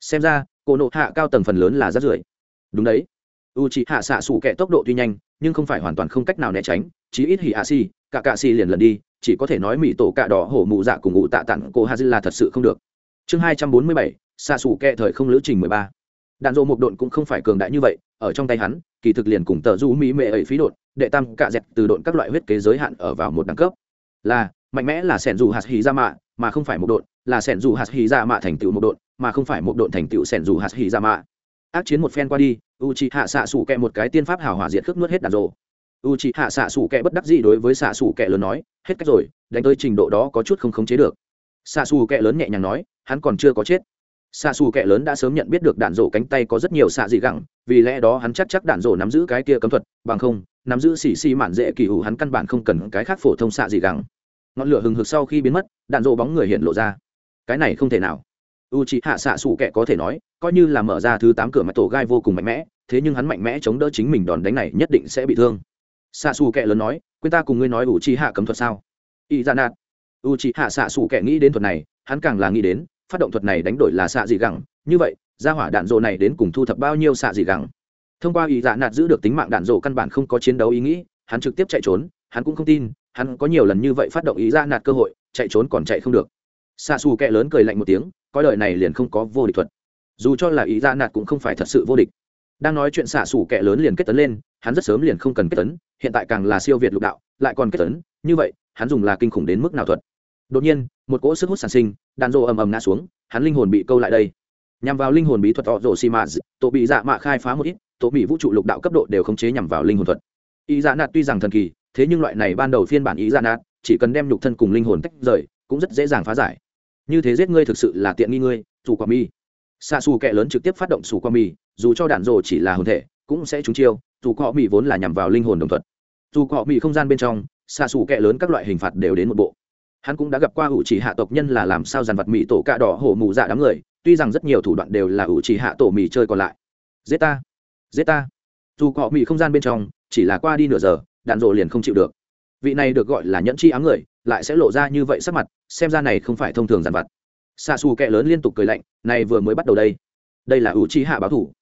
xem ra cô nộ hạ cao tầng phần lớn là rát rưởi. Đúng đấy. U c hạ xạ xủ kẹ tốc độ tuy nhanh, nhưng không phải hoàn toàn không cách nào né tránh. Chí ít hỉ hạ si cả cạ si liền lần đi, chỉ có thể nói mỹ tổ cạ đỏ hổ mụ dạ cùng ngụ tạ tặng cô ha là thật sự không được. Chương hai trăm bốn mươi bảy, xạ xủ kẹ thời không lữ trình mười ba. Đạn dộ một độn cũng không phải cường đại như vậy, ở trong tay hắn, kỳ thực liền cùng tờ du mỹ mệ ấy phí độn, đệ tam cạ dẹt từ độn các loại huyết kế giới hạn ở vào một đẳng cấp. Là, mạnh mẽ là sẻn dù hạt hì ra mạ mà không phải một độn, là sẻn dù hạt hì ra mạ thành tựu một độn, mà không phải một độn thành tựu sẻn dù hạt hì ra mạ. Ác chiến một phen qua đi u c h ị hạ xạ xủ kẹ một cái tiên pháp hào hỏa diệt khước nuốt hết đạn rộ u c h ị hạ xạ xủ kẹ bất đắc gì đối với xạ xủ kẹ lớn nói, hết cách rồi, đánh tới trình độ đó có chút không khống chế được. Xạ xù kẹ lớn nhẹ nhàng nói, hắn còn chưa có chết. Xạ xù kẹ lớn đã sớm nhận biết được đạn rổ cánh tay có rất nhiều xạ dị gẳng, vì lẽ đó hắn chắc chắc đạn rổ nắm giữ cái kia cấm thuật, bằng không, nắm giữ xỉ xì mạn dễ kỳ hủ hắn căn bản không cần cái khác phổ thông xạ dị gẳng ngọn lửa hừng hực sau khi biến mất, đạn rổ bóng người hiện lộ ra. Cái này không thể nào. U c h ị hạ xạ xù kệ có thể nói, coi như là mở ra thứ tám cửa mặt tổ gai vô cùng mạnh mẽ, thế nhưng hắn mạnh mẽ chống đỡ chính mình đòn đánh này nhất định sẽ bị thương. Xạ xù kệ lớn nói, quên ta cùng ngươi nói u c h ị hạ cấm thuật sao? Y ra nạt u c h ị hạ xạ xù kệ nghĩ đến thuật này, hắn càng là nghĩ đến, phát động thuật này đánh đổi là xạ dị gẳng. Như vậy ra hỏa đạn dộ này đến cùng thu thập bao nhiêu xạ dị gẳng? Thông qua ý dạ nạt giữ được tính mạng đạn dộ căn bản không có chiến đấu ý nghĩ, hắn trực tiếp chạy trốn, hắn cũng không tin hắn có nhiều lần như vậy phát động ý ra nạt cơ hội, chạy trốn còn chạy không được. Xa xù kẹ lớn cười lạnh một tiếng, coi đời này liền không có vô địch thuật. Dù cho là ý ra nạt cũng không phải thật sự vô địch. Đang nói chuyện xạ xù kẹ lớn liền kết tấn lên, hắn rất sớm liền không cần kết tấn, hiện tại càng là siêu việt lục đạo, lại còn kết tấn, như vậy, hắn dùng là kinh khủng đến mức nào thuật. Đột nhiên, một cỗ sức hút sản sinh, đàn rô ầm ầm ngã xuống, hắn linh hồn bị câu lại đây. Nhằm vào linh hồn bí thuật họ rổ xì mạ tổ bị dạ mạ khai phá một ít tổ bị vũ trụ lục đạo cấp độ đều khống chế nhằm vào linh hồn thuật. Ý dạ nạt tuy rằng thần kỳ thế nhưng loại này ban đầu phiên bản ý dạ nát, chỉ cần đem nhục thân cùng linh hồn tách rời, cũng rất dễ dàng phá giải. Như thế giết ngươi thực sự là tiện nghi ngươi dù qua mi. Xa xù kẹ lớn trực tiếp phát động xù qua mi, dù cho đạn rồ chỉ là hồn thể, cũng sẽ trúng chiêu dù cọ mi vốn là nhằm vào linh hồn đồng thuận. Dù cọ mi không gian bên trong xa xù kẹ lớn các loại hình phạt đều đến một bộ. Hắn cũng đã gặp qua ủ chỉ hạ tộc nhân là làm sao dàn vật mỹ tổ cạ đỏ hổ mù dạ đám người, tuy rằng rất nhiều thủ đoạn đều là ủ chỉ hạ tổ mì chơi còn lại. Giết ta! Giết ta! Dù cọ mì không gian bên trong, chỉ là qua đi nửa giờ đạn rộ liền không chịu được. Vị này được gọi là nhẫn chi ám người, lại sẽ lộ ra như vậy sắc mặt, xem ra này không phải thông thường dàn vặt. Xa xù kẹ lớn liên tục cười lạnh, này vừa mới bắt đầu đây. Đây là ủ chi hạ báo thủ.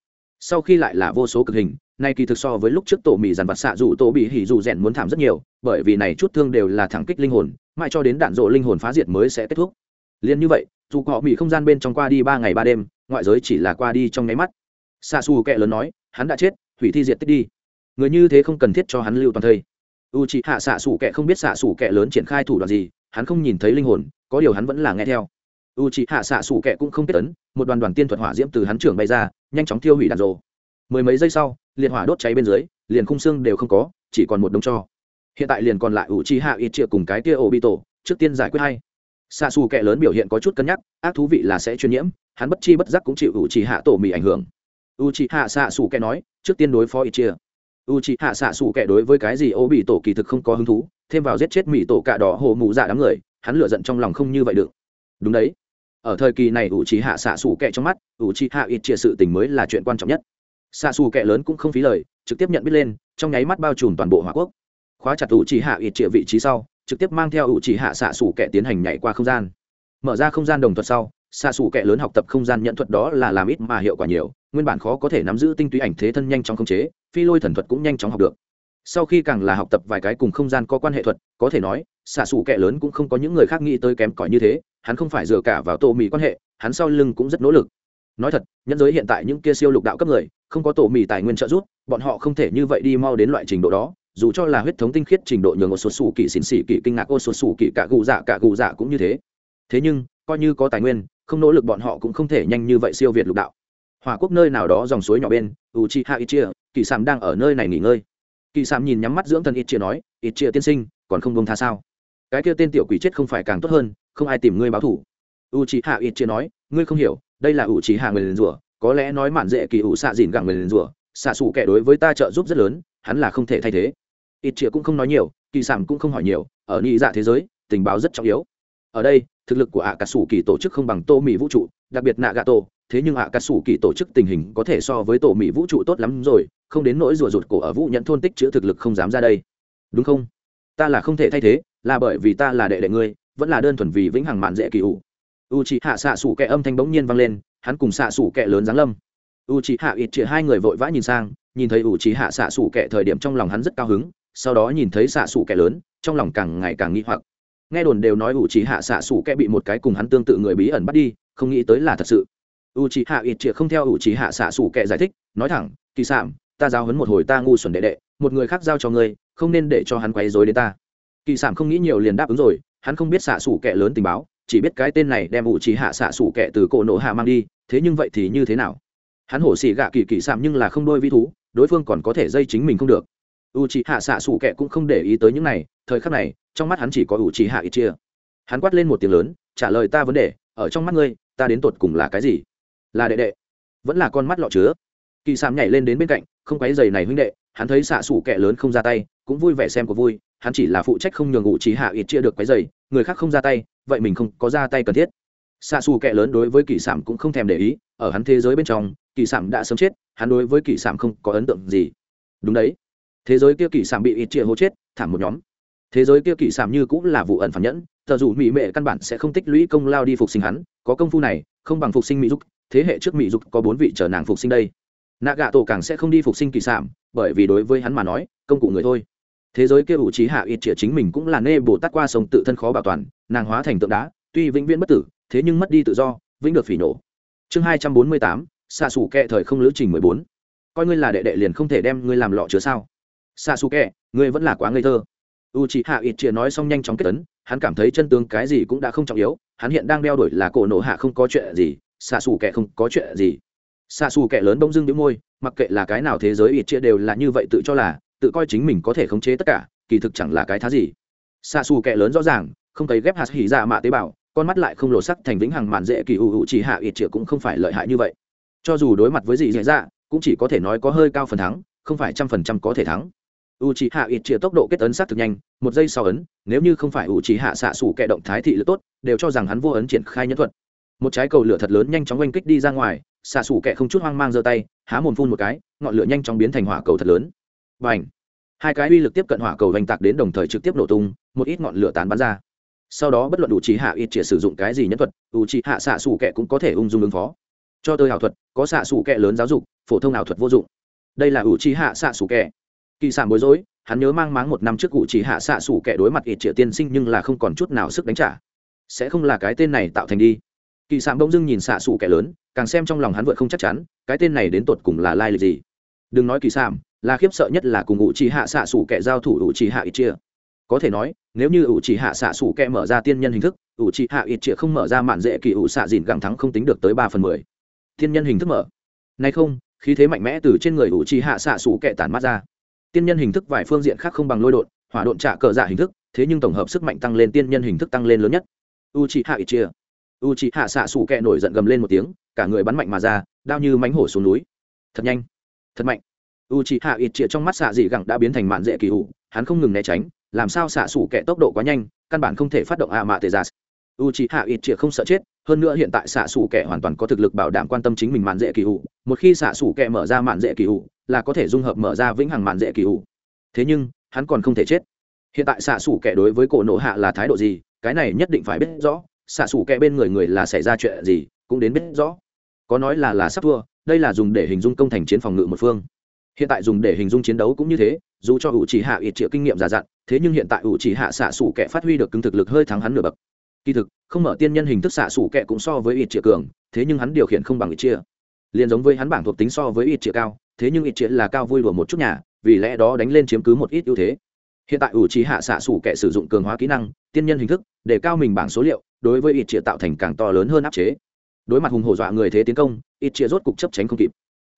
Sau khi lại là vô số cực hình, nay kỳ thực so với lúc trước tổ mì dàn vặt xạ dù tổ bị hỉ dù rèn muốn thảm rất nhiều, bởi vì này chút thương đều là thẳng kích linh hồn, mãi cho đến đạn rộ linh hồn phá diệt mới sẽ kết thúc. Liền như vậy, dù họ bị không gian bên trong qua đi ba ngày ba đêm, ngoại giới chỉ là qua đi trong nháy mắt. Xa xù kẹ lớn nói, hắn đã chết, hủy thi diệt tích đi người như thế không cần thiết cho hắn lưu toàn thây. U c h ị hạ xạ xủ kệ không biết xạ xủ kệ lớn triển khai thủ đoạn gì, hắn không nhìn thấy linh hồn, có điều hắn vẫn là nghe theo. U c h ị hạ xạ xủ kệ cũng không kết tấn, một đoàn đoàn tiên thuật hỏa diễm từ hắn trưởng bay ra, nhanh chóng tiêu hủy đạn rồ. Mười mấy giây sau liền hỏa đốt cháy bên dưới, liền khung xương đều không có, chỉ còn một đống cho. Hiện tại liền còn lại u c h ị hạ ít chia cùng cái tia ổ bị tổ trước tiên giải quyết hay xạ xù kệ lớn biểu hiện có chút cân nhắc, ác thú vị là sẽ truyền nhiễm, hắn bất chi bất giác cũng chịu u c hạ tổ mì ảnh hưởng. U c hạ xạ xù kệ nói, trước tiên đối phó ít chia u c h ị hạ xạ xù kẻ đối với cái gì ô bị tổ kỳ thực không có hứng thú thêm vào giết chết mỹ tổ cạ đỏ hồ mụ dạ đám người hắn lựa giận trong lòng không như vậy được. Đúng đấy, ở thời kỳ này u c h ị hạ xạ xù kẻ trong mắt u c h ị hạ ít chia sự tình mới là chuyện quan trọng nhất xạ xù kẻ lớn cũng không phí lời trực tiếp nhận biết lên trong nháy mắt bao trùm toàn bộ hòa quốc khóa chặt u c h ị hạ ít chia vị trí sau trực tiếp mang theo u c h ị hạ xạ xù kẻ tiến hành nhảy qua không gian mở ra không gian đồng thuật sau xạ xù kẻ lớn học tập không gian nhận thuật đó là làm ít mà hiệu quả nhiều nguyên bản khó có thể nắm giữ tinh túy ảnh thế thân nhanh chóng khống chế, phi lôi thần thuật cũng nhanh chóng học được. Sau khi càng là học tập vài cái cùng không gian có quan hệ thuật, có thể nói, xạ xù kẻ lớn cũng không có những người khác nghĩ tới kém cỏi như thế, hắn không phải dựa cả vào tổ mì quan hệ, hắn sau lưng cũng rất nỗ lực. Nói thật nhân giới hiện tại những kia siêu lục đạo cấp người, không có tổ mì tài nguyên trợ giúp, bọn họ không thể như vậy đi mau đến loại trình độ đó, dù cho là huyết thống tinh khiết trình độ nhường một số sủ kỳ xỉn xỉ kỳ kinh ngạc ô số sủ kỳ cả gù dạ cả gù dạ cũng như thế. Thế nhưng, coi như có tài nguyên, không nỗ lực bọn họ cũng không thể nhanh như vậy siêu việt lục đạo hòa quốc nơi nào đó dòng suối nhỏ bên u chi hạ ít chia kỳ sàm đang ở nơi này nghỉ ngơi. Kỳ sàm nhìn nhắm mắt dưỡng thân ít chia nói ít chia tiên sinh, còn không bông tha sao? Cái kia tên tiểu quỷ chết không phải càng tốt hơn, không ai tìm ngươi báo thủ u chi hạ ít chia nói, ngươi không hiểu, đây là u chi hạ người liền rủa, có lẽ nói mạn dễ kỳ ủ xạ dìn gặng người liền rủa, xạ xù kẻ đối với ta trợ giúp rất lớn, hắn là không thể thay thế. Ít chia cũng không nói nhiều, kỳ sàm cũng không hỏi nhiều, ở nhị dạ thế giới, tình báo rất trọng yếu. Ở đây, thực lực của ạ cà sủ kỳ tổ chức không bằng tô mỹ vũ trụ, đặc biệt nạ gà tổ thế nhưng ạ cà sủ kỳ tổ chức tình hình có thể so với tổ mỹ vũ trụ tốt lắm rồi, không đến nỗi rùa rụt cổ ở vũ nhận thôn tích chữ thực lực không dám ra đây. Đúng không? Ta là không thể thay thế, là bởi vì ta là đệ đệ ngươi, vẫn là đơn thuần vì vĩnh hằng mạn dễ kỳ ủ. U chị hạ xạ sủ kẹ âm thanh bỗng nhiên vang lên, hắn cùng xạ sủ kẹ lớn giáng lâm. U chị hạ ít chĩa hai người vội vã nhìn sang, nhìn thấy u chị hạ xạ sủ kẹ thời điểm trong lòng hắn rất cao hứng, sau đó nhìn thấy xạ sủ kẹ lớn, trong lòng càng ngày càng nghi hoặc. Nghe đồn đều nói u chị hạ xạ sủ kẹ bị một cái cùng hắn tương tự người bí ẩn bắt đi, không nghĩ tới là thật sự u c hạ ít chĩa không theo u c hạ xạ xủ Kệ giải thích, nói thẳng, kỳ sạm, ta giao hấn một hồi ta ngu xuẩn đệ đệ, một người khác giao cho ngươi, không nên để cho hắn quấy dối đến ta. Kỳ sảm không nghĩ nhiều liền đáp ứng rồi, hắn không biết xạ xủ Kệ lớn tình báo, chỉ biết cái tên này đem U trí hạ xạ xủ Kệ từ cổ nổ hạ mang đi, thế nhưng vậy thì như thế nào? Hắn hổ xỉ gạ kỳ kỳ sảm nhưng là không đôi vi thú, đối phương còn có thể dây chính mình không được. U trí hạ xạ xủ Kệ cũng không để ý tới những này, thời khắc này, trong mắt hắn chỉ có u trí hạ ít chia hắn quát lên một tiếng lớn, trả lời ta vấn đề, ở trong mắt ngươi, ta đến tột cùng là cái gì? Là đệ đệ. Vẫn là con mắt lọ chứa. Kỳ sảm nhảy lên đến bên cạnh, không quấy giày này huynh đệ, hắn thấy xạ xủ kẻ lớn không ra tay, cũng vui vẻ xem có vui, hắn chỉ là phụ trách không nhường ngụ trí hạ ít chia được quấy giày, người khác không ra tay, vậy mình không có ra tay cần thiết. Xạ xù kẻ lớn đối với kỳ sảm cũng không thèm để ý, ở hắn thế giới bên trong, kỳ sảm đã sớm chết, hắn đối với kỳ sảm không có ấn tượng gì. Đúng đấy. Thế giới kia kỳ sảm bị ít chia hố chết, thảm một nhóm. Thế giới kia kỳ sảm như cũng là vụ ẩn phản nhẫn thờ dù mỹ mệ căn bản sẽ không tích lũy công lao đi phục sinh hắn, có công phu này, không bằng phục sinh mỹ dục thế hệ trước mỹ dục có bốn vị chờ nàng phục sinh đây. Nạ gạ tổ càng sẽ không đi phục sinh kỳ sản bởi vì đối với hắn mà nói công cụ người thôi. Thế giới kia ủ trí hạ ít chĩa chính mình cũng là nê bồ tát qua sông tự thân khó bảo toàn nàng hóa thành tượng đá tuy vĩnh viễn bất tử thế nhưng mất đi tự do vĩnh được phỉ nổ. Chương hai trăm bốn mươi tám xạ xù Kệ thời không lữ trình mười bốn. Coi ngươi là đệ đệ liền không thể đem ngươi làm lọ chứa sao? Xạ xù Kệ, ngươi vẫn là quá ngây thơ. U c hạ ít chĩa nói xong nhanh chóng kết tấn hắn cảm thấy chân tướng cái gì cũng đã không trọng yếu hắn hiện đang đeo đổi là cổ nổ hạ không có chuyện gì xạ xù kẻ không có chuyện gì. Xạ xù kẻ lớn bông dưng đĩu môi, mặc kệ là cái nào thế giới ít chia đều là như vậy tự cho là, tự coi chính mình có thể khống chế tất cả, kỳ thực chẳng là cái thá gì. Xạ xù kẻ lớn rõ ràng, không thấy ghép hạt hỉ dạ mạ tế bào, con mắt lại không lộ sắc thành vĩnh hằng màn dễ kỳ hữu hữu chỉ hạ ít chia cũng không phải lợi hại như vậy. Cho dù đối mặt với gì dễ dạ, dạ cũng chỉ có thể nói có hơi cao phần thắng, không phải trăm phần trăm có thể thắng. U c hạ ít chia tốc độ kết ấn sát thực nhanh, một giây sau ấn, nếu như không phải u c hạ xạ xủ kẻ động thái thị lực tốt, đều cho rằng hắn vô ấn triển khai nhân thuật một trái cầu lửa thật lớn nhanh chóng oanh kích đi ra ngoài, xạ xủ kẹ không chút hoang mang giơ tay, há mồm phun một cái, ngọn lửa nhanh chóng biến thành hỏa cầu thật lớn. Và ảnh hai cái uy lực tiếp cận hỏa cầu oanh tạc đến đồng thời trực tiếp nổ tung, một ít ngọn lửa tán bắn ra. Sau đó bất luận đủ trí hạ ít chỉ sử dụng cái gì nhân thuật đủ trí hạ xạ xủ kẹ cũng có thể ung dung ứng phó. Cho tới ảo thuật, có xạ xủ kẹ lớn giáo dục, phổ thông ảo thuật vô dụng. Đây là ủ trí hạ xạ xủ kẹ kỳ sản bối rối, hắn nhớ mang máng một năm trước cụ chỉ hạ xạ xủ kẻ đối mặt ít triệu tiên sinh nhưng là không còn chút nào sức đánh trả. Sẽ không là cái tên này tạo thành đi kỳ sản bỗng dưng nhìn xạ xù kẻ lớn, càng xem trong lòng hắn vượt không chắc chắn, cái tên này đến tột cùng là lai lịch gì? Đừng nói kỳ sạm, là khiếp sợ nhất là cùng ủ trì hạ xạ xù kẻ giao thủ ủ trì hạ ít chia có thể nói, nếu như ủ trì hạ xạ xù kẻ mở ra tiên nhân hình thức ủ trì hạ ít chia không mở ra mạn dễ kỳ ủ xạ dìn gẳng thắng không tính được tới ba phần mười. Tiên nhân hình thức mở. Nay không, khí thế mạnh mẽ từ trên người ủ trì hạ xạ xù kẻ tản mắt ra. Tiên nhân hình thức vài phương diện khác không bằng lôi đột hỏa độn trả cờ dạ hình thức, thế nhưng tổng hợp sức mạnh tăng lên tiên nhân hình thức tăng lên lớn nhất. U trì hạ ít chia u c h ị hạ xạ xù kẹ nổi giận gầm lên một tiếng, cả người bắn mạnh mà ra, đao như mánh hổ xuống núi. Thật nhanh. Thật mạnh. U c h ị hạ ít chĩa trong mắt xạ dị gẳng đã biến thành mạn dễ kỳ hụ hắn không ngừng né tránh, làm sao xạ xù kẹ tốc độ quá nhanh, căn bản không thể phát động ạ mạ tề giả u c h ị hạ ít chĩa không sợ chết, hơn nữa hiện tại xạ xù kẹ hoàn toàn có thực lực bảo đảm quan tâm chính mình mạn dễ kỳ hụ một khi xạ xù kẹ mở ra mạn dễ kỳ hụ là có thể dung hợp mở ra vĩnh hằng mạn dễ kỳ hụ thế nhưng, hắn còn không thể chết. Hiện tại xạ xù kẹ đối với cổ nộ hạ là thái độ gì, cái này nhất định phải biết rõ xạ xủ kẹ bên người người là xảy ra chuyện gì, cũng đến biết rõ. Có nói là là sắp thua, đây là dùng để hình dung công thành chiến phòng ngự một phương. Hiện tại dùng để hình dung chiến đấu cũng như thế, dù cho ủ chỉ hạ ít triệu kinh nghiệm già dặn, thế nhưng hiện tại ủ chỉ hạ xạ xủ kẹ phát huy được cứng thực lực hơi thắng hắn nửa bậc. Kỳ thực, không mở tiên nhân hình thức xạ xủ kẹ cũng so với ít triệu cường, thế nhưng hắn điều khiển không bằng ít chia liền giống với hắn bảng thuộc tính so với ít triệu cao, thế nhưng ít triệu là cao vui đùa một chút nhà, vì lẽ đó đánh lên chiếm cứ một ít ưu thế. Hiện tại ủ trí hạ xạ xủ kẻ sử dụng cường hóa kỹ năng, tiên nhân hình thức, để cao mình bảng số liệu đối với ít chia tạo thành càng to lớn hơn áp chế. Đối mặt hùng hổ dọa người thế tiến công, ít chia rốt cục chấp tránh không kịp.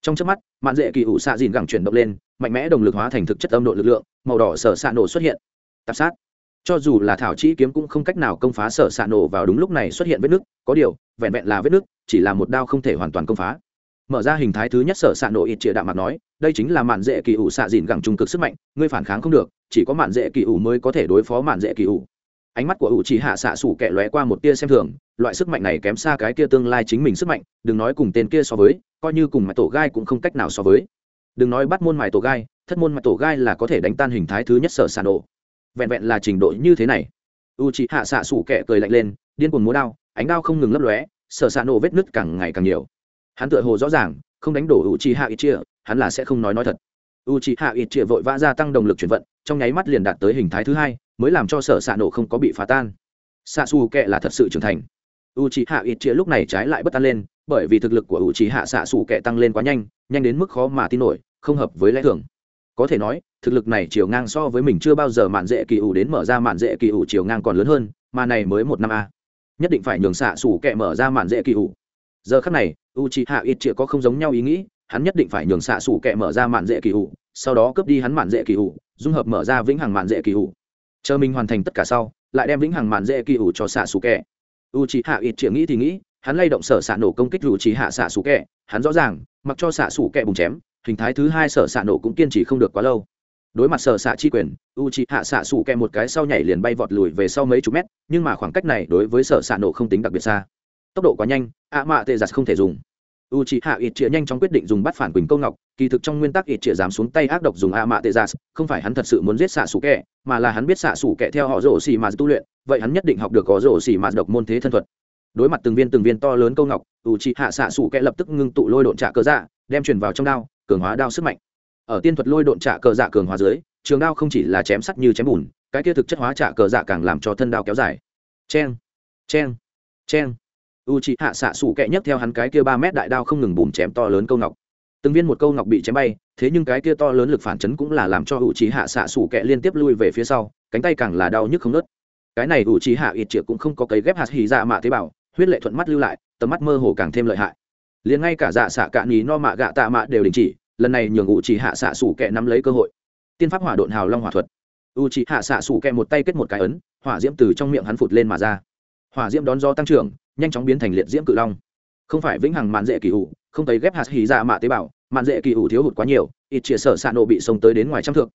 Trong chớp mắt, mạn dễ kỳ ủ xạ dìn gẳng chuyển động lên, mạnh mẽ đồng lực hóa thành thực chất âm độ lực lượng, màu đỏ sở xạ nổ xuất hiện. Tạp sát. Cho dù là thảo chi kiếm cũng không cách nào công phá sở xạ nổ vào đúng lúc này xuất hiện vết nứt, có điều, vẹn vẹn là vết nứt, chỉ là một đao không thể hoàn toàn công phá. Mở ra hình thái thứ nhất sở xạ nổ ít Triệt đạm mặt nói, đây chính là mạn dễ kỳ ủ xạ dìn gẳng trung cực sức mạnh, ngươi phản kháng không được, chỉ có mạn dễ kỳ ủ mới có thể đối phó mạn dễ kỳ ủ ánh mắt của ủ trì hạ xạ sủ kẹ lóe qua một tia xem thường, loại sức mạnh này kém xa cái kia tương lai chính mình sức mạnh, đừng nói cùng tên kia so với, coi như cùng mặt tổ gai cũng không cách nào so với. Đừng nói bắt môn mài tổ gai, thất môn mài tổ gai là có thể đánh tan hình thái thứ nhất sở sàn độ vẹn vẹn là trình độ như thế này. U chỉ hạ xạ sủ kẹ cười lạnh lên, điên cuồng múa đao, ánh đao không ngừng lấp lóe, sở sàn độ vết nứt càng ngày càng nhiều. Hắn tựa hồ rõ ràng, không đánh đổ u chi hạ ít chia, hắn là sẽ không nói nói thật. U chi hạ ít chia vội vã gia tăng động lực chuyển vận, trong nháy mắt liền đạt tới hình thái thứ hai mới làm cho sở xạ nổ không có bị phá tan. Xạ xù kệ là thật sự trưởng thành. U chi hạ ít chia lúc này trái lại bất an lên, bởi vì thực lực của u chi hạ xạ xù kệ tăng lên quá nhanh nhanh đến mức khó mà tin nổi, không hợp với lẽ thường. Có thể nói, thực lực này chiều ngang so với mình chưa bao giờ mạn dễ kỳ ủ đến mở ra mạn dễ kỳ ủ chiều ngang còn lớn hơn, mà này mới một năm a. Nhất định phải nhường xạ xù kệ mở ra mạn dễ kỳ ủ. Giờ khắc này u c h i hạ ít chĩa có không giống nhau ý nghĩ, hắn nhất định phải nhường xạ xù kệ mở ra mạn dễ kỳ ủ, sau đó cướp đi hắn mạn dễ kỳ ủ, dung hợp mở ra vĩnh hằng mạn dễ kỳ ủ chờ mình hoàn thành tất cả sau lại đem vĩnh hằng mạn dễ kỳ ủ cho xạ xù kẹ. u c hạ ít chĩa nghĩ thì nghĩ hắn lay động sở xạ nổ công kích u c hạ xạ xù kẹ, hắn rõ ràng mặc cho xạ xù kẹ bùng chém hình thái thứ hai sở xạ nổ cũng kiên trì không được quá lâu. Đối mặt sở xạ chi quyền u c hạ xạ xù kẹ một cái sau nhảy liền bay vọt lùi về sau mấy chục mét nhưng mà khoảng cách này đối với sở xạ nổ không tính đặc biệt xa. Tốc độ quá nhanh ạ mạ tê giặt không thể dùng u c h ị hạ ít chĩa nhanh chóng quyết định dùng bắt phản quỳnh câu ngọc, kỳ thực trong nguyên tắc ít chĩa dám xuống tay ác độc dùng a mạ tê gia không phải hắn thật sự muốn giết xạ xù kẹ mà là hắn biết xạ xù kẹ theo họ rổ xì mà tu luyện, vậy hắn nhất định học được có rổ xì mà độc môn thế thân thuật. Đối mặt từng viên từng viên to lớn câu ngọc u c h ị hạ xạ xù kẹ lập tức ngưng tụ lôi độn trả cơ dạ đem truyền vào trong đao, cường hóa đao sức mạnh. Ở tiên thuật lôi độn trả cờ dạ cường hóa dưới, trường đao không chỉ là chém sắt như chém bùn, cái kia thực chất hóa trả cờ dạ càng làm cho thân đao kéo dài. Cheng cheng cheng u chị hạ xạ sủ kẹ nhất theo hắn cái kia ba mét đại đao không ngừng bùm chém to lớn câu ngọc. Từng viên một câu ngọc bị chém bay, thế nhưng cái kia to lớn lực phản chấn cũng là làm cho u chị hạ xạ sủ kẹ liên tiếp lui về phía sau, cánh tay càng là đau nhức không nớt cái này u chị hạ ít triệu cũng không có cấy ghép hạt hì dạ mạ tế bào, huyết lệ thuận mắt lưu lại, tầm mắt mơ hồ càng thêm lợi hại. Liền ngay cả dạ xạ cạn nhì no mạ gạ tạ mạ đều đình chỉ, lần này nhường u chỉ hạ xạ sủ kẹ nắm lấy cơ hội. Tiên pháp hỏa độn hào long hỏa thuật. U chỉ hạ xạ sủ kẹ một tay kết một cái ấn, hỏa diễm từ trong miệng hắn phụt lên mà ra hỏa diễm đón do tăng trưởng, nhanh chóng biến thành liệt diễm cự long. Không phải vĩnh hằng mạn dễ kỳ hủ, không thấy ghép hạt hì ra dạ mạ tế bào, mạn dễ kỳ hủ thiếu hụt quá nhiều, ít chĩa sở xạ nộ bị sông tới đến ngoài trăm thượng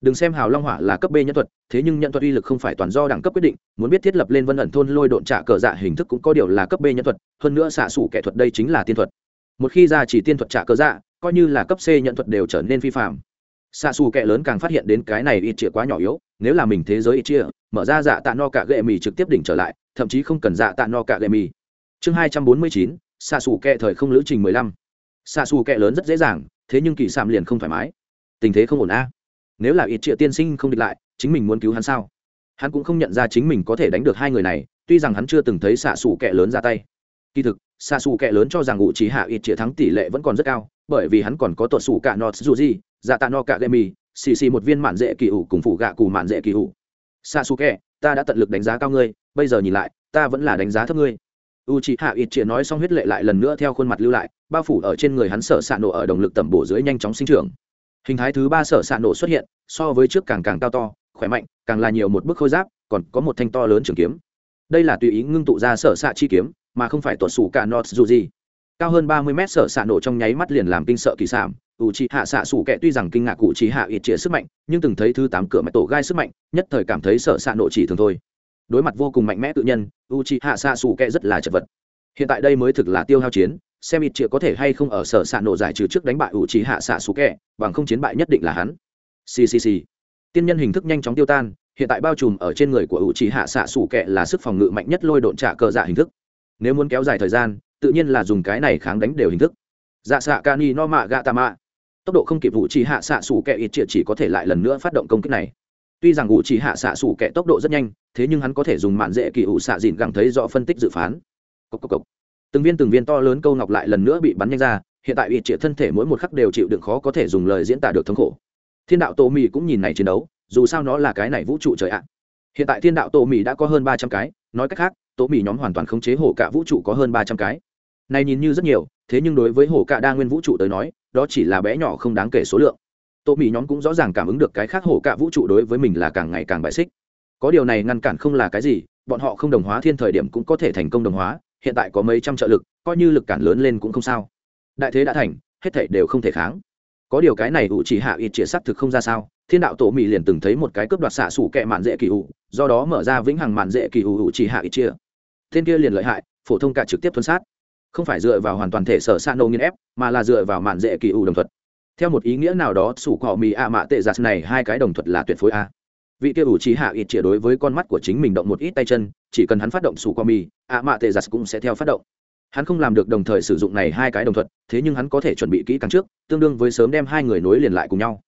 đừng xem hào long hỏa là cấp b nhân thuật, thế nhưng nhân thuật uy lực không phải toàn do đẳng cấp quyết định, muốn biết thiết lập lên vân ẩn thôn lôi độn trả cờ dạ hình thức cũng có điều là cấp b nhân thuật, hơn nữa xạ sủ kẻ thuật đây chính là tiên thuật. Một khi ra chỉ tiên thuật trả cờ dạ coi như là cấp c nhận thuật đều trở nên phi phạm Xạ xù kệ lớn càng phát hiện đến cái này ít chĩa quá nhỏ yếu, nếu là mình thế giới ít chia mở ra dạ tạ no cả gệ mì trực tiếp đỉnh trở lại thậm chí không cần dạ tạ no cả lệ mì. Chương hai trăm bốn mươi chín, xạ xù kẹ thời không lữ trình mười lăm. Xạ xù kẹ lớn rất dễ dàng, thế nhưng kỳ sạm liền không thoải mái. Tình thế không ổn a. Nếu là ít triệu tiên sinh không địch lại, chính mình muốn cứu hắn sao? Hắn cũng không nhận ra chính mình có thể đánh được hai người này, tuy rằng hắn chưa từng thấy xạ xù kẹ lớn ra tay. Kỳ thực, xạ xù kẹ lớn cho rằng ngụ trí hạ ít triệu thắng tỷ lệ vẫn còn rất cao, bởi vì hắn còn có tuột xù cả nọt dù gì dạ tạ no cả gây mì, xì xì một viên mạn dễ kỳ ủ cùng phụ gạ cù mạn dễ kỳ ủ. Xạ xù kẹ ta đã tận lực đánh giá cao ngươi, bây giờ nhìn lại, ta vẫn là đánh giá thấp ngươi. U chị hạ ít triệt nói xong huyết lệ lại lần nữa theo khuôn mặt lưu lại, bao phủ ở trên người hắn sở xạ nổ ở động lực tẩm bổ dưới nhanh chóng sinh trưởng. Hình thái thứ ba sở xạ nổ xuất hiện, so với trước càng càng cao to, khỏe mạnh, càng là nhiều một bức khôi giáp, còn có một thanh to lớn trường kiếm. Đây là tùy ý ngưng tụ ra sở xạ chi kiếm, mà không phải tuột xù cả nọt dù gì cao hơn ba mươi mét sở xạ nổ trong nháy mắt liền làm kinh sợ kỳ sản ủ trì hạ xạ xủ kẹ tuy rằng kinh ngạc cụ trì hạ ít trịa sức mạnh, nhưng từng thấy thứ tám cửa mạch tổ gai sức mạnh, nhất thời cảm thấy sợ xạ nộ chỉ thường thôi. Đối mặt vô cùng mạnh mẽ tự nhân, u trì hạ xạ xủ kẹ rất là chật vật. Hiện tại đây mới thực là tiêu hao chiến, xem ít trịa có thể hay không ở sở xạ nộ giải trừ trước đánh bại u trì hạ xạ xủ kẹ bằng không chiến bại nhất định là hắn. Ccc tiên nhân hình thức nhanh chóng tiêu tan, hiện tại bao trùm ở trên người của u trì hạ xạ xủ kẹ là sức phòng ngự mạnh nhất lôi độn trả cờ dạ hình thức. Nếu muốn kéo dài thời gian, tự nhiên là dùng cái này kháng đánh đều hình thức. Dạ xạ ca ni no mạ gạ tà mạ tốc độ không kịp vụ chỉ hạ xạ xủ kẹ ít triệt chỉ có thể lại lần nữa phát động công kích này. Tuy rằng vụ chỉ hạ xạ xủ kẹ tốc độ rất nhanh, thế nhưng hắn có thể dùng mạn dễ kỳ ủ xạ dìn gẳng thấy rõ phân tích dự phán. Cốc cốc cốc. từng viên từng viên to lớn câu ngọc lại lần nữa bị bắn nhanh ra, hiện tại ít triệt thân thể mỗi một khắc đều chịu đựng khó có thể dùng lời diễn tả được thống khổ. Thiên đạo tô mì cũng nhìn này chiến đấu, dù sao nó là cái này vũ trụ trời ạ. Hiện tại thiên đạo tô mì đã có hơn ba trăm cái, nói cách khác tô mì nhóm hoàn toàn khống chế hổ cả vũ trụ có hơn ba trăm cái. Này nhìn như rất nhiều, thế nhưng đối với hổ cả đa nguyên vũ trụ tới nói đó chỉ là bé nhỏ không đáng kể số lượng. Tô mỹ nhóm cũng rõ ràng cảm ứng được cái khác hổ cả vũ trụ đối với mình là càng ngày càng bại xích. Có điều này ngăn cản không là cái gì, bọn họ không đồng hóa thiên thời điểm cũng có thể thành công đồng hóa, hiện tại có mấy trăm trợ lực, coi như lực cản lớn lên cũng không sao. Đại thế đã thành, hết thảy đều không thể kháng. Có điều cái này ủ chỉ hạ ít triệt sắc thực không ra sao, thiên đạo tổ mỹ liền từng thấy một cái cướp đoạt xạ sủ kẹ mạn dễ kỳ ủ, do đó mở ra vĩnh hằng mạn dễ kỳ ủ ủ chỉ hạ ít chia tên kia liền lợi hại, phổ thông cả trực tiếp tuân sát không phải dựa vào hoàn toàn thể sở s ạ nổ nghiên ép, mà là dựa vào mạn dễ kỳ ủ đồng thuật. Theo một ý nghĩa nào đó, sủ cọ mì a mạ tệ giặt này hai cái đồng thuật là tuyệt phối a. Vị kia ủ trí hạ ít chĩa đối với con mắt của chính mình động một ít tay chân, chỉ cần hắn phát động sủ cọ mì a mạ tệ giặt cũng sẽ theo phát động. Hắn không làm được đồng thời sử dụng này hai cái đồng thuận thế nhưng hắn có thể chuẩn bị kỹ càng trước, tương đương với sớm đem hai người nối liền lại cùng nhau.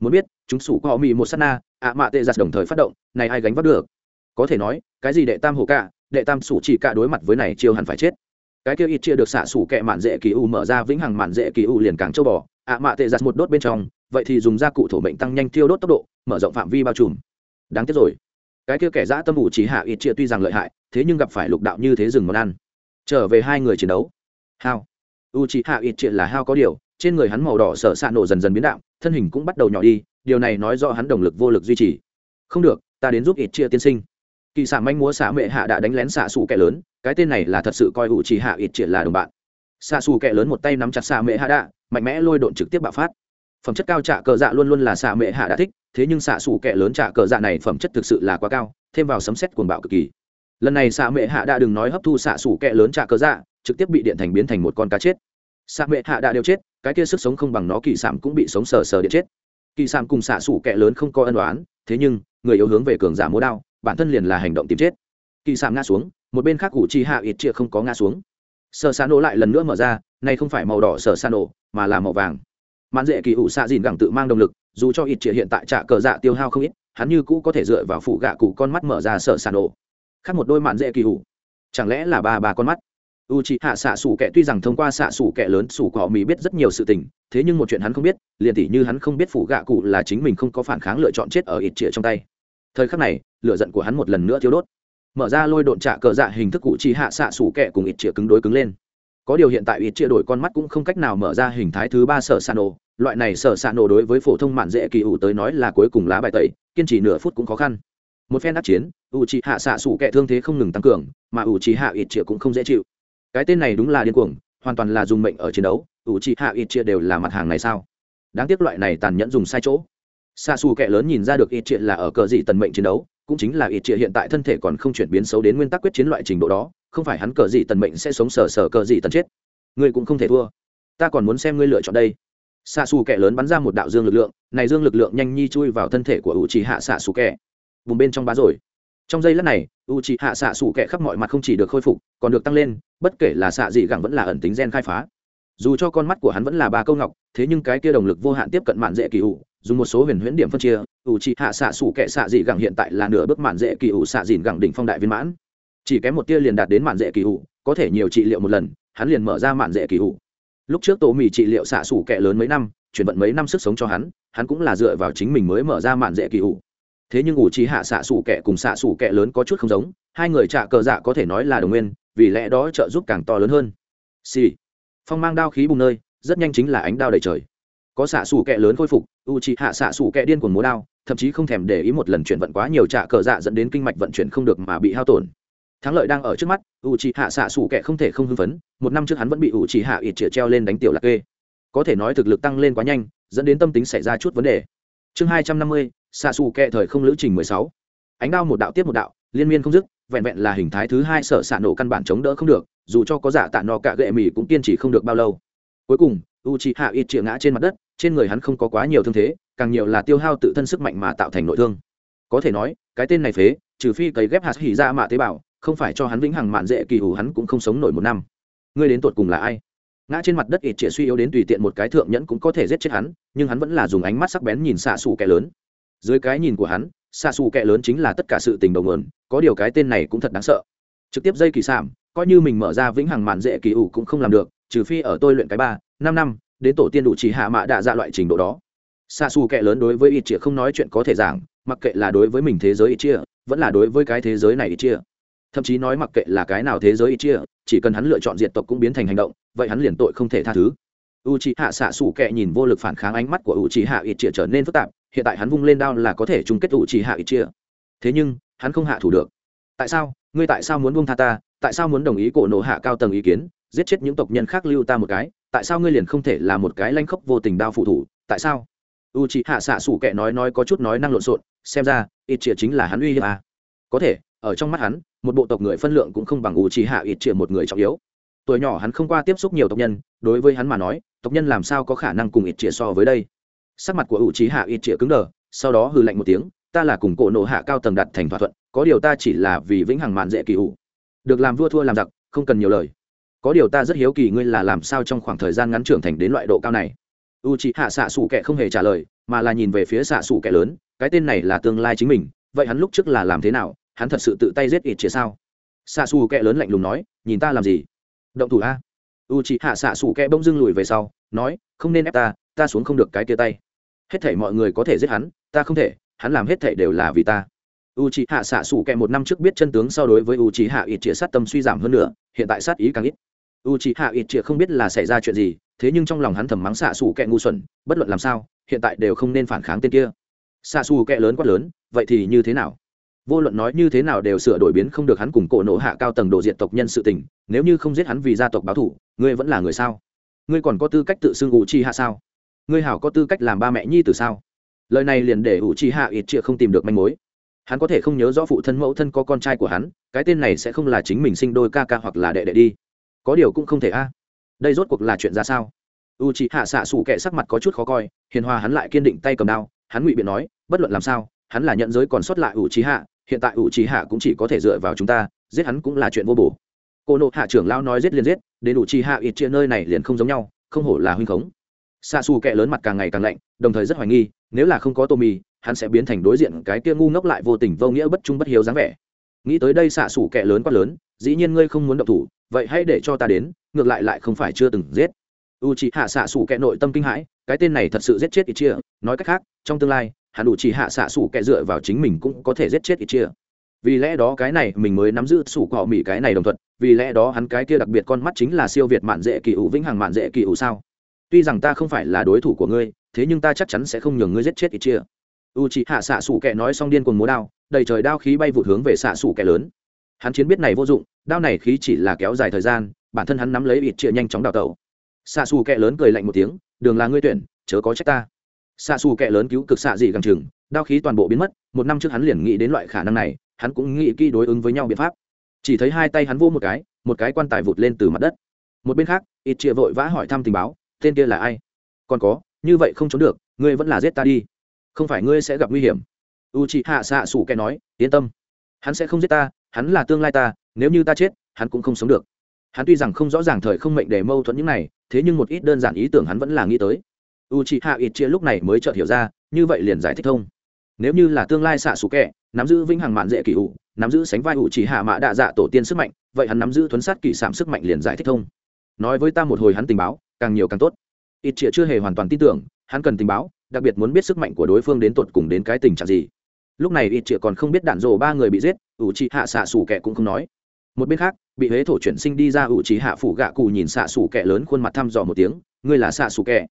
Muốn biết, chúng sủ cọ mì một s á t na, ạ mạ tệ giặt đồng thời phát động, này ai gánh vác được? Có thể nói, cái gì đệ tam hổ cả, đệ tam sủ chỉ cả đối mặt với này chiêu hẳn phải chết cái kia ít chia được xạ sủ kẹ mạn dễ kỳ u mở ra vĩnh hằng mạn dễ kỳ u liền càng châu bò. Ạ mạ tệ giặt một đốt bên trong, vậy thì dùng gia cụ thổ mệnh tăng nhanh tiêu đốt tốc độ, mở rộng phạm vi bao trùm. Đáng tiếc rồi. Cái kia kẻ dã tâm ủ chỉ hạ ít chia tuy rằng lợi hại, thế nhưng gặp phải lục đạo như thế rừng món ăn. Trở về hai người chiến đấu. Hao. U chỉ hạ ít chia là hao có điều, trên người hắn màu đỏ sợ xạ nổ dần dần biến đạo, thân hình cũng bắt đầu nhỏ đi, điều này nói do hắn động lực vô lực duy trì. Không được, ta đến giúp ít chia tiên sinh kỳ xạ manh múa xạ mệ hạ đã đánh lén xạ xù kẻ lớn, cái tên này là thật sự coi ủ trì hạ ít triệt là đồng bạn. Xạ xù kẻ lớn một tay nắm chặt xạ mệ hạ đạ mạnh mẽ lôi độn trực tiếp bạo phát. Phẩm chất cao trả cờ dạ luôn luôn là xạ mệ hạ đã thích, thế nhưng xạ xù kẻ lớn trả cờ dạ này phẩm chất thực sự là quá cao, thêm vào sấm xét cuồng bạo cực kỳ. Lần này xạ mệ hạ đã đừng nói hấp thu xạ xù kẻ lớn trả cờ dạ trực tiếp bị điện thành biến thành một con cá chết. Xạ mệ hạ đã đều chết, cái kia sức sống không bằng nó kỳ sạm cũng bị sống sờ sờ điện chết. Kỳ sạm cùng xạ xù kẻ lớn không có ân đoán thế nhưng, người yếu hướng về cường giả múa đao bản thân liền là hành động tìm chết. Kỳ sạm ngã xuống một bên khác cụ chi hạ ít chia không có ngã xuống. Sờ xa nổ lại lần nữa mở ra này không phải màu đỏ sờ xa nổ mà là màu vàng. Mãn dễ kỳ ủ xạ dìn gẳng tự mang động lực dù cho ít chia hiện tại trả cờ dạ tiêu hao không ít hắn như cũ có thể dựa vào phụ gạ cụ con mắt mở ra sở sàn nổ, khác một đôi mạn dễ kỳ ủ. Chẳng lẽ là ba ba con mắt? U c hạ xạ xủ kẻ tuy rằng thông qua xạ xủ kẻ lớn xủ cỏ mì biết rất nhiều sự tình thế nhưng một chuyện hắn không biết liền tỷ như hắn không biết phụ gạ cụ là chính mình không có phản kháng lựa chọn chết ở ít chĩa trong tay thời khắc này, lửa giận của hắn một lần nữa thiếu đốt. Mở ra lôi độn trạ cờ dạ hình thức cụ chi hạ xạ xủ kẹ cùng ít chĩa cứng đối cứng lên. Có điều hiện tại ít chia đổi con mắt cũng không cách nào mở ra hình thái thứ ba sở s nổ. Loại này sở s nổ đối với phổ thông mạn dễ kỳ ủ tới nói là cuối cùng lá bài tẩy, kiên trì nửa phút cũng khó khăn. Một phen đắc chiến, u trì hạ xạ xủ kẻ thương thế không ngừng tăng cường, mà u trì hạ ít chia cũng không dễ chịu. Cái tên này đúng là điên cuồng, hoàn toàn là dùng mệnh ở chiến đấu, u trì hạ ít chia đều là mặt hàng này sao? Đáng tiếc loại này tàn nhẫn dùng sai chỗ xa xù kẻ lớn nhìn ra được ít triệt là ở cờ gì tần mệnh chiến đấu, cũng chính là ít triệt hiện tại thân thể còn không chuyển biến xấu đến nguyên tắc quyết chiến loại trình độ đó, không phải hắn cờ gì tần mệnh sẽ sống sờ sờ cờ gì tần chết. Ngươi cũng không thể thua. Ta còn muốn xem ngươi lựa chọn đây. Xa xù kẻ lớn bắn ra một đạo dương lực lượng, này dương lực lượng nhanh nhi chui vào thân thể của u trì hạ xạ xù kẻ. Vùng bên trong bá rồi. Trong giây lát này u trì hạ xạ xù kẻ khắp mọi mặt không chỉ được khôi phục, còn được tăng lên, bất kể là xạ gì gẳng vẫn là ẩn tính gen khai phá. Dù cho con mắt của hắn vẫn là ba câu ngọc, thế nhưng cái kia đồng lực vô hạn tiếp cận mạn dễ kỳ ủ dùng một số huyền huyễn điểm phân chia, ủ trị hạ xạ xủ kệ xạ dị gẳng hiện tại là nửa bước mạn dễ kỳ ủ xạ dịn gẳng đỉnh phong đại viên mãn. Chỉ kém một tia liền đạt đến mạn dễ kỳ ủ, có thể nhiều trị liệu một lần, hắn liền mở ra mạn dễ kỳ ủ. Lúc trước tổ mì trị liệu xạ xủ kệ lớn mấy năm, chuyển vận mấy năm sức sống cho hắn hắn cũng là dựa vào chính mình mới mở ra mạn dễ kỳ ủ. Thế nhưng ủ trí hạ xạ xủ kệ cùng xạ xủ kệ lớn có chút không giống, hai người trạ cờ dạ có thể nói là đồng nguyên, vì lẽ đó trợ giúp càng to lớn hơn. Xì、sì. phong mang đao khí bùng nơi, rất nhanh chính là ánh đao đầy trời có xạ xù kẹ lớn khôi phục, u trí hạ xạ xù kẹ điên cuồng múa đao, thậm chí không thèm để ý một lần chuyển vận quá nhiều trạ cờ dạ dẫn đến kinh mạch vận chuyển không được mà bị hao tổn. Thắng lợi đang ở trước mắt, u c hạ xạ xù kẹ không thể không hưng phấn, một năm trước hắn vẫn bị u c hạ ít chĩa treo lên đánh tiểu lạc kê. Có thể nói thực lực tăng lên quá nhanh, dẫn đến tâm tính xảy ra chút vấn đề. Chương hai trăm năm mươi, xạ xù kẹ thời không lữ trình mười sáu. Ánh đao một đạo tiếp một đạo, liên miên không dứt, vẹn vẹn là hình thái thứ hai sở xạ nổ căn bản chống đỡ không được, dù cho có giả tạ no cả gệ mì cũng kiên trì không được bao lâu. Cuối cùng u c h i hạ ít chĩa ngã trên mặt đất, trên người hắn không có quá nhiều thương thế, càng nhiều là tiêu hao tự thân sức mạnh mà tạo thành nội thương. Có thể nói, cái tên này phế, trừ phi cấy ghép hạt hỉ ra mạ tế bào, không phải cho hắn vĩnh hằng mạn dễ kỳ hủ hắn cũng không sống nổi một năm. Ngươi đến tột cùng là ai? Ngã trên mặt đất ít triệu suy yếu đến tùy tiện một cái thượng nhẫn cũng có thể giết chết hắn, nhưng hắn vẫn là dùng ánh mắt sắc bén nhìn xạ xù kẻ lớn. Dưới cái nhìn của hắn, xạ xù kẻ lớn chính là tất cả sự tình đầu mượn có điều cái tên này cũng thật đáng sợ. Trực tiếp dây kỳ sảm coi như mình mở ra vĩnh hằng mạn dễ kỳ ủ cũng không làm được trừ phi ở tôi luyện cái ba, năm năm, đến tổ tiên đủ chỉ hạ mạ đạ dạ loại trình độ đó. Xa xù kệ lớn đối với ít chia không nói chuyện có thể giảng, mặc kệ là đối với mình thế giới ít chia vẫn là đối với cái thế giới này ít chia thậm chí nói mặc kệ là cái nào thế giới ít chia chỉ cần hắn lựa chọn diệt tộc cũng biến thành hành động, vậy hắn liền tội không thể tha thứ. U c h hạ xạ xủ kệ nhìn vô lực phản kháng ánh mắt của u c h hạ ít chia trở nên phức tạp, hiện tại hắn vung lên đao là có thể chung kết u c h hạ ít chia thế nhưng, hắn không hạ thủ được. Tại sao? Ngươi tại sao muốn buông tha ta? Tại sao muốn đồng ý cổ nổ hạ cao tầng ý kiến? Giết chết những tộc nhân khác lưu ta một cái, tại sao ngươi liền không thể là một cái lanh khốc vô tình đao phụ thủ, tại sao? U c h ị hạ xạ xủ kệ nói nói có chút nói năng lộn xộn, xem ra ít chĩa chính là hắn uy hiếp à. có thể, ở trong mắt hắn, một bộ tộc người phân lượng cũng không bằng u trí hạ ít chĩa một người trọng yếu. Tuổi nhỏ hắn không qua tiếp xúc nhiều tộc nhân, đối với hắn mà nói, tộc nhân làm sao có khả năng cùng ít chĩa so với đây? Sắc mặt của u trí hạ ít chĩa cứng đờ, sau đó hư lạnh một tiếng, ta là cùng cổ nộ hạ cao tầng đặt thành thỏa thuận, có điều ta chỉ là vì vĩnh hằng mạn dễ kỳ ủ được làm vua thua làm giặc, không cần nhiều lời có điều ta rất hiếu kỳ ngươi là làm sao trong khoảng thời gian ngắn trưởng thành đến loại độ cao này. U c h ị hạ xạ xù kệ không hề trả lời, mà là nhìn về phía xạ xù kệ lớn, cái tên này là tương lai chính mình, vậy hắn lúc trước là làm thế nào? Hắn thật sự tự tay giết ít chia sao? Xạ xù kệ lớn lạnh lùng nói, nhìn ta làm gì? Động thủ a. U c h ị hạ xạ xù kệ bỗng dưng lùi về sau, nói, không nên ép ta ta xuống không được cái tia tay. Hết thể mọi người có thể giết hắn, ta không thể, hắn làm hết thể đều là vì ta. U c h ị hạ xạ xù kệ một năm trước biết chân tướng so đối với u c h ị hạ ít chia sát tâm suy giảm hơn nữa, hiện tại sát ý càng ít u c h ị hạ ít chĩa không biết là xảy ra chuyện gì, thế nhưng trong lòng hắn thầm mắng xạ xù kẹ ngu xuẩn, bất luận làm sao, hiện tại đều không nên phản kháng tên kia. Xạ xù kẹ lớn quá lớn, vậy thì như thế nào? Vô luận nói như thế nào đều sửa đổi biến không được hắn cùng cổ nộ hạ cao tầng đồ diện tộc nhân sự tình, nếu như không giết hắn vì gia tộc báo thủ ngươi vẫn là người sao? Ngươi còn có tư cách tự xưng ủ chi hạ sao? Ngươi hảo có tư cách làm ba mẹ nhi từ sao? Lời này liền để ủ chi hạ ít chĩa không tìm được manh mối. Hắn có thể không nhớ rõ phụ thân mẫu thân có con trai của hắn, cái tên này sẽ không là chính mình sinh đôi ca ca hoặc là đệ đệ đi có điều cũng không thể a. Đây rốt cuộc là chuyện ra sao? U c hạ xạ xù kệ sắc mặt có chút khó coi, hiền hòa hắn lại kiên định tay cầm đao, hắn ngụy biện nói, bất luận làm sao, hắn là nhận giới còn sót lại u c hạ hiện tại u c hạ cũng chỉ có thể dựa vào chúng ta, giết hắn cũng là chuyện vô bổ. Cô nộ hạ trưởng lao nói giết liền giết, đến u c hạ ít chia nơi này liền không giống nhau, không hổ là huynh khống. Xạ xù kệ lớn mặt càng ngày càng lạnh, đồng thời rất hoài nghi, nếu là không có tô mì hắn sẽ biến thành đối diện cái kia ngu ngốc lại vô tình vô nghĩa bất trung bất hiếu dáng vẻ. Nghĩ tới đây xạ xù kệ lớn quá lớn, dĩ nhiên ngươi không muốn động thủ vậy hãy để cho ta đến, ngược lại lại không phải chưa từng giết. U c hạ xạ xủ kẻ nội tâm kinh hãi, cái tên này thật sự giết chết ít chia nói cách khác, trong tương lai, hắn đủ chỉ hạ xạ xủ kẻ dựa vào chính mình cũng có thể giết chết ít chia vì lẽ đó cái này mình mới nắm giữ sủ cọ mỹ cái này đồng thuận. Vì lẽ đó hắn cái kia đặc biệt con mắt chính là siêu việt mạn dễ kỳ ủ, vĩnh hằng mạn dễ kỳ ủ sao? Tuy rằng ta không phải là đối thủ của ngươi, thế nhưng ta chắc chắn sẽ không nhường ngươi giết chết ít chia u c hạ xạ xủ kẻ nói xong điên cuồng múa đao, đầy trời đao khí bay vụt hướng về xạ xủ kẻ lớn hắn chiến biết này vô dụng, đao này khí chỉ là kéo dài thời gian, bản thân hắn nắm lấy ít chia nhanh chóng đào tẩu. Xạ xù kẹ lớn cười lạnh một tiếng, đường là ngươi tuyển, chớ có trách ta. Xạ xù kẹ lớn cứu cực xạ dị gần chừng, đao khí toàn bộ biến mất, một năm trước hắn liền nghĩ đến loại khả năng này, hắn cũng nghĩ kỹ đối ứng với nhau biện pháp. Chỉ thấy hai tay hắn vô một cái một cái quan tài vụt lên từ mặt đất. Một bên khác, ít chia vội vã hỏi thăm tình báo, tên kia là ai? Còn có, như vậy không trốn được, ngươi vẫn là giết ta đi. Không phải ngươi sẽ gặp nguy hiểm. U chị hạ xạ xù kẹ nói, yên tâm, hắn sẽ không giết ta hắn là tương lai ta, nếu như ta chết, hắn cũng không sống được. Hắn tuy rằng không rõ ràng thời không mệnh để mâu thuẫn những này, thế nhưng một ít đơn giản ý tưởng hắn vẫn là nghĩ tới. U c h i hạ ít chia lúc này mới chợt hiểu ra, như vậy liền giải thích thông. Nếu như là tương lai xạ xù kẹ, nắm giữ vĩnh hằng mạn dễ kỳ ủ, nắm giữ sánh vai ủ chỉ hạ mã đạ dạ tổ tiên sức mạnh, vậy hắn nắm giữ thuấn sát kỳ sảm sức mạnh liền giải thích thông. Nói với ta một hồi hắn tình báo, càng nhiều càng tốt. Ít chia chưa hề hoàn toàn tin tưởng, hắn cần tình báo, đặc biệt muốn biết sức mạnh của đối phương đến tột cùng đến cái tình trạng gì lúc này ít chĩa còn không biết đạn rồ ba người bị giết, ủ chỉ hạ xạ xù kẻ cũng không nói. Một bên khác, bị huế thổ chuyển sinh đi ra, ủ trí hạ phủ gạ cụ nhìn xạ xù kẻ lớn khuôn mặt thăm dò một tiếng, ngươi là xạ xù kẻ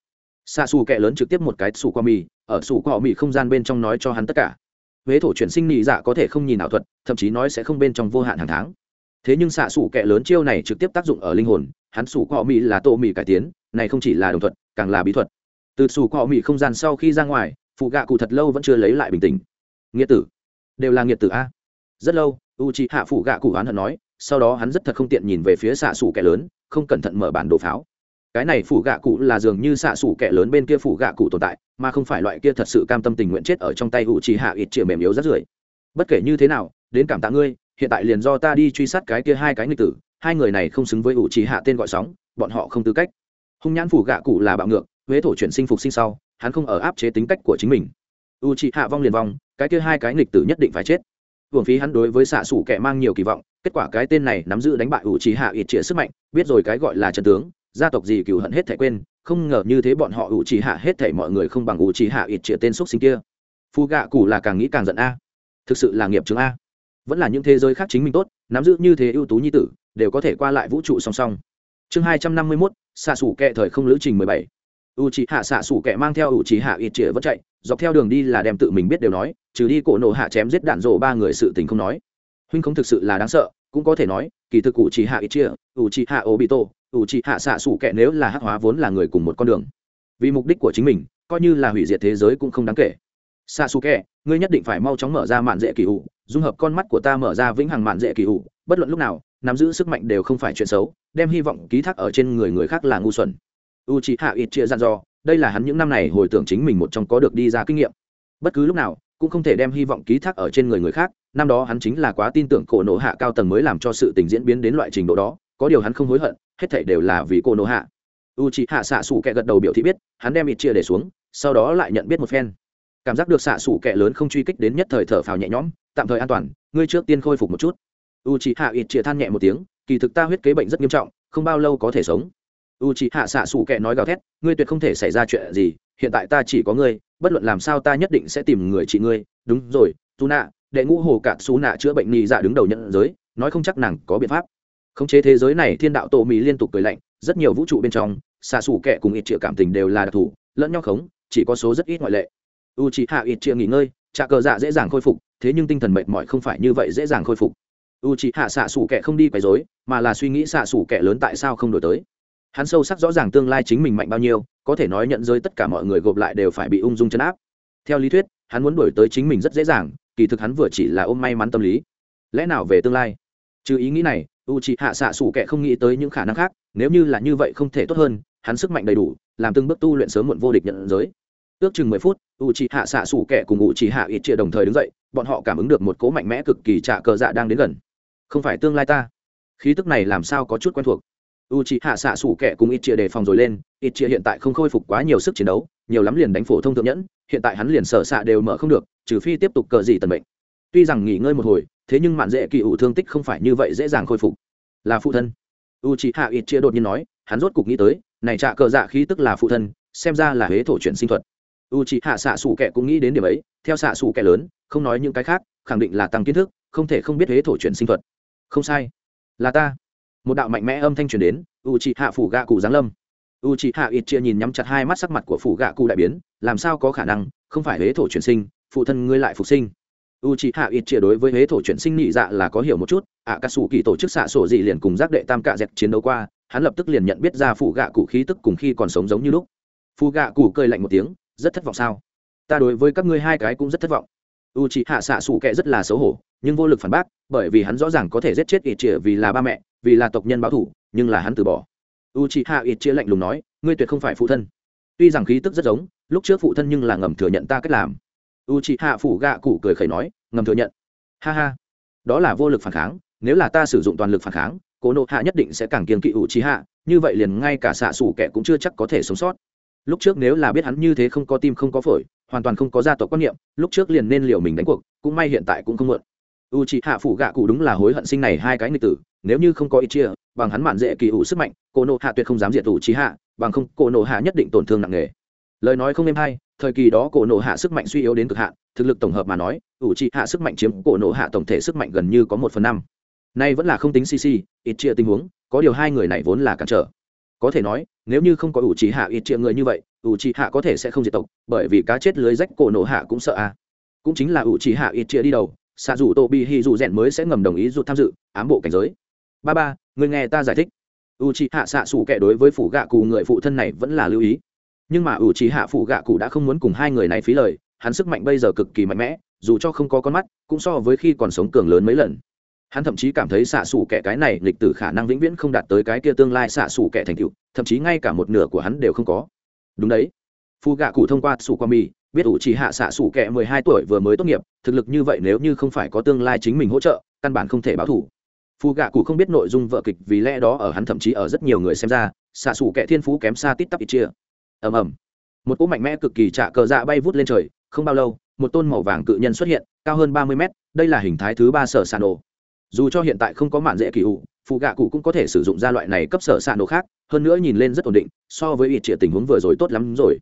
xạ xù kẻ lớn trực tiếp một cái xù qua mì, ở xù qua mì không gian bên trong nói cho hắn tất cả. Huế thổ chuyển sinh nhị dạ có thể không nhìn ảo thuật, thậm chí nói sẽ không bên trong vô hạn hàng tháng. Thế nhưng xạ xù kẻ lớn chiêu này trực tiếp tác dụng ở linh hồn, hắn xù qua mì là tô mì cải tiến, này không chỉ là đồng thuật, càng là bí thuật. Từ xù qua mì không gian sau khi ra ngoài phụ gạ cụ thật lâu vẫn chưa lấy lại bình tĩnh nghĩa tử. Đều là nghĩa tử a. Rất lâu u c h hạ phụ gạ cụ oán hận nói, sau đó hắn rất thật không tiện nhìn về phía xạ xủ kẻ lớn, không cẩn thận mở bản đồ pháo. Cái này phủ gạ cụ là dường như xạ xủ kẻ lớn bên kia phủ gạ cụ tồn tại, mà không phải loại kia thật sự cam tâm tình nguyện chết ở trong tay u c h hạ ít chĩa mềm yếu rất rưởi. Bất kể như thế nào, đến cảm tạ ngươi, hiện tại liền do ta đi truy sát cái kia hai cái nghịch tử, hai người này không xứng với u c h hạ tên gọi sóng, bọn họ không tư cách. Hung nhãn phủ gạ cụ là bạo ngược, huế thổ chuyển sinh phục sinh sau, hắn không ở áp chế tính cách của chính mình u c h ị hạ vong liền vong, cái kia hai cái nghịch tử nhất định phải chết. Hưởng phí hắn đối với xạ xủ kẻ mang nhiều kỳ vọng, kết quả cái tên này nắm giữ đánh bại ủ trí hạ ít trịa sức mạnh, biết rồi cái gọi là trần tướng, gia tộc gì cựu hận hết thể quên, không ngờ như thế bọn họ ủ trí hạ hết thể mọi người không bằng ủ trí hạ ít trịa tên x sinh kia. Phu gạ cụ là càng nghĩ càng giận a. Thực sự là nghiệp chứng a. Vẫn là những thế giới khác chính mình tốt, nắm giữ như thế ưu tú như tử, đều có thể qua lại vũ trụ song song. Chương hai trăm năm mươi mốt, xạ xủ kệ thời không lữ trình mười bảy. U trí hạ xạ xủ kệ mang theo u trí hạ ít trịa vẫn chạy dọc theo đường đi là đem tự mình biết đều nói, trừ đi cổ nổ hạ chém giết đạn rổ ba người sự tình không nói. Huynh không thực sự là đáng sợ, cũng có thể nói, kỳ thực cụ chỉ hạ ít chia ủ chỉ hạ ô bị tổ ủ chỉ hạ xạ sủ kệ nếu là hắc hóa vốn là người cùng một con đường. Vì mục đích của chính mình, coi như là hủy diệt thế giới cũng không đáng kể. Xạ sủ kệ ngươi nhất định phải mau chóng mở ra mạn dễ kỳ ủ, dung hợp con mắt của ta mở ra vĩnh hằng mạn dễ kỳ ủ, bất luận lúc nào, nắm giữ sức mạnh đều không phải chuyện xấu, đem hy vọng ký thác ở trên người người khác là ngu xuẩn. U chỉ hạ ít chia dặn dò đây là hắn những năm này hồi tưởng chính mình một trong có được đi ra kinh nghiệm. Bất cứ lúc nào, cũng không thể đem hy vọng ký thác ở trên người người khác, năm đó hắn chính là quá tin tưởng cổ nộ hạ cao tầng mới làm cho sự tình diễn biến đến loại trình độ đó, có điều hắn không hối hận, hết thảy đều là vì cô nô hạ. U chị hạ xạ xủ kẹ gật đầu biểu thị biết, hắn đem ít chia để xuống, sau đó lại nhận biết một phen. Cảm giác được xạ xủ kẹ lớn không truy kích đến nhất thời thở phào nhẹ nhõm, tạm thời an toàn, ngươi trước tiên khôi phục một chút. U chị hạ ít chia than nhẹ một tiếng, kỳ thực ta huyết kế bệnh rất nghiêm trọng, không bao lâu có thể sống u chị hạ xạ xù kẹ nói gào thét, ngươi tuyệt không thể xảy ra chuyện gì, hiện tại ta chỉ có ngươi, bất luận làm sao ta nhất định sẽ tìm người chị ngươi. Đúng rồi tu nạ đệ ngũ hồ cạn xú nạ chữa bệnh nghi dạ đứng đầu nhận giới, nói không chắc nàng có biện pháp. Khống chế thế giới này, thiên đạo tổ mỹ liên tục cười lạnh, rất nhiều vũ trụ bên trong xạ xù kẹ cùng ít triệu cảm tình đều là đặc thù, lẫn nhau khống, chỉ có số rất ít ngoại lệ. U chị hạ ít triệu nghỉ ngơi trà cờ dạ dễ dàng khôi phục, thế nhưng tinh thần mệt mỏi không phải như vậy dễ dàng khôi phục. U chị hạ xạ xù kẹ không đi quấy dối mà là suy nghĩ xạ xù kẹ lớn tại sao không đổi tới hắn sâu sắc rõ ràng tương lai chính mình mạnh bao nhiêu, có thể nói nhận giới tất cả mọi người gộp lại đều phải bị ung dung chấn áp. Theo lý thuyết, hắn muốn đổi tới chính mình rất dễ dàng, kỳ thực hắn vừa chỉ là ôm may mắn tâm lý. Lẽ nào về tương lai? Trừ ý nghĩ này u c h ị hạ xạ xủ kệ không nghĩ tới những khả năng khác, nếu như là như vậy không thể tốt hơn, hắn sức mạnh đầy đủ, làm từng bước tu luyện sớm muộn vô địch nhận giới. Ước chừng mười phút u c h ị hạ xạ xủ kệ cùng u c h ị hạ ít chia đồng thời đứng dậy, bọn họ cảm ứng được một cố mạnh mẽ cực kỳ trạ cờ dạ đang đến gần. Không phải tương lai ta. Khí tức này làm sao có chút quen thuộc? U c h ị hạ xạ xủ kệ cùng ít chia đề phòng rồi lên ít chia hiện tại không khôi phục quá nhiều sức chiến đấu, nhiều lắm liền đánh phổ thông thượng nhẫn, hiện tại hắn liền sở xạ đều mở không được, trừ phi tiếp tục cờ gì tần bệnh tuy rằng nghỉ ngơi một hồi, thế nhưng mạn dễ kỳ ủ thương tích không phải như vậy dễ dàng khôi phục. Là phụ thân. U c h ị hạ ít chia đột nhiên nói, hắn rốt cục nghĩ tới, này trạ cờ dạ khí tức là phụ thân, xem ra là huế thổ chuyển sinh thuật. U c h ị hạ xạ xủ kẻ cũng nghĩ đến điểm ấy, theo xạ xủ kẻ lớn, không nói những cái khác, khẳng định là tăng kiến thức, không thể không biết huế thổ chuyển sinh thuật. Không sai. Là ta một đạo mạnh mẽ âm thanh truyền đến u c h ị hạ phủ gạ cụ giáng lâm. U c h ị hạ ít chia nhìn nhắm chặt hai mắt sắc mặt của phủ gạ cụ đại biến, làm sao có khả năng, không phải huế thổ chuyển sinh, phụ thân ngươi lại phục sinh. U c h ị hạ ít chia đối với huế thổ chuyển sinh nhị dạ là có hiểu một chút ạ cà sủ kỳ tổ chức xạ sổ dị liền cùng giác đệ tam cạ dẹp chiến đấu qua, hắn lập tức liền nhận biết ra phủ gạ cụ khí tức cùng khi còn sống giống như lúc. Phù gạ cụ cơi lạnh một tiếng, rất thất vọng sao? Ta đối với các ngươi hai cái cũng rất thất vọng. U c h ị hạ xạ sủ kệ rất là xấu hổ, nhưng vô lực phản bác, bởi vì hắn rõ ràng có thể giết chết ít chia vì là ba mẹ vì là tộc nhân báo thủ, nhưng là hắn từ bỏ. U c hạ ít chia lạnh lùng nói, ngươi tuyệt không phải phụ thân. Tuy rằng khí tức rất giống, lúc trước phụ thân nhưng là ngầm thừa nhận ta cách làm. U c hạ phủ gạ cụ cười khẩy nói, ngầm thừa nhận. Ha ha. Đó là vô lực phản kháng, nếu là ta sử dụng toàn lực phản kháng, cố nộ hạ nhất định sẽ càng kiên kỵ u c hạ như vậy liền ngay cả xạ xủ kẻ cũng chưa chắc có thể sống sót. Lúc trước nếu là biết hắn như thế không có tim không có phổi, hoàn toàn không có gia tộc quan niệm, lúc trước liền nên liều mình đánh cuộc, cũng may hiện tại cũng không mượn u c hạ phủ gạ cụ đúng là hối hận sinh này hai cái nghịch tử nếu như không có ít chia, bằng hắn mạn dễ kỳ ủ sức mạnh, cô nộ hạ tuyệt không dám diệt ủ trí hạ, bằng không, cô nộ hạ nhất định tổn thương nặng nề. Lời nói không êm hay, thời kỳ đó cổ nộ hạ sức mạnh suy yếu đến cực hạn, thực lực tổng hợp mà nói, ủ trị hạ sức mạnh chiếm cổ nộ hạ tổng thể sức mạnh gần như có một phần năm. Nay vẫn là không tính cc ít chia tình huống, có điều hai người này vốn là cản trở. Có thể nói, nếu như không có ủ trị hạ ít chia người như vậy, ủ trị hạ có thể sẽ không diệt tộc, bởi vì cá chết lưới rách cổ nộ hạ cũng sợ à cũng chính là ủ trị hạ ít chia đi đầu xạ dù tô bi hi dù rèn mới sẽ ngầm đồng ý dù tham dự, ám bộ cảnh giới ba ba người nghe ta giải thích. U c hạ xạ xủ kệ đối với phủ gạ cụ người phụ thân này vẫn là lưu ý. Nhưng mà U trí hạ phụ gạ cụ đã không muốn cùng hai người này phí lời, hắn sức mạnh bây giờ cực kỳ mạnh mẽ, dù cho không có con mắt, cũng so với khi còn sống cường lớn mấy lần. Hắn thậm chí cảm thấy xạ xủ kẻ cái này lịch tử khả năng vĩnh viễn không đạt tới cái kia tương lai xạ xủ kẻ thành tựu, thậm chí ngay cả một nửa của hắn đều không có. Đúng đấy. Phụ gạ cụ thông qua xù qua mi biết ủ trí hạ xạ xủ kẻ mười hai tuổi vừa mới tốt nghiệp, thực lực như vậy nếu như không phải có tương lai chính mình hỗ trợ, căn bản không thể báo thủ phụ gạ cụ không biết nội dung vợ kịch vì lẽ đó ở hắn thậm chí ở rất nhiều người xem ra, xạ xủ kẻ thiên phú kém xa tít tắp ít chia. Ầm ầm. Một cỗ mạnh mẽ cực kỳ trả cờ dạ bay vút lên trời, không bao lâu, một tôn màu vàng cự nhân xuất hiện, cao hơn ba mươi mét, đây là hình thái thứ ba sở sàn đồ dù cho hiện tại không có mạn dễ kỳ ủ phụ gạ cụ cũng có thể sử dụng ra loại này cấp sở sàn đồ khác, hơn nữa nhìn lên rất ổn định, so với ít trịa tình huống vừa rồi tốt lắm rồi.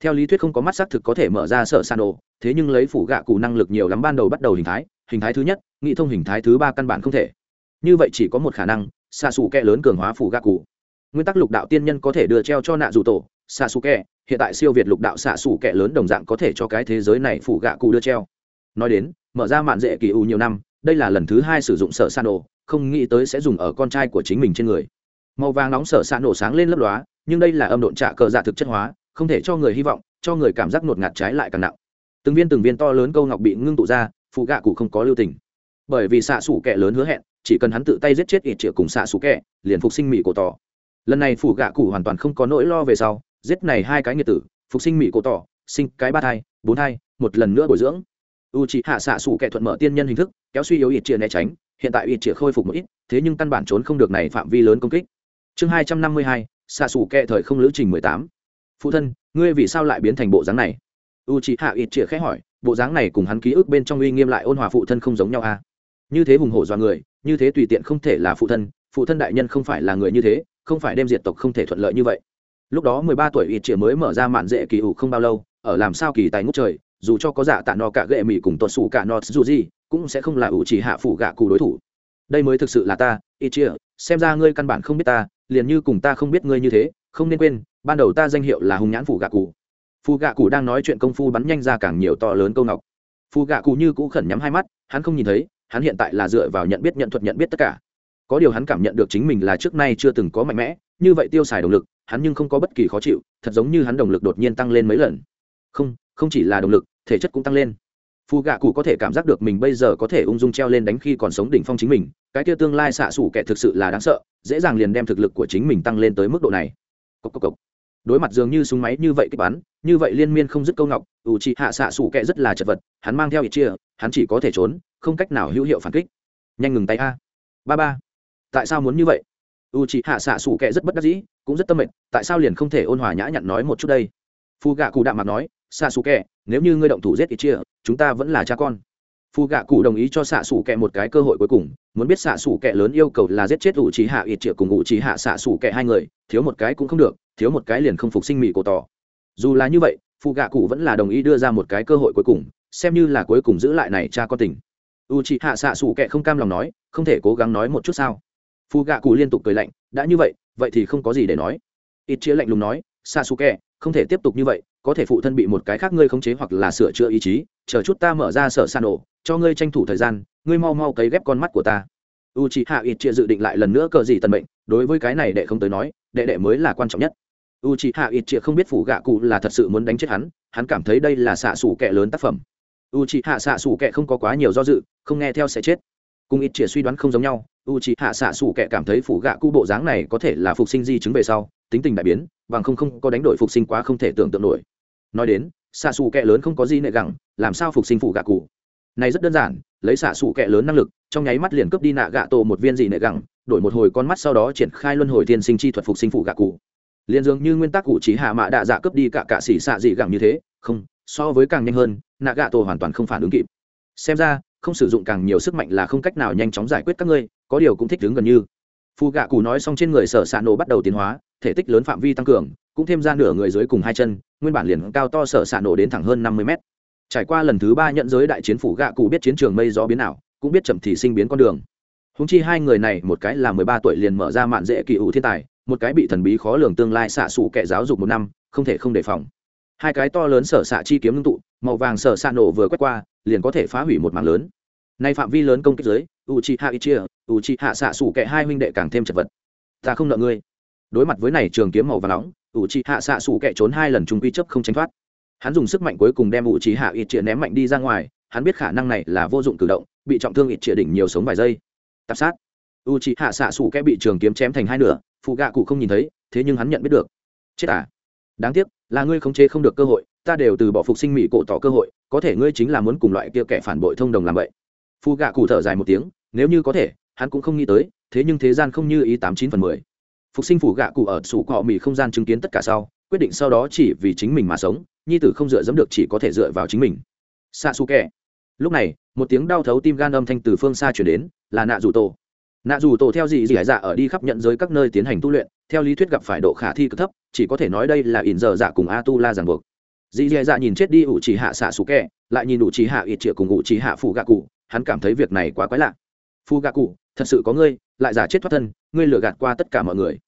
Theo lý thuyết không có mắt xác thực có thể mở ra sở sàn đồ thế nhưng lấy phụ gạ cụ năng lực nhiều lắm ban đầu bắt đầu hình thái hình thái thứ nhất, nghị thông hình thái thứ ba căn bản không thể như vậy chỉ có một khả năng xa xù kẹ lớn cường hóa phủ gạ cụ nguyên tắc lục đạo tiên nhân có thể đưa treo cho nạ dù tổ xạ xù kẹ hiện tại siêu việt lục đạo xạ xù kẹ lớn đồng dạng có thể cho cái thế giới này phủ gạ cụ đưa treo. Nói đến, mở ra mạn dễ kỳ u nhiều năm, đây là lần thứ hai sử dụng sở san nổ không nghĩ tới sẽ dùng ở con trai của chính mình trên người. Màu vàng nóng sở san nổ sáng lên lấp lóa, nhưng đây là âm độn trạ cờ dạ thực chất hóa, không thể cho người hy vọng, cho người cảm giác ngột ngạt trái lại càng nặng. Từng viên từng viên to lớn câu ngọc bị ngưng tụ ra phụ gạ cụ không có lưu tình. Bởi vì xạ xù kẹ lớn hứa hẹn chỉ cần hắn tự tay giết chết ít triệu cùng xạ xù kẹ, liền phục sinh mỹ cổ tỏ. Lần này phủ gạ cụ hoàn toàn không có nỗi lo về sau, giết này hai cái nghiệt tử, phục sinh mỹ cổ tỏ, sinh cái ba thai, bốn thai, một lần nữa bồi dưỡng. U c h ị hạ xạ xù kẻ thuận mở tiên nhân hình thức, kéo suy yếu ít chia né tránh, hiện tại ít chia khôi phục một ít, thế nhưng căn bản trốn không được này phạm vi lớn công kích. Chương hai trăm năm mươi hai xạ xù kẹ thời không lữ trình mười tám. Phụ thân, ngươi vì sao lại biến thành bộ dáng này? U chị hạ ít chĩa khẽ hỏi, bộ dáng này cùng hắn ký ức bên trong uy nghiêm lại ôn hòa phụ thân không giống nhau à? Như thế hùng hổ do người, như thế tùy tiện không thể là phụ thân phụ thân đại nhân không phải là người như thế, không phải đem diệt tộc không thể thuận lợi như vậy. Lúc đó mười ba tuổi ít chĩa mới mở ra mạn dễ kỳ ủ không bao lâu, ở làm sao kỳ tài ngút trời, dù cho có giả tạ no cả gệ mỹ cùng tuột xù cả no dù gì, cũng sẽ không là ủ chỉ hạ phủ gạ cụ đối thủ. Đây mới thực sự là ta ít triệu xem ra ngươi căn bản không biết ta, liền như cùng ta không biết ngươi như thế, không nên quên, ban đầu ta danh hiệu là hùng nhãn phủ gạ cụ. Phù gạ cụ đang nói chuyện công phu bắn nhanh ra càng nhiều to lớn câu ngọc. Phù gạ cụ như cũ khẩn nhắm hai mắt, hắn không nhìn thấy hắn hiện tại là dựa vào nhận biết, nhận thuật, nhận biết tất cả. Có điều hắn cảm nhận được chính mình là trước nay chưa từng có mạnh mẽ, như vậy tiêu xài động lực, hắn nhưng không có bất kỳ khó chịu, thật giống như hắn động lực đột nhiên tăng lên mấy lần. Không không chỉ là động lực, thể chất cũng tăng lên. Phù gạ cụ có thể cảm giác được mình bây giờ có thể ung dung treo lên đánh khi còn sống đỉnh phong chính mình, cái kia tương lai xạ xủ kẻ thực sự là đáng sợ, dễ dàng liền đem thực lực của chính mình tăng lên tới mức độ này. Cốc cốc cốc. đối mặt dường như súng máy như vậy kích bắn, như vậy liên miên không dứt câu ngọc ủ trị hạ xạ xủ kẻ rất là chật vật, hắn mang theo ít chia, hắn chỉ có thể trốn không cách nào hữu hiệu phản kích. Nhanh ngừng tay a. Ba ba. Tại sao muốn như vậy? U chị hạ xạ xủ kệ rất bất đắc dĩ cũng rất tâm mệnh tại sao liền không thể ôn hòa nhã nhặn nói một chút đây? Phù gạ cụ đạm mặt nói xạ xù kệ, nếu như ngươi động thủ giết ít chia chúng ta vẫn là cha con. Phù gạ cụ đồng ý cho xạ xù kệ một cái cơ hội cuối cùng muốn biết xạ xù kệ lớn yêu cầu là giết chết ủ trí hạ ít chia cùng ủ trí hạ xạ xù kệ hai người thiếu một cái cũng không được thiếu một cái liền không phục sinh mỹ cổ tỏ. Dù là như vậy phù gạ cụ vẫn là đồng ý đưa ra một cái cơ hội cuối cùng xem như là cuối cùng giữ lại này cha con tình u chị hạ xạ xù kệ không cam lòng nói, không thể cố gắng nói một chút sao? Phù gạ cụ liên tục cười lạnh, đã như vậy vậy thì không có gì để nói. Ít chĩa lạnh lùng nói xạ xù kệ không thể tiếp tục như vậy, có thể phụ thân bị một cái khác ngươi khống chế hoặc là sửa chữa ý chí, chờ chút ta mở ra sở san ổ, cho ngươi tranh thủ thời gian, ngươi mau mau cấy ghép con mắt của ta. U chị hạ ít chia dự định lại lần nữa cờ gì tần bệnh, đối với cái này đệ không tới nói, đệ đệ mới là quan trọng nhất. U chị hạ ít chia không biết phủ gạ cụ là thật sự muốn đánh chết hắn hắn cảm thấy đây là xạ xủ kẹ lớn tác phẩm u c h ị hạ xạ xù kẹ không có quá nhiều do dự, không nghe theo sẽ chết. Cùng ít chĩa suy đoán không giống nhau u c h ị hạ xạ xù kẹ cảm thấy phủ gạ cụ bộ dáng này có thể là phục sinh di chứng về sau, tính tình đại biến, bằng không không có đánh đổi phục sinh quá không thể tưởng tượng nổi. Nói đến xạ xù kẹ lớn không có gì nệ gẳng, làm sao phục sinh phủ gạ cụ? Này rất đơn giản, lấy xạ xù kẹ lớn năng lực, trong nháy mắt liền cướp đi nạ gạ tổ một viên dị nệ gẳng, đổi một hồi con mắt sau đó triển khai luân hồi tiên sinh chi thuật phục sinh phủ gạ cụ. Liền dường như nguyên tắc cụ trí hạ mạ đạ dạ cướp đi cả cạ xỉ xạ dị gẳng như thế, không, so với càng nhanh hơn nạ gạ tổ hoàn toàn không phản ứng kịp. Xem ra, không sử dụng càng nhiều sức mạnh là không cách nào nhanh chóng giải quyết các ngươi, có điều cũng thích đứng gần như. Phù gạ cụ nói xong trên người sở xạ nổ bắt đầu tiến hóa, thể tích lớn phạm vi tăng cường, cũng thêm ra nửa người dưới cùng hai chân, nguyên bản liền cao to sở xạ nổ đến thẳng hơn năm mươi mét. Trải qua lần thứ ba nhận giới đại chiến phủ gạ cụ biết chiến trường mây gió biến nào cũng biết chậm thì sinh biến con đường. Húng chi hai người này, một cái là mười ba tuổi liền mở ra mạn dễ kỳ ủ thiên tài, một cái bị thần bí khó lường tương lai xạ xù kẻ giáo dục một năm, không thể không đề phòng. Hai cái to lớn sở xạ chi kiếm ngưng tụ màu vàng sở xạ nổ vừa quét qua, liền có thể phá hủy một mảng lớn. Nay phạm vi lớn công kích giới u chi hạ ichia u chi hạ xạ xủ kệ hai huynh đệ càng thêm chật vật. Ta không nợ ngươi. Đối mặt với này trường kiếm màu và nóng ủ trì hạ xạ xủ kẹ trốn hai lần trung quy chấp không tránh thoát. Hắn dùng sức mạnh cuối cùng đem ủ trì hạ ít ném mạnh đi ra ngoài, hắn biết khả năng này là vô dụng cử động, bị trọng thương ít đỉnh nhiều sống vài giây. Tạp sát. U trì hạ xạ xủ kẹ bị trường kiếm chém thành hai nửa phụ gạ cụ không nhìn thấy, thế nhưng hắn nhận biết được. Chết à. Đáng tiếc, là ngươi không chế không được cơ hội ta đều từ bỏ phục sinh mỹ cổ tỏ cơ hội, có thể ngươi chính là muốn cùng loại kia kẻ phản bội thông đồng làm vậy. Phu gạ cụ thở dài một tiếng, nếu như có thể, hắn cũng không nghĩ tới, thế nhưng thế gian không như ý tám chín phần mười. Phục sinh phủ gạ cụ ở sủ cọ mỹ không gian chứng kiến tất cả sau, quyết định sau đó chỉ vì chính mình mà sống, nhi tử không dựa dẫm được chỉ có thể dựa vào chính mình. Xa xù kẹ lúc này, một tiếng đau thấu tim gan âm thanh từ phương xa chuyển đến, là nạ dù tổ. Nạ dù tổ theo gì gì hải dạ ở đi khắp nhận giới các nơi tiến hành tu luyện, theo lý thuyết gặp phải độ khả thi cực thấp, chỉ có thể nói đây là ỉn giờ dạ cùng a tu la ràng buộc dì dì dạ nhìn chết đi ủ chỉ hạ xạ xù kẹ, lại nhìn ủ chỉ hạ ít triệu cùng ủ chỉ hạ phụ gạ cụ. Hắn cảm thấy việc này quá quái lạ. Phụ gạ cụ, thật sự có ngươi, lại giả chết thoát thân, ngươi lừa gạt qua tất cả mọi người.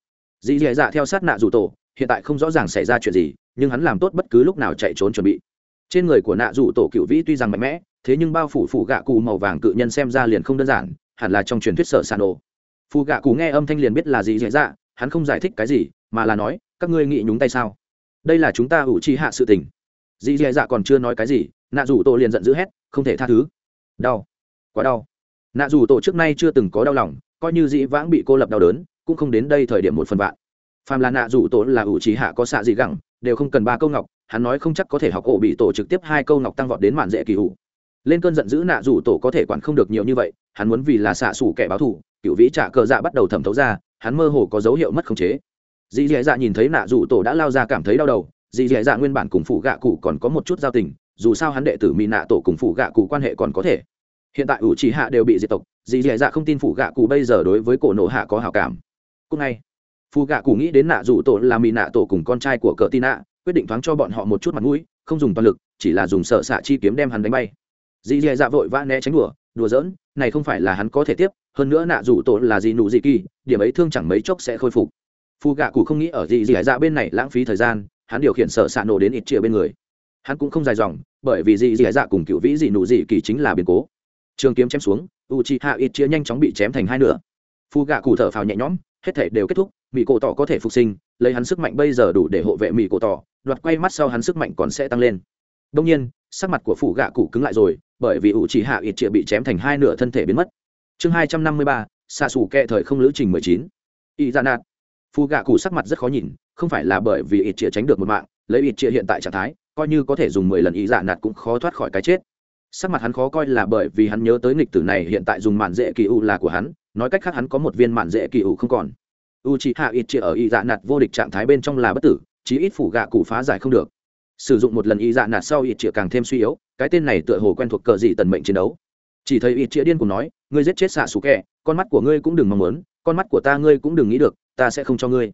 Dì dì dạ theo sát nạ dù tổ, hiện tại không rõ ràng xảy ra chuyện gì, nhưng hắn làm tốt bất cứ lúc nào chạy trốn chuẩn bị. Trên người của nạ dù tổ cựu vĩ tuy rằng mạnh mẽ, thế nhưng bao phủ phủ gạ cụ màu vàng cự nhân xem ra liền không đơn giản, hẳn là trong truyền thuyết sở sàn đồ phù gạ cụ nghe âm thanh liền biết là gì dễ dạ hắn không giải thích cái gì, mà là nói, các ngươi nghĩ nhúng tay sao? Đây là chúng ta ủ chi hạ sự tình dì dì dạ còn chưa nói cái gì, nạ dù tổ liền giận dữ hét, không thể tha thứ. Đau. Quá đau. Nạ dù tổ trước nay chưa từng có đau lòng, coi như dĩ vãng bị cô lập đau đớn, cũng không đến đây thời điểm một phần vạn. Phàm là nạ dù tổ là ủ trí hạ có xạ gì gẳng, đều không cần ba câu ngọc, hắn nói không chắc có thể học ổ bị tổ trực tiếp hai câu ngọc tăng vọt đến mạn dễ kỳ ủ lên cơn giận dữ nạ dù tổ có thể quản không được nhiều như vậy, hắn muốn vì là xạ xủ kẻ báo thù, cựu vĩ trả cờ dạ bắt đầu thẩm thấu ra, hắn mơ hồ có dấu hiệu mất khống chế. Dì dì dạ nhìn thấy nạ dù tổ đã lao ra cảm thấy đau đầu dì dì dạ nguyên bản cùng phụ gạ cụ còn có một chút giao tình, dù sao hắn đệ tử mỹ nạ tổ cùng phụ gạ cụ quan hệ còn có thể. Hiện tại ủ trì hạ đều bị diệt tộc, dì dì dạ không tin phụ gạ cụ bây giờ đối với cổ nộ hạ có hào cảm. Cùng ngày phụ gạ cụ nghĩ đến nạ rủ tổ là mỹ nạ tổ cùng con trai của cờ tin nạ, quyết định thoáng cho bọn họ một chút mặt mũi, không dùng toàn lực, chỉ là dùng sợ xạ chi kiếm đem hắn đánh bay. Dì dì dạ vội vã né tránh đùa đùa giỡn, này không phải là hắn có thể tiếp, hơn nữa nạ rủ tổ là gì nụ gì kỳ, điểm ấy thương chẳng mấy chốc sẽ khôi phục. Phù gạ cụ không nghĩ ở gì gì dạ bên này lãng phí thời gian hắn điều khiển sợ xạ nổ đến ít chia bên người. Hắn cũng không dài dòng, bởi vì gì gì dạ cùng cựu vĩ gì nụ gì kỳ chính là biến cố. Trường kiếm chém xuống u chi hạ ít chia nhanh chóng bị chém thành hai nửa. Phu gạ cụ thở phào nhẹ nhõm, hết thể đều kết thúc mỹ cổ tỏ có thể phục sinh, lấy hắn sức mạnh bây giờ đủ để hộ vệ mỹ cổ tỏ, đoạt quay mắt sau hắn sức mạnh còn sẽ tăng lên. Đông nhiên, sắc mặt của phủ gạ cụ cứng lại rồi, bởi vì ủ chỉ hạ ít chia bị chém thành hai nửa thân thể biến mất. Chương hai trăm năm mươi ba xa xù kẹ thời không lữ trình mười chín. Y ra nạt phù gạ cụ sắc mặt rất khó nhìn không phải là bởi vì ít chia tránh được một mạng, lấy ít chia hiện tại trạng thái, coi như có thể dùng mười lần ý dạ nạt cũng khó thoát khỏi cái chết. Sắc mặt hắn khó coi là bởi vì hắn nhớ tới nghịch tử này, hiện tại dùng mạn dễ kỳ u là của hắn, nói cách khác hắn có một viên mạn dễ kỳ u không còn. U c hạ ít chia ở ý dạ nạt vô địch trạng thái bên trong là bất tử, chí ít phủ gạ cụ phá giải không được. Sử dụng một lần ý dạ nạt sau ít chia càng thêm suy yếu, cái tên này tựa hồ quen thuộc cờ gì tần mệnh chiến đấu. Chỉ thấy ít chia điên cùng nói, ngươi giết chết xạ xú kẹ, con mắt của ngươi cũng đừng mong muốn, con mắt của ta ngươi cũng đừng nghĩ được, ta sẽ không cho ngươi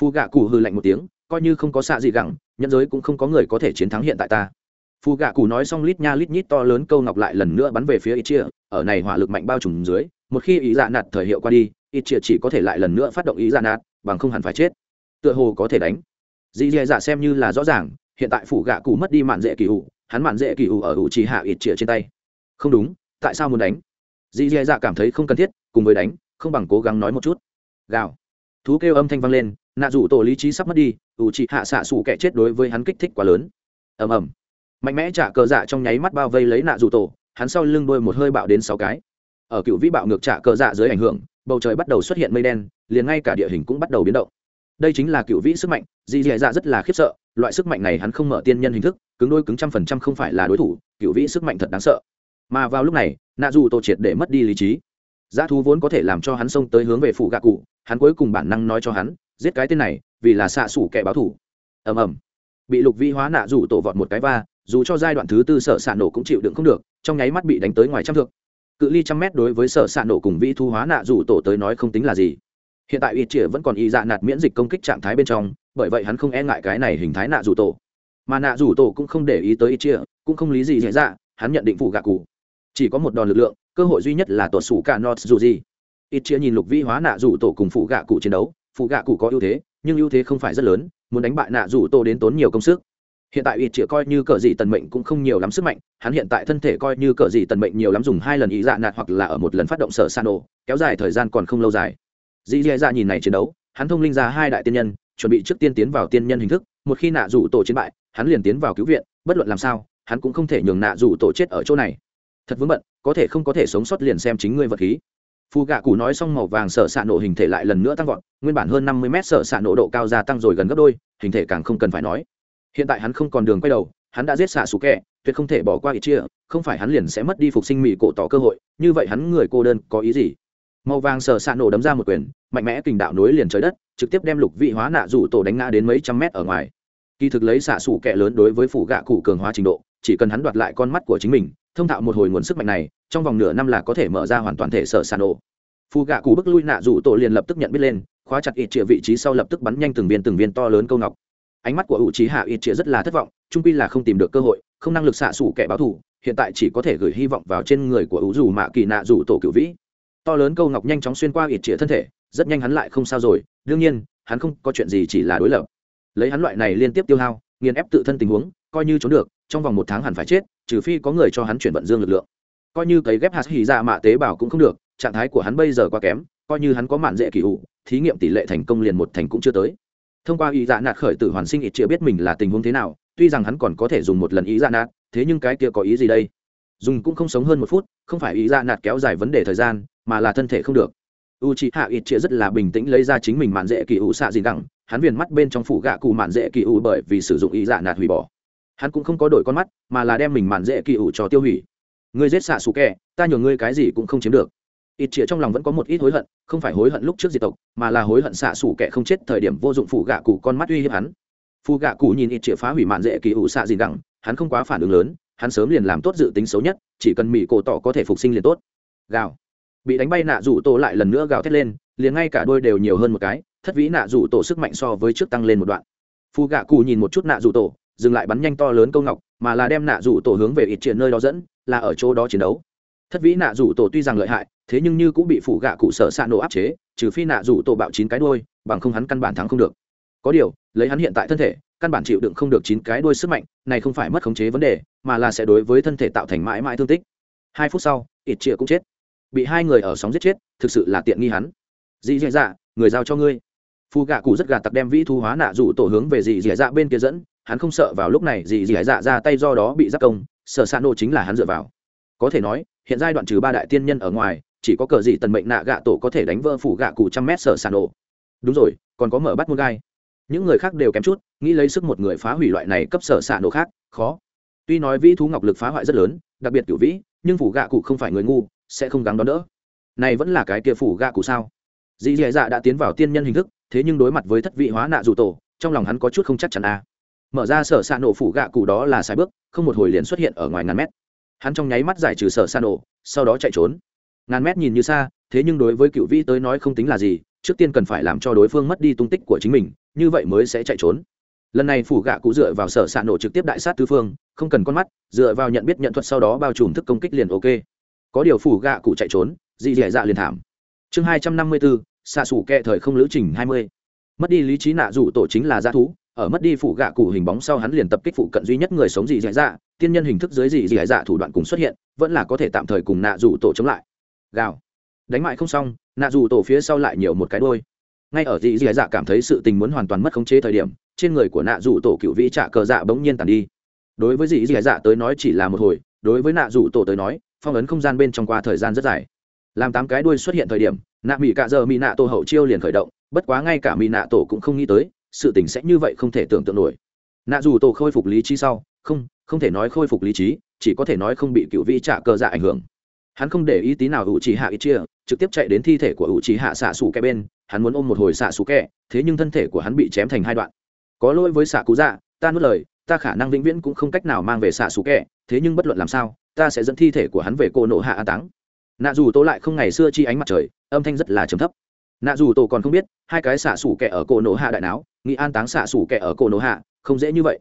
phù gạ cụ hư lạnh một tiếng, coi như không có xạ gì gẳng, nhân giới cũng không có người có thể chiến thắng hiện tại ta. Phù gạ cụ nói xong lít nha lít nhít to lớn câu ngọc lại lần nữa bắn về phía ít chia ở này hỏa lực mạnh bao trùm dưới, một khi ý dạ nạt thời hiệu qua đi ít chia chỉ có thể lại lần nữa phát động ý dạ nạt, bằng không hẳn phải chết. Tựa hồ có thể đánh. Dì dì dạ xem như là rõ ràng, hiện tại phủ gạ cụ mất đi mạn dễ kỳ ủ, hắn mạn dễ kỳ ủ ở ủ chỉ hạ ít chia trên tay. Không đúng, tại sao muốn đánh? Dì dì dạ cảm thấy không cần thiết, cùng với đánh, không bằng cố gắng nói một chút. Gào. Thú kêu âm thanh vang lên nạ dù tổ lý trí sắp mất đi, ủ trị hạ xạ xù kẻ chết đối với hắn kích thích quá lớn. Ầm ầm. Mạnh mẽ trả cờ dạ trong nháy mắt bao vây lấy nạ dù tổ, hắn sau lưng đôi một hơi bạo đến sáu cái. Ở cựu vĩ bạo ngược trả cờ dạ dưới ảnh hưởng, bầu trời bắt đầu xuất hiện mây đen, liền ngay cả địa hình cũng bắt đầu biến động. Đây chính là cựu vĩ sức mạnh, dì dì dạ rất là khiếp sợ, loại sức mạnh này hắn không mở tiên nhân hình thức, cứng đôi cứng trăm phần trăm không phải là đối thủ, cựu vĩ sức mạnh thật đáng sợ. Mà vào lúc này, nạ dù tổ triệt để mất đi lý trí. Giá thú vốn có thể làm cho hắn xông tới hướng về phủ gạ cụ, hắn cuối cùng bản năng nói cho hắn giết cái tên này, vì là xạ xủ kẻ báo thủ ầm ầm. Bị lục vi hóa nạ rủ tổ vọt một cái va, dù cho giai đoạn thứ tư sở xạ nổ cũng chịu đựng không được, trong nháy mắt bị đánh tới ngoài trăm thước. Cự ly trăm mét đối với sở xạ nổ cùng vi thu hóa nạ rủ tổ tới nói không tính là gì. Hiện tại ít chĩa vẫn còn y dạ nạt miễn dịch công kích trạng thái bên trong, bởi vậy hắn không e ngại cái này hình thái nạ rủ tổ. Mà nạ rủ tổ cũng không để ý tới ít chĩa cũng không lý gì dễ dạ hắn nhận định phụ gạ cụ. Chỉ có một đòn lực lượng, cơ hội duy nhất là tuột sủ cả not dù gì ít chia nhìn lục vi hóa nạ rủ tổ cùng phụ gạ cụ chiến đấu phụ gạ cụ có ưu thế, nhưng ưu thế không phải rất lớn, muốn đánh bại nạ rủ tổ đến tốn nhiều công sức. Hiện tại ít chĩa coi như cờ gì tần mệnh cũng không nhiều lắm sức mạnh, hắn hiện tại thân thể coi như cờ gì tần mệnh nhiều lắm dùng hai lần ý dạ nạt hoặc là ở một lần phát động sở san ô kéo dài thời gian còn không lâu dài. Dì dì dạ nhìn này chiến đấu, hắn thông linh ra hai đại tiên nhân, chuẩn bị trước tiên tiến vào tiên nhân hình thức, một khi nạ rủ tổ chiến bại, hắn liền tiến vào cứu viện, bất luận làm sao, hắn cũng không thể nhường nạ rủ tổ chết ở chỗ này. Thật vướng bận, có thể không có thể sống sót liền xem chính ngươi vật khí phù gạ cụ nói xong màu vàng sợ xạ nổ hình thể lại lần nữa tăng vọt, nguyên bản hơn năm mươi mét sợ xạ nổ độ cao gia tăng rồi gần gấp đôi, hình thể càng không cần phải nói. Hiện tại hắn không còn đường quay đầu, hắn đã giết xạ sủ kẹ tuyệt không thể bỏ qua ít chia, không phải hắn liền sẽ mất đi phục sinh mỹ cổ tỏ cơ hội, như vậy hắn người cô đơn có ý gì? Màu vàng sợ xạ nổ đấm ra một quyền, mạnh mẽ kình đạo nối liền trời đất, trực tiếp đem lục vị hóa nạ rủ tổ đánh ngã đến mấy trăm mét ở ngoài. Kỳ thực lấy xạ sủ kẹ lớn đối với phủ gạ cụ cường hóa trình độ, chỉ cần hắn đoạt lại con mắt của chính mình thông thạo một hồi nguồn sức mạnh này, trong vòng nửa năm là có thể mở ra hoàn toàn thể sở sàn ổ. Phù gạ cụ bức lui nạ rủ tổ liền lập tức nhận biết lên, khóa chặt ít chĩa vị trí sau lập tức bắn nhanh từng viên từng viên to lớn câu ngọc. Ánh mắt của ủ trí hạ ít chĩa rất là thất vọng trung pi là không tìm được cơ hội, không năng lực xạ xủ kẻ báo thù, hiện tại chỉ có thể gửi hy vọng vào trên người của ủ dù mạ kỳ nạ rủ tổ cựu vĩ. To lớn câu ngọc nhanh chóng xuyên qua ít chĩa thân thể, rất nhanh hắn lại không sao rồi, đương nhiên, hắn không có chuyện gì chỉ là đối lập. Lấy hắn loại này liên tiếp tiêu hao, nghiền ép tự thân tình huống, coi như trốn được, trong vòng một tháng hẳn phải chết trừ phi có người cho hắn chuyển vận dương lực lượng. Coi như cấy ghép hạt hỉ ra mạ tế bào cũng không được, trạng thái của hắn bây giờ quá kém, coi như hắn có mạn dễ kỳ ủ thí nghiệm tỷ lệ thành công liền một thành cũng chưa tới. Thông qua ý dạ nạt khởi tử hoàn sinh ít chưa biết mình là tình huống thế nào, tuy rằng hắn còn có thể dùng một lần ý dạ nạt, thế nhưng cái kia có ý gì đây? Dùng cũng không sống hơn một phút, không phải ý dạ nạt kéo dài vấn đề thời gian, mà là thân thể không được. U c h ị hạ ít chia rất là bình tĩnh lấy ra chính mình mạn dễ kỳ ủ xạ gì đẳng hắn viền mắt bên trong phủ gạ cụ mạn dễ kỳ ủ bởi vì sử dụng ý dạ nạt hủy bỏ hắn cũng không có đổi con mắt, mà là đem mình mạn dễ kỳ ủ cho tiêu hủy. Ngươi giết xạ xù kẹ ta nhường ngươi cái gì cũng không chiếm được. Ít chĩa trong lòng vẫn có một ít hối hận, không phải hối hận lúc trước diệt tộc, mà là hối hận xạ xù kẹ không chết thời điểm vô dụng phụ gạ cụ con mắt uy hiếp hắn. Phụ gạ cụ nhìn ít chĩa phá hủy mạn dễ kỳ ủ xạ gì đẳng hắn không quá phản ứng lớn, hắn sớm liền làm tốt dự tính xấu nhất, chỉ cần mỹ cổ tỏ có thể phục sinh liền tốt. Gào. Bị đánh bay nạ rủ tổ lại lần nữa gào thét lên, liền ngay cả đôi đều nhiều hơn một cái, thất vĩ nạ rủ tổ sức mạnh so với trước tăng lên một đoạn. Phù gạ cụ nhìn một chút nạ rủ tổ dừng lại bắn nhanh to lớn câu ngọc, mà là đem nạ rủ tổ hướng về ít triển nơi đó dẫn, là ở chỗ đó chiến đấu. Thất vĩ nạ rủ tổ tuy rằng lợi hại, thế nhưng như cũng bị phủ gạ cụ sở xạ nổ áp chế, trừ phi nạ rủ tổ bạo chín cái đôi bằng không hắn căn bản thắng không được. Có điều, lấy hắn hiện tại thân thể, căn bản chịu đựng không được chín cái đôi sức mạnh, này không phải mất khống chế vấn đề, mà là sẽ đối với thân thể tạo thành mãi mãi thương tích. Hai phút sau, ít chia cũng chết. Bị hai người ở sóng giết chết, thực sự là tiện nghi hắn. Dị dạ dạ người giao cho ngươi. Phù gạ cụ rất gà tặc đem vĩ thu hóa nạ rủ tổ hướng về dị dạ dạ bên kia dẫn hắn không sợ vào lúc này gì gì dị dạ ra tay do đó bị giáp công, sở s nổ chính là hắn dựa vào. Có thể nói, hiện giai đoạn trừ ba đại tiên nhân ở ngoài, chỉ có cờ gì tần mệnh nạ gạ tổ có thể đánh vỡ phủ gạ cụ trăm mét sở s nổ. Đúng rồi, còn có mở bắt môn gai. Những người khác đều kém chút, nghĩ lấy sức một người phá hủy loại này cấp sở s nổ khác, khó. Tuy nói vĩ thú ngọc lực phá hoại rất lớn, đặc biệt cửu vĩ, nhưng phủ gạ cụ không phải người ngu, sẽ không gắng đón đỡ. Này vẫn là cái kia phủ gạ cụ sao? Dì dì dạ đã tiến vào tiên nhân hình thức, thế nhưng đối mặt với thất vị hóa nạ dù tổ, trong lòng hắn có chút không chắc chắn à mở ra sở s nổ phủ gạ cụ đó là sai bước, không một hồi liền xuất hiện ở ngoài ngàn mét. Hắn trong nháy mắt giải trừ sở s nổ, sau đó chạy trốn. Ngàn mét nhìn như xa, thế nhưng đối với cựu vĩ tới nói không tính là gì, trước tiên cần phải làm cho đối phương mất đi tung tích của chính mình, như vậy mới sẽ chạy trốn. Lần này phủ gạ cụ dựa vào sở s nổ trực tiếp đại sát tứ phương, không cần con mắt, dựa vào nhận biết nhận thuật sau đó bao trùm thức công kích liền ok. Có điều phủ gạ cụ chạy trốn, dị dẻ dạ liền thảm. Chương hai trăm năm mươi bốn xạ xủ kẹ thời không lữ trình hai mươi. Mất đi lý trí nạ rủ tổ chính là g thú ở mất đi phủ gạ cụ hình bóng sau hắn liền tập kích phụ cận duy nhất người sống dị dạ dạ tiên nhân hình thức dưới dị dạ dạ thủ đoạn cùng xuất hiện, vẫn là có thể tạm thời cùng nạ dù tổ chống lại. Gào. Đánh mại không xong, nạ dù tổ phía sau lại nhiều một cái đôi. Ngay ở dị dạ dạ cảm thấy sự tình muốn hoàn toàn mất khống chế thời điểm, trên người của nạ dù tổ cựu vĩ trạ cờ dạ bỗng nhiên tàn đi. Đối với dị dạ dạ tới nói chỉ là một hồi, đối với nạ dù tổ tới nói, phong ấn không gian bên trong qua thời gian rất dài. Làm tám cái đuôi xuất hiện thời điểm, nạ mỹ cạ giờ mỹ nạ tổ hậu chiêu liền khởi động, bất quá ngay cả mỹ nạ tổ cũng không nghĩ tới sự tình sẽ như vậy không thể tưởng tượng nổi. Nạ dù tổ khôi phục lý trí sau, không không thể nói khôi phục lý trí, chỉ có thể nói không bị cựu vĩ trả cờ dạ ảnh hưởng. Hắn không để ý tí nào ủ trì hạ ít chia trực tiếp chạy đến thi thể của ủ trì hạ xạ xù kẹ bên, hắn muốn ôm một hồi xạ xù kẹ thế nhưng thân thể của hắn bị chém thành hai đoạn. Có lỗi với xạ cú dạ ta nuốt lời, ta khả năng vĩnh viễn cũng không cách nào mang về xạ xù kẹ thế nhưng bất luận làm sao, ta sẽ dẫn thi thể của hắn về cô nộ hạ an táng. Nạ dù tô lại không ngày xưa chi ánh mặt trời, âm thanh rất là trầm thấp nạ dù tổ còn không biết, hai cái xạ xủ kẻ ở cổ nổ hạ đại não nghĩ an táng xạ xủ kẻ ở cổ nổ hạ, không dễ như vậy.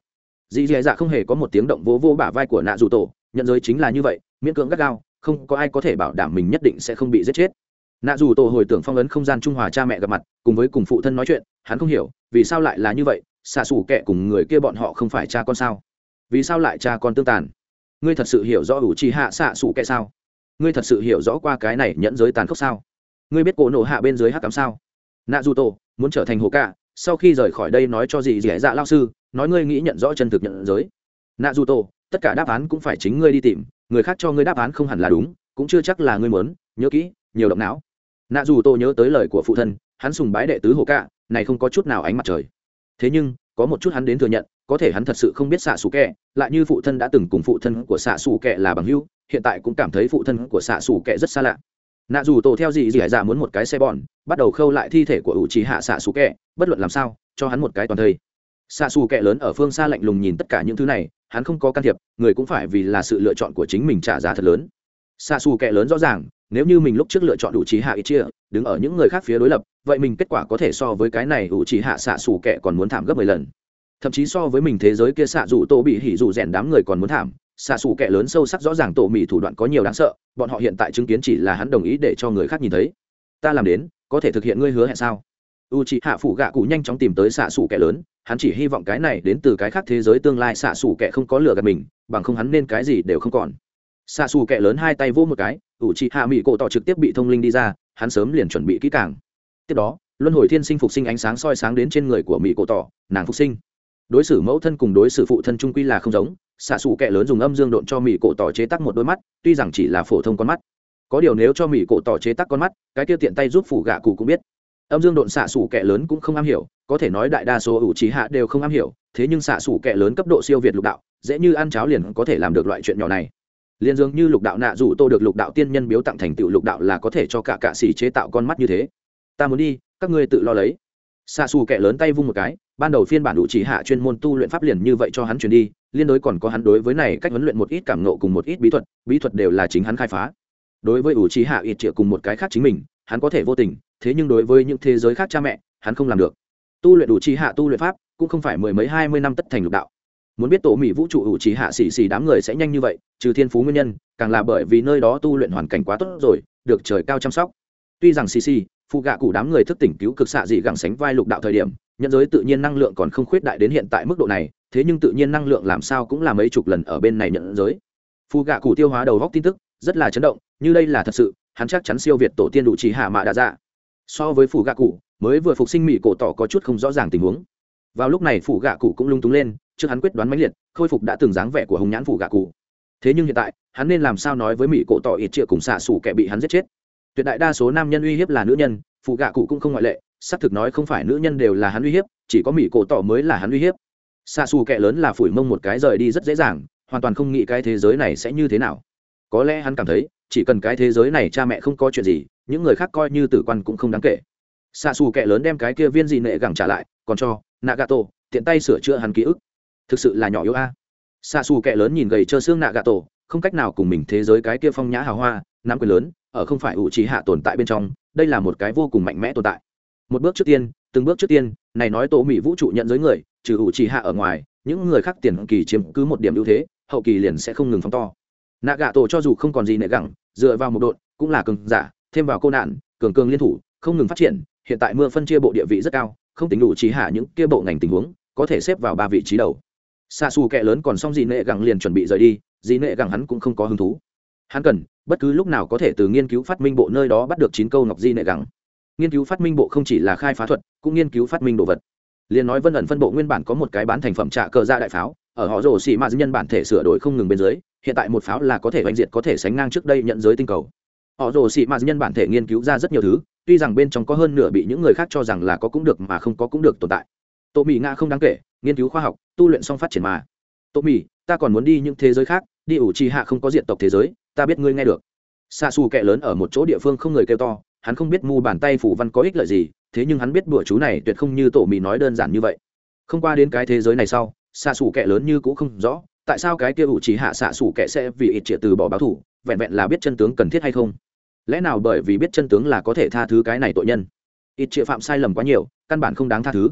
Dì dì dạ không hề có một tiếng động vỗ vô bả vai của nạ dù tổ, nhận giới chính là như vậy, miễn cưỡng gắt gao, không có ai có thể bảo đảm mình nhất định sẽ không bị giết chết. Nạ dù tổ hồi tưởng phong ấn không gian trung hòa cha mẹ gặp mặt, cùng với cùng phụ thân nói chuyện, hắn không hiểu, vì sao lại là như vậy, xạ xủ kẻ cùng người kia bọn họ không phải cha con sao? Vì sao lại cha con tương tàn? Ngươi thật sự hiểu rõ ủ trì hạ xạ xủ kẻ sao? Ngươi thật sự hiểu rõ qua cái này nhẫn giới tàn khốc sao? Ngươi biết cổ nổ hạ bên dưới hát cắm sao? Nạ dù tổ muốn trở thành hồ cạ sau khi rời khỏi đây nói cho gì dì dạ lao sư, nói ngươi nghĩ nhận rõ chân thực nhận giới. Nạ dù tổ tất cả đáp án cũng phải chính ngươi đi tìm, người khác cho ngươi đáp án không hẳn là đúng, cũng chưa chắc là ngươi muốn, nhớ kỹ, nhiều động não. Nạ dù tổ nhớ tới lời của phụ thân, hắn sùng bái đệ tứ hồ cạ này không có chút nào ánh mặt trời. Thế nhưng, có một chút hắn đến thừa nhận, có thể hắn thật sự không biết xạ xù kẹ lại như phụ thân đã từng cùng phụ thân của xạ xù kẹ là bằng hữu, hiện tại cũng cảm thấy phụ thân của xạ xù kẹ rất xa lạ nạ dù tổ theo gì gì hải dạ muốn một cái xe bòn bắt đầu khâu lại thi thể của ủ trí hạ xạ xù kẹ bất luận làm sao, cho hắn một cái toàn thây. Xạ xù kẹ lớn ở phương xa lạnh lùng nhìn tất cả những thứ này, hắn không có can thiệp, người cũng phải vì là sự lựa chọn của chính mình trả giá thật lớn. Xạ xù kẹ lớn rõ ràng, nếu như mình lúc trước lựa chọn ủ trí hạ ít chia đứng ở những người khác phía đối lập, vậy mình kết quả có thể so với cái này ủ trí hạ xạ xù kẹ còn muốn thảm gấp mười lần. Thậm chí so với mình thế giới kia xạ dù tổ bị hỉ dù rèn đám người còn muốn thảm xạ xù kẻ lớn sâu sắc rõ ràng tổ mỹ thủ đoạn có nhiều đáng sợ, bọn họ hiện tại chứng kiến chỉ là hắn đồng ý để cho người khác nhìn thấy. Ta làm đến, có thể thực hiện ngươi hứa hẹn sao? U c h ị hạ phủ gạ cụ nhanh chóng tìm tới xạ xù kẻ lớn, hắn chỉ hy vọng cái này đến từ cái khác thế giới tương lai xạ xù kẻ không có lửa gạt mình, bằng không hắn nên cái gì đều không còn. Xạ xù kẻ lớn hai tay vỗ một cái u c h ị hạ mỹ cổ tỏ trực tiếp bị thông linh đi ra, hắn sớm liền chuẩn bị kỹ càng. Tiếp đó, luân hồi thiên sinh phục sinh ánh sáng soi sáng đến trên người của mỹ cổ tỏ, nàng phục sinh. Đối xử mẫu thân cùng đối xử phụ thân trung quy là không giống xạ xù kẹ lớn dùng âm dương độn cho mỹ cổ tỏ chế tắc một đôi mắt, tuy rằng chỉ là phổ thông con mắt. Có điều nếu cho mỹ cổ tỏ chế tắc con mắt, cái kia tiện tay giúp phủ gạ cụ cũng biết. Âm dương độn xạ xù kẹ lớn cũng không am hiểu, có thể nói đại đa số ủ trí hạ đều không am hiểu, thế nhưng xạ xù kẹ lớn cấp độ siêu việt lục đạo, dễ như ăn cháo liền có thể làm được loại chuyện nhỏ này. Liền dường như lục đạo nạ dù tô được lục đạo tiên nhân biếu tặng thành tựu lục đạo là có thể cho cả cạ xỉ chế tạo con mắt như thế. Ta muốn đi, các ngươi tự lo lấy. Xạ xù kẻ lớn tay vung một cái, ban đầu phiên bản đủ chỉ hạ chuyên môn tu luyện pháp liền như vậy cho hắn chuyển đi liên đối còn có hắn đối với này cách huấn luyện một ít cảm nộ cùng một ít bí thuật bí thuật đều là chính hắn khai phá. Đối với ủ trí hạ ít triệu cùng một cái khác chính mình, hắn có thể vô tình, thế nhưng đối với những thế giới khác cha mẹ, hắn không làm được. Tu luyện đủ trí hạ tu luyện pháp, cũng không phải mười mấy, hai mươi năm tất thành lục đạo. Muốn biết tổ mỹ vũ trụ ủ trí hạ xì xì đám người sẽ nhanh như vậy, trừ thiên phú nguyên nhân, càng là bởi vì nơi đó tu luyện hoàn cảnh quá tốt rồi, được trời cao chăm sóc. Tuy rằng xì xì, phụ gạ cụ đám người thức tỉnh cứu cực xạ dị gẳng sánh vai lục đạo thời điểm nhận giới tự nhiên năng lượng còn không khuyết đại đến hiện tại mức độ này thế nhưng tự nhiên năng lượng làm sao cũng là mấy chục lần ở bên này nhận giới. Phù gạ cụ tiêu hóa đầu góc tin tức, rất là chấn động, như đây là thật sự, hắn chắc chắn siêu việt tổ tiên đủ chỉ hạ mạ đã ra dạ. so với phù gạ cụ, mới vừa phục sinh mỹ cổ tỏ có chút không rõ ràng tình huống. Vào lúc này phủ gạ cụ cũng lung túng lên, trước hắn quyết đoán mãnh liệt, khôi phục đã từng dáng vẻ của hồng nhãn phủ gạ cụ. Thế nhưng hiện tại, hắn nên làm sao nói với mỹ cổ tỏ ít triệu cùng xạ xủ kẻ bị hắn giết chết? Tuyệt đại đa số nam nhân uy hiếp là nữ nhân phụ gạ cụ cũng không ngoại lệ, xác thực nói không phải nữ nhân đều là hắn uy hiếp, chỉ có mỹ cổ tỏ mới là hắn uy hiếp xa xù kệ lớn là phủi mông một cái rời đi rất dễ dàng, hoàn toàn không nghĩ cái thế giới này sẽ như thế nào. Có lẽ hắn cảm thấy, chỉ cần cái thế giới này cha mẹ không có chuyện gì, những người khác coi như tử quan cũng không đáng kể. Xa xù kệ lớn đem cái kia viên gì nệ gẳng trả lại, còn cho nagato, tiện tay sửa chữa hắn ký ức. Thực sự là nhỏ yếu a. Xa xù kệ lớn nhìn gầy trơ xương nagato, không cách nào cùng mình thế giới cái kia phong nhã hào hoa nắm quyền lớn, ở không phải ủ trí hạ tồn tại bên trong, đây là một cái vô cùng mạnh mẽ tồn tại. Một bước trước tiên, từng bước trước tiên, này nói tổ mỹ vũ trụ nhận giới người trừ ủ trì hạ ở ngoài, những người khác tiền kỳ chiếm cứ một điểm ưu thế, hậu kỳ liền sẽ không ngừng phóng to. Nạ gạ tổ cho dù không còn gì nệ gẳng, dựa vào một đội cũng là cường giả, thêm vào cô nạn, cường cường liên thủ, không ngừng phát triển, hiện tại mưa phân chia bộ địa vị rất cao, không tính đủ trí hạ những kia bộ ngành tình huống, có thể xếp vào ba vị trí đầu. Xa xù kệ lớn còn xong gì nệ gẳng liền chuẩn bị rời đi gì nệ gẳng hắn cũng không có hứng thú. Hắn cần, bất cứ lúc nào có thể từ nghiên cứu phát minh bộ nơi đó bắt được chín câu ngọc di nệ gẳng. Nghiên cứu phát minh bộ không chỉ là khai phá thuật, cũng nghiên cứu phát minh đồ vật liền nói vân ẩn phân bộ nguyên bản có một cái bán thành phẩm trạ cờ ra dạ đại pháo, ở họ rổ xì m nhân bản thể sửa đổi không ngừng bên dưới, hiện tại một pháo là có thể oanh diệt, có thể sánh ngang trước đây nhận giới tinh cầu. Họ rổ xì m nhân bản thể nghiên cứu ra rất nhiều thứ, tuy rằng bên trong có hơn nửa bị những người khác cho rằng là có cũng được mà không có cũng được tồn tại. Tô mỹ nga không đáng kể, nghiên cứu khoa học, tu luyện song phát triển mà. Tô mỹ ta còn muốn đi những thế giới khác, đi ủ trì hạ không có diện tộc thế giới, ta biết ngươi nghe được. Xa xù kệ lớn ở một chỗ địa phương không người kêu to, hắn không biết mu bàn tay phủ văn có ích lợi gì thế nhưng hắn biết bữa chú này tuyệt không như tổ mì nói đơn giản như vậy. Không qua đến cái thế giới này sau, xạ xủ kệ lớn như cũng không rõ, tại sao cái kia ủ chỉ hạ xạ xủ kệ sẽ vì ít triệt từ bỏ báo thủ, vẹn vẹn là biết chân tướng cần thiết hay không? Lẽ nào bởi vì biết chân tướng là có thể tha thứ cái này tội nhân? Ít triệt phạm sai lầm quá nhiều, căn bản không đáng tha thứ.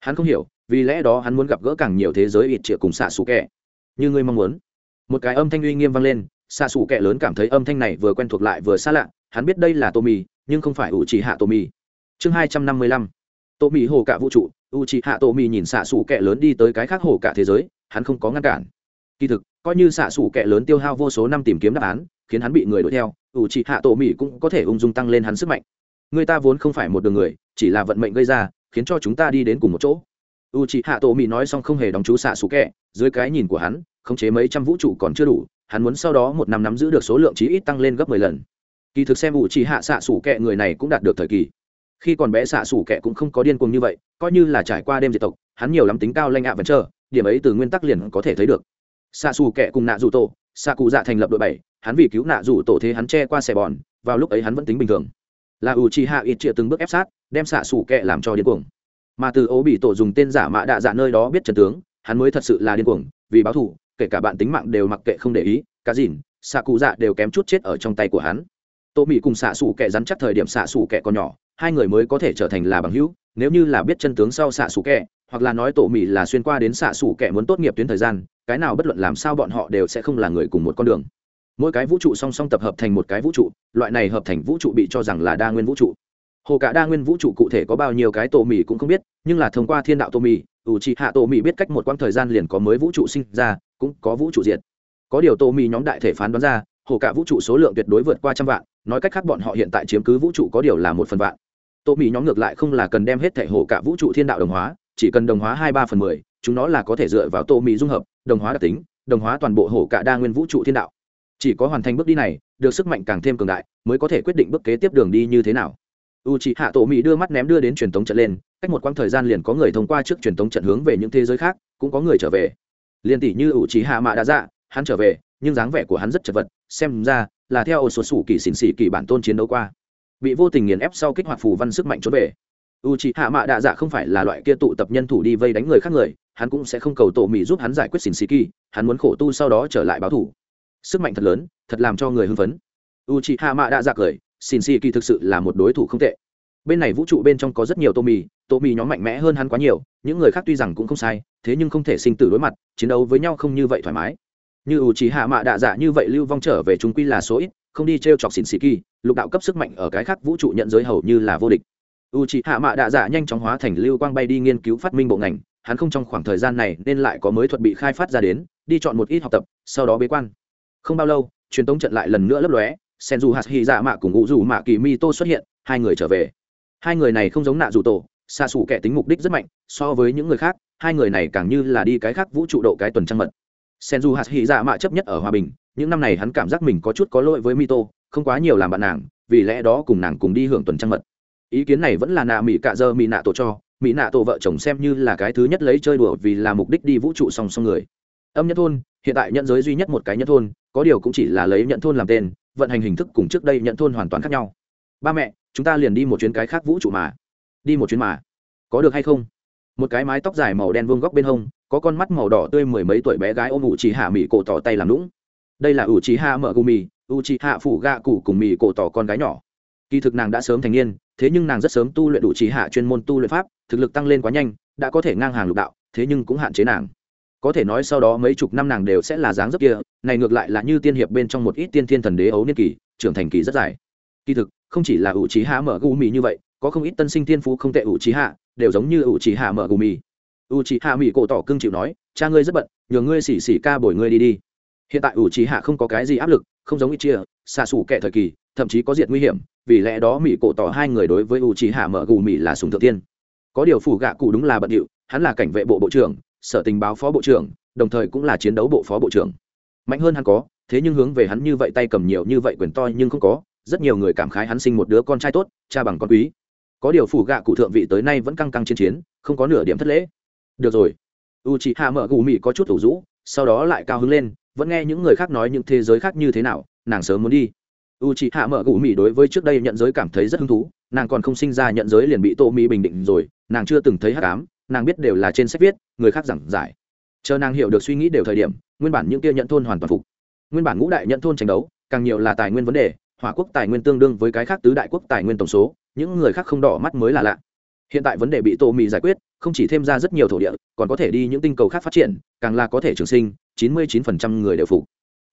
Hắn không hiểu, vì lẽ đó hắn muốn gặp gỡ càng nhiều thế giới ít triệt cùng xạ xủ kệ như ngươi mong muốn. Một cái âm thanh uy nghiêm vang lên, xạ xủ kệ lớn cảm thấy âm thanh này vừa quen thuộc lại vừa xa lạ, hắn biết đây là tô mì nhưng không phải ủ chỉ hạ tô mì chương hai trăm năm mươi lăm. Tô mì hồ cả vũ trụ u Chị hạ tô mì nhìn xạ xù kệ lớn đi tới cái khác hồ cả thế giới, hắn không có ngăn cản. Kỳ thực, coi như xạ xù kệ lớn tiêu hao vô số năm tìm kiếm đáp án, khiến hắn bị người đuổi theo u Chị hạ tô mì cũng có thể ung dung tăng lên hắn sức mạnh. Người ta vốn không phải một đường người, chỉ là vận mệnh gây ra, khiến cho chúng ta đi đến cùng một chỗ. U Chị hạ tô mì nói xong không hề đóng chú xạ xù kệ dưới cái nhìn của hắn, khống chế mấy trăm vũ trụ còn chưa đủ, hắn muốn sau đó một năm nắm giữ được số lượng chí ít tăng lên gấp mười lần. Kỳ thực xem U Chị hạ xạ sủ kệ người này cũng đạt được thời kỳ khi còn bé xạ xủ kệ cũng không có điên cuồng như vậy, coi như là trải qua đêm diệt tộc, hắn nhiều lắm tính cao lanh ạ vẫn chờ, điểm ấy từ nguyên tắc liền có thể thấy được. Xạ xù kệ cùng nạ rủ tổ, xạ cụ dạ thành lập đội bảy, hắn vì cứu nạ rủ tổ thế hắn che qua sài bòn vào lúc ấy hắn vẫn tính bình thường. Là ủ chỉ hạ ít triệu từng bước ép sát, đem xạ xù kệ làm cho điên cuồng. Mà từ ố bị tổ dùng tên giả mạ đạ dạ nơi đó biết trần tướng, hắn mới thật sự là điên cuồng, vì báo thù, kể cả bạn tính mạng đều mặc kệ không để ý cá dìn, xạ cụ dạ đều kém chút chết ở trong tay của hắn. Tô mỹ cùng xạ xù kẻ rắn chắc thời điểm xạ xù kẻ còn nhỏ hai người mới có thể trở thành là bằng hữu, nếu như là biết chân tướng sau xạ xù kẹ hoặc là nói tổ mỹ là xuyên qua đến xạ xù kẹ muốn tốt nghiệp tuyến thời gian, cái nào bất luận làm sao bọn họ đều sẽ không là người cùng một con đường. Mỗi cái vũ trụ song song tập hợp thành một cái vũ trụ, loại này hợp thành vũ trụ bị cho rằng là đa nguyên vũ trụ. Hồ cả đa nguyên vũ trụ cụ thể có bao nhiêu cái tổ mỹ cũng không biết, nhưng là thông qua thiên đạo tổ mỹ ủ trị hạ tổ mỹ biết cách một quãng thời gian liền có mới vũ trụ sinh ra, cũng có vũ trụ diệt. Có điều tổ mỹ nhóm đại thể phán đoán ra, hồ cả vũ trụ số lượng tuyệt đối vượt qua trăm vạn, nói cách khác bọn họ hiện tại chiếm cứ vũ trụ có điều là một phần vạn tổ mỹ nhóm ngược lại không là cần đem hết thể hồ cả vũ trụ thiên đạo đồng hóa, chỉ cần đồng hóa hai ba phần mười, chúng nó là có thể dựa vào tổ mỹ dung hợp, đồng hóa đặc tính, đồng hóa toàn bộ hồ cả đa nguyên vũ trụ thiên đạo. Chỉ có hoàn thành bước đi này, được sức mạnh càng thêm cường đại, mới có thể quyết định bước kế tiếp đường đi như thế nào. U c h ị hạ tổ mỹ đưa mắt ném đưa đến truyền thống trận lên, cách một quãng thời gian liền có người thông qua trước truyền thống trận hướng về những thế giới khác, cũng có người trở về. Liền tỷ như u c h ị hạ mạ đã dạ hắn trở về, nhưng dáng vẻ của hắn rất chật vật, xem ra là theo ổ sột sủ kỳ xỉn xỉ kỳ bản tôn chiến đấu qua bị vô tình nghiền ép sau kích hoạt phù văn sức mạnh trốn về. U c h ị hạ mạ đạ dạ không phải là loại kia tụ tập nhân thủ đi vây đánh người khác người, hắn cũng sẽ không cầu tổ mỹ giúp hắn giải quyết xin xì kỳ, hắn muốn khổ tu sau đó trở lại báo thủ. Sức mạnh thật lớn, thật làm cho người hưng phấn. U c h ị hạ mạ đạ dạ cười xin xì kỳ thực sự là một đối thủ không tệ. Bên này vũ trụ bên trong có rất nhiều tô mì tô mì nhóm mạnh mẽ hơn hắn quá nhiều, những người khác tuy rằng cũng không sai, thế nhưng không thể sinh tử đối mặt, chiến đấu với nhau không như vậy thoải mái. Như u trí hạ mạ đạ dạ như vậy lưu vong trở về chúng quy là số ít không đi t r e o chọc xỉn xì kỳ, lục đạo cấp sức mạnh ở cái khác vũ trụ nhận giới hầu như là vô địch. U trí hạ mạ đạ dạ nhanh chóng hóa thành lưu quang bay đi nghiên cứu phát minh bộ ngành, hắn không trong khoảng thời gian này nên lại có mới thuật bị khai phát ra đến, đi chọn một ít học tập, sau đó bế quan. Không bao lâu, truyền tống trận lại lần nữa lấp lóe sen du hạt hy dạ mạ cùng ngụ dù mạ kỳ mi tô xuất hiện, hai người trở về. Hai người này không giống nạ dù tổ xa xù kẻ tính mục đích rất mạnh, so với những người khác, hai người này càng như là đi cái khác vũ trụ độ cái tuần trăng mật. Sen du hạt hy dạ mạ chấp nhất ở hòa bình những năm này hắn cảm giác mình có chút có lỗi với mito, không quá nhiều làm bạn nàng, vì lẽ đó cùng nàng cùng đi hưởng tuần trăng mật. Ý kiến này vẫn là nạ mỹ cạ dơ mỹ nạ tổ cho mỹ nạ tổ vợ chồng xem như là cái thứ nhất lấy chơi đùa vì là mục đích đi vũ trụ song song người. Âm nhất thôn, hiện tại nhận giới duy nhất một cái nhận thôn, có điều cũng chỉ là lấy nhận thôn làm tên, vận hành hình thức cùng trước đây nhận thôn hoàn toàn khác nhau. Ba mẹ, chúng ta liền đi một chuyến cái khác vũ trụ mà. Đi một chuyến mà. Có được hay không? Một cái mái tóc dài màu đen vuông góc bên hông, có con mắt màu đỏ tươi mười mấy tuổi bé gái ôm ngủ chỉ hạ mỹ cổ tỏ tay làm lũng đây là ủ trí hạ mở gù mì ủ trí hạ phủ gạ cụ cùng mì cổ tỏ con gái nhỏ. Kỳ thực nàng đã sớm thành niên, thế nhưng nàng rất sớm tu luyện đủ trí hạ chuyên môn tu luyện pháp, thực lực tăng lên quá nhanh, đã có thể ngang hàng lục đạo, thế nhưng cũng hạn chế nàng. Có thể nói sau đó mấy chục năm nàng đều sẽ là dáng dấp kia, này ngược lại là như tiên hiệp bên trong một ít tiên thiên thần đế ấu niên kỳ, trưởng thành kỳ rất dài. Kỳ thực, không chỉ là ủ trí hạ mở gù mì như vậy, có không ít tân sinh thiên phú không tệ ủ trí hạ đều giống như ủ trí hạ mở gù mì. U trí hạ mỹ cổ tỏ cưng chịu nói, cha ngươi rất bận, nhờ ngươi xỉ xỉ ca bồi ngươi đi đi hiện tại ủ trí hạ không có cái gì áp lực, không giống ít chia xa xù kẻ thời kỳ, thậm chí có diệt nguy hiểm, vì lẽ đó mỹ cổ tỏ hai người đối với u trí hạ mở gù mỹ là sùng thượng tiên. Có điều phủ gạ cụ đúng là bận điệu, hắn là cảnh vệ bộ bộ trưởng, sở tình báo phó bộ trưởng, đồng thời cũng là chiến đấu bộ phó bộ trưởng. Mạnh hơn hắn có, thế nhưng hướng về hắn như vậy tay cầm nhiều như vậy quyền to nhưng không có, rất nhiều người cảm khái hắn sinh một đứa con trai tốt, cha bằng con quý. Có điều phủ gạ cụ thượng vị tới nay vẫn căng căng chiến chiến, không có nửa điểm thất lễ. Được rồi. U chị hạ mở gù mị có chút thủ rũ, sau đó lại cao hứng lên vẫn nghe những người khác nói những thế giới khác như thế nào, nàng sớm muốn đi. U chị hạ mở gù mỹ đối với trước đây nhận giới cảm thấy rất hứng thú, nàng còn không sinh ra nhận giới liền bị tô mỹ bình định rồi, nàng chưa từng thấy hát cám nàng biết đều là trên sách viết, người khác giảng giải. Chờ nàng hiểu được suy nghĩ đều thời điểm, nguyên bản những kia nhận thôn hoàn toàn phục. Nguyên bản ngũ đại nhận thôn tranh đấu, càng nhiều là tài nguyên vấn đề, hỏa quốc tài nguyên tương đương với cái khác tứ đại quốc tài nguyên tổng số, những người khác không đỏ mắt mới là lạ. Hiện tại vấn đề bị tô mỹ giải quyết, không chỉ thêm ra rất nhiều thổ địa, còn có thể đi những tinh cầu khác phát triển, càng là có thể trường sinh chín mươi 99% người đều phục.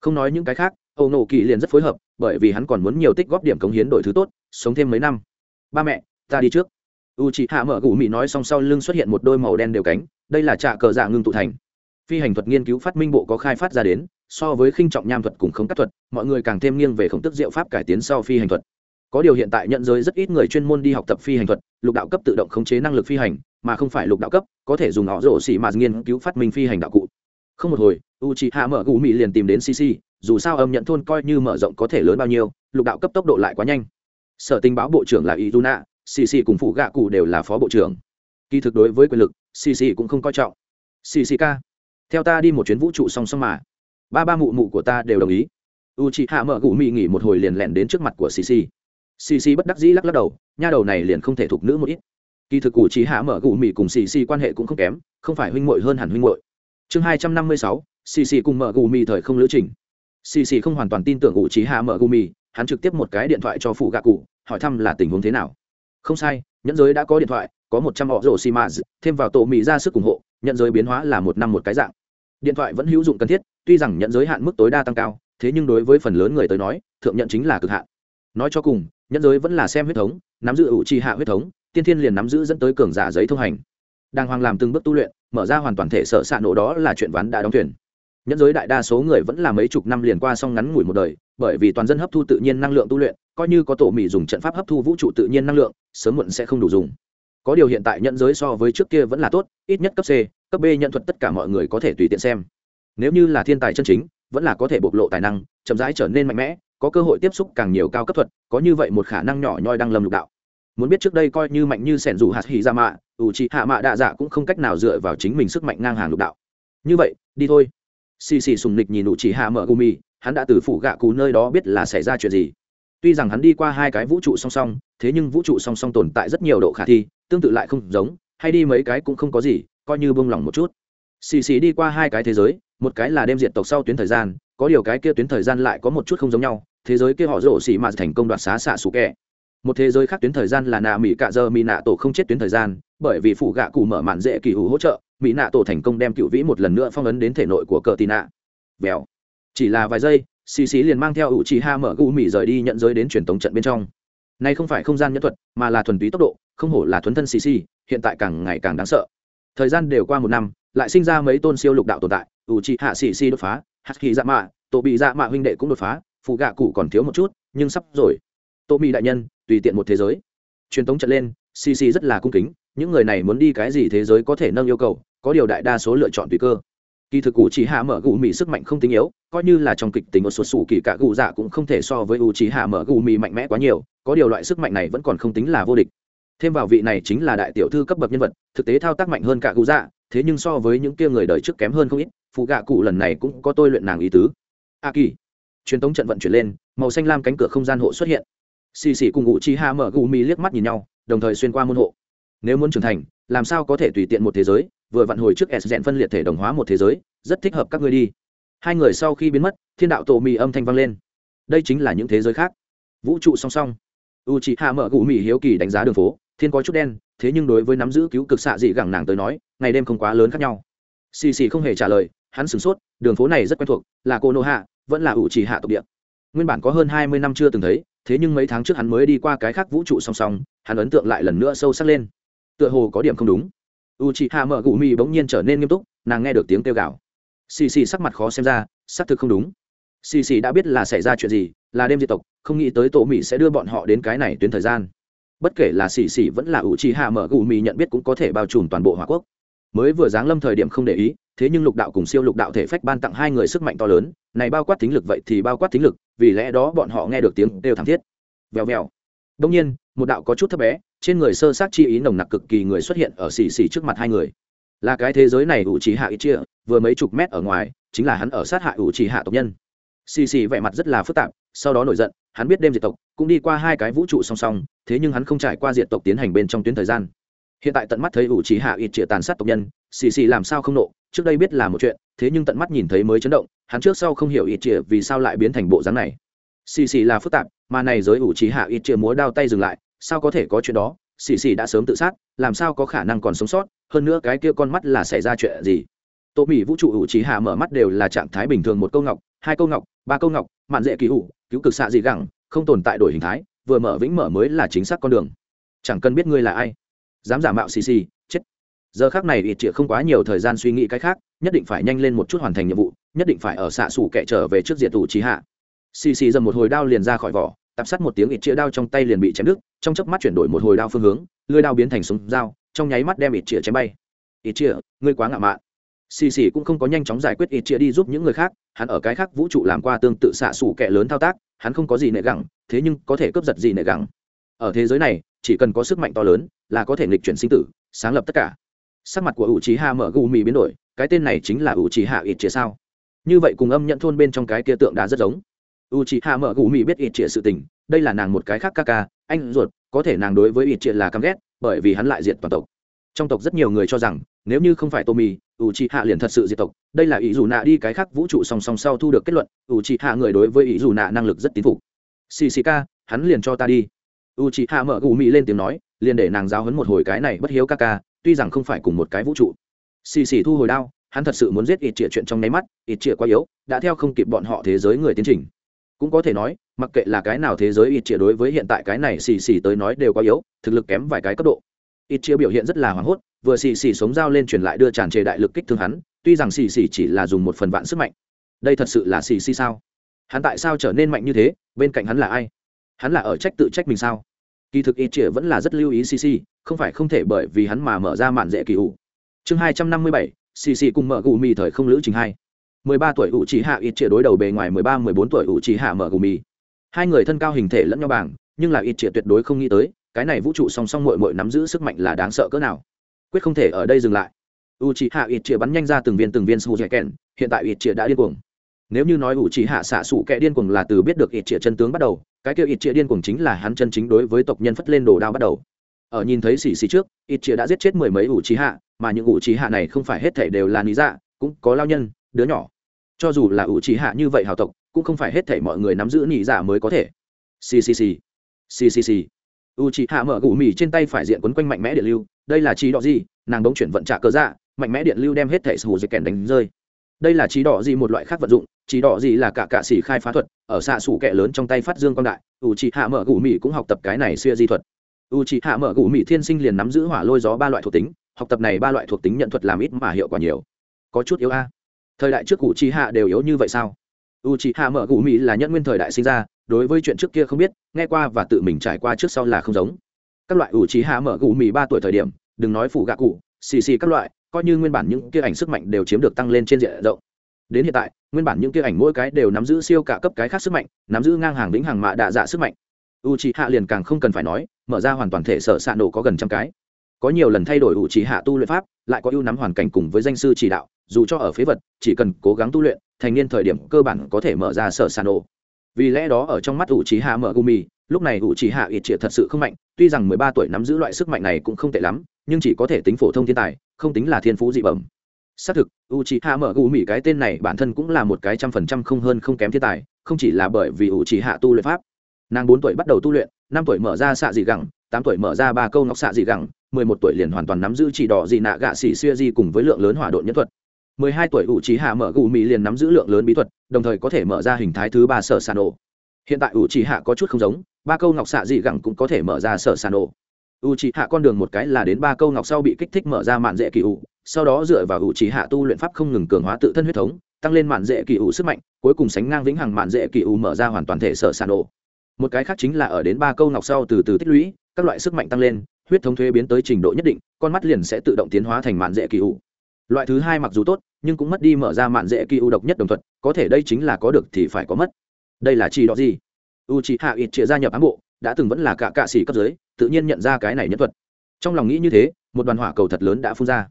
Không nói những cái khác, âu nổ kỳ liền rất phối hợp, bởi vì hắn còn muốn nhiều tích góp điểm cống hiến đổi thứ tốt, sống thêm mấy năm. Ba mẹ, ta đi trước. Uchiha chị hạ mở gù mị nói xong sau lưng xuất hiện một đôi màu đen đều cánh, đây là trạ cờ dạ ngưng tụ thành. Phi hành thuật nghiên cứu phát minh bộ có khai phát ra đến, so với khinh trọng nham thuật cùng không cắt thuật, mọi người càng thêm nghiêng về khổng tức diệu pháp cải tiến sau phi hành thuật. Có điều hiện tại nhận giới rất ít người chuyên môn đi học tập phi hành thuật, lục đạo cấp tự động khống chế năng lực phi hành, mà không phải lục đạo cấp, có thể dùng họ rổ xỉ mà nghiên cứu phát minh phi hành đạo cụ. Không một hồi u c h i hạ mở gù mị liền tìm đến cc dù sao âm nhận thôn coi như mở rộng có thể lớn bao nhiêu, lục đạo cấp tốc độ lại quá nhanh. Sở tình báo bộ trưởng là izuna cc cùng phụ gạ cụ đều là phó bộ trưởng. Kỳ thực đối với quyền lực cc cũng không coi trọng. Cck theo ta đi một chuyến vũ trụ song song mà. Ba ba mụ mụ của ta đều đồng ý. U c h hạ mở gù mị nghỉ một hồi liền lẻn đến trước mặt của cc cc bất đắc dĩ lắc lắc đầu, nha đầu này liền không thể thục nữ một ít. Kỳ thực cụ trí hạ mở gù mị cùng cc quan hệ cũng không kém, không phải huynh muội hơn hẳn huynh muội. chương hai trăm năm mươi sáu cc cùng mở gù mì thời không lữ trình. Cc không hoàn toàn tin tưởng ủ trí hạ mở gù mì, hắn trực tiếp một cái điện thoại cho phụ gạ cụ, hỏi thăm là tình huống thế nào. Không sai, nhẫn giới đã có điện thoại, có một trăm họ rổ xì mã thêm vào tổ mỹ ra sức ủng hộ nhận giới biến hóa là một năm một cái dạng. Điện thoại vẫn hữu dụng cần thiết, tuy rằng nhận giới hạn mức tối đa tăng cao, thế nhưng đối với phần lớn người tới nói, thượng nhận chính là cực hạn. Nói cho cùng nhận giới vẫn là xem huyết thống, nắm giữ ủ trì hạ huyết thống, tiên thiên liền nắm giữ dẫn tới cường giả giấy thông hành. Đàng hoàng làm từng bước tu luyện, mở ra hoàn toàn thể sợ ạ nổ đó là chuyện ván đã đóng thuyền nhẫn giới đại đa số người vẫn là mấy chục năm liền qua xong ngắn ngủi một đời, bởi vì toàn dân hấp thu tự nhiên năng lượng tu luyện, coi như có tổ mỹ dùng trận pháp hấp thu vũ trụ tự nhiên năng lượng, sớm muộn sẽ không đủ dùng. Có điều hiện tại nhẫn giới so với trước kia vẫn là tốt, ít nhất cấp c, cấp b nhận thuật tất cả mọi người có thể tùy tiện xem. Nếu như là thiên tài chân chính, vẫn là có thể bộc lộ tài năng, chậm rãi trở nên mạnh mẽ, có cơ hội tiếp xúc càng nhiều cao cấp thuật, có như vậy một khả năng nhỏ nhoi đang lầm lục đạo. Muốn biết trước đây coi như mạnh như sẻn dù hạt hỉ ra mạ, ủ trị hạ mạ đạ dạ cũng không cách nào dựa vào chính mình sức mạnh ngang hàng lục đạo. Như vậy, đi thôi xì xì sùng nịch nhìn ủ chỉ hạ mở gumi, hắn đã từ phủ gạ cù nơi đó biết là xảy ra chuyện gì. Tuy rằng hắn đi qua hai cái vũ trụ song song, thế nhưng vũ trụ song song tồn tại rất nhiều độ khả thi, tương tự lại không giống, hay đi mấy cái cũng không có gì, coi như bông lỏng một chút. Xì xì đi qua hai cái thế giới, một cái là đêm diệt tộc sau tuyến thời gian, có điều cái kia tuyến thời gian lại có một chút không giống nhau, thế giới kia họ rổ xì mà thành công đoạt xá xạ xù kẹ một thế giới khác tuyến thời gian là nạ mỹ cạ dơ mỹ nạ tổ không chết tuyến thời gian, bởi vì phụ gạ cụ mở màn dễ kỳ hữu hỗ trợ mỹ nạ tổ thành công đem cựu vĩ một lần nữa phong ấn đến thể nội của cờ tì nạ. Vèo. Chỉ là vài giây, xì xì liền mang theo ủ trì ha mở gu mỹ rời đi nhận giới đến truyền tống trận bên trong. Nay không phải không gian nhân thuật, mà là thuần túy tốc độ, không hổ là thuấn thân xì xì, hiện tại càng ngày càng đáng sợ. Thời gian đều qua một năm, lại sinh ra mấy tôn siêu lục đạo tồn tại, ủ trì hạ xì xì đột phá hắc kỳ dạ mạ, tổ bị dạ mạ huynh đệ cũng đột phá, phụ gạ cụ còn thiếu một chút, nhưng sắp rồi. Tô mỹ đại nhân, tùy tiện một thế giới. Truyền tống trận lên cc rất là cung kính những người này muốn đi cái gì thế giới có thể nâng yêu cầu, có điều đại đa số lựa chọn tùy cơ. Kỳ thực cụ chỉ hạ mở gù mì sức mạnh không tinh yếu, coi như là trong kịch tính một số sủ kỳ cả gù dạ cũng không thể so với u chỉ hạ mở gù mì mạnh mẽ quá nhiều, có điều loại sức mạnh này vẫn còn không tính là vô địch. Thêm vào vị này chính là đại tiểu thư cấp bậc nhân vật, thực tế thao tác mạnh hơn cả gù dạ thế nhưng so với những kia người đời trước kém hơn không ít, phụ gạ cụ lần này cũng có tôi luyện nàng ý tứ. A kỳ. Truyền thống trận vận chuyển lên, màu xanh lam cánh cửa không gian hộ xuất hiện. Xì xì cùng ngụ chi hạ mở gù mì liếc mắt nhìn nhau, đồng thời xuyên qua môn hộ nếu muốn trưởng thành, làm sao có thể tùy tiện một thế giới, vừa vặn hồi trước s dẹn phân liệt thể đồng hóa một thế giới, rất thích hợp các ngươi đi. Hai người sau khi biến mất, thiên đạo tổ mì âm thanh vang lên. Đây chính là những thế giới khác. Vũ trụ song song. U chị hạ mở gù mì hiếu kỳ đánh giá đường phố, thiên có chút đen, thế nhưng đối với nắm giữ cứu cực xạ dị gẳng nàng tới nói, ngày đêm không quá lớn khác nhau. Xì xì không hề trả lời, hắn sửng sốt, đường phố này rất quen thuộc, là cô nô hạ vẫn là ủ chỉ hạ tộc địa. Nguyên bản có hơn hai mươi năm chưa từng thấy, thế nhưng mấy tháng trước hắn mới đi qua cái khác vũ trụ song song, hắn ấn tượng lại lần nữa sâu sắc lên tựa hồ có điểm không đúng. U chị hạ mở gù mì bỗng nhiên trở nên nghiêm túc, nàng nghe được tiếng kêu gào. Xì xì sắc mặt khó xem ra, xác thực không đúng. Xì xì đã biết là xảy ra chuyện gì, là đêm diệt tộc, không nghĩ tới tổ mỹ sẽ đưa bọn họ đến cái này tuyến thời gian. Bất kể là xì xì vẫn là u chị hạ mở gù mì nhận biết cũng có thể bao trùm toàn bộ hòa quốc. Mới vừa giáng lâm thời điểm không để ý, thế nhưng lục đạo cùng siêu lục đạo thể phách ban tặng hai người sức mạnh to lớn, này bao quát tính lực vậy thì bao quát tính lực, vì lẽ đó bọn họ nghe được tiếng đều thảm thiết. Vèo vèo. Đông nhiên, một đạo có chút thấp bé trên người sơ sát chi ý nồng nặc cực kỳ người xuất hiện ở xì xì trước mặt hai người. Là cái thế giới này ủ trí hạ ít chia, vừa mấy chục mét ở ngoài, chính là hắn ở sát hại ủ trí hạ tộc nhân. Xì xì vẻ mặt rất là phức tạp, sau đó nổi giận, hắn biết đêm diệt tộc, cũng đi qua hai cái vũ trụ song song, thế nhưng hắn không trải qua diệt tộc tiến hành bên trong tuyến thời gian. Hiện tại tận mắt thấy ủ trí hạ ít chia tàn sát tộc nhân, xì xì làm sao không nộ, trước đây biết là một chuyện, thế nhưng tận mắt nhìn thấy mới chấn động, hắn trước sau không hiểu ít chia vì sao lại biến thành bộ dáng này. Xì xì là phức tạp, mà này giới ủ trí hạ ít chia múa đao tay dừng lại sao có thể có chuyện đó? Xì xì đã sớm tự sát, làm sao có khả năng còn sống sót? Hơn nữa cái kia con mắt là xảy ra chuyện gì? Tô mỹ vũ trụ ủ trí hạ mở mắt đều là trạng thái bình thường một câu ngọc, hai câu ngọc, ba câu ngọc, mạn dễ kỳ ủ, cứu cực xạ gì gẳng, không tồn tại đổi hình thái, vừa mở vĩnh mở mới là chính xác con đường. Chẳng cần biết ngươi là ai. Dám giả mạo xì xì, chết. Giờ khác này ít chĩa không quá nhiều thời gian suy nghĩ cái khác, nhất định phải nhanh lên một chút hoàn thành nhiệm vụ, nhất định phải ở xạ xù kẻ trở về trước diện tù trí hạ. Xì xì dầm một hồi đao liền ra khỏi vỏ tạp sát một tiếng ít chĩa đao trong tay liền bị chém đứt, trong chớp mắt chuyển đổi một hồi đao phương hướng, lưới đao biến thành súng dao, trong nháy mắt đem ít chĩa chém bay. Ít chĩa, ngươi quá ngạo mạn. Xì xì cũng không có nhanh chóng giải quyết ít chĩa đi giúp những người khác, hắn ở cái khác vũ trụ làm qua tương tự xạ xủ kẻ lớn thao tác, hắn không có gì nệ gẳng, thế nhưng có thể cướp giật gì nệ gẳng. Ở thế giới này, chỉ cần có sức mạnh to lớn là có thể nghịch chuyển sinh tử, sáng lập tất cả. Sắc mặt của ủ trí hạ mở gù mì biến đổi, cái tên này chính là ủ trí hạ ít chĩa sao? Như vậy cùng âm nhận thôn bên trong cái kia tượng đá rất giống u chị hạ mở gù mì biết ít chĩa sự tình, đây là nàng một cái khác ca ca, anh ruột, có thể nàng đối với ít chĩa là căm ghét, bởi vì hắn lại diệt toàn tộc. Trong tộc rất nhiều người cho rằng, nếu như không phải tommy u chị hạ liền thật sự diệt tộc, đây là ý dù nạ đi cái khác vũ trụ song song sau thu được kết luận u chị hạ người đối với ý dù nạ năng lực rất tín phục. Xì xì ca hắn liền cho ta đi. U chị hạ mở gù mì lên tiếng nói, liền để nàng giáo hấn một hồi cái này bất hiếu ca ca, tuy rằng không phải cùng một cái vũ trụ. Xì xì thu hồi đao, hắn thật sự muốn giết ít trịa chuyện trong nháy mắt, ít trịa quá yếu, đã theo không kịp bọn họ thế giới người tiến trình cũng có thể nói, mặc kệ là cái nào thế giới ít chia đối với hiện tại cái này xì xì tới nói đều quá yếu, thực lực kém vài cái cấp độ. Ít chia biểu hiện rất là hoảng hốt, vừa xì xì sống dao lên truyền lại đưa tràn trề đại lực kích thương hắn, tuy rằng xì xì chỉ là dùng một phần vạn sức mạnh. Đây thật sự là xì xì sao? Hắn tại sao trở nên mạnh như thế? Bên cạnh hắn là ai? Hắn là ở trách tự trách mình sao? Kỳ thực ít chia vẫn là rất lưu ý xì xì, không phải không thể bởi vì hắn mà mở ra mạn dễ kỳ ủ. Chương hai trăm năm mươi bảy, xì xì cùng mở gù mì thời không lữ trình hai. 13 tuổi ủ chỉ hạ ít chia đối đầu bề ngoài 13 14 tuổi ủ chỉ hạ mở gù mì. Hai người thân cao hình thể lẫn nhau bảng nhưng là ít chia tuyệt đối không nghĩ tới, cái này vũ trụ song song muội muội nắm giữ sức mạnh là đáng sợ cỡ nào. Quyết không thể ở đây dừng lại. U chỉ hạ ít chia bắn nhanh ra từng viên từng viên su dẻ kèn hiện tại ít chia đã điên cuồng. Nếu như nói u chỉ hạ xạ sụ kẻ điên cuồng là từ biết được ít chia chân tướng bắt đầu, cái kia ít chia điên cuồng chính là hắn chân chính đối với tộc nhân phất lên đồ đao bắt đầu. Ở nhìn thấy xì xì trước, ít chia đã giết chết mười mấy u chỉ hạ, mà những u chỉ hạ này không phải hết thể đều là lý dạ cũng có lao nhân đứa nhỏ. Cho dù là ủ trí hạ như vậy hào tộc, cũng không phải hết thể mọi người nắm giữ nhị giả mới có thể. Ccc ccc u c hạ mở gù mì trên tay phải diện quấn quanh mạnh mẽ điện lưu. Đây là trí đỏ gì? Nàng đống chuyển vận trả cơ dạ mạnh mẽ điện lưu đem hết thể sù dịch kèn đánh rơi. Đây là trí đỏ gì một loại khác vận dụng. Trí đỏ gì là cả cạ xỉ khai phá thuật, ở xạ sủ kẹ lớn trong tay phát dương quang đại u trí hạ mở gù mì cũng học tập cái này xưa di thuật. U trí hạ mở gù mì thiên sinh liền nắm giữ hỏa lôi gió ba loại thuộc tính, học tập này ba loại thuộc tính nhận thuật làm ít mà hiệu quả nhiều. Có chút yếu a thời đại trước cụ chi hạ đều yếu như vậy sao? U Chi hạ mở cụ mì là nhân nguyên thời đại sinh ra, đối với chuyện trước kia không biết, nghe qua và tự mình trải qua trước sau là không giống. Các loại U Chi hạ mở cụ mì ba tuổi thời điểm, đừng nói phủ gạ cụ, xì xì các loại, coi như nguyên bản những kia ảnh sức mạnh đều chiếm được tăng lên trên diện rộng. Đến hiện tại, nguyên bản những kia ảnh mỗi cái đều nắm giữ siêu cả cấp cái khác sức mạnh, nắm giữ ngang hàng lĩnh hàng mạ đạ dạ sức mạnh. U Chi hạ liền càng không cần phải nói, mở ra hoàn toàn thể sở s ạ nổ có gần trăm cái có nhiều lần thay đổi ủ trì hạ tu luyện pháp, lại có ưu nắm hoàn cảnh cùng với danh sư chỉ đạo, dù cho ở phế vật, chỉ cần cố gắng tu luyện, thành niên thời điểm cơ bản có thể mở ra sở sàn ạ vì lẽ đó ở trong mắt ủ trì hạ mở gumi, lúc này ủ trì hạ ít triệt thật sự không mạnh, tuy rằng mười ba tuổi nắm giữ loại sức mạnh này cũng không tệ lắm, nhưng chỉ có thể tính phổ thông thiên tài, không tính là thiên phú dị bẩm. Xác thực u c hạ mở gù cái tên này bản thân cũng là một cái trăm phần trăm không hơn không kém thiên tài, không chỉ là bởi vì u c hạ tu luyện pháp. Nàng bốn tuổi bắt đầu tu luyện, năm tuổi mở ra xạ dị gẳng, tám tuổi mở ra ba câu ngọc xạ dị gẳng mười một tuổi liền hoàn toàn nắm giữ chỉ đỏ gì nạ gạ xỉ xia di cùng với lượng lớn hỏa độn nhân thuật. mười hai tuổi ủ trí hạ mở gù mì liền nắm giữ lượng lớn bí thuật, đồng thời có thể mở ra hình thái thứ ba sở sàn ổ. Hiện tại ủ trí hạ có chút không giống, ba câu ngọc xạ dị gẳng cũng có thể mở ra sở sàn ổ. Ủ trí hạ con đường một cái là đến ba câu ngọc sau bị kích thích mở ra mạn dễ kỳ ủ, sau đó dựa vào ủ trí hạ tu luyện pháp không ngừng cường hóa tự thân huyết thống, tăng lên mạn dễ kỳ ủ sức mạnh, cuối cùng sánh ngang vĩnh hằng mạn dễ kỳ ủ mở ra hoàn toàn thể sở sàn ổ. Một cái khác chính là ở đến ba câu ngọc sau từ từ tích lũy, các loại sức mạnh tăng lên huyết thống thuế biến tới trình độ nhất định, con mắt liền sẽ tự động tiến hóa thành mạn dễ kỳ u. loại thứ hai mặc dù tốt, nhưng cũng mất đi mở ra mạn dễ kỳ ưu độc nhất đồng thuận có thể đây chính là có được thì phải có mất. Đây là chỉ đó gì? U chỉ hạ ít chĩa gia nhập ám bộ, đã từng vẫn là cả cạ sĩ cấp dưới, tự nhiên nhận ra cái này nhân thuật. Trong lòng nghĩ như thế, một đoàn hỏa cầu thật lớn đã phun ra.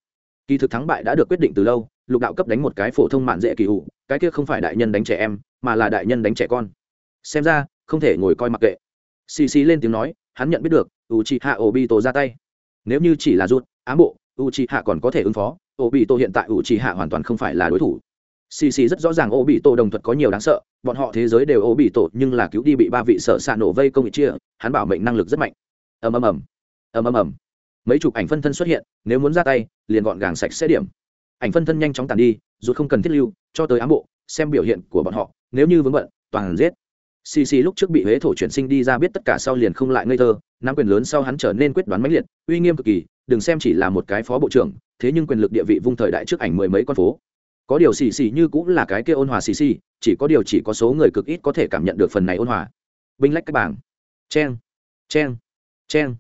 Kỳ thực thắng bại đã được quyết định từ lâu, lục đạo cấp đánh một cái phổ thông mạn dễ kỳ ủ cái kia không phải đại nhân đánh trẻ em, mà là đại nhân đánh trẻ con. Xem ra, không thể ngồi coi mặc kệ. Xì xì lên tiếng nói, hắn nhận biết được u chị hạ ổ bi tổ ra tay. Nếu như chỉ là rút, ám bộ u chị hạ còn có thể ứng phó. Ô bị tổ hiện tại ủ trì hạ hoàn toàn không phải là đối thủ. Xì xì rất rõ ràng ô bị tổ đồng thuật có nhiều đáng sợ. Bọn họ thế giới đều ô bị tổ nhưng là cứu đi bị ba vị sợ xạ nổ vây công bị chia, hắn bảo mệnh năng lực rất mạnh. Ầm ầm ầm. Ầm ầm ầm. Mấy chục ảnh phân thân xuất hiện, nếu muốn ra tay, liền gọn gàng sạch sẽ điểm. Ảnh phân thân nhanh chóng tàn đi, dù không cần thiết lưu, cho tới ám bộ, xem biểu hiện của bọn họ. Nếu như vướng bận, toàn giết xì xì lúc trước bị huế thổ chuyển sinh đi ra biết tất cả sau liền không lại ngây thơ, nắm quyền lớn sau hắn trở nên quyết đoán mãnh liệt, uy nghiêm cực kỳ, đừng xem chỉ là một cái phó bộ trưởng, thế nhưng quyền lực địa vị vung thời đại trước ảnh mười mấy con phố. Có điều xì xì như cũng là cái kia ôn hòa xì xì, chỉ có điều chỉ có số người cực ít có thể cảm nhận được phần này ôn hòa. Binh lách các bảng. Chen chen chen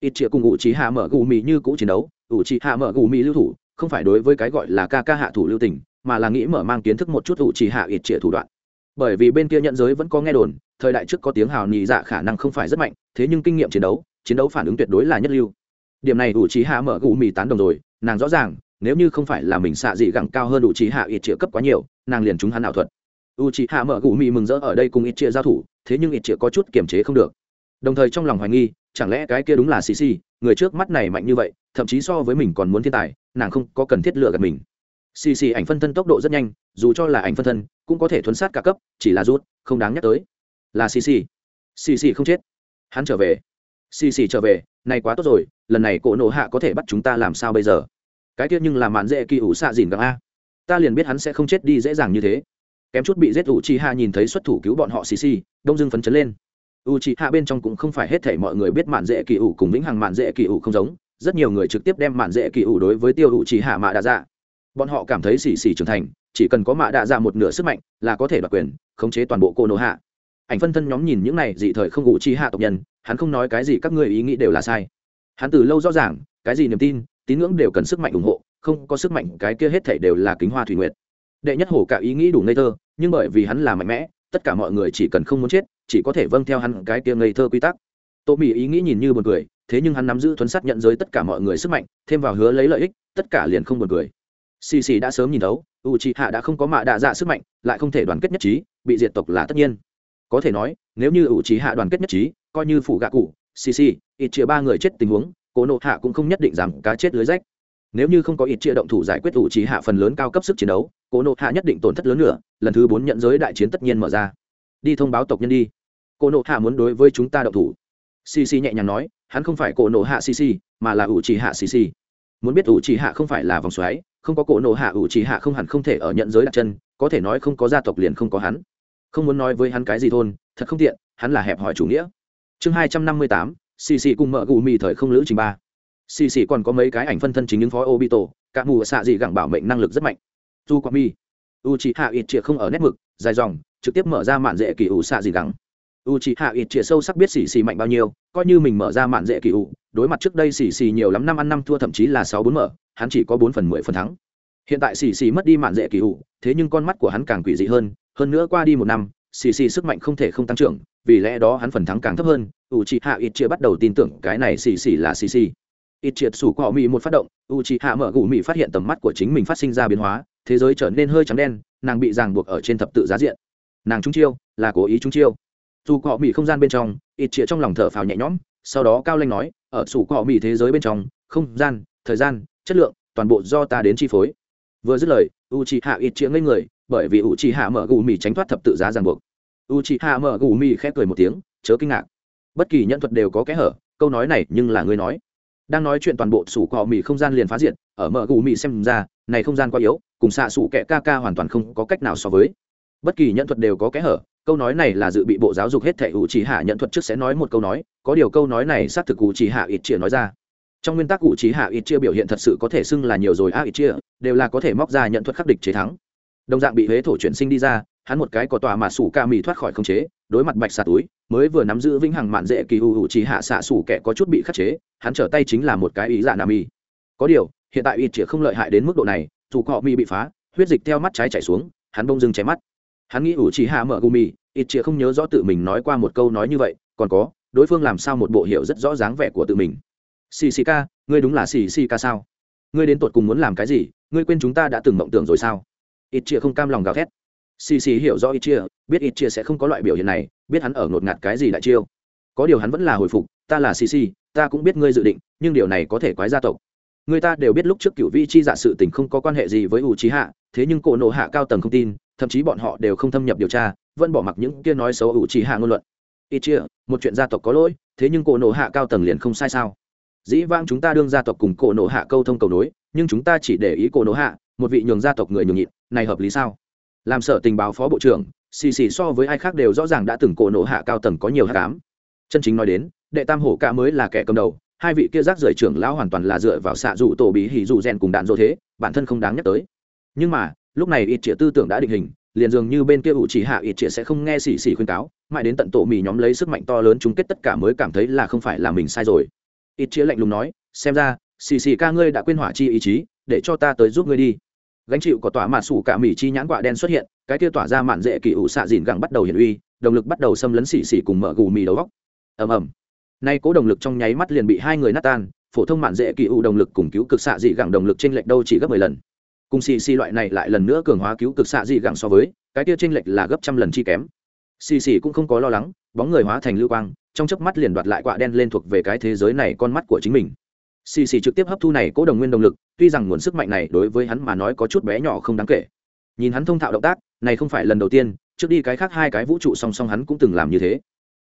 ít chĩa cùng ủ trí hạ mở gù mì như cũ chiến đấu ủ trí hạ mở gù mì lưu thủ, không phải đối với cái gọi là ca ca hạ thủ lưu tình, mà là nghĩ mở mang kiến thức một chút ủ trí hạ ít chĩa thủ đoạn bởi vì bên kia nhận giới vẫn có nghe đồn, thời đại trước có tiếng hào nhị dạ khả năng không phải rất mạnh, thế nhưng kinh nghiệm chiến đấu chiến đấu phản ứng tuyệt đối là nhất lưu. Điểm này ủ trí hạ mở gù mì tán đồng rồi, nàng rõ ràng, nếu như không phải là mình xạ dị gẳng cao hơn ủ trí hạ ít triệu cấp quá nhiều, nàng liền trúng hắn ảo thuật. U trí hạ mở gù mì mừng rỡ ở đây cùng ít triệu giao thủ, thế nhưng ít triệu có chút kiềm chế không được. Đồng thời trong lòng hoài nghi, chẳng lẽ cái kia đúng là xì xì, người trước mắt này mạnh như vậy, thậm chí so với mình còn muốn thiên tài, nàng không có cần thiết lựa gạt mình. Xì xì ảnh phân thân tốc độ rất nhanh, dù cho là ảnh phân thân cũng có thể thuấn sát cả cấp, chỉ là rút, không đáng nhắc tới. Là xì xì. Xì xì không chết. Hắn trở về. Xì xì trở về này quá tốt rồi, lần này cổ nộ hạ có thể bắt chúng ta làm sao bây giờ? Cái tiết nhưng là mạn dễ kỳ ủ xạ dìn gặng a. Ta liền biết hắn sẽ không chết đi dễ dàng như thế. Kém chút bị giết ủ chi hạ nhìn thấy xuất thủ cứu bọn họ xì xì đông dưng phấn chấn lên. U chi hạ bên trong cũng không phải hết thể mọi người biết mạn dễ kỳ ủ cùng vĩnh hằng mạn dễ kỳ ủ không giống. Rất nhiều người trực tiếp đem mạn dễ kỳ ủ đối với tiêu ủ chi hạ mạ đã dạ. Bọn họ cảm thấy xì xì trưởng thành chỉ cần có mạ đạ dạ một nửa sức mạnh là có thể đoạt quyền, khống chế toàn bộ cô nô hạ. Ảnh phân thân nhóm nhìn những này dị thời không ngụ chi hạ tộc nhân, hắn không nói cái gì, các người ý nghĩ đều là sai. Hắn từ lâu rõ ràng, cái gì niềm tin, tín ngưỡng đều cần sức mạnh ủng hộ, không có sức mạnh cái kia hết thể đều là kính hoa thủy nguyệt. Đệ nhất hổ cả ý nghĩ đủ ngây thơ, nhưng bởi vì hắn là mạnh mẽ, tất cả mọi người chỉ cần không muốn chết, chỉ có thể vâng theo hắn cái kia ngây thơ quy tắc. Tô mỹ ý nghĩ nhìn như một người thế nhưng hắn nắm giữ thuấn sát nhận giới tất cả mọi người sức mạnh, thêm vào hứa lấy lợi ích, tất cả liền không buồn cười. Xì xì đã sớm nhìn thấu u c hạ đã không có mạ đạ dạ sức mạnh, lại không thể đoàn kết nhất trí, bị diệt tộc là tất nhiên. Có thể nói, nếu như u c hạ đoàn kết nhất trí, coi như phủ gạ cụ xì xì ít chia ba người chết tình huống, cố nộ hạ cũng không nhất định rằng cá chết lưới rách. Nếu như không có ít chia động thủ giải quyết u c hạ phần lớn cao cấp sức chiến đấu, cố nộ hạ nhất định tổn thất lớn nữa, lần thứ bốn nhận giới đại chiến tất nhiên mở ra. Đi thông báo tộc nhân đi. Cô nộ hạ muốn đối với chúng ta động thủ. Cc nhẹ nhàng nói, hắn không phải cổ nộ hạ cc mà là ủ trì hạ cc muốn biết ủ trì hạ không phải là vòng xoáy không có cổ nộ hạ ủ trì hạ không hẳn không thể ở nhận giới đặt chân, có thể nói không có gia tộc liền không có hắn. Không muốn nói với hắn cái gì thôn, thật không tiện, hắn là hẹp hỏi chủ nghĩa. Chương hai trăm năm mươi tám cc cùng mợ gù mì thời không lữ trình ba. Cc còn có mấy cái ảnh phân thân chính những phó tổ cả mù xạ gì gẳng bảo mệnh năng lực rất mạnh. Du qua mi, u c hạ ít chĩa không ở nét mực, dài dòng, trực tiếp mở ra mạn dễ kỳ ủ xạ gì gẳng. U c hạ ít chĩa sâu sắc biết xì xì mạnh bao nhiêu, coi như mình mở ra mạn dễ kỳ ủ đối mặt trước đây xì xì nhiều lắm năm ăn năm thua thậm chí là sáu bốn mở, hắn chỉ có bốn phần mười phần thắng. Hiện tại xì xì mất đi mạn dễ kỳ ủ thế nhưng con mắt của hắn càng quỷ dị hơn hơn nữa qua đi một năm, xì xì sức mạnh không thể không tăng trưởng, vì lẽ đó hắn phần thắng càng thấp hơn u c h ị hạ ít chia bắt đầu tin tưởng cái này xì xì là xì xì. Ít triệt sủ cọ mỹ một phát động u c h ị hạ mở gù mỹ phát hiện tầm mắt của chính mình phát sinh ra biến hóa, thế giới trở nên hơi trắng đen, nàng bị ràng buộc ở trên thập tự giá diện. Nàng trung chiêu, là cố ý trung chiêu. Dù cọ mỹ không gian bên trong ít triệt trong lòng thở phào nhẹ nhõm sau đó cao lanh nói, ở sủ cọ mỹ thế giới bên trong, không gian, thời gian, chất lượng, toàn bộ do ta đến chi phối. Vừa dứt lời u chị hạ ít chĩa ngây người, bởi vì u chị hạ mở gù mì tránh thoát thập tự giá ràng buộc. U chị hạ mở gù mì khép cười một tiếng, chớ kinh ngạc. Bất kỳ nhân thuật đều có kẽ hở, câu nói này nhưng là ngươi nói. Đang nói chuyện toàn bộ sủ cọ mì không gian liền phá diện ở mở gù mì xem ra, này không gian quá yếu, cùng xạ sủ kẹ ca ca hoàn toàn không có cách nào so với. Bất kỳ nhân thuật đều có kẽ hở câu nói này là dự bị bộ giáo dục hết thể ủ chỉ hạ nhận thuật trước sẽ nói một câu nói, có điều câu nói này xác thực ủ chỉ hạ ít chia nói ra. Trong nguyên tắc ủ chỉ hạ ít chia biểu hiện thật sự có thể xưng là nhiều rồi à, a ít chia đều là có thể móc ra nhận thuật khắc địch chế thắng. Đồng dạng bị huế thổ chuyển sinh đi ra, hắn một cái có tòa mà sủ ca mì thoát khỏi không chế, đối mặt bạch xà túi, mới vừa nắm giữ vĩnh hằng mạn dễ kỳ ủ chỉ hạ xạ sủ kẻ có chút bị khắc chế, hắn trở tay chính là một cái ý dạ nam y có điều, hiện tại ít chia không lợi hại đến mức độ này, dù cọ mi bị phá, huyết dịch theo mắt trái chảy xuống, hắn bông dưng cháy mắt hắn nghĩ ủ chỉ hạ mở gumi ít chĩa không nhớ rõ tự mình nói qua một câu nói như vậy, còn có, đối phương làm sao một bộ hiệu rất rõ dáng vẻ của tự mình. Xì xì ca, ngươi đúng là xì xì ca sao? Ngươi đến tột cùng muốn làm cái gì? Ngươi quên chúng ta đã từng mộng tưởng rồi sao? Ít chia không cam lòng gào thét. Xì xì hiểu rõ ít chia biết ít chia sẽ không có loại biểu hiện này, biết hắn ở ngột ngạt cái gì đại chiêu. Có điều hắn vẫn là hồi phục, ta là xì xì, ta cũng biết ngươi dự định, nhưng điều này có thể quái gia tộc. Người ta đều biết lúc trước cựu vi chi dạ sự tình không có quan hệ gì với u trí hạ, thế nhưng cổ nộ hạ cao tầng không tin thậm chí bọn họ đều không thâm nhập điều tra, vẫn bỏ mặc những kia nói xấu ủ trì hạ ngôn luận. Ít chia một chuyện gia tộc có lỗi, thế nhưng cổ nộ hạ cao tầng liền không sai sao? Dĩ vãng chúng ta đương gia tộc cùng cổ nộ hạ câu thông cầu nối, nhưng chúng ta chỉ để ý cổ nộ hạ, một vị nhường gia tộc người nhường nhịn, này hợp lý sao? Làm sở tình báo phó bộ trưởng, xì xì so với ai khác đều rõ ràng đã từng cổ nộ hạ cao tầng có nhiều hạ cám chân chính nói đến, đệ tam hổ ca mới là kẻ cầm đầu, hai vị kia rác rưởi trưởng lão hoàn toàn là dựa vào xạ dụ tổ bí hỉ dụ rèn cùng đạn dỗ thế, bản thân không đáng nhắc tới. Nhưng mà lúc này ít trịa tư tưởng đã định hình, liền dường như bên kia ủ chỉ hạ ít trịa sẽ không nghe xì xì khuyên cáo, mãi đến tận tổ mì nhóm lấy sức mạnh to lớn chung kết tất cả mới cảm thấy là không phải là mình sai rồi. Ít trịa lạnh lùng nói, xem ra xì xì ca ngươi đã quên hỏa chi ý chí, để cho ta tới giúp ngươi đi. Gánh chịu có tỏa mạ sủ cả mì chi nhãn quạ đen xuất hiện, cái kia tỏa ra mạn dễ kỳ ủ xạ dìn gẳng bắt đầu hiển uy, động lực bắt đầu xâm lấn xì xì cùng mở gù mì đầu góc. Ầm ầm. Nay cố động lực trong nháy mắt liền bị hai người nát tan, phổ thông mạn dễ kỳ ủ động lực cùng cứu cực xạ dị gẳng động lực trên lệch đâu chỉ gấp mười lần cùng xì xì loại này lại lần nữa cường hóa cứu cực xạ dị gẳng so với, cái kia chênh lệch là gấp trăm lần chi kém. Xì xì cũng không có lo lắng, bóng người hóa thành lưu quang, trong chớp mắt liền đoạt lại quạ đen lên thuộc về cái thế giới này con mắt của chính mình. Xì xì trực tiếp hấp thu này cố đồng nguyên động lực, tuy rằng nguồn sức mạnh này đối với hắn mà nói có chút bé nhỏ không đáng kể. Nhìn hắn thông thạo động tác, này không phải lần đầu tiên, trước đi cái khác hai cái vũ trụ song song hắn cũng từng làm như thế.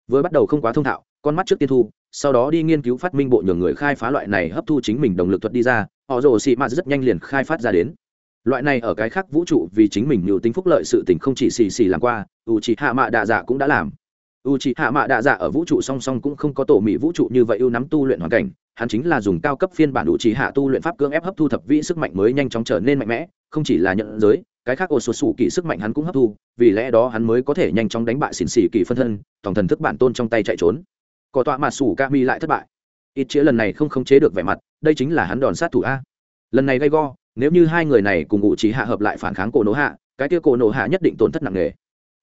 Vừa bắt đầu không quá thông thạo, con mắt trước tiên thu, sau đó đi nghiên cứu phát minh bộ nhường người khai phá loại này hấp thu chính mình động lực thuật đi ra, họ rồ xì mạt rất nhanh liền khai phát ra đến loại này ở cái khác vũ trụ vì chính mình nhiều tính phúc lợi sự tình không chỉ xì xì làm qua u c hạ mạ đạ dạ cũng đã làm. U c hạ mạ đạ dạ ở vũ trụ song song cũng không có tổ mỹ vũ trụ như vậy ưu nắm tu luyện hoàn cảnh. Hắn chính là dùng cao cấp phiên bản u c hạ tu luyện pháp cưỡng ép hấp thu thập vĩ sức mạnh mới nhanh chóng trở nên mạnh mẽ, không chỉ là nhận giới, cái khác ô sột sủ kỳ sức mạnh hắn cũng hấp thu, vì lẽ đó hắn mới có thể nhanh chóng đánh bại xỉn xỉ kỳ phân thân, tổng thần thức bản tôn trong tay chạy trốn. Cỏ tọa mà sủ ca mi lại thất bại. Ít chĩa lần này không khống chế được vẻ mặt, đây chính là hắn đòn sát thủ a. Lần này gây go nếu như hai người này cùng u trí hạ hợp lại phản kháng cổ nổ hạ cái kia cổ nổ hạ nhất định tổn thất nặng nề.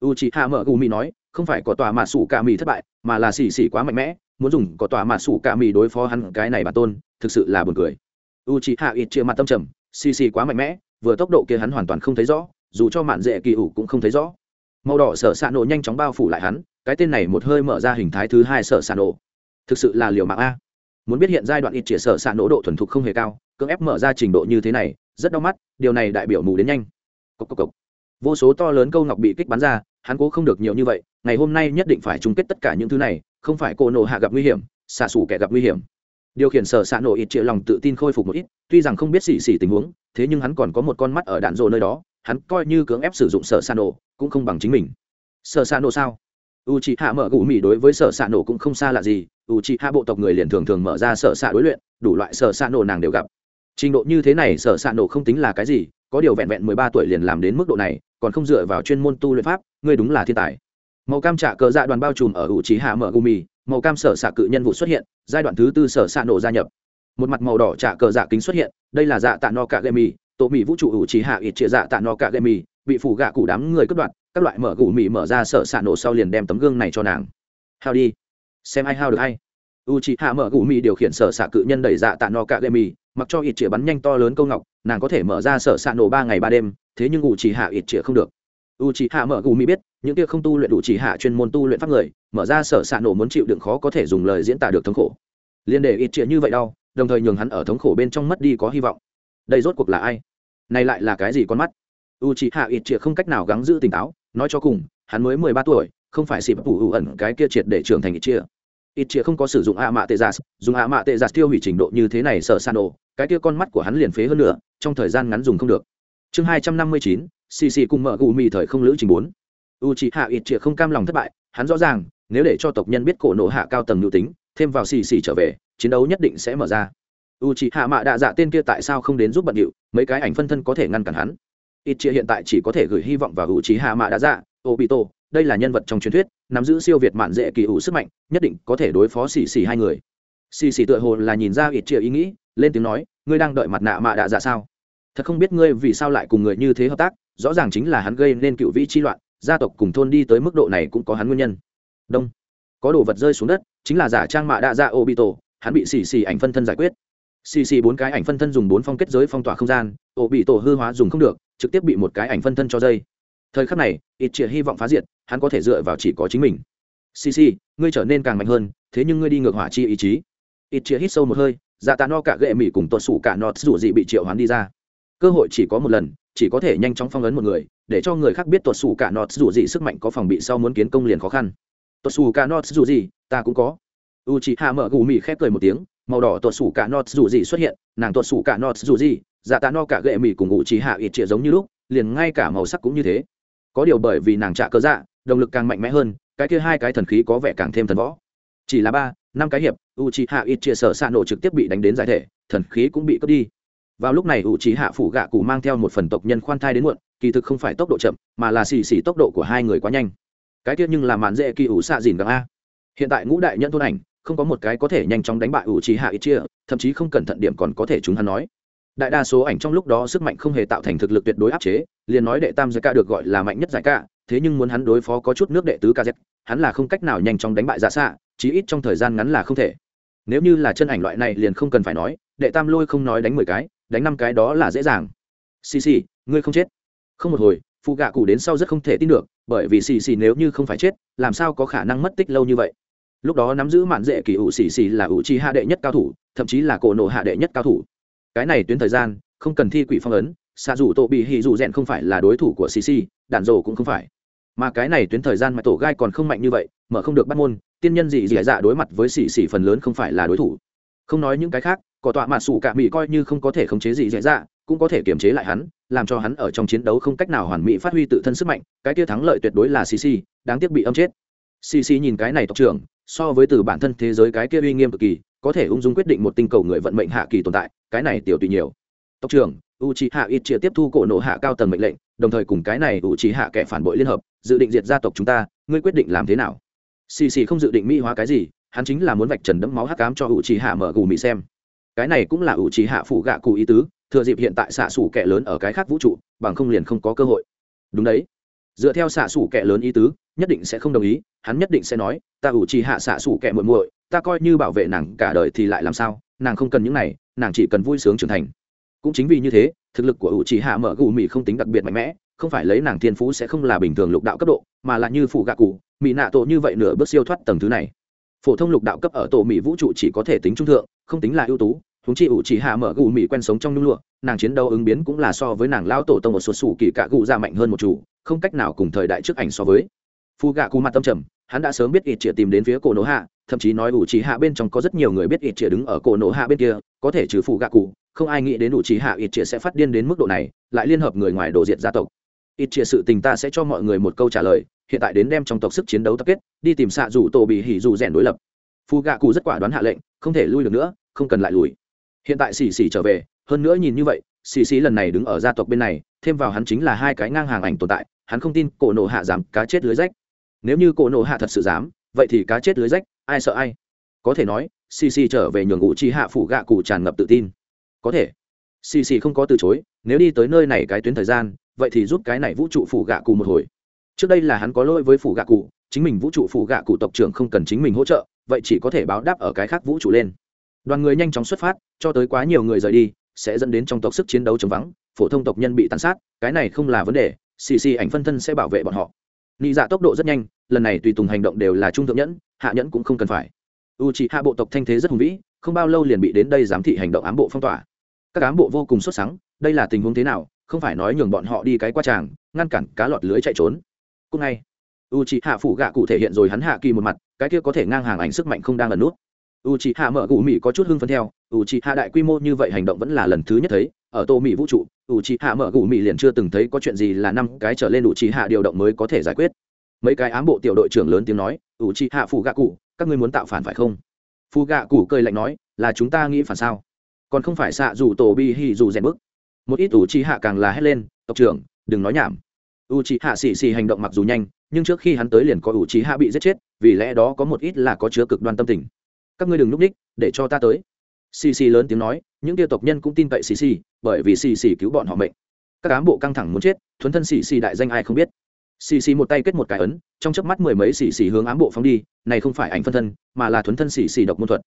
U trí hạ mở gù mì nói, không phải có tòa mà sủ ca mì thất bại, mà là xì xì quá mạnh mẽ, muốn dùng có tòa mạ sủ cả mì đối phó hắn cái này bản tôn, thực sự là buồn cười. U chị hạ ít chia mặt tâm trầm, xì xì quá mạnh mẽ, vừa tốc độ kia hắn hoàn toàn không thấy rõ, dù cho mạn dễ kỳ ủ cũng không thấy rõ. Màu đỏ sở s nổ nhanh chóng bao phủ lại hắn, cái tên này một hơi mở ra hình thái thứ hai sở s nổ. Thực sự là liều mạng a muốn biết hiện giai đoạn ít chĩa sở xạ nổ độ thuần thục không hề cao, cưỡng ép mở ra trình độ như thế này, rất đau mắt, điều này đại biểu mù đến nhanh. Cốc cốc cốc. vô số to lớn câu ngọc bị kích bắn ra, hắn cố không được nhiều như vậy, ngày hôm nay nhất định phải chung kết tất cả những thứ này, không phải cô nổ hạ gặp nguy hiểm, xạ xủ kẻ gặp nguy hiểm. Điều khiển sở xạ nổ ít triệu lòng tự tin khôi phục một ít, tuy rằng không biết xỉ xỉ tình huống, thế nhưng hắn còn có một con mắt ở đạn rồ nơi đó, hắn coi như cưỡng ép sử dụng sở xạ nổ, cũng không bằng chính mình. Sở xạ nổ sao? U c h ị hạ mở gù mì đối với sở xạ nổ cũng không xa lạ gì. U c h ị hạ bộ tộc người liền thường thường mở ra sở xạ đối luyện, đủ loại sở xạ nổ nàng đều gặp. Trình độ như thế này, sở xạ nổ không tính là cái gì, có điều vẹn vẹn mười ba tuổi liền làm đến mức độ này, còn không dựa vào chuyên môn tu luyện pháp, ngươi đúng là thiên tài. Màu cam trả cờ dạ đoàn bao trùm ở u trí hạ mở gù mì, màu cam sở xạ cự nhân vụ xuất hiện, giai đoạn thứ tư sở xạ nổ gia nhập. Một mặt màu đỏ trả cờ dạ kính xuất hiện, đây là dạ tạ no cạ gây mì tổ mì vũ trụ ủ trí hạ ít chia dạ tạ no cạ gây mì bị phủ gạ cụ đám người cất đoạn các loại mở gù mì mở ra sợ xạ nổ sau liền đem tấm gương này cho nàng. Hao đi. Xem ai hao được hay. U chị hạ mở gù mì điều khiển sở xạ cự nhân đẩy dạ tạ no cạ lệ mì, mặc cho ít chĩa bắn nhanh to lớn câu ngọc, nàng có thể mở ra sở xạ nổ ba ngày ba đêm, thế nhưng u chị hạ ít chĩa không được. U chị hạ mở gù mì biết, những kia không tu luyện đủ chỉ hạ chuyên môn tu luyện pháp người, mở ra sở xạ nổ muốn chịu đựng khó có thể dùng lời diễn tả được thống khổ. Liên để ít chĩa như vậy đau, đồng thời nhường hắn ở thống khổ bên trong mất đi có hy vọng. Đây rốt cuộc là ai? Này lại là cái gì con mắt? U chị hạ ít chĩa không cách nào gắng giữ tỉnh táo nói cho cùng, hắn mới mười ba tuổi, không phải xịp phủ hữu ẩn cái kia triệt để trưởng thành ít chia. Ít chia không có sử dụng ạ mạ tê giả dùng ạ mạ tê giả tiêu hủy trình độ như thế này sợ san đồ, cái kia con mắt của hắn liền phế hơn nữa trong thời gian ngắn dùng không được. Chương hai trăm năm mươi chín, xì xì cùng mở gù mì thời không lữ trình bốn. U c h ị hạ ít chia không cam lòng thất bại, hắn rõ ràng, nếu để cho tộc nhân biết cổ nộ hạ cao tầng nhu tính, thêm vào xì xì trở về, chiến đấu nhất định sẽ mở ra. U c h ị hạ mạ đạ dạ tên kia tại sao không đến giúp bận điệu, mấy cái ảnh phân thân có thể ngăn cản hắn ít chia hiện tại chỉ có thể gửi hy vọng vào hữu trí hạ mạ đã dạ obito. Đây là nhân vật trong truyền thuyết, nắm giữ siêu việt mạn dễ kỳ ủ sức mạnh, nhất định có thể đối phó xì xì hai người. Xì xì tựa hồ là nhìn ra ít chia ý nghĩ, lên tiếng nói, ngươi đang đợi mặt nạ mạ đã dạ sao? Thật không biết ngươi vì sao lại cùng người như thế hợp tác, rõ ràng chính là hắn gây nên cựu vĩ chi loạn, gia tộc cùng thôn đi tới mức độ này cũng có hắn nguyên nhân. Đông. Có đồ vật rơi xuống đất, chính là giả trang mạ đa dạ obito, hắn bị xì xì ảnh phân thân giải quyết xì xì bốn cái ảnh phân thân dùng bốn phong kết giới phong tỏa không gian, tổ bị tổ hư hóa dùng không được, trực tiếp bị một cái ảnh phân thân cho dây. Thời khắc này, ít chĩa hy vọng phá diệt, hắn có thể dựa vào chỉ có chính mình. Xì xì, ngươi trở nên càng mạnh hơn, thế nhưng ngươi đi ngược hỏa chi ý chí. Ít chĩa hít sâu một hơi dạ tạ no cả gệ mỹ cùng tuột sủ cả nọt dù gì bị triệu hoán đi ra. Cơ hội chỉ có một lần, chỉ có thể nhanh chóng phong ấn một người, để cho người khác biết tuột sủ cả nọt dù gì sức mạnh có phòng bị sau muốn kiến công liền khó khăn. Tuột sủ cả nọt dù gì ta cũng có. U chị hạ mở gù mỹ khép cười một tiếng màu đỏ tuột sủ cả nọt dù gì xuất hiện, nàng tuột sủ cả nọt dù gì dạ tạ no cả gệ mì cùng ngụ trí hạ ít trịa giống như lúc, liền ngay cả màu sắc cũng như thế. Có điều bởi vì nàng trả cơ dạ động lực càng mạnh mẽ hơn, cái kia hai cái thần khí có vẻ càng thêm thần võ. Chỉ là ba, năm cái hiệp u trí hạ ít trịa sở xạ nổ trực tiếp bị đánh đến giải thể, thần khí cũng bị cướp đi. Vào lúc này u trí hạ phủ gạ cụ mang theo một phần tộc nhân khoan thai đến muộn, kỳ thực không phải tốc độ chậm, mà là xì xì tốc độ của hai người quá nhanh. Cái kia nhưng là màn dễ kỳ ủ xạ dìn găng a. Hiện tại ngũ đại nhân thôn ảnh không có một cái có thể nhanh chóng đánh bại ủ trí hạ ít chia thậm chí không cẩn thận điểm còn có thể chúng hắn nói. Đại đa số ảnh trong lúc đó sức mạnh không hề tạo thành thực lực tuyệt đối áp chế, liền nói đệ tam giải ca được gọi là mạnh nhất giải ca, thế nhưng muốn hắn đối phó có chút nước đệ tứ kz hắn là không cách nào nhanh chóng đánh bại dạ giả xạ chí ít trong thời gian ngắn là không thể. Nếu như là chân ảnh loại này liền không cần phải nói, đệ tam lôi không nói đánh mười cái, đánh năm cái đó là dễ dàng. Xì xì, ngươi không chết. Không một hồi phụ gạ cụ đến sau rất không thể tin được, bởi vì xì xì nếu như không phải chết, làm sao có khả năng mất tích lâu như vậy? Lúc đó nắm giữ mạn dễ kỳ ủ xì xì là ủ chi hạ đệ nhất cao thủ, thậm chí là cổ nộ hạ đệ nhất cao thủ. Cái này tuyến thời gian, không cần thi quỷ phong ấn, xạ dù tổ bị hì dù rèn không phải là đối thủ của xì xì, đạn rổ cũng không phải. Mà cái này tuyến thời gian mà tổ gai còn không mạnh như vậy, mở không được bắt môn, tiên nhân dị dị dạ đối mặt với xì xì phần lớn không phải là đối thủ. Không nói những cái khác có tọa mạ sủ cả mỹ coi như không có thể khống chế gì dễ dạ cũng có thể kiềm chế lại hắn, làm cho hắn ở trong chiến đấu không cách nào hoàn mỹ phát huy tự thân sức mạnh, cái kia thắng lợi tuyệt đối là xì xì, đáng tiếc bị âm chết. Xì xì nhìn cái này tộc trưởng so với từ bản thân thế giới cái kia uy nghiêm cực kỳ, có thể ung dung quyết định một tinh cầu người vận mệnh hạ kỳ tồn tại, cái này tiểu tùy nhiều. Tộc trưởng u c hạ ít chia tiếp thu cổ nộ hạ cao tầng mệnh lệnh, đồng thời cùng cái này u c hạ kẻ phản bội liên hợp, dự định diệt gia tộc chúng ta, ngươi quyết định làm thế nào? Xì xì không dự định mỹ hóa cái gì, hắn chính là muốn vạch trần đẫm máu hắc cám cho u c hạ mở gù mỹ xem. Cái này cũng là ủ trí hạ phụ gạ cụ ý tứ, thừa dịp hiện tại xạ xủ kẻ lớn ở cái khác vũ trụ, bằng không liền không có cơ hội. Đúng đấy dựa theo xạ xủ kẻ lớn ý tứ, nhất định sẽ không đồng ý, hắn nhất định sẽ nói, ta ủ trì hạ xạ xủ kẹ muội muội, ta coi như bảo vệ nàng cả đời thì lại làm sao, nàng không cần những này, nàng chỉ cần vui sướng trưởng thành. Cũng chính vì như thế, thực lực của ủ trì hạ mở gù mì không tính đặc biệt mạnh mẽ, không phải lấy nàng thiên phú sẽ không là bình thường lục đạo cấp độ, mà là như phụ gạ cụ mỹ nạ tổ như vậy nửa bước siêu thoát tầng thứ này. Phổ thông lục đạo cấp ở tổ mỹ vũ trụ chỉ có thể tính trung thượng, không tính là ưu tú huống chi ủ chỉ hạ mở gù mỹ quen sống trong nhung lụa, nàng chiến đấu ứng biến cũng là so với nàng lao tổ tông một số sủ kỳ cạ gù ra mạnh hơn một chủ, không cách nào cùng thời đại trước ảnh so với. Phu gạ cù mặt tâm trầm, hắn đã sớm biết ít chĩa tìm đến phía cổ nổ hạ, thậm chí nói ủ chỉ hạ bên trong có rất nhiều người biết ít chĩa đứng ở cổ nổ hạ bên kia, có thể trừ phụ gạ cụ không ai nghĩ đến ủ chỉ hạ ít chĩa sẽ phát điên đến mức độ này, lại liên hợp người ngoài đổ diệt gia tộc. Ít chĩa sự tình ta sẽ cho mọi người một câu trả lời, hiện tại đến đem trong tộc sức chiến đấu tập kết, đi tìm xạ dù tổ bị hỉ dù rèn đối lập. Phu gạ cụ rất quả đoán hạ lệnh, không thể lui được nữa, không cần lại lùi hiện tại xì xì trở về, hơn nữa nhìn như vậy, xì xì lần này đứng ở gia tộc bên này, thêm vào hắn chính là hai cái ngang hàng ảnh tồn tại, hắn không tin cổ nổ hạ dám, cá chết lưới rách. Nếu như cổ nổ hạ thật sự dám, vậy thì cá chết lưới rách, ai sợ ai? Có thể nói, xì xì trở về nhường ngụ chi hạ phủ gạ cụ tràn ngập tự tin. Có thể. Xì xì không có từ chối, nếu đi tới nơi này cái tuyến thời gian, vậy thì giúp cái này vũ trụ phủ gạ cụ một hồi. Trước đây là hắn có lỗi với phủ gạ cụ, chính mình vũ trụ phủ gạ cụ tộc trưởng không cần chính mình hỗ trợ, vậy chỉ có thể báo đáp ở cái khác vũ trụ lên đoàn người nhanh chóng xuất phát cho tới quá nhiều người rời đi sẽ dẫn đến trong tộc sức chiến đấu chống vắng phổ thông tộc nhân bị tàn sát cái này không là vấn đề xì xì ảnh phân thân sẽ bảo vệ bọn họ. Nị dạ tốc độ rất nhanh lần này tùy tùng hành động đều là trung thượng nhẫn hạ nhẫn cũng không cần phải. U c hạ bộ tộc thanh thế rất hùng vĩ không bao lâu liền bị đến đây giám thị hành động ám bộ phong tỏa. Các ám bộ vô cùng xuất sáng, đây là tình huống thế nào không phải nói nhường bọn họ đi cái qua tràng ngăn cản cá lọt lưới chạy trốn. Cũng ngay u c hạ phủ gạ cụ thể hiện rồi hắn hạ kỳ một mặt cái kia có thể ngang hàng ảnh sức mạnh không đang ẩn nút u c hạ mở gù mỹ có chút hưng phấn theo. U c hạ đại quy mô như vậy hành động vẫn là lần thứ nhất thấy. Ở tô mỹ vũ trụ u c hạ mở gù mỹ liền chưa từng thấy có chuyện gì là năm cái trở lên u c hạ điều động mới có thể giải quyết. Mấy cái ám bộ tiểu đội trưởng lớn tiếng nói u c hạ phụ gạ cụ các ngươi muốn tạo phản phải không? Phù gạ cụ cười lạnh nói, là chúng ta nghĩ phản sao? Còn không phải xạ dù tổ bi hi dù rèn bức một ít u c hạ càng là hét lên, tộc trưởng, đừng nói nhảm. U c hạ xì xì hành động mặc dù nhanh, nhưng trước khi hắn tới liền có u c hạ bị giết chết, vì lẽ đó có một ít là có chứa cực đoan tâm tình các ngươi đừng núp ních để cho ta tới. Xì xì lớn tiếng nói, những tiêu tộc nhân cũng tin cậy xì xì, bởi vì xì xì cứu bọn họ mệnh. Các cán bộ căng thẳng muốn chết, thuấn thân xì xì đại danh ai không biết. Xì xì một tay kết một cái ấn, trong chớp mắt mười mấy xì xì hướng ám bộ phóng đi, này không phải ảnh phân thân, mà là thuấn thân xì xì độc môn thuật.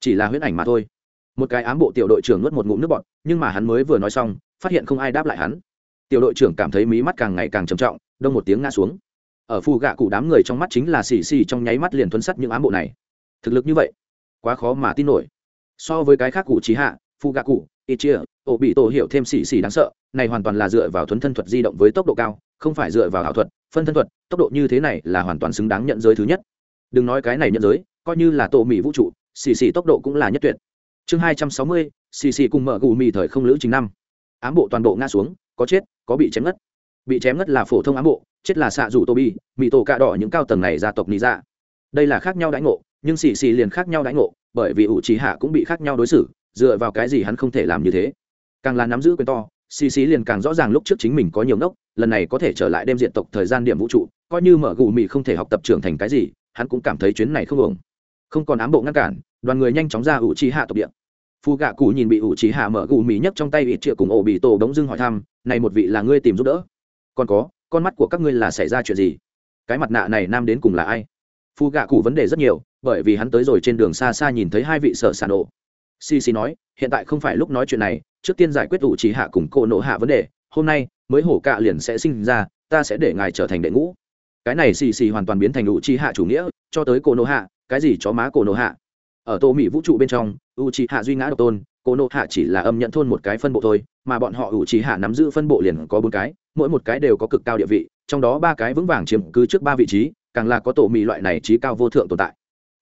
Chỉ là huyễn ảnh mà thôi. Một cái ám bộ tiểu đội trưởng nuốt một ngụm nước bọt, nhưng mà hắn mới vừa nói xong, phát hiện không ai đáp lại hắn. Tiểu đội trưởng cảm thấy mí mắt càng ngày càng trầm trọng, đông một tiếng ngã xuống. Ở phù gạ cụ đám người trong mắt chính là xì xì trong nháy mắt liền thuấn sắt những ám bộ này. Thực lực như vậy quá khó mà tin nổi. So với cái khác cụ trí hạ phụ gạ cụ ít chia ổ bị tổ hiểu thêm xì xì đáng sợ, này hoàn toàn là dựa vào thuấn thân thuật di động với tốc độ cao, không phải dựa vào ảo thuật, phân thân thuật, tốc độ như thế này là hoàn toàn xứng đáng nhận giới thứ nhất. Đừng nói cái này nhận giới, coi như là tổ mỹ vũ trụ, xì xì tốc độ cũng là nhất tuyệt. Chương hai trăm sáu mươi, xì xì cùng mở gù mì thời không lữ chính năm. Ám bộ toàn bộ ngã xuống, có chết, có bị chém ngất. Bị chém ngất là phổ thông ám bộ, chết là xạ rủ tô bi mỹ tổ cạ đỏ những cao tầng này gia tộc lý ra dạ. đây là khác nhau đãi ngộ nhưng xì xì liền khác nhau đãi ngộ, bởi vì ủ trí hạ cũng bị khác nhau đối xử, dựa vào cái gì hắn không thể làm như thế. Càng là nắm giữ quyền to, xì xì liền càng rõ ràng lúc trước chính mình có nhiều ngốc, lần này có thể trở lại đem diện tộc thời gian điểm vũ trụ, coi như mở gù mì không thể học tập trưởng thành cái gì, hắn cũng cảm thấy chuyến này không ổn. Không còn ám bộ ngăn cản, đoàn người nhanh chóng ra ủ trí hạ tộc địa. Phu gạ cụ nhìn bị ủ trí hạ mở gù mì nhấc trong tay ít triệu cùng ổ bị tổ đống dưng hỏi thăm, này một vị là ngươi tìm giúp đỡ? Còn có, con mắt của các ngươi là xảy ra chuyện gì? Cái mặt nạ này nam đến cùng là ai? Phu gạ cụ vấn đề rất nhiều bởi vì hắn tới rồi trên đường xa xa nhìn thấy hai vị sở sản ổ. Xì xì nói, hiện tại không phải lúc nói chuyện này, trước tiên giải quyết ủ trí hạ cùng cô nộ hạ vấn đề, hôm nay mới hổ cạ liền sẽ sinh ra, ta sẽ để ngài trở thành đệ ngũ. Cái này xì xì hoàn toàn biến thành ủ trí hạ chủ nghĩa, cho tới cô nộ hạ, cái gì chó má cô nộ hạ? Ở tô mỹ vũ trụ bên trong u trí hạ duy ngã độc tôn, cô nộ hạ chỉ là âm nhận thôn một cái phân bộ thôi, mà bọn họ ủ trí hạ nắm giữ phân bộ liền có bốn cái, mỗi một cái đều có cực cao địa vị, trong đó ba cái vững vàng chiếm cứ trước ba vị trí, càng là có tổ mỹ loại này trí cao vô thượng tồn tại.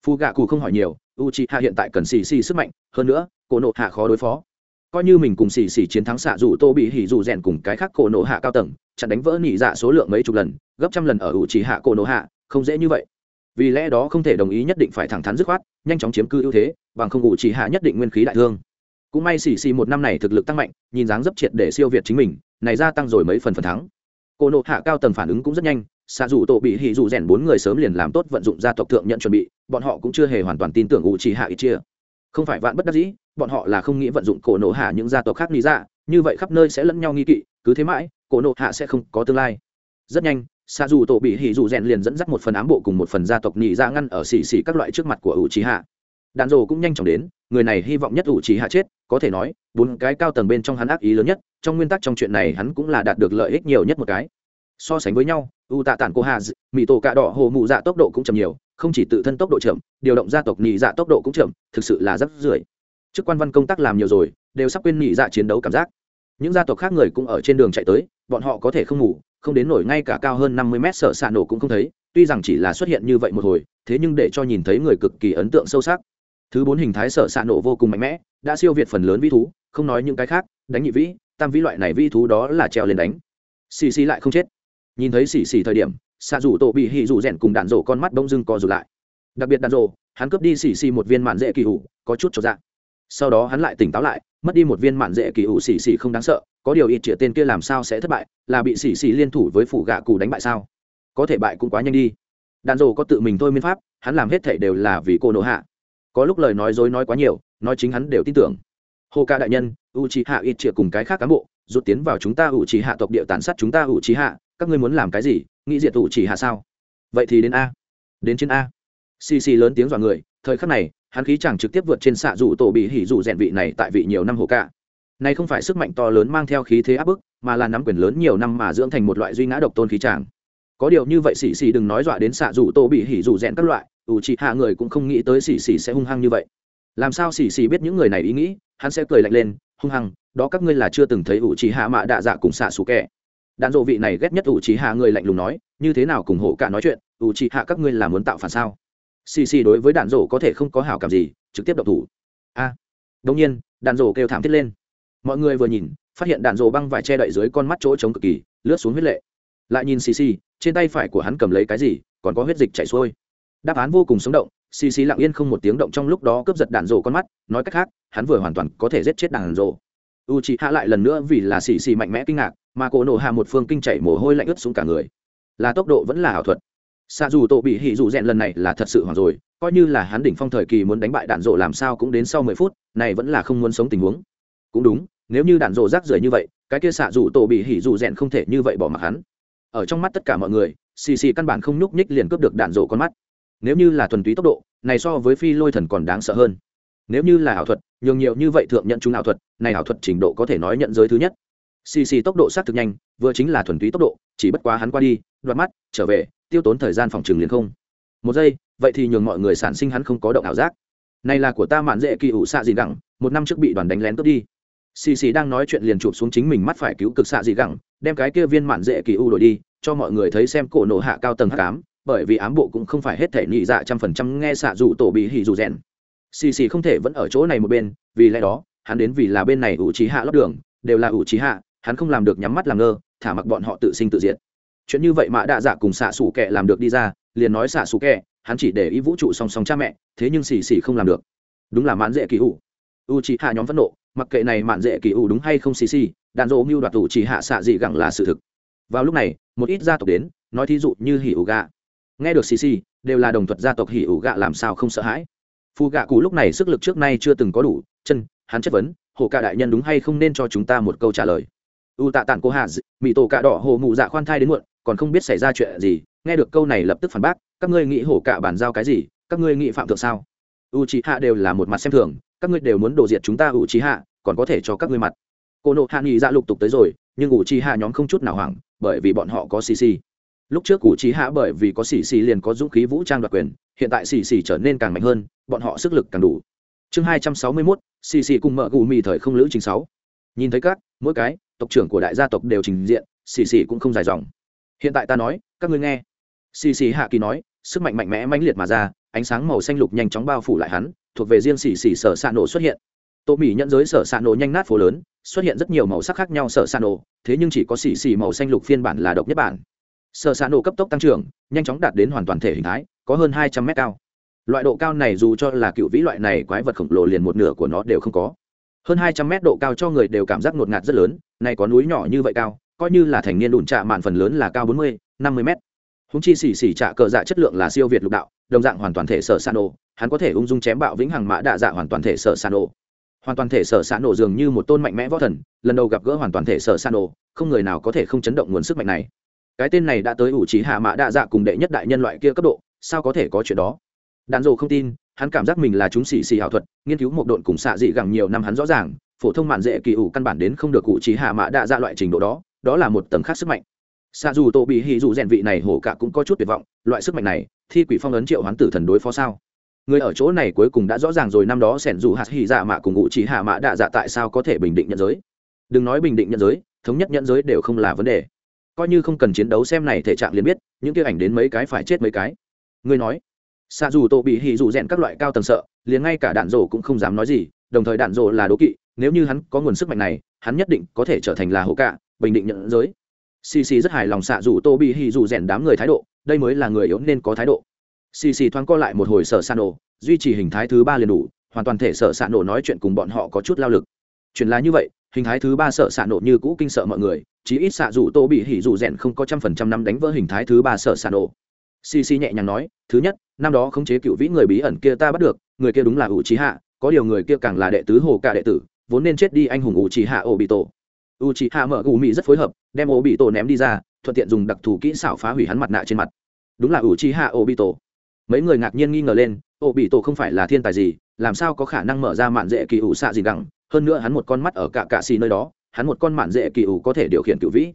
Phu gạ cụ không hỏi nhiều u c h i hạ hiện tại cần xì xì sức mạnh, hơn nữa, cổ nộ hạ khó đối phó. Coi như mình cùng xì xì chiến thắng xạ dù tô bị hỉ dù rèn cùng cái khác cổ nộ hạ cao tầng, chặn đánh vỡ nỉ dạ số lượng mấy chục lần, gấp trăm lần ở u c hạ cổ nộ hạ, không dễ như vậy. Vì lẽ đó không thể đồng ý nhất định phải thẳng thắn dứt khoát, nhanh chóng chiếm cư ưu thế, bằng không u c hạ nhất định nguyên khí đại thương. Cũng may xì xì một năm này thực lực tăng mạnh, nhìn dáng dấp triệt để siêu việt chính mình, này gia tăng rồi mấy phần phần thắng. Cổ nộ hạ cao tầng phản ứng cũng rất nhanh, xạ dù tổ bị hỉ dù rèn bốn người sớm liền làm tốt vận dụng gia tộc thượng nhận chuẩn bị bọn họ cũng chưa hề hoàn toàn tin tưởng u trì hạ ít chia. Không phải vạn bất đắc dĩ, bọn họ là không nghĩ vận dụng cổ nộ hạ những gia tộc khác lý ra, như vậy khắp nơi sẽ lẫn nhau nghi kỵ, cứ thế mãi, cổ nộ hạ sẽ không có tương lai. Rất nhanh xa dù tổ bị hỉ dù rèn liền dẫn dắt một phần ám bộ cùng một phần gia tộc nhị ra ngăn ở xì xì các loại trước mặt của ủ trí hạ. Đàn rồ cũng nhanh chóng đến, người này hy vọng nhất ủ trí hạ chết, có thể nói, bốn cái cao tầng bên trong hắn ác ý lớn nhất, trong nguyên tắc trong chuyện này hắn cũng là đạt được lợi ích nhiều nhất một cái. So sánh với nhau, u tạ tản cô hà mỹ tổ cạ đỏ hồ mụ dạ tốc độ cũng chậm nhiều không chỉ tự thân tốc độ chậm, điều động gia tộc nhị dạ tốc độ cũng chậm, thực sự là rất rưỡi chức quan văn công tác làm nhiều rồi, đều sắp quên nhị dạ chiến đấu cảm giác. Những gia tộc khác người cũng ở trên đường chạy tới, bọn họ có thể không ngủ, không đến nổi ngay cả cao hơn năm mươi mét sợ xạ nổ cũng không thấy, tuy rằng chỉ là xuất hiện như vậy một hồi, thế nhưng để cho nhìn thấy người cực kỳ ấn tượng sâu sắc. Thứ bốn hình thái sợ xạ nổ vô cùng mạnh mẽ, đã siêu việt phần lớn vi thú, không nói những cái khác, đánh nhị vĩ, tam vĩ loại này vi thú đó là treo lên đánh. Xì xì lại không chết. Nhìn thấy xì xì thời điểm xạ rủ tổ bị hì rủ rèn cùng đạn rổ con mắt bông dưng co rụt lại. Đặc biệt đạn rổ, hắn cướp đi xì xì một viên mạn dễ kỳ hủ, có chút cho dạng. Sau đó hắn lại tỉnh táo lại, mất đi một viên mạn dễ kỳ hủ xì xì không đáng sợ, có điều ít chĩa tên kia làm sao sẽ thất bại, là bị xì xì liên thủ với phủ gạ cù đánh bại sao? Có thể bại cũng quá nhanh đi. Đạn rổ có tự mình thôi miên pháp, hắn làm hết thể đều là vì cô nộ hạ. Có lúc lời nói dối nói quá nhiều, nói chính hắn đều tin tưởng. Hô ca đại nhân u trí hạ ít chĩa cùng cái khác cán bộ, rút tiến vào chúng ta u trí hạ tộc địa tàn sát chúng ta u trí hạ các ngươi muốn làm cái gì? Nghĩ diệt Thủ chỉ hạ sao? Vậy thì đến a. Đến trên a. Xì xì lớn tiếng dọa người, thời khắc này, hắn khí chẳng trực tiếp vượt trên xạ rủ tổ bị hỉ rủ rèn vị này tại vị nhiều năm hồ cả. này không phải sức mạnh to lớn mang theo khí thế áp bức, mà là nắm quyền lớn nhiều năm mà dưỡng thành một loại duy ngã độc tôn khí tràng có điều như vậy xì xì đừng nói dọa đến xạ rủ tổ bị hỉ rủ rèn các loại, ủ chỉ hạ người cũng không nghĩ tới xì xì sẽ hung hăng như vậy. Làm sao xì xì biết những người này ý nghĩ, hắn sẽ cười lạnh lên, hung hăng, đó các ngươi là chưa từng thấy ủ chỉ hạ mạ đạ dạ cùng xạ xù kẻ đạn dộ vị này ghét nhất ủ trí hạ người lạnh lùng nói như thế nào cùng hổ cả nói chuyện ủ trí hạ các ngươi là muốn tạo phản sao? Xì xì đối với đạn dộ có thể không có hảo cảm gì trực tiếp độc thủ. A à, đông nhiên đạn dộ kêu thảm thiết lên. Mọi người vừa nhìn phát hiện đạn dộ băng vải che đậy dưới con mắt chỗ trống cực kỳ lướt xuống huyết lệ. Lại nhìn xì xì trên tay phải của hắn cầm lấy cái gì còn có huyết dịch chảy xuôi. Đáp án vô cùng sống động xì xì lặng yên không một tiếng động trong lúc đó cướp giật đạn rổ con mắt nói cách khác hắn vừa hoàn toàn có thể giết chết đạn rổ u chị hạ lại lần nữa vì là xì xì mạnh mẽ kinh ngạc mà cổ nổ hạ một phương kinh chảy mồ hôi lạnh ướt xuống cả người. Là tốc độ vẫn là ảo thuật. Xa dù tổ bị hỉ dù rèn lần này là thật sự hoảng rồi, coi như là hắn đỉnh phong thời kỳ muốn đánh bại đạn rộ làm sao cũng đến sau mười phút, này vẫn là không muốn sống tình huống. Cũng đúng, nếu như đạn rộ rác rưởi như vậy, cái kia xạ dù tổ bị hỉ dù rèn không thể như vậy bỏ mặc hắn. Ở trong mắt tất cả mọi người, xì xì căn bản không nhúc nhích liền cướp được đạn rộ con mắt. Nếu như là thuần túy tốc độ, này so với phi lôi thần còn đáng sợ hơn. Nếu như là ảo thuật, nhường nhiều như vậy thượng nhận chúng ảo thuật, này ảo thuật trình độ có thể nói nhận giới thứ nhất xì xì tốc độ sát thực nhanh, vừa chính là thuần túy tốc độ, chỉ bất quá hắn qua đi, đoạt mắt, trở về, tiêu tốn thời gian phòng trường liền không. Một giây, vậy thì nhường mọi người sản sinh hắn không có động ảo giác. Này là của ta mạn dễ kỳ ủ xạ dị gẳng, một năm trước bị đoàn đánh lén cướp đi. Xì xì đang nói chuyện liền chụp xuống chính mình mắt phải cứu cực xạ dị gẳng, đem cái kia viên mạn dễ kỳ u đổi đi, cho mọi người thấy xem cổ nổ hạ cao tầng hạ cám bởi vì ám bộ cũng không phải hết thể nhị dạ trăm phần trăm nghe xạ dù tổ bị hỉ dù rèn. Xì xì không thể vẫn ở chỗ này một bên, vì lẽ đó, hắn đến vì là bên này ủ trí hạ lót đường, đều là ủ trí hạ hắn không làm được nhắm mắt làm ngơ, thả mặc bọn họ tự sinh tự diệt. Chuyện như vậy mã đạ dạ cùng xạ xủ kệ làm được đi ra, liền nói xạ xủ kệ hắn chỉ để ý vũ trụ song song cha mẹ, thế nhưng xì xì không làm được. Đúng là mãn dễ kỳ ủ. U chỉ hạ nhóm phẫn nộ, mặc kệ này mạn dễ kỳ ủ đúng hay không xì xì, đàn dỗ mưu đoạt ủ chỉ hạ xạ dị gẳng là sự thực. Vào lúc này, một ít gia tộc đến, nói thí dụ như hỉ ủ gạ. Nghe được xì xì, đều là đồng thuật gia tộc hỉ ủ gạ làm sao không sợ hãi. Phù gạ cụ lúc này sức lực trước nay chưa từng có đủ, chân, hắn chất vấn, hồ cả đại nhân đúng hay không nên cho chúng ta một câu trả lời? U tạ tản cô hà mỹ tổ cạ đỏ hồ mụ dạ khoan thai đến muộn, còn không biết xảy ra chuyện gì. Nghe được câu này lập tức phản bác, các ngươi nghĩ hổ cạ bàn giao cái gì? Các ngươi nghĩ phạm thượng sao? U trí hạ đều là một mặt xem thường, các ngươi đều muốn đổ diệt chúng ta u trí hạ, còn có thể cho các ngươi mặt. Cô nộ hạ nghị dạ lục tục tới rồi, nhưng u trí hạ nhóm không chút nào hoảng, bởi vì bọn họ có cc lúc trước U trí hạ bởi vì có xì xì liền có dũng khí vũ trang đoạt quyền, hiện tại xì xì trở nên càng mạnh hơn, bọn họ sức lực càng đủ. Chương hai trăm sáu mươi mốt, xì xì cùng mở gù mì thời không lữ trình sáu nhìn thấy các, mỗi cái, tộc trưởng của đại gia tộc đều trình diện, xì xì cũng không dài dòng. Hiện tại ta nói, các ngươi nghe. Xì xì hạ kỳ nói, sức mạnh mạnh mẽ mãnh liệt mà ra, ánh sáng màu xanh lục nhanh chóng bao phủ lại hắn, thuộc về riêng xì xì sở s nổ xuất hiện. Tô mỹ nhận giới sở s nổ nhanh nát phố lớn, xuất hiện rất nhiều màu sắc khác nhau sở s nổ, thế nhưng chỉ có xì xì màu xanh lục phiên bản là độc nhất bản. Sở s nổ cấp tốc tăng trưởng, nhanh chóng đạt đến hoàn toàn thể hình thái, có hơn hai trăm mét cao. Loại độ cao này dù cho là cựu vĩ loại này quái vật khổng lồ liền một nửa của nó đều không có hơn hai trăm mét độ cao cho người đều cảm giác ngột ngạt rất lớn này có núi nhỏ như vậy cao, coi như là thành niên đùn trạ mạn phần lớn là cao bốn mươi, năm mươi mét. Húng chi xỉ xỉ trạ cờ dạ chất lượng là siêu việt lục đạo, đồng dạng hoàn toàn thể sở san ổ hắn có thể ung dung chém bạo vĩnh hằng mã đạ dạ hoàn toàn thể sở san ổ hoàn toàn thể sở san ổ dường như một tôn mạnh mẽ võ thần, lần đầu gặp gỡ hoàn toàn thể sở san ổ không người nào có thể không chấn động nguồn sức mạnh này. Cái tên này đã tới ủ trí hạ mã đạ dạ cùng đệ nhất đại nhân loại kia cấp độ, sao có thể có chuyện đó? Đàn rồ không tin hắn cảm giác mình là chúng xì xì ảo thuật, nghiên cứu một độn cùng xạ dị gẳng nhiều năm hắn rõ ràng, phổ thông mạn dễ kỳ ủ căn bản đến không được cụ trí hạ mã đa dạ loại trình độ đó đó là một tầng khác sức mạnh. Xạ dù tổ bị hì dù rèn vị này hổ cả cũng có chút tuyệt vọng, loại sức mạnh này, thi quỷ phong ấn triệu hoán tử thần đối phó sao? Người ở chỗ này cuối cùng đã rõ ràng rồi năm đó sẻn dù hạt hì dạ mạ cùng ngụ trí hạ mã đa dạ tại sao có thể bình định nhận giới. Đừng nói bình định nhận giới, thống nhất nhận giới đều không là vấn đề. Coi như không cần chiến đấu xem này thể trạng liền biết, những kia ảnh đến mấy cái phải chết mấy cái. Ngươi nói xa dù tổ bị hì dù rèn các loại cao tầng sợ, liền ngay cả đạn rổ cũng không dám nói gì, đồng thời đạn rổ là đố kỵ, nếu như hắn có nguồn sức mạnh này, hắn nhất định có thể trở thành là hổ cả, bình định nhận giới. Xì xì rất hài lòng xạ dù tô bị hì dù rèn đám người thái độ, đây mới là người yếu nên có thái độ. Xì xì thoáng co lại một hồi sở san nổ duy trì hình thái thứ ba liền đủ, hoàn toàn thể sở san nổ nói chuyện cùng bọn họ có chút lao lực. Chuyện là như vậy, hình thái thứ ba sợ xạ nổ như cũ kinh sợ mọi người, chí ít xạ dù tô bị hỉ dù rèn không có trăm phần trăm năm đánh vỡ hình thái thứ ba sợ xạ nổ xì xì nhẹ nhàng nói, thứ nhất năm đó khống chế cựu vĩ người bí ẩn kia ta bắt được, người kia đúng là ủ trí hạ, có điều người kia càng là đệ tứ hồ cả đệ tử, vốn nên chết đi anh hùng ủ trí hạ ổ bị tổ. Ủ trí hạ mở gù mị rất phối hợp, đem ổ bị tổ ném đi ra, thuận tiện dùng đặc thù kỹ xảo phá hủy hắn mặt nạ trên mặt. Đúng là ủ trí hạ ổ bị tổ. Mấy người ngạc nhiên nghi ngờ lên, ổ bị tổ không phải là thiên tài gì, làm sao có khả năng mở ra mạn dễ kỳ ủ xạ gì gẳng hơn nữa hắn một con mắt ở cả cạ xì nơi đó, hắn một con mạn dễ kỳ ủ có thể điều khiển cựu vĩ.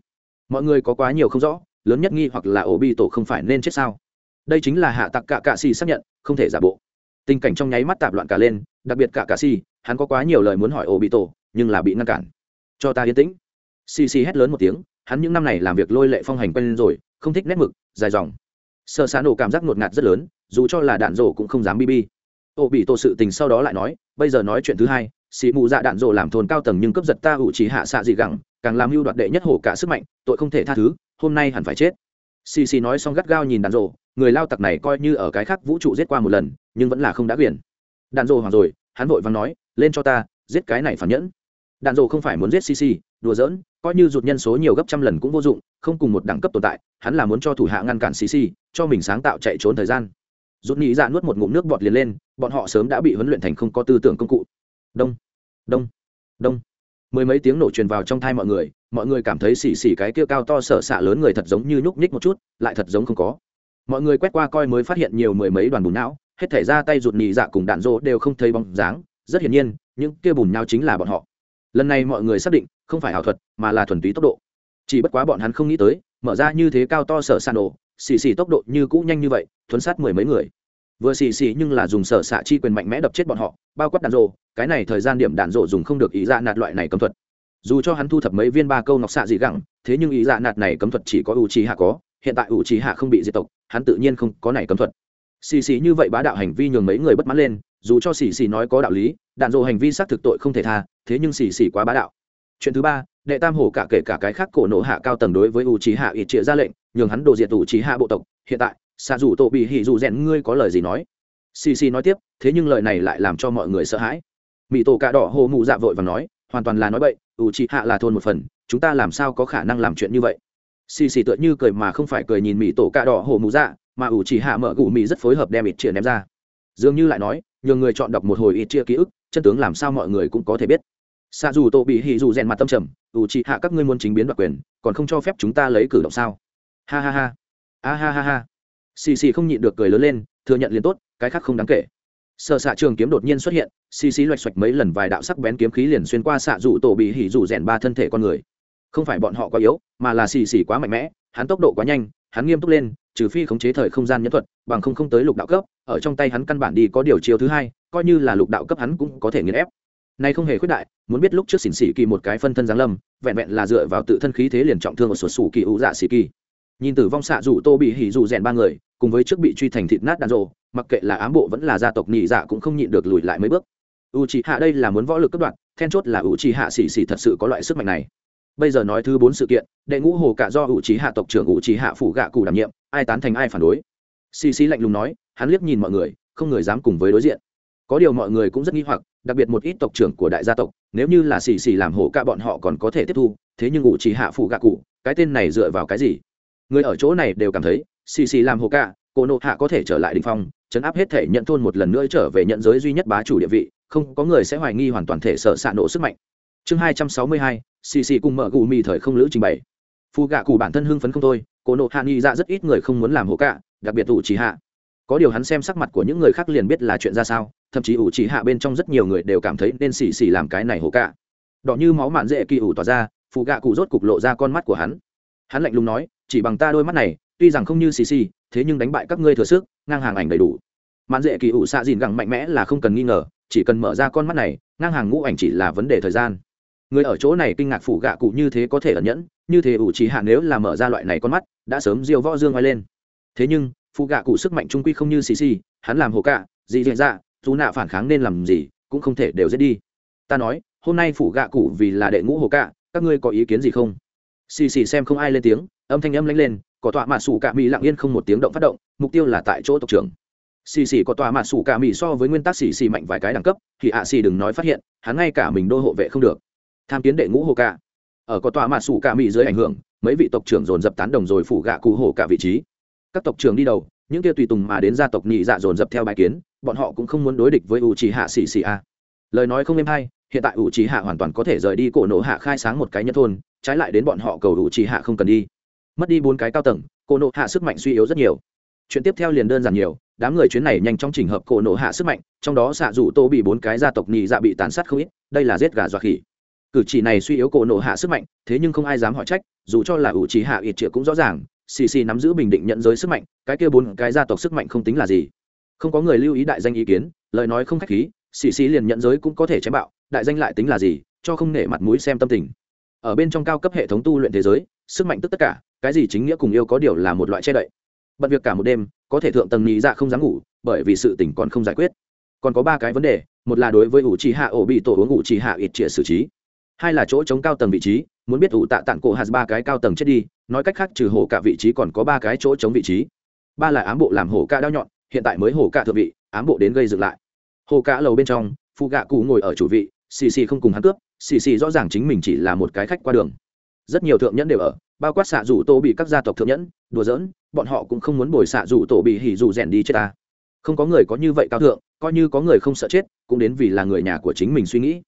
Mọi người có quá nhiều không rõ, lớn nhất nghi hoặc là ổ bị tổ không phải nên chết sao? Đây chính là hạ tặc cả cạ xì xác nhận, không thể giả bộ. Tình cảnh trong nháy mắt tạp loạn cả lên, đặc biệt cả cạ xì, hắn có quá nhiều lời muốn hỏi ổ bị tổ nhưng là bị ngăn cản. Cho ta yên tĩnh. Xì xì hét lớn một tiếng, hắn những năm này làm việc lôi lệ phong hành quen rồi, không thích nét mực, dài dòng. Sợ xá nổ cảm giác ngột ngạt rất lớn, dù cho là đạn rổ cũng không dám bi bi. Ô bị tổ sự tình sau đó lại nói, bây giờ nói chuyện thứ hai, xì mù dạ đạn rổ làm thôn cao tầng nhưng cấp giật ta ủ chỉ hạ xạ dị gẳng, càng làm mưu đoạt đệ nhất hổ cả sức mạnh, tội không thể tha thứ, hôm nay hẳn phải chết. Xì xì nói xong gắt gao nhìn đạn rổ người lao tặc này coi như ở cái khác vũ trụ giết qua một lần, nhưng vẫn là không đã quyền. Đạn dồ hoàng rồi, hắn vội vàng nói, lên cho ta, giết cái này phản nhẫn. Đạn dồ không phải muốn giết xì đùa giỡn, coi như rụt nhân số nhiều gấp trăm lần cũng vô dụng, không cùng một đẳng cấp tồn tại, hắn là muốn cho thủ hạ ngăn cản xì cho mình sáng tạo chạy trốn thời gian. Rút nghĩ ra dạ nuốt một ngụm nước bọt liền lên, bọn họ sớm đã bị huấn luyện thành không có tư tưởng công cụ. Đông đông đông. Mười mấy tiếng nổ truyền vào trong thai mọi người mọi người cảm thấy xì xì cái kia cao to sở xạ lớn người thật giống như nhúc nhích một chút, lại thật giống không có mọi người quét qua coi mới phát hiện nhiều mười mấy đoàn bùn não, hết thể ra tay rụt nhì dạ cùng đạn rô đều không thấy bóng dáng. Rất hiển nhiên, những kia bùn nhau chính là bọn họ. Lần này mọi người xác định, không phải ảo thuật, mà là thuần túy tốc độ. Chỉ bất quá bọn hắn không nghĩ tới, mở ra như thế cao to sở sàn nổ xì xì tốc độ như cũ nhanh như vậy, thuấn sát mười mấy người. Vừa xì xì nhưng là dùng sở xạ chi quyền mạnh mẽ đập chết bọn họ, bao quát đạn rộ cái này thời gian điểm đạn rộ dùng không được ý dạ nạt loại này cấm thuật. Dù cho hắn thu thập mấy viên ba câu ngọc xạ dị gẳng, thế nhưng ý dạ nạt này cấm thuật chỉ có ủ trì hạ có, hiện tại ủ trì hạ không bị diệt tộc hắn tự nhiên không có này cấm thuật. Xì xì như vậy bá đạo hành vi nhường mấy người bất mãn lên, dù cho xì xì nói có đạo lý, đạn dộ hành vi xác thực tội không thể tha, thế nhưng xì xì quá bá đạo. Chuyện thứ ba, đệ tam hổ cả kể cả cái khác cổ nổ hạ cao tầng đối với u trì hạ ít trịa ra lệnh, nhường hắn đồ diệt u trí hạ bộ tộc. Hiện tại xạ dù tổ bị hỉ dù rèn ngươi có lời gì nói? Xì xì nói tiếp, thế nhưng lời này lại làm cho mọi người sợ hãi. Mỹ tổ cả đỏ hồ mụ dạ vội và nói, hoàn toàn là nói bậy u trí hạ là thôn một phần, chúng ta làm sao có khả năng làm chuyện như vậy? Xì xì tựa như cười mà không phải cười nhìn mỹ tổ cà đỏ hổ mù dạ mà ủ chỉ hạ mở gù mỹ rất phối hợp đem ít chia ném ra. Dường như lại nói nhiều người chọn đọc một hồi ít chia ký ức, chân tướng làm sao mọi người cũng có thể biết. Xa dù tổ bị hỉ dù rèn mặt tâm trầm, ủ chỉ hạ các ngươi muốn chính biến đoạt quyền, còn không cho phép chúng ta lấy cử động sao? Ha ha ha. A ha ha ha. Xì xì không nhịn được cười lớn lên, thừa nhận liền tốt, cái khác không đáng kể. Sợ xạ trường kiếm đột nhiên xuất hiện, xì xì loạch xoạch mấy lần vài đạo sắc bén kiếm khí liền xuyên qua xạ Dù tổ bị hỉ Dù rèn ba thân thể con người không phải bọn họ quá yếu, mà là xì xì quá mạnh mẽ, hắn tốc độ quá nhanh, hắn nghiêm túc lên, trừ phi khống chế thời không gian nhân thuật, bằng không không tới lục đạo cấp, ở trong tay hắn căn bản đi có điều chiều thứ hai, coi như là lục đạo cấp hắn cũng có thể nghiền ép. Nay không hề khuyết đại, muốn biết lúc trước xỉn xỉ kỳ một cái phân thân giáng lâm, vẹn vẹn là dựa vào tự thân khí thế liền trọng thương ở sổ sủ kỳ ủ dạ xỉ kỳ. Nhìn tử vong xạ dù tô bị hỉ dù rèn ba người, cùng với trước bị truy thành thịt nát đạn rộ mặc kệ là ám bộ vẫn là gia tộc nhị dạ cũng không nhịn được lùi lại mấy bước. U trì hạ đây là muốn võ lực cấp đoạn, then chốt là u trì hạ xỉ xỉ thật sự có loại sức mạnh này bây giờ nói thứ bốn sự kiện, đệ ngũ hồ cả do ủ trí hạ tộc trưởng ủ trí hạ phủ gạ cụ đảm nhiệm, ai tán thành ai phản đối? Xì xì lạnh lùng nói, hắn liếc nhìn mọi người, không người dám cùng với đối diện. Có điều mọi người cũng rất nghi hoặc, đặc biệt một ít tộc trưởng của đại gia tộc, nếu như là xì xì làm hổ cả bọn họ còn có thể tiếp thu, thế nhưng ủ trí hạ phủ gạ cụ, cái tên này dựa vào cái gì? Người ở chỗ này đều cảm thấy, xì xì làm hồ cả, cô nộ hạ có thể trở lại đình phong, chấn áp hết thể nhận thôn một lần nữa trở về nhận giới duy nhất bá chủ địa vị, không có người sẽ hoài nghi hoàn toàn thể sợ xạ nổ sức mạnh chương hai trăm sáu mươi hai, xì xì cùng mở gù mì thời không lữ trình bày. Phù gạ cụ bản thân hưng phấn không thôi, cô nộ hạ nghị dạ rất ít người không muốn làm hổ cả đặc biệt ủ chỉ hạ. Có điều hắn xem sắc mặt của những người khác liền biết là chuyện ra sao, thậm chí ủ chỉ hạ bên trong rất nhiều người đều cảm thấy nên xì xì làm cái này hổ cả đỏ như máu mạn dễ kỳ ủ tỏa ra, Phu gạ cụ rốt cục lộ ra con mắt của hắn. Hắn lạnh lùng nói, chỉ bằng ta đôi mắt này, tuy rằng không như xì xì, thế nhưng đánh bại các ngươi thừa sức, ngang hàng ảnh đầy đủ. Mạn dễ kỳ ủ xạ dìn gẳng mạnh mẽ là không cần nghi ngờ, chỉ cần mở ra con mắt này, ngang hàng ngũ ảnh chỉ là vấn đề thời gian người ở chỗ này kinh ngạc phủ gạ cụ như thế có thể ẩn nhẫn, như thế ủ trí hạ nếu là mở ra loại này con mắt, đã sớm diêu võ dương ngoài lên. Thế nhưng phụ gạ cụ sức mạnh trung quy không như xì xì, hắn làm hồ cạ dị dị ra dù nạ phản kháng nên làm gì, cũng không thể đều giết đi. Ta nói, hôm nay phủ gạ cụ vì là đệ ngũ hồ cạ, các ngươi có ý kiến gì không? Xì xì xem không ai lên tiếng, âm thanh âm lanh lên, có tọa mạ sủ cạ mỹ lặng yên không một tiếng động phát động, mục tiêu là tại chỗ tộc trưởng. Xì xì có tọa mạ sủ cạ mỹ so với nguyên tắc xì xì mạnh vài cái đẳng cấp, thì ạ xì đừng nói phát hiện, hắn ngay cả mình đô hộ vệ không được tham kiến đệ ngũ hồ cả ở có tòa mạ sủ cả mỹ dưới ảnh hưởng, mấy vị tộc trưởng dồn dập tán đồng rồi phủ gạ cụ hồ cả vị trí. Các tộc trưởng đi đầu, những kia tùy tùng mà đến gia tộc nhị dạ dồn dập theo bài kiến, bọn họ cũng không muốn đối địch với u trí hạ xì xì a. Lời nói không êm hay, hiện tại u trí hạ hoàn toàn có thể rời đi cổ nổ hạ khai sáng một cái nhân thôn, trái lại đến bọn họ cầu u trí hạ không cần đi. Mất đi bốn cái cao tầng, cổ nổ hạ sức mạnh suy yếu rất nhiều. Chuyện tiếp theo liền đơn giản nhiều, đám người chuyến này nhanh chóng chỉnh hợp cổ nổ hạ sức mạnh, trong đó xạ dù tô bị bốn cái gia tộc nhị dạ bị tàn sát không ít, đây là giết gà dọa khỉ cử chỉ này suy yếu cổ nổ hạ sức mạnh, thế nhưng không ai dám hỏi trách, dù cho là ủ trí hạ ít triệu cũng rõ ràng, xì xì nắm giữ bình định nhận giới sức mạnh, cái kia bốn cái gia tộc sức mạnh không tính là gì. Không có người lưu ý đại danh ý kiến, lời nói không khách khí, xì xì liền nhận giới cũng có thể chém bạo, đại danh lại tính là gì, cho không nể mặt mũi xem tâm tình. Ở bên trong cao cấp hệ thống tu luyện thế giới, sức mạnh tức tất cả, cái gì chính nghĩa cùng yêu có điều là một loại che đậy. Bận việc cả một đêm, có thể thượng tầng nhị dạ không dám ngủ, bởi vì sự tỉnh còn không giải quyết. Còn có ba cái vấn đề, một là đối với ủ trì hạ ổ bị tổ uống ủ trì hạ ít trịa xử trí hai là chỗ chống cao tầng vị trí, muốn biết ủ tạ tặng cổ hạt ba cái cao tầng chết đi, nói cách khác trừ hổ cả vị trí còn có ba cái chỗ chống vị trí. Ba là ám bộ làm hổ cả đao nhọn, hiện tại mới hổ cả thượng vị, ám bộ đến gây dựng lại. Hổ cả lầu bên trong phụ gạ cụ ngồi ở chủ vị, xì xì không cùng hắn cướp, xì xì rõ ràng chính mình chỉ là một cái khách qua đường. Rất nhiều thượng nhẫn đều ở, bao quát xạ rủ tô bị các gia tộc thượng nhẫn, đùa giỡn, bọn họ cũng không muốn bồi xạ rủ tổ bị hỉ rủ rèn đi chết ta. Không có người có như vậy cao thượng, coi như có người không sợ chết, cũng đến vì là người nhà của chính mình suy nghĩ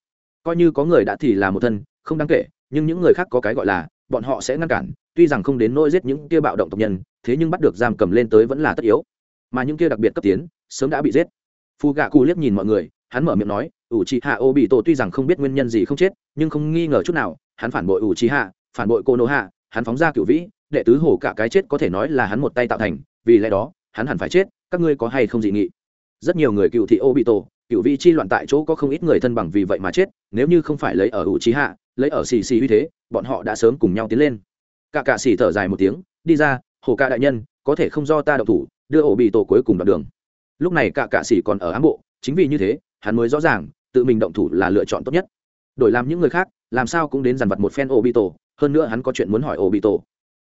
coi như có người đã thì là một thân, không đáng kể, nhưng những người khác có cái gọi là, bọn họ sẽ ngăn cản, tuy rằng không đến nỗi giết những kia bạo động tộc nhân, thế nhưng bắt được giam cầm lên tới vẫn là tất yếu. Mà những kia đặc biệt cấp tiến, sớm đã bị giết. Phù gạ cù liếc nhìn mọi người, hắn mở miệng nói, ủ trì hạ ô bị tổ tuy rằng không biết nguyên nhân gì không chết, nhưng không nghi ngờ chút nào, hắn phản bội ủ trì hạ, phản bội cô nô hạ, hắn phóng ra cựu vĩ, đệ tứ hổ cả cái chết có thể nói là hắn một tay tạo thành, vì lẽ đó, hắn hẳn phải chết, các ngươi có hay không dị nghị? Rất nhiều người cựu thị ô bị tổ cựu vị chi loạn tại chỗ có không ít người thân bằng vì vậy mà chết, nếu như không phải lấy ở ủ trí hạ, lấy ở xì xì uy thế, bọn họ đã sớm cùng nhau tiến lên. Cả cạ xì thở dài một tiếng, đi ra, hồ ca đại nhân, có thể không do ta đậu thủ, đưa ổ bị tổ cuối cùng đoạn đường. Lúc này cả cạ xì còn ở ám bộ, chính vì như thế, hắn mới rõ ràng, tự mình động thủ là lựa chọn tốt nhất. Đổi làm những người khác, làm sao cũng đến dàn vật một phen ổ bị tổ, hơn nữa hắn có chuyện muốn hỏi ổ bị tổ.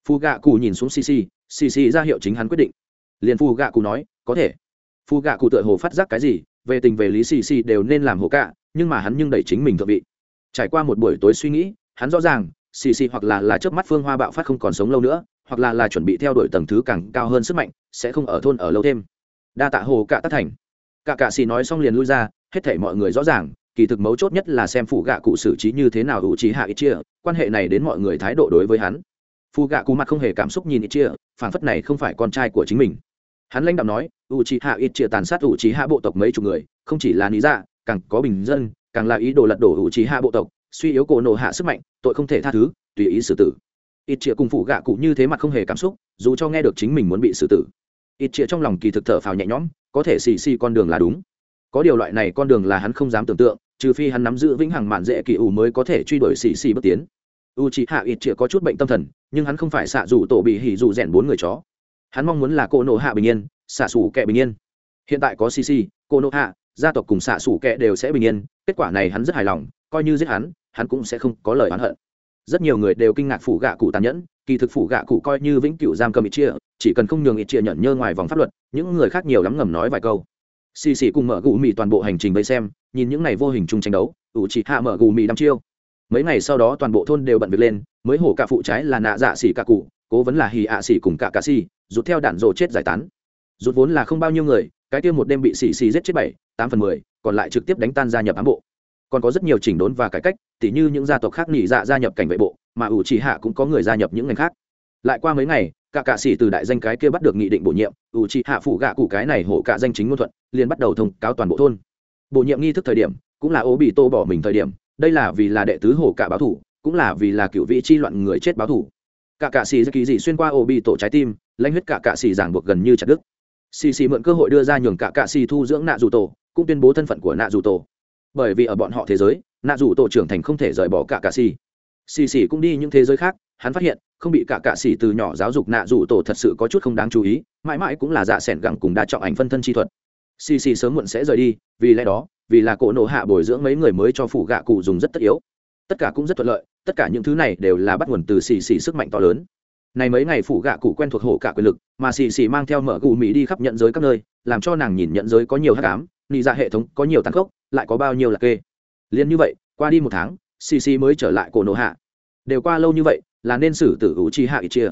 Phù gạ cù nhìn xuống xì xì xì xì ra hiệu chính hắn quyết định. Liền phù gạ cù nói, có thể. Phù gạ cụ tựa hồ phát giác cái gì về tình về lý xì xì đều nên làm hồ cạ, nhưng mà hắn nhưng đẩy chính mình thượng vị. Trải qua một buổi tối suy nghĩ, hắn rõ ràng, xì xì hoặc là là trước mắt phương hoa bạo phát không còn sống lâu nữa, hoặc là là chuẩn bị theo đuổi tầng thứ càng cao hơn sức mạnh, sẽ không ở thôn ở lâu thêm. Đa tạ hồ cạ tất thành. Cả cạ xì nói xong liền lui ra, hết thể mọi người rõ ràng, kỳ thực mấu chốt nhất là xem phụ gạ cụ xử trí như thế nào hữu trí hạ ít chia, quan hệ này đến mọi người thái độ đối với hắn. Phụ gạ cụ mặt không hề cảm xúc nhìn ít chia phản phất này không phải con trai của chính mình hắn lãnh đạo nói u trí hạ ít chia tàn sát u trí hạ bộ tộc mấy chục người, không chỉ là lý dạ càng có bình dân, càng là ý đồ lật đổ u trí hạ bộ tộc, suy yếu cổ nổ hạ sức mạnh, tội không thể tha thứ, tùy ý xử tử. Ít chia cùng phụ gạ cụ như thế mặt không hề cảm xúc, dù cho nghe được chính mình muốn bị xử tử. Ít chia trong lòng kỳ thực thở phào nhẹ nhõm, có thể xì xì con đường là đúng. Có điều loại này con đường là hắn không dám tưởng tượng, trừ phi hắn nắm giữ vĩnh hằng mạn dễ kỳ ủ mới có thể truy đuổi xì xì bước tiến. U c hạ ít chia có chút bệnh tâm thần, nhưng hắn không phải xạ dù tổ bị hỉ dù rèn bốn người chó hắn mong muốn là cô nộ hạ bình yên, xạ xủ kẻ bình yên. Hiện tại có cc cô nộ hạ, gia tộc cùng xạ xủ kẻ đều sẽ bình yên, kết quả này hắn rất hài lòng, coi như giết hắn hắn cũng sẽ không có lời oán hận. Rất nhiều người đều kinh ngạc phủ gạ cụ tàn nhẫn, kỳ thực phủ gạ cụ coi như vĩnh cửu giam cầm ít chia chỉ cần không nhường ít chia nhận nhơ ngoài vòng pháp luật, những người khác nhiều lắm ngầm nói vài câu. Xì xì cùng mở gù mì toàn bộ hành trình vây xem, nhìn những ngày vô hình chung tranh đấu ủ chỉ hạ mở gù mì đăm chiêu. Mấy ngày sau đó toàn bộ thôn đều bận việc lên, mới hổ cả phụ trái là nạ dạ xỉ cả cụ cố vấn là hì ạ xỉ cùng cả cà xỉ rút theo đạn rồ chết giải tán. Rút vốn là không bao nhiêu người, cái tiêu một đêm bị xỉ xỉ giết chết bảy, tám phần mười, còn lại trực tiếp đánh tan gia nhập ám bộ. Còn có rất nhiều chỉnh đốn và cải cách, tỉ như những gia tộc khác nghỉ dạ gia nhập cảnh vệ bộ, mà ủ chỉ hạ cũng có người gia nhập những ngành khác. Lại qua mấy ngày, cả cạ sĩ từ đại danh cái kia bắt được nghị định bổ nhiệm, ủ chỉ hạ phủ gạ cụ cái này hổ cả danh chính ngôn thuận, liền bắt đầu thông cáo toàn bộ thôn. Bổ nhiệm nghi thức thời điểm, cũng là ố bị tô bỏ mình thời điểm, đây là vì là đệ tứ hổ cả báo thủ, cũng là vì là cựu vị chi loạn người chết báo thủ cả cạ xì kỳ dị xuyên qua ổ bị tổ trái tim, lãnh huyết cả cạ xì giảng buộc gần như chặt đứt. Xì xì mượn cơ hội đưa ra nhường cả cạ xì thu dưỡng nạ dù tổ, cũng tuyên bố thân phận của nạ dù tổ. Bởi vì ở bọn họ thế giới, nạ dù tổ trưởng thành không thể rời bỏ cả cạ xì. Xì xì cũng đi những thế giới khác, hắn phát hiện, không bị cả cạ xì từ nhỏ giáo dục nạ dù tổ thật sự có chút không đáng chú ý, mãi mãi cũng là dạ s ẻ n gẳng cùng đa trọng ảnh phân thân chi thuật. Xì xì sớm muộn sẽ rời đi, vì lẽ đó, vì là cổ nổ hạ bồi dưỡng mấy người mới cho phủ gạ cụ dùng rất tất yếu. Tất cả cũng rất thuận lợi tất cả những thứ này đều là bắt nguồn từ xì xì sức mạnh to lớn. Này mấy ngày phủ gạ cụ quen thuộc hổ cả quyền lực, mà xì xì mang theo mở gù mỹ đi khắp nhận giới các nơi, làm cho nàng nhìn nhận giới có nhiều hát cám nị ra hệ thống có nhiều tàn khốc, lại có bao nhiêu là kê. Liền như vậy, qua đi một tháng, xì xì mới trở lại cổ nổ hạ. Đều qua lâu như vậy, là nên xử tử ủ chi hạ ít chia.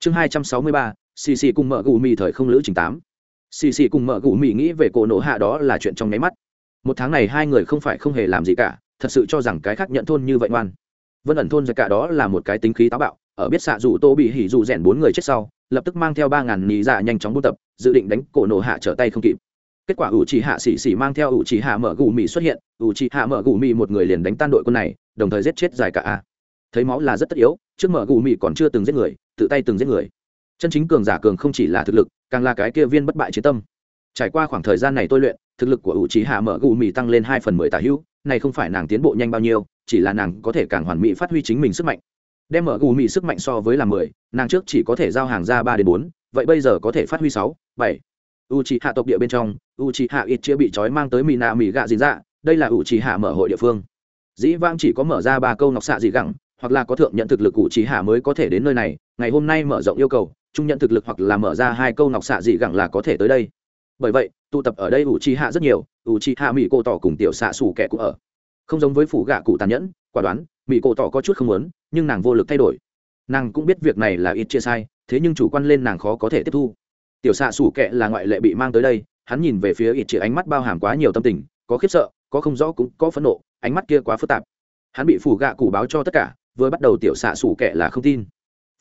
Chương hai trăm sáu mươi ba, xì xì cùng mở gù mỹ thời không lữ trình tám. Xì xì cùng mở gù mỹ nghĩ về cổ nổ hạ đó là chuyện trong nháy mắt. Một tháng này hai người không phải không hề làm gì cả, thật sự cho rằng cái khác nhận thôn như vậy ngoan vân ẩn thôn giặc cả đó là một cái tính khí táo bạo, ở biết xạ dù tô bị hỉ dù rèn bốn người chết sau, lập tức mang theo ba ngàn nị dạ nhanh chóng buôn tập, dự định đánh cổ nổ hạ trở tay không kịp. Kết quả ủ trì hạ xỉ xỉ mang theo ủ trì hạ mở gù mì xuất hiện, ủ trì hạ mở gù mì một người liền đánh tan đội quân này, đồng thời giết chết dài cả a. Thấy máu là rất tất yếu, trước mở gù mì còn chưa từng giết người, tự tay từng giết người. Chân chính cường giả cường không chỉ là thực lực, càng là cái kia viên bất bại chiến tâm. Trải qua khoảng thời gian này tôi luyện, thực lực của ủ trì hạ mở gù mì tăng lên hai phần mười tả hữu, này không phải nàng tiến bộ nhanh bao nhiêu chỉ là nàng có thể càng hoàn mỹ phát huy chính mình sức mạnh. Đem mở gù mỹ sức mạnh so với là mười, nàng trước chỉ có thể giao hàng ra ba đến bốn, vậy bây giờ có thể phát huy sáu, bảy. U c h ị hạ tộc địa bên trong u c h ị hạ ít chia bị trói mang tới mì nạ mì gạ dìn dạ đây là u c h ị hạ mở hội địa phương. Dĩ vang chỉ có mở ra ba câu ngọc xạ dị gẳng, hoặc là có thượng nhận thực lực u c h ị hạ mới có thể đến nơi này, ngày hôm nay mở rộng yêu cầu, trung nhận thực lực hoặc là mở ra hai câu ngọc xạ dị gẳng là có thể tới đây. Bởi vậy, tụ tập ở đây u c h ị hạ rất nhiều u c h ị hạ mỹ cô tỏ cùng tiểu xạ xù kẻ cũng ở không giống với phủ gạ cụ tàn nhẫn, quả đoán, mỹ cô tỏ có chút không muốn, nhưng nàng vô lực thay đổi. Nàng cũng biết việc này là ít chia sai, thế nhưng chủ quan lên nàng khó có thể tiếp thu. Tiểu xạ xủ kệ là ngoại lệ bị mang tới đây, hắn nhìn về phía ít chia ánh mắt bao hàm quá nhiều tâm tình, có khiếp sợ, có không rõ cũng có phẫn nộ, ánh mắt kia quá phức tạp. Hắn bị phủ gạ cụ báo cho tất cả, vừa bắt đầu tiểu xạ xủ kệ là không tin.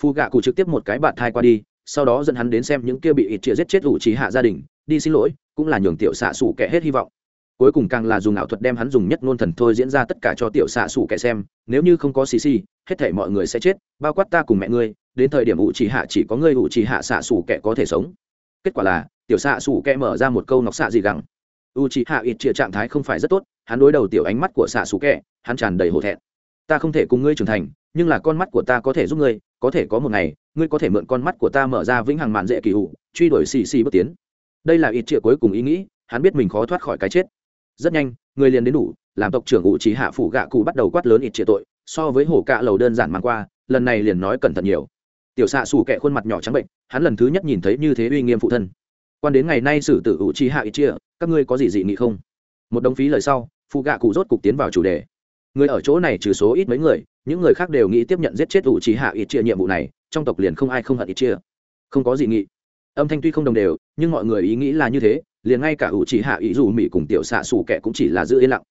Phù gạ cụ trực tiếp một cái bạn thai qua đi, sau đó dẫn hắn đến xem những kia bị ít chia giết chết ủ trí hạ gia đình, đi xin lỗi, cũng là nhường tiểu xạ xủ kệ hết hy vọng cuối cùng càng là dùng ảo thuật đem hắn dùng nhất ngôn thần thôi diễn ra tất cả cho tiểu xạ sủ kệ xem, nếu như không có xì xì, hết thể mọi người sẽ chết, bao quát ta cùng mẹ ngươi, đến thời điểm ủ chỉ hạ chỉ có ngươi ủ chỉ hạ xạ sủ kệ có thể sống. Kết quả là, tiểu xạ sủ kẻ mở ra một câu nọc xạ gì gắng u chỉ hạ ít chĩa trạng thái không phải rất tốt, hắn đối đầu tiểu ánh mắt của xạ sủ kẻ, hắn tràn đầy hổ thẹn. Ta không thể cùng ngươi trưởng thành, nhưng là con mắt của ta có thể giúp ngươi, có thể có một ngày, ngươi có thể mượn con mắt của ta mở ra vĩnh hằng mạn dễ kỳ hụ truy đuổi xì xì bước tiến. Đây là ít chĩa cuối cùng ý nghĩ, hắn biết mình khó thoát khỏi cái chết rất nhanh, người liền đến đủ, làm tộc trưởng ngụ trí hạ phủ gạ cụ bắt đầu quát lớn ít chĩa tội, so với hổ cạ lầu đơn giản mang qua, lần này liền nói cẩn thận nhiều. Tiểu xạ xù kẹ khuôn mặt nhỏ trắng bệnh, hắn lần thứ nhất nhìn thấy như thế uy nghiêm phụ thân. Quan đến ngày nay xử tử ủ chi hạ ít chia, các ngươi có gì dị nghị không? Một đồng phí lời sau phụ gạ cụ rốt cục tiến vào chủ đề. Người ở chỗ này trừ số ít mấy người, những người khác đều nghĩ tiếp nhận giết chết ủ chi hạ ít chia nhiệm vụ này, trong tộc liền không ai không hận ít chia. Không có dị nghị âm thanh tuy không đồng đều nhưng mọi người ý nghĩ là như thế liền ngay cả ủ chỉ hạ ý dù mỹ cùng tiểu xạ xù kẻ cũng chỉ là giữ yên lặng.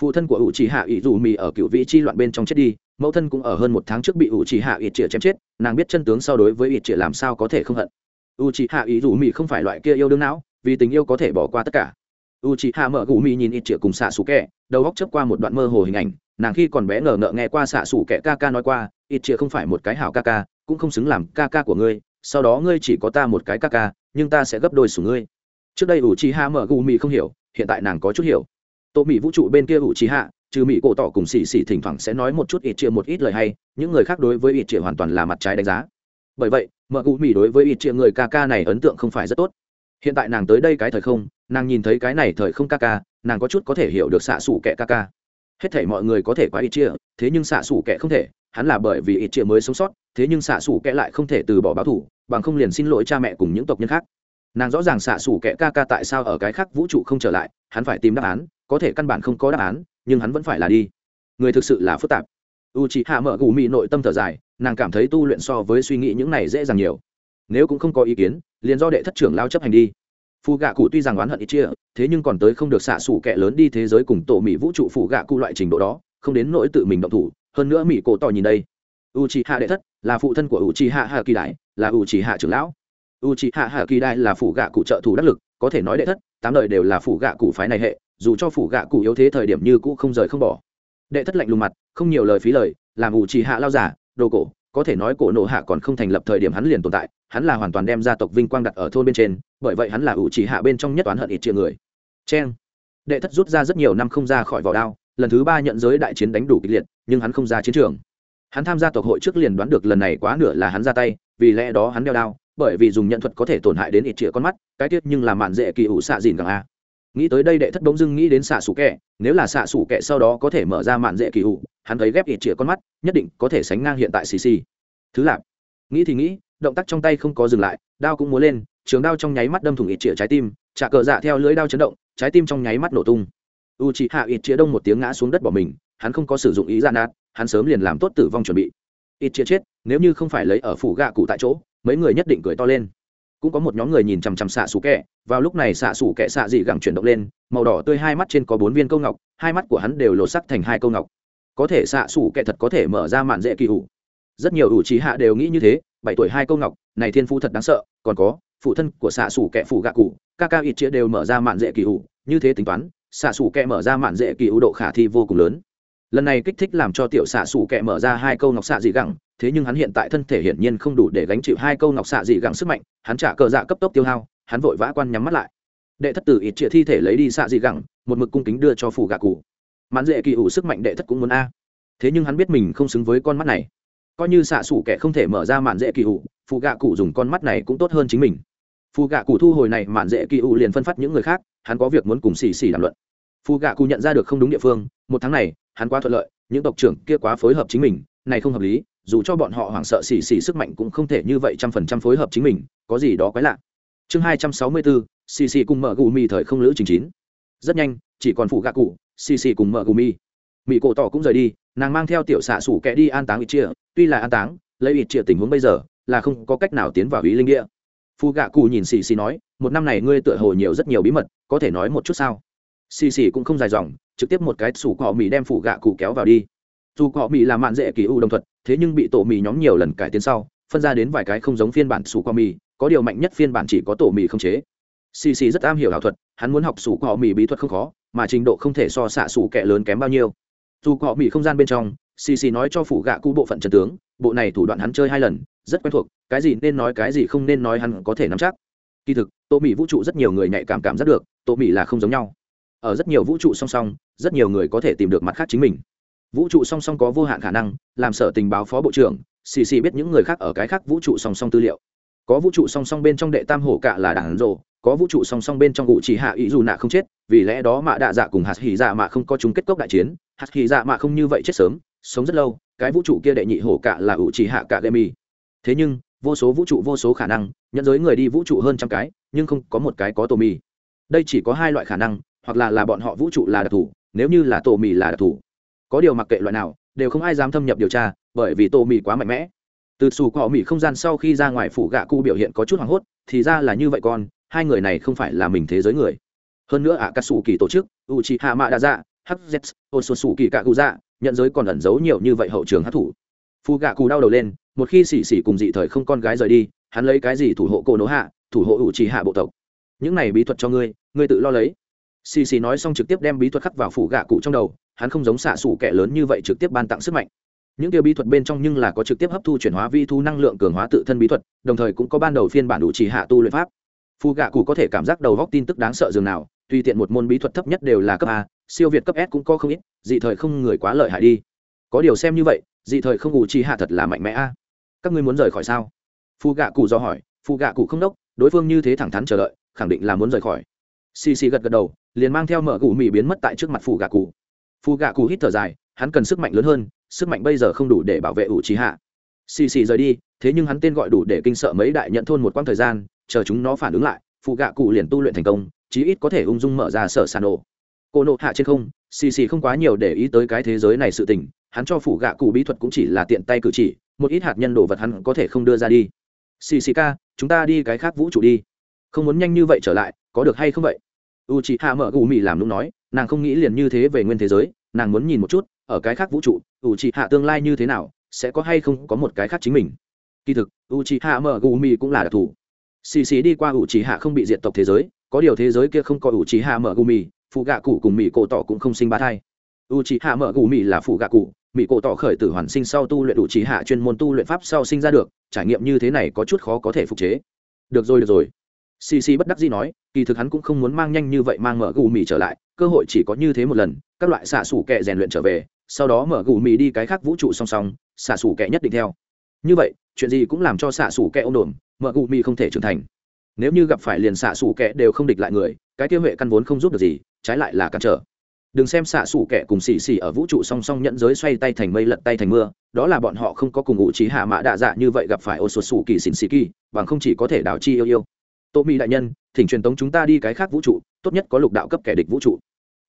Phụ thân của ủ chỉ hạ ý dù mỹ ở cựu vị chi loạn bên trong chết đi mẫu thân cũng ở hơn một tháng trước bị ủ chỉ hạ ít chĩa chém chết nàng biết chân tướng sau đối với ít chĩa làm sao có thể không hận. U chỉ hạ ý dù mỹ không phải loại kia yêu đương não vì tình yêu có thể bỏ qua tất cả. U chỉ hạ mở gù mỹ nhìn ít chĩa cùng xạ xù Kẻ, đầu góc chớp qua một đoạn mơ hồ hình ảnh nàng khi còn bé ngờ ngợ nghe qua xạ xù Kẻ ca ca nói qua ít chĩa không phải một cái hảo ca ca cũng không xứng làm ca ca của ngươi sau đó ngươi chỉ có ta một cái ca ca, nhưng ta sẽ gấp đôi sủng ngươi. Trước đây ủ chỉ hạ mở gù mì không hiểu, hiện tại nàng có chút hiểu. Tô mỹ vũ trụ bên kia ủ chỉ hạ trừ mỹ cổ tỏ cùng xì xì thỉnh thoảng sẽ nói một chút ít chia một ít lời hay, những người khác đối với ít chia hoàn toàn là mặt trái đánh giá. Bởi vậy mợ cụ mỹ đối với ít chia người ca ca này ấn tượng không phải rất tốt. Hiện tại nàng tới đây cái thời không, nàng nhìn thấy cái này thời không ca ca, nàng có chút có thể hiểu được xạ xủ kẻ ca ca hết thể mọi người có thể quá ít chia, thế nhưng xạ xủ kẻ không thể, hắn là bởi vì ít chia mới sống sót, thế nhưng xạ xủ kẻ lại không thể từ bỏ báo thủ, bằng không liền xin lỗi cha mẹ cùng những tộc nhân khác. Nàng rõ ràng xạ xủ kẻ ca ca tại sao ở cái khác vũ trụ không trở lại, hắn phải tìm đáp án, có thể căn bản không có đáp án, nhưng hắn vẫn phải là đi. Người thực sự là phức tạp. U chị ị hạ mở gù mị nội tâm thở dài, nàng cảm thấy tu luyện so với suy nghĩ những này dễ dàng nhiều. Nếu cũng không có ý kiến, liền do đệ thất trưởng lao chấp hành đi. Phụ gạ cụ tuy rằng oán hận ít chia, thế nhưng còn tới không được xạ xủ kẻ lớn đi thế giới cùng tổ mỹ vũ trụ phụ gạ cụ loại trình độ đó, không đến nỗi tự mình động thủ, hơn nữa mỹ cổ tỏ nhìn đây. U c h i hạ đệ thất, là phụ thân của u chi hạ hạ kỳ đại là u chi hạ trưởng lão. U chi hạ hạ kỳ đại là phụ gạ cụ trợ thủ đắc lực, có thể nói đệ thất, tám đời đều là phụ gạ cụ phái này hệ, dù cho phụ gạ cụ yếu thế thời điểm như cũ không rời không bỏ. Đệ thất lạnh lùng mặt, không nhiều lời phí lời, làm u chi hạ lao giả, đồ cổ, có thể nói cổ nộ hạ còn không thành lập thời điểm hắn liền tồn tại hắn là hoàn toàn đem gia tộc vinh quang đặt ở thôn bên trên, bởi vậy hắn là ủ chỉ hạ bên trong nhất toán hận ít triệu người. Cheng. Đệ thất rút ra rất nhiều năm không ra khỏi vỏ đao, lần thứ ba nhận giới đại chiến đánh đủ kịch liệt, nhưng hắn không ra chiến trường. Hắn tham gia tộc hội trước liền đoán được lần này quá nửa là hắn ra tay, vì lẽ đó hắn đeo đao, bởi vì dùng nhận thuật có thể tổn hại đến ít triệu con mắt, cái tiết nhưng là mạn dễ kỳ ủ xạ dìn càng a. Nghĩ tới đây đệ thất bỗng dưng nghĩ đến xạ sủ kẹ, nếu là xạ sủ kẹ sau đó có thể mở ra mạn dễ kỳ ủ, hắn thấy ghép ít triệu con mắt, nhất định có thể sánh ngang hiện tại xì xì. Thứ lạp nghĩ thì nghĩ động tác trong tay không có dừng lại, đao cũng múa lên, trường đao trong nháy mắt đâm thủng ít chĩa trái tim, trả cờ dạ theo lưỡi đao chấn động, trái tim trong nháy mắt nổ tung. U chị hạ ít chĩa đông một tiếng ngã xuống đất bỏ mình, hắn không có sử dụng ý gian nát, hắn sớm liền làm tốt tử vong chuẩn bị. Ít chĩa chết, nếu như không phải lấy ở phủ gạ cụ tại chỗ, mấy người nhất định cười to lên. Cũng có một nhóm người nhìn chằm chằm xạ xù kẹ, vào lúc này xạ xù kẹ xạ dị gẳng chuyển động lên, màu đỏ tươi hai mắt trên có bốn viên câu ngọc, hai mắt của hắn đều lột sắc thành hai câu ngọc. Có thể xạ xù kẹ thật có thể mở ra mạn dễ kỳ hủ. Rất nhiều ủ trí hạ đều nghĩ như thế bảy tuổi hai câu ngọc, này thiên phu thật đáng sợ, còn có, phụ thân của xạ xù kẹ phụ gạ cụ, ca ca ít chia đều mở ra mạn dễ kỳ ủ như thế tính toán, xạ xù kẹ mở ra mạn dễ kỳ ủ độ khả thi vô cùng lớn. Lần này kích thích làm cho tiểu xạ xù kẹ mở ra hai câu ngọc xạ dị gẳng, thế nhưng hắn hiện tại thân thể hiển nhiên không đủ để gánh chịu hai câu ngọc xạ dị gẳng sức mạnh, hắn trả cờ dạ cấp tốc tiêu hao, hắn vội vã quan nhắm mắt lại. Đệ thất tử ít chia thi thể lấy đi xạ dị gẳng, một mực cung kính đưa cho phụ gạ cụ. Mạn dễ kỳ ủ sức mạnh đệ thất cũng muốn a. Thế nhưng hắn biết mình không xứng với con mắt này coi như xạ xủ kẻ không thể mở ra mạn dễ kỳ ủ phụ gạ cụ dùng con mắt này cũng tốt hơn chính mình. Phụ gạ cụ thu hồi này, mạn dễ kỳ ủ liền phân phát những người khác, hắn có việc muốn cùng xì xì đàm luận. Phụ gạ cụ nhận ra được không đúng địa phương, một tháng này, hắn quá thuận lợi, những tộc trưởng kia quá phối hợp chính mình, này không hợp lý, dù cho bọn họ hoảng sợ xì xì sức mạnh cũng không thể như vậy trăm phần trăm phối hợp chính mình, có gì đó quái lạ. Chương hai trăm sáu mươi bốn, xì xì cùng mở gù mì thời không lữ chính chín. Rất nhanh, chỉ còn phụ gạ cụ, xì xì cùng mở gù mì mỹ cổ tỏ cũng rời đi, nàng mang theo tiểu xạ sủ kẻ đi an táng ít chia tuy là an táng, lấy ít chia tình huống bây giờ là không có cách nào tiến vào ý linh địa. Phu gạ cụ nhìn xì xì nói, một năm này ngươi tựa hồ nhiều rất nhiều bí mật, có thể nói một chút sao? Xì xì cũng không dài dòng, trực tiếp một cái sủ cọ mì đem phụ gạ cụ kéo vào đi. Dù cọ mì là mạn dễ kỳ u đồng thuật thế nhưng bị tổ mì nhóm nhiều lần cải tiến sau, phân ra đến vài cái không giống phiên bản sủ cọ mì, có điều mạnh nhất phiên bản chỉ có tổ mì không chế. Xì xì rất am hiểu ảo thuật, hắn muốn học sủ cọ mì bí thuật không khó, mà trình độ không thể so xạ sủ kẹ lớn kém bao nhiêu dù cọ mỹ không gian bên trong, xì xì nói cho phủ gạ cụ bộ phận trần tướng, bộ này thủ đoạn hắn chơi hai lần, rất quen thuộc, cái gì nên nói cái gì không nên nói hắn có thể nắm chắc. Kỳ thực, tô mỹ vũ trụ rất nhiều người nhạy cảm cảm giác được, tô mỹ là không giống nhau. Ở rất nhiều vũ trụ song song, rất nhiều người có thể tìm được mặt khác chính mình. Vũ trụ song song có vô hạn khả năng, làm sở tình báo phó bộ trưởng, xì xì biết những người khác ở cái khác vũ trụ song song tư liệu. Có vũ trụ song song bên trong đệ tam hổ cạ là đảng rộ có vũ trụ song song bên trong ngụ chỉ hạ ý dù nạ không chết, vì lẽ đó mạ đạ dạ cùng hạt hỉ dạ mạ không có chúng kết cốc đại chiến. Hạt hỉ dạ mạ không như vậy chết sớm, sống rất lâu, cái vũ trụ kia đệ nhị hổ cả là ủ chỉ hạ cả lê mi. Thế nhưng, vô số vũ trụ vô số khả năng nhận giới người đi vũ trụ hơn trăm cái, nhưng không có một cái có tổ mì đây chỉ có hai loại khả năng, hoặc là là bọn họ vũ trụ là đặc thù, nếu như là tổ mì là đặc thù. Có điều mặc kệ loại nào, đều không ai dám thâm nhập điều tra, bởi vì tổ mì quá mạnh mẽ. Từ xù cọ mì không gian sau khi ra ngoài phủ gạ cu biểu hiện có chút hoảng hốt, thì ra là như vậy con hai người này không phải là mình thế giới người. Hơn nữa ạ cà sủ kỳ tổ chức u chi hạ mạ đa dạ hz ô sô sủ kỳ cạ cụ dạ nhận giới còn ẩn giấu nhiều như vậy hậu trường hát thủ phu gạ cù đau đầu lên, một khi xỉ xỉ cùng dị thời không con gái rời đi, hắn lấy cái gì thủ hộ cô nỗ hạ thủ hộ ủ trì hạ bộ tộc? Những này bí thuật cho ngươi ngươi tự lo lấy. Xì xì nói xong trực tiếp đem bí thuật khắc vào phủ gạ cụ trong đầu, hắn không giống xạ xủ kẻ lớn như vậy trực tiếp ban tặng sức mạnh. Những tiêu bí thuật bên trong nhưng là có trực tiếp hấp thu chuyển hóa vi thu năng lượng cường hóa tự thân bí thuật, đồng thời cũng có ban đầu phiên bản đủ trì hạ tu luyện pháp phù gạ cụ có thể cảm giác đầu góc tin tức đáng sợ dường nào, tùy tiện một môn bí thuật thấp nhất đều là cấp a, siêu việt cấp s cũng có không ít, dị thời không người quá lợi hại đi. Có điều xem như vậy, dị thời không ủ chi hạ thật là mạnh mẽ a. Các ngươi muốn rời khỏi sao? Phù gạ cụ do hỏi phù gạ cụ không đốc, đối phương như thế thẳng thắn chờ đợi, khẳng định là muốn rời khỏi. Xì xì gật gật đầu, liền mang theo mở gù mì biến mất tại trước mặt phù gạ cụ. Phù gạ cụ hít thở dài, hắn cần sức mạnh lớn hơn, sức mạnh bây giờ không đủ để bảo vệ ủ trí hạ. Xì xì rời đi, thế nhưng hắn tên gọi đủ để kinh sợ mấy đại nhận thôn một quãng thời gian chờ chúng nó phản ứng lại, phụ gạ cụ liền tu luyện thành công, chí ít có thể ung dung mở ra sở sàn ổ cô nộ hạ trên không, xì xì không quá nhiều để ý tới cái thế giới này sự tình, hắn cho phủ gạ cụ bí thuật cũng chỉ là tiện tay cử chỉ, một ít hạt nhân đồ vật hắn có thể không đưa ra đi. Xì xì ca, chúng ta đi cái khác vũ trụ đi. Không muốn nhanh như vậy trở lại, có được hay không vậy? U chị hạ mở gù mì làm lúc nói, nàng không nghĩ liền như thế về nguyên thế giới, nàng muốn nhìn một chút, ở cái khác vũ trụ u chị hạ tương lai như thế nào, sẽ có hay không có một cái khác chính mình. Kỳ thực u chị hạ mở gù mì cũng là đặc thù xì xì đi qua ủ trí hạ không bị diệt tộc thế giới, có điều thế giới kia không có ủ trí hạ mở gù mì, phụ gạ cụ cùng mỹ cổ tỏ cũng không sinh ba thai. U trí hạ mở gù mì là phụ gạ cụ mỹ cổ tỏ khởi tử hoàn sinh sau tu luyện ủ trí hạ chuyên môn tu luyện pháp sau sinh ra được, trải nghiệm như thế này có chút khó có thể phục chế. Được rồi được rồi. Xì xì bất đắc dĩ nói, kỳ thực hắn cũng không muốn mang nhanh như vậy mang mở gù mì trở lại, cơ hội chỉ có như thế một lần, các loại xạ xủ kẹ rèn luyện trở về, sau đó mở gù mì đi cái khác vũ trụ song song, xạ xủ kẹ nhất định theo. Như vậy, chuyện gì cũng làm cho xạ xủ kẹ ôm đồn mợ cụ mì không thể trưởng thành. Nếu như gặp phải liền xạ xủ kẻ đều không địch lại người, cái tiêu huệ căn vốn không giúp được gì, trái lại là cản trở. Đừng xem xạ xủ kẻ cùng xì xì ở vũ trụ song song nhận giới xoay tay thành mây lật tay thành mưa, đó là bọn họ không có cùng ngụ trí hạ mã đạ dạ như vậy gặp phải ô sột xù kỳ xỉn xì kỳ, bằng không chỉ có thể đảo chi yêu yêu. Tô mỹ đại nhân, thỉnh truyền tống chúng ta đi cái khác vũ trụ, tốt nhất có lục đạo cấp kẻ địch vũ trụ.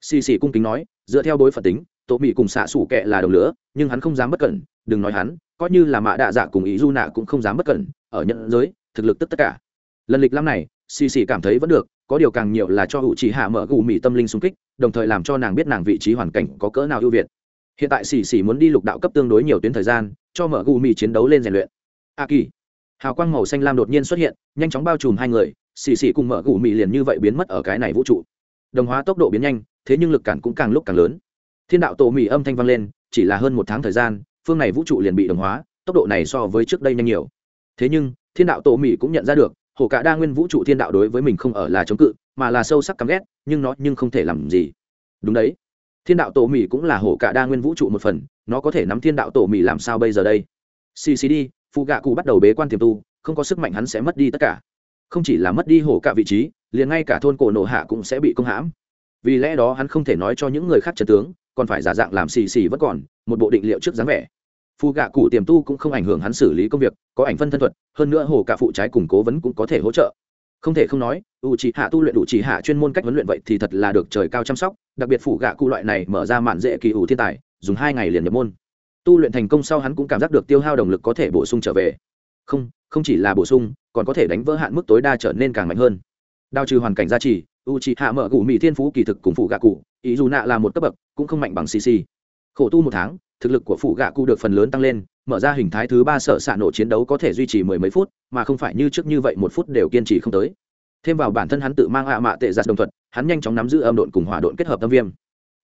Xì xì cung kính nói, dựa theo đối phật tính, tô mỹ cùng xạ xủ kẻ là đồng lửa, nhưng hắn không dám bất cẩn, đừng nói hắn, coi như là mã đạ dạ cùng ý du nạ cũng không dám bất cẩn, ở nhận giới thực lực tức tất cả. Lần lịch năm này, xì xì cảm thấy vẫn được, có điều càng nhiều là cho hữu trí hạ mở gù mỹ tâm linh xung kích, đồng thời làm cho nàng biết nàng vị trí hoàn cảnh có cỡ nào ưu việt. Hiện tại xì xì muốn đi lục đạo cấp tương đối nhiều tuyến thời gian, cho mở gù mỹ chiến đấu lên rèn luyện. A kỳ. Hào quang màu xanh lam đột nhiên xuất hiện, nhanh chóng bao trùm hai người, xì xì cùng mở gù mỹ liền như vậy biến mất ở cái này vũ trụ. Đồng hóa tốc độ biến nhanh, thế nhưng lực cản cũng càng lúc càng lớn. Thiên đạo tổ mỹ âm thanh vang lên, chỉ là hơn một tháng thời gian, phương này vũ trụ liền bị đồng hóa, tốc độ này so với trước đây nhanh nhiều thế nhưng, thiên đạo tổ mỹ cũng nhận ra được, hồ cả đa nguyên vũ trụ thiên đạo đối với mình không ở là chống cự, mà là sâu sắc căm ghét, nhưng nó nhưng không thể làm gì. Đúng đấy. Thiên đạo tổ mỹ cũng là hồ cả đa nguyên vũ trụ một phần, nó có thể nắm thiên đạo tổ mỹ làm sao bây giờ đây? Ccd phụ gạ cụ bắt đầu bế quan tiềm tu, không có sức mạnh hắn sẽ mất đi tất cả. Không chỉ là mất đi hổ cả vị trí, liền ngay cả thôn cổ nổ hạ cũng sẽ bị công hãm. Vì lẽ đó hắn không thể nói cho những người khác trật tướng, còn phải giả dạng làm xì xì vẫn còn, một bộ định liệu trước dáng vẻ phù gạ cụ tiềm tu cũng không ảnh hưởng hắn xử lý công việc, có ảnh phân thân thuật, hơn nữa hồ cả phụ trái củng cố vấn cũng có thể hỗ trợ. Không thể không nói u chỉ hạ tu luyện đủ chỉ hạ chuyên môn cách huấn luyện vậy thì thật là được trời cao chăm sóc, đặc biệt phủ gạ cụ loại này mở ra mạn dễ kỳ ủ thiên tài, dùng hai ngày liền nhập môn. Tu luyện thành công sau hắn cũng cảm giác được tiêu hao động lực có thể bổ sung trở về. Không không chỉ là bổ sung, còn có thể đánh vỡ hạn mức tối đa trở nên càng mạnh hơn. Đao trừ hoàn cảnh gia trì u c hạ mở cụ mỹ thiên phú kỳ thực cùng phụ gạ cụ ý dù nạ là một cấp bậc, cũng không mạnh bằng cc khổ tu một tháng thực lực của phụ gạ cụ được phần lớn tăng lên, mở ra hình thái thứ ba sở xạ nổ chiến đấu có thể duy trì mười mấy phút, mà không phải như trước như vậy một phút đều kiên trì không tới. Thêm vào bản thân hắn tự mang ạ mạ tệ giặt đồng thuận hắn nhanh chóng nắm giữ âm độn cùng hỏa độn kết hợp tâm viêm.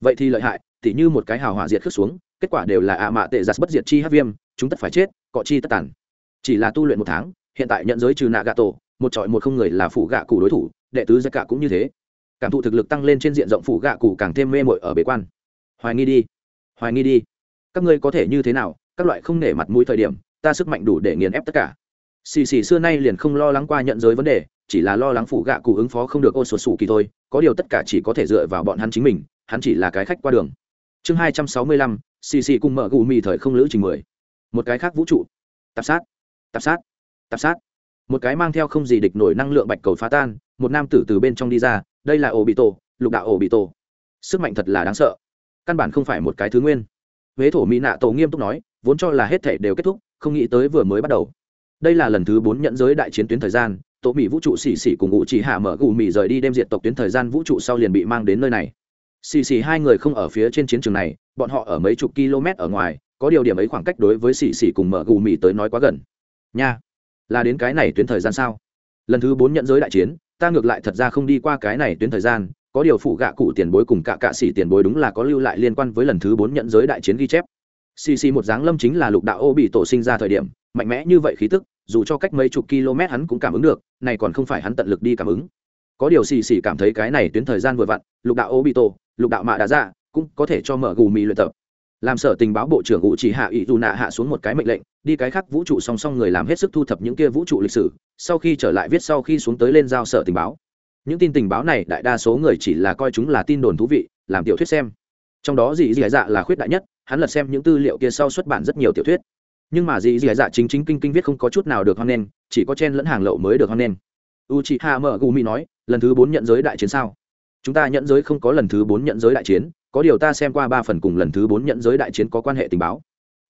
Vậy thì lợi hại, tỉ như một cái hào hỏa diệt khước xuống, kết quả đều là ạ mạ tệ giặt bất diệt chi hát viêm, chúng tất phải chết, cọ chi tất tàn. Chỉ là tu luyện một tháng, hiện tại nhận giới trừ nạ gạ tổ, một trọi một không người là phụ gạ cụ đối thủ, đệ tứ giặc cả cũng như thế. Cảm thụ thực lực tăng lên trên diện rộng phụ gạ cụ càng thêm mê mội ở bế quan. Hoài nghi đi, hoài nghi đi các ngươi có thể như thế nào, các loại không nể mặt mũi thời điểm, ta sức mạnh đủ để nghiền ép tất cả. Xì xì xưa nay liền không lo lắng qua nhận giới vấn đề, chỉ là lo lắng phụ gạ cụ ứng phó không được ô sột sủ kỳ thôi, có điều tất cả chỉ có thể dựa vào bọn hắn chính mình, hắn chỉ là cái khách qua đường. Chương hai trăm sáu mươi lăm, xì xì cùng mở gù mì thời không lữ trình mười. Một cái khác vũ trụ. Tạp sát tạp sát tạp sát. Một cái mang theo không gì địch nổi năng lượng bạch cầu phá tan, một nam tử từ bên trong đi ra, đây là ổ bị tổ lục đạo ổ bị tổ sức mạnh thật là đáng sợ. Căn bản không phải một cái thứ nguyên huế thổ mỹ nạ tổ nghiêm túc nói, vốn cho là hết thể đều kết thúc, không nghĩ tới vừa mới bắt đầu. Đây là lần thứ bốn nhận giới đại chiến tuyến thời gian, tổ mỹ vũ trụ xì xì cùng ngụ chỉ hạ mở gù mỹ rời đi đem diện tộc tuyến thời gian vũ trụ sau liền bị mang đến nơi này. Xì xì hai người không ở phía trên chiến trường này, bọn họ ở mấy chục km ở ngoài, có điều điểm ấy khoảng cách đối với xì xì cùng mở gù mỹ tới nói quá gần. Nha, là đến cái này tuyến thời gian sao? Lần thứ bốn nhận giới đại chiến, ta ngược lại thật ra không đi qua cái này tuyến thời gian có điều phụ gạ cụ tiền bối cùng cả cạ sĩ tiền bối đúng là có lưu lại liên quan với lần thứ bốn nhận giới đại chiến ghi chép. Xì xì một dáng lâm chính là lục đạo ô bị tổ sinh ra thời điểm, mạnh mẽ như vậy khí tức, dù cho cách mấy chục km hắn cũng cảm ứng được, này còn không phải hắn tận lực đi cảm ứng. Có điều xì xì cảm thấy cái này tuyến thời gian vừa vặn, lục đạo ô bị tổ, lục đạo mạ đã ra dạ, cũng có thể cho mở gù mì luyện tập. Làm sở tình báo bộ trưởng ngụ chỉ hạ ý dù nạ hạ xuống một cái mệnh lệnh, đi cái khác vũ trụ song song người làm hết sức thu thập những kia vũ trụ lịch sử, sau khi trở lại viết sau khi xuống tới lên giao sở tình báo những tin tình báo này, đại đa số người chỉ là coi chúng là tin đồn thú vị, làm tiểu thuyết xem. Trong đó dì dì dạ là khuyết đại nhất, hắn lật xem những tư liệu kia sau xuất bản rất nhiều tiểu thuyết. Nhưng mà dì dì dạ chính chính kinh kinh viết không có chút nào được hoan nghênh, chỉ có chen lẫn hàng lậu mới được hoan nghênh. U chị hạ mờ gù mỹ nói, lần thứ bốn nhận giới đại chiến sao? Chúng ta nhận giới không có lần thứ bốn nhận giới đại chiến, có điều ta xem qua ba phần cùng lần thứ bốn nhận giới đại chiến có quan hệ tình báo.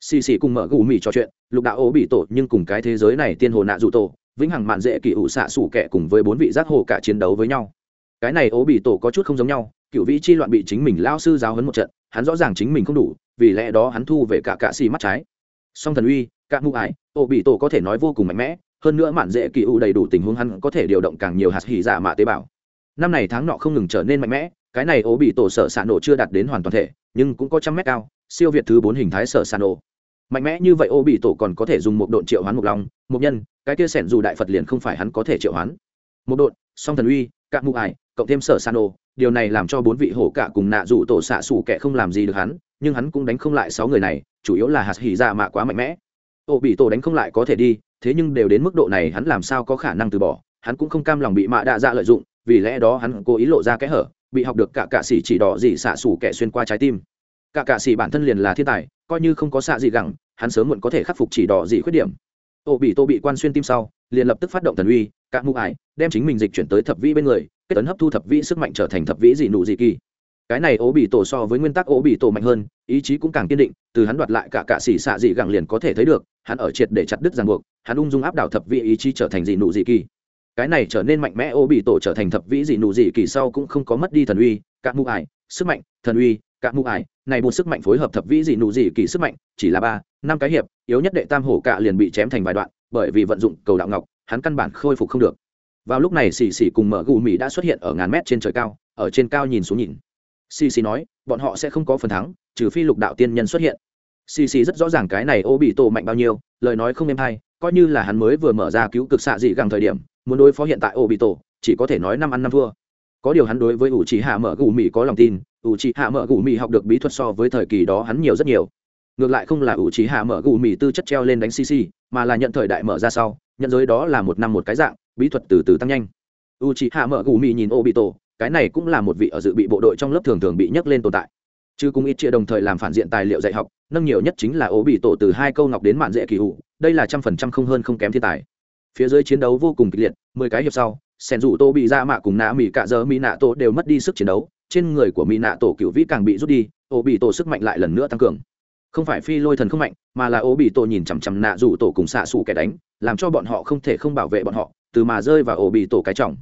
Xì xì cùng mở gù mì trò chuyện, lục đạo ố bị tổ nhưng cùng cái thế giới này tiên hồ nạ dụ tổ vĩnh hằng mạn dễ kỷ ủ xạ sủ kẻ cùng với bốn vị giác hồ cả chiến đấu với nhau. Cái này ố bị tổ có chút không giống nhau, cựu vĩ chi loạn bị chính mình lao sư giáo hấn một trận, hắn rõ ràng chính mình không đủ, vì lẽ đó hắn thu về cả cạ xì mắt trái. Song thần uy, cạ ngụ ải ô bị tổ có thể nói vô cùng mạnh mẽ, hơn nữa mạn dễ kỳ u đầy đủ tình huống hắn có thể điều động càng nhiều hạt hỉ giả mạ tế bào. Năm này tháng nọ không ngừng trở nên mạnh mẽ, cái này ố bị tổ sở xạ nổ chưa đạt đến hoàn toàn thể, nhưng cũng có trăm mét cao, siêu việt thứ bốn hình thái sở xạ nổ. Mạnh mẽ như vậy ô bị tổ còn có thể dùng một độn triệu hoán mục long mục nhân, cái kia sẻn dù đại phật liền không phải hắn có thể triệu hoán. Một đội song thần uy cạn mụ ải, cộng thêm sở san ô điều này làm cho bốn vị hổ cả cùng nạ dù tổ xạ xủ kẻ không làm gì được hắn, nhưng hắn cũng đánh không lại sáu người này, chủ yếu là hạt hỉ dạ mạ quá mạnh mẽ. Ô bị tổ đánh không lại có thể đi, thế nhưng đều đến mức độ này hắn làm sao có khả năng từ bỏ, hắn cũng không cam lòng bị mạ đạ dạ lợi dụng, vì lẽ đó hắn cố ý lộ ra kẽ hở, bị học được cả cạ sĩ chỉ đỏ gì xạ xủ kẻ xuyên qua trái tim. Cả cạ sĩ bản thân liền là thiên tài, coi như không có xạ gì gẳng, hắn sớm muộn có thể khắc phục chỉ đỏ gì khuyết điểm ô bị tô bị quan xuyên tim sau, liền lập tức phát động thần uy cạn mụ ải, đem chính mình dịch chuyển tới thập vĩ bên người, kết tấn hấp thu thập vĩ sức mạnh trở thành thập vĩ dị nụ dị kỳ. Cái này ố bị tổ so với nguyên tắc ố bị tổ mạnh hơn, ý chí cũng càng kiên định, từ hắn đoạt lại cả cạ xỉ xạ dị gẳng liền có thể thấy được, hắn ở triệt để chặt đứt ràng buộc, hắn ung dung áp đảo thập vĩ ý chí trở thành dị nụ dị kỳ. Cái này trở nên mạnh mẽ ố bị tổ trở thành thập vĩ dị nụ dị kỳ sau cũng không có mất đi thần uy cạn mụ ải, sức mạnh, thần uy cạn mụ ải này một sức mạnh phối hợp thập vĩ dị nụ dị kỳ sức mạnh, chỉ là ba, năm cái hiệp, yếu nhất đệ tam hổ cạ liền bị chém thành vài đoạn, bởi vì vận dụng cầu đạo ngọc, hắn căn bản khôi phục không được. Vào lúc này xì xì cùng mở gù mỹ đã xuất hiện ở ngàn mét trên trời cao, ở trên cao nhìn xuống nhìn. Xì xì nói, bọn họ sẽ không có phần thắng, trừ phi lục đạo tiên nhân xuất hiện. Xì xì rất rõ ràng cái này ô bị tổ mạnh bao nhiêu, lời nói không êm hay, coi như là hắn mới vừa mở ra cứu cực xạ dị găng thời điểm, muốn đối phó hiện tại ô bị tổ, chỉ có thể nói năm ăn năm thua có điều hắn đối với ủ trì hạ mở gù mỹ có lòng tin, ủ trì hạ mở gù mỹ học được bí thuật so với thời kỳ đó hắn nhiều rất nhiều. Ngược lại không là ủ trì hạ mở gù mỹ tư chất treo lên đánh cc mà là nhận thời đại mở ra sau, nhận giới đó là một năm một cái dạng, bí thuật từ từ tăng nhanh. U c h hạ mở gù mì nhìn ô bị tổ cái này cũng là một vị ở dự bị bộ đội trong lớp thường thường bị nhấc lên tồn tại. Chứ cũng ít chia đồng thời làm phản diện tài liệu dạy học, nâng nhiều nhất chính là ô bị tổ từ hai câu ngọc đến mạn dễ kỳ hụ đây là trăm phần trăm không hơn không kém thiên tài. Phía dưới chiến đấu vô cùng kịch liệt, mười cái hiệp sau sen dù tô bị ra mạ cùng nạ mỹ cạ giờ mỹ nạ tổ đều mất đi sức chiến đấu, trên người của mỹ nạ tổ cựu vĩ càng bị rút đi ố bị tổ sức mạnh lại lần nữa tăng cường. Không phải phi lôi thần không mạnh, mà là ố bị tổ nhìn chằm chằm nạ Dù tổ cùng xạ xù kẻ đánh, làm cho bọn họ không thể không bảo vệ bọn họ, từ mà rơi vào ô bị tổ cái trọng.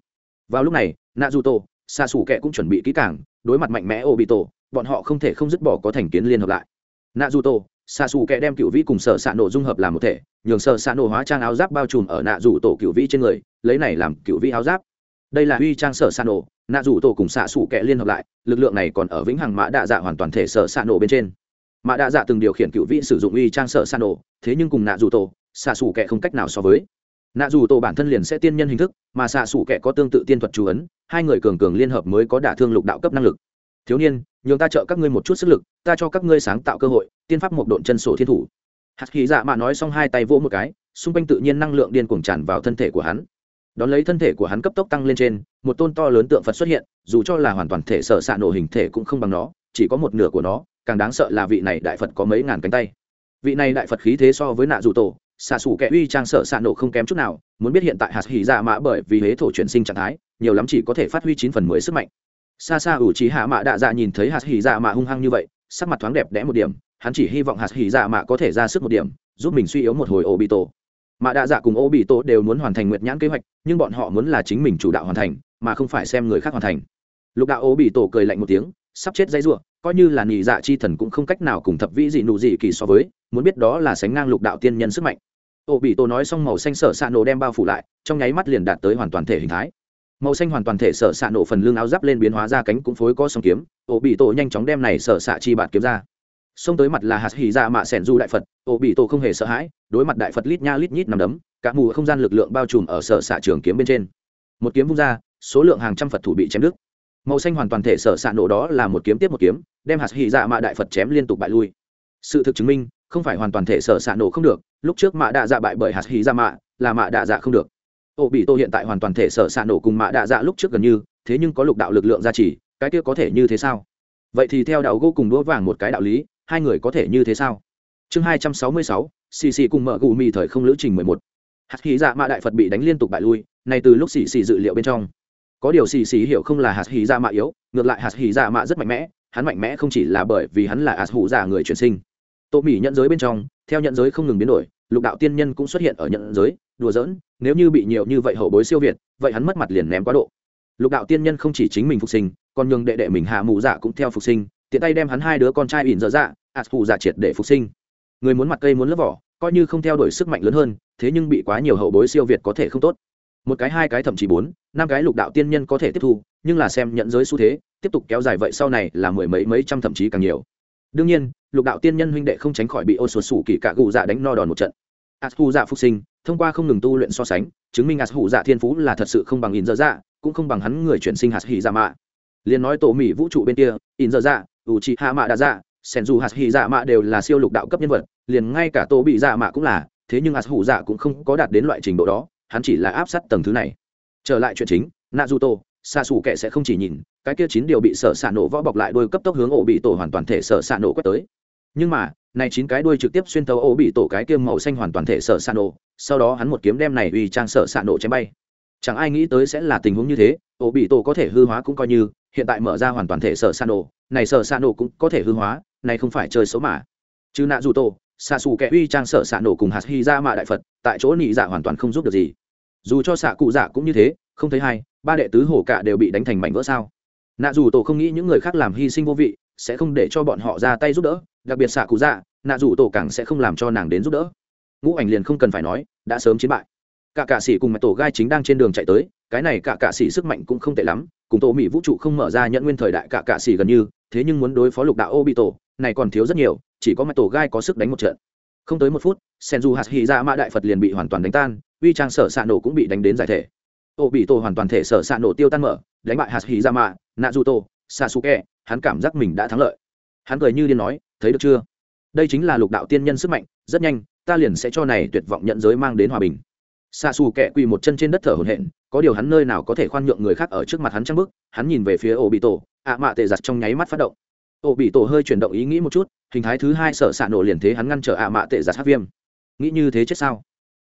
Vào lúc này, nạ Dù tổ, xạ xù kẻ cũng chuẩn bị kỹ càng, đối mặt mạnh mẽ ô bị tổ, bọn họ không thể không dứt bỏ có thành kiến liên hợp lại. Nạ Dù tổ, xạ xù kẻ đem cựu vĩ cùng sở xạ nổ dung hợp làm một thể, nhường sở xạ nổ hóa trang áo giáp bao trùm ở nạ Dù tổ cựu vĩ trên người lấy này làm cựu vĩ áo giáp. Đây là uy trang sở xạ nổ, nạ rủ tổ cùng xạ xù kẹ liên hợp lại, lực lượng này còn ở vĩnh hằng mã đạ dạ hoàn toàn thể sở xạ nổ bên trên. Mã đạ dạ từng điều khiển cựu vĩ sử dụng uy trang sở xạ nổ, thế nhưng cùng nạ rủ tổ, xạ xù kẹ không cách nào so với. Nạ dù tổ bản thân liền sẽ tiên nhân hình thức, mà xạ xù kẻ có tương tự tiên thuật chú ấn, hai người cường cường liên hợp mới có đả thương lục đạo cấp năng lực. Thiếu niên, nhường ta trợ các ngươi một chút sức lực, ta cho các ngươi sáng tạo cơ hội, tiên pháp một độn chân sổ thiên thủ. Hạt khí dạ mạ nói xong hai tay vỗ một cái, xung quanh tự nhiên năng lượng điên cuồng tràn vào thân thể của hắn đón lấy thân thể của hắn cấp tốc tăng lên trên, một tôn to lớn tượng phật xuất hiện, dù cho là hoàn toàn thể sở s ạ nổ hình thể cũng không bằng nó, chỉ có một nửa của nó, càng đáng sợ là vị này đại phật có mấy ngàn cánh tay. Vị này đại phật khí thế so với nạ dù tổ, xạ xù kẻ uy trang sợ xạ nổ không kém chút nào, muốn biết hiện tại hạt hỉ dạ mã bởi vì huế thổ chuyển sinh trạng thái, nhiều lắm chỉ có thể phát huy chín phần mười sức mạnh. Xa xa ủ trí hạ mã đạ dạ nhìn thấy hạt hỉ dạ mã hung hăng như vậy, sắc mặt thoáng đẹp đẽ một điểm, hắn chỉ hy vọng hạt hỉ dạ mã có thể ra sức một điểm, giúp mình suy yếu một hồi ổ bị tổ mà đa dạ cùng ô bị tổ đều muốn hoàn thành nguyệt nhãn kế hoạch, nhưng bọn họ muốn là chính mình chủ đạo hoàn thành, mà không phải xem người khác hoàn thành. Lục đạo ô bị tổ cười lạnh một tiếng, sắp chết dây ruộng coi như là nhị dạ chi thần cũng không cách nào cùng thập vĩ dị nụ dị kỳ so với, muốn biết đó là sánh ngang lục đạo tiên nhân sức mạnh. Ô bị tổ nói xong màu xanh sở xạ nổ đem bao phủ lại, trong nháy mắt liền đạt tới hoàn toàn thể hình thái. Màu xanh hoàn toàn thể sở xạ nổ phần lưng áo giáp lên biến hóa ra cánh cũng phối có song kiếm, ô bị tổ nhanh chóng đem này sở xạ chi bạt kiếm ra. Xông tới mặt là hạt hì dạ mạ sẻn du đại phật, ô bị tổ không hề sợ hãi đối mặt đại phật lít nha lít nhít nằm đấm cả mù không gian lực lượng bao trùm ở sở xạ trường kiếm bên trên một kiếm vung ra số lượng hàng trăm phật thủ bị chém đứt màu xanh hoàn toàn thể sở xạ nổ đó là một kiếm tiếp một kiếm đem hạt hỉ dạ mạ đại phật chém liên tục bại lui sự thực chứng minh không phải hoàn toàn thể sở xạ nổ không được lúc trước mạ đạ dạ bại bởi hạt hỉ dạ mạ là mạ đạ dạ không được ô bị tô hiện tại hoàn toàn thể sở xạ nổ cùng mạ đạ dạ lúc trước gần như thế nhưng có lục đạo lực lượng gia trì cái kia có thể như thế sao vậy thì theo đạo gỗ cùng đũa vàng một cái đạo lý hai người có thể như thế sao chương hai trăm sáu mươi sáu xì xì cùng mở gù mì thời không lữ trình mười một. Hạt khí dạ mạ đại phật bị đánh liên tục bại lui này từ lúc xì xì dự liệu bên trong. Có điều xì xì hiểu không là hạt hỉ dạ mạ yếu, ngược lại hạt hỉ dạ mạ rất mạnh mẽ, hắn mạnh mẽ không chỉ là bởi vì hắn là hạt hủ giả người chuyển sinh. Tô mỹ nhận giới bên trong, theo nhận giới không ngừng biến đổi, lục đạo tiên nhân cũng xuất hiện ở nhận giới, đùa giỡn, nếu như bị nhiều như vậy hậu bối siêu việt, vậy hắn mất mặt liền ném quá độ. Lục đạo tiên nhân không chỉ chính mình phục sinh, còn nhường đệ đệ mình hạ mù dạ cũng theo phục sinh, tiện tay đem hắn hai đứa con trai ỉn dở dạ ạt hủ dạ triệt để phục sinh. Người muốn mặt cây muốn lớp vỏ coi như không theo đuổi sức mạnh lớn hơn, thế nhưng bị quá nhiều hậu bối siêu việt có thể không tốt. Một cái, hai cái, thậm chí bốn, năm cái lục đạo tiên nhân có thể tiếp thu, nhưng là xem nhận giới xu thế, tiếp tục kéo dài vậy sau này là mười mấy mấy trăm thậm chí càng nhiều. Đương nhiên, lục đạo tiên nhân huynh đệ không tránh khỏi bị ô sột sủ kỳ cả gù dạ đánh no đòn một trận. Ạt hù dạ phục sinh, thông qua không ngừng tu luyện so sánh, chứng minh ạt hù dạ thiên phú là thật sự không bằng in dơ dạ cũng không bằng hắn người chuyển sinh hạt hì dạ mạ. Liền nói tổ mỹ vũ trụ bên kia, in dơ dạ ủ trị hạ mạ đa dạ sen dù hạt hì dạ mạ đều là siêu lục đạo cấp nhân vật liền ngay cả tổ bị dạ mạ cũng là, thế nhưng ạt hù dạ cũng không có đạt đến loại trình độ đó, hắn chỉ là áp sát tầng thứ này. Trở lại chuyện chính nạ du tô xa xù kệ sẽ không chỉ nhìn, cái kia chín điều bị sở xạ nổ võ bọc lại đôi cấp tốc hướng ổ bị tổ hoàn toàn thể sở xạ nổ quét tới. Nhưng mà, này chín cái đuôi trực tiếp xuyên tấu ổ bị tổ cái kia màu xanh hoàn toàn thể sở xạ nổ, sau đó hắn một kiếm đem này uy trang sở xạ nổ chém bay. Chẳng ai nghĩ tới sẽ là tình huống như thế, ổ bị tổ có thể hư hóa cũng coi như, hiện tại mở ra hoàn toàn thể sở xạ nổ, này sở xạ nổ cũng có thể hư hóa, này không phải chơi xấu mà. Chứ nạ dù tổ xạ xù kẻ uy trang sợ xạ nổ cùng hạt hy ra mạ đại phật, tại chỗ nị dạ hoàn toàn không giúp được gì. Dù cho xạ cụ dạ cũng như thế, không thấy hai ba đệ tứ hổ cả đều bị đánh thành mảnh vỡ sao. Nạ dù tổ không nghĩ những người khác làm hy sinh vô vị, sẽ không để cho bọn họ ra tay giúp đỡ, đặc biệt xạ cụ dạ nạ dù tổ càng sẽ không làm cho nàng đến giúp đỡ. Ngũ ảnh liền không cần phải nói, đã sớm chiến bại. Cả cạ sĩ cùng mặt tổ gai chính đang trên đường chạy tới, cái này cả cạ sĩ sức mạnh cũng không tệ lắm, cùng tổ mỹ vũ trụ không mở ra nhận nguyên thời đại cả cạ sĩ gần như, thế nhưng muốn đối phó lục đạo ô bị tổ này còn thiếu rất nhiều chỉ có mặt tổ gai có sức đánh một trận. Không tới một phút, senju hạt hy ra mã đại phật liền bị hoàn toàn đánh tan, uy trang sở s nổ cũng bị đánh đến giải thể. Ô bị tổ hoàn toàn thể sở s nổ tiêu tan mở, đánh bại hạt hy ra mã nạ du tô sasuke, hắn cảm giác mình đã thắng lợi. Hắn cười như điên nói, thấy được chưa? Đây chính là lục đạo tiên nhân sức mạnh, rất nhanh, ta liền sẽ cho này tuyệt vọng nhận giới mang đến hòa bình. Xa xù kẹ quỳ một chân trên đất thở hổn hển, có điều hắn nơi nào có thể khoan nhượng người khác ở trước mặt hắn trăng bức hắn nhìn về phía ổ bị tổ ạ mạ tệ giặt trong nháy mắt phát động ổ bị tổ hơi chuyển động ý nghĩ một chút, hình thái thứ hai sợ xạ nổ liền thế hắn ngăn trở ạ mạ tệ giả hát viêm. Nghĩ như thế chết sao?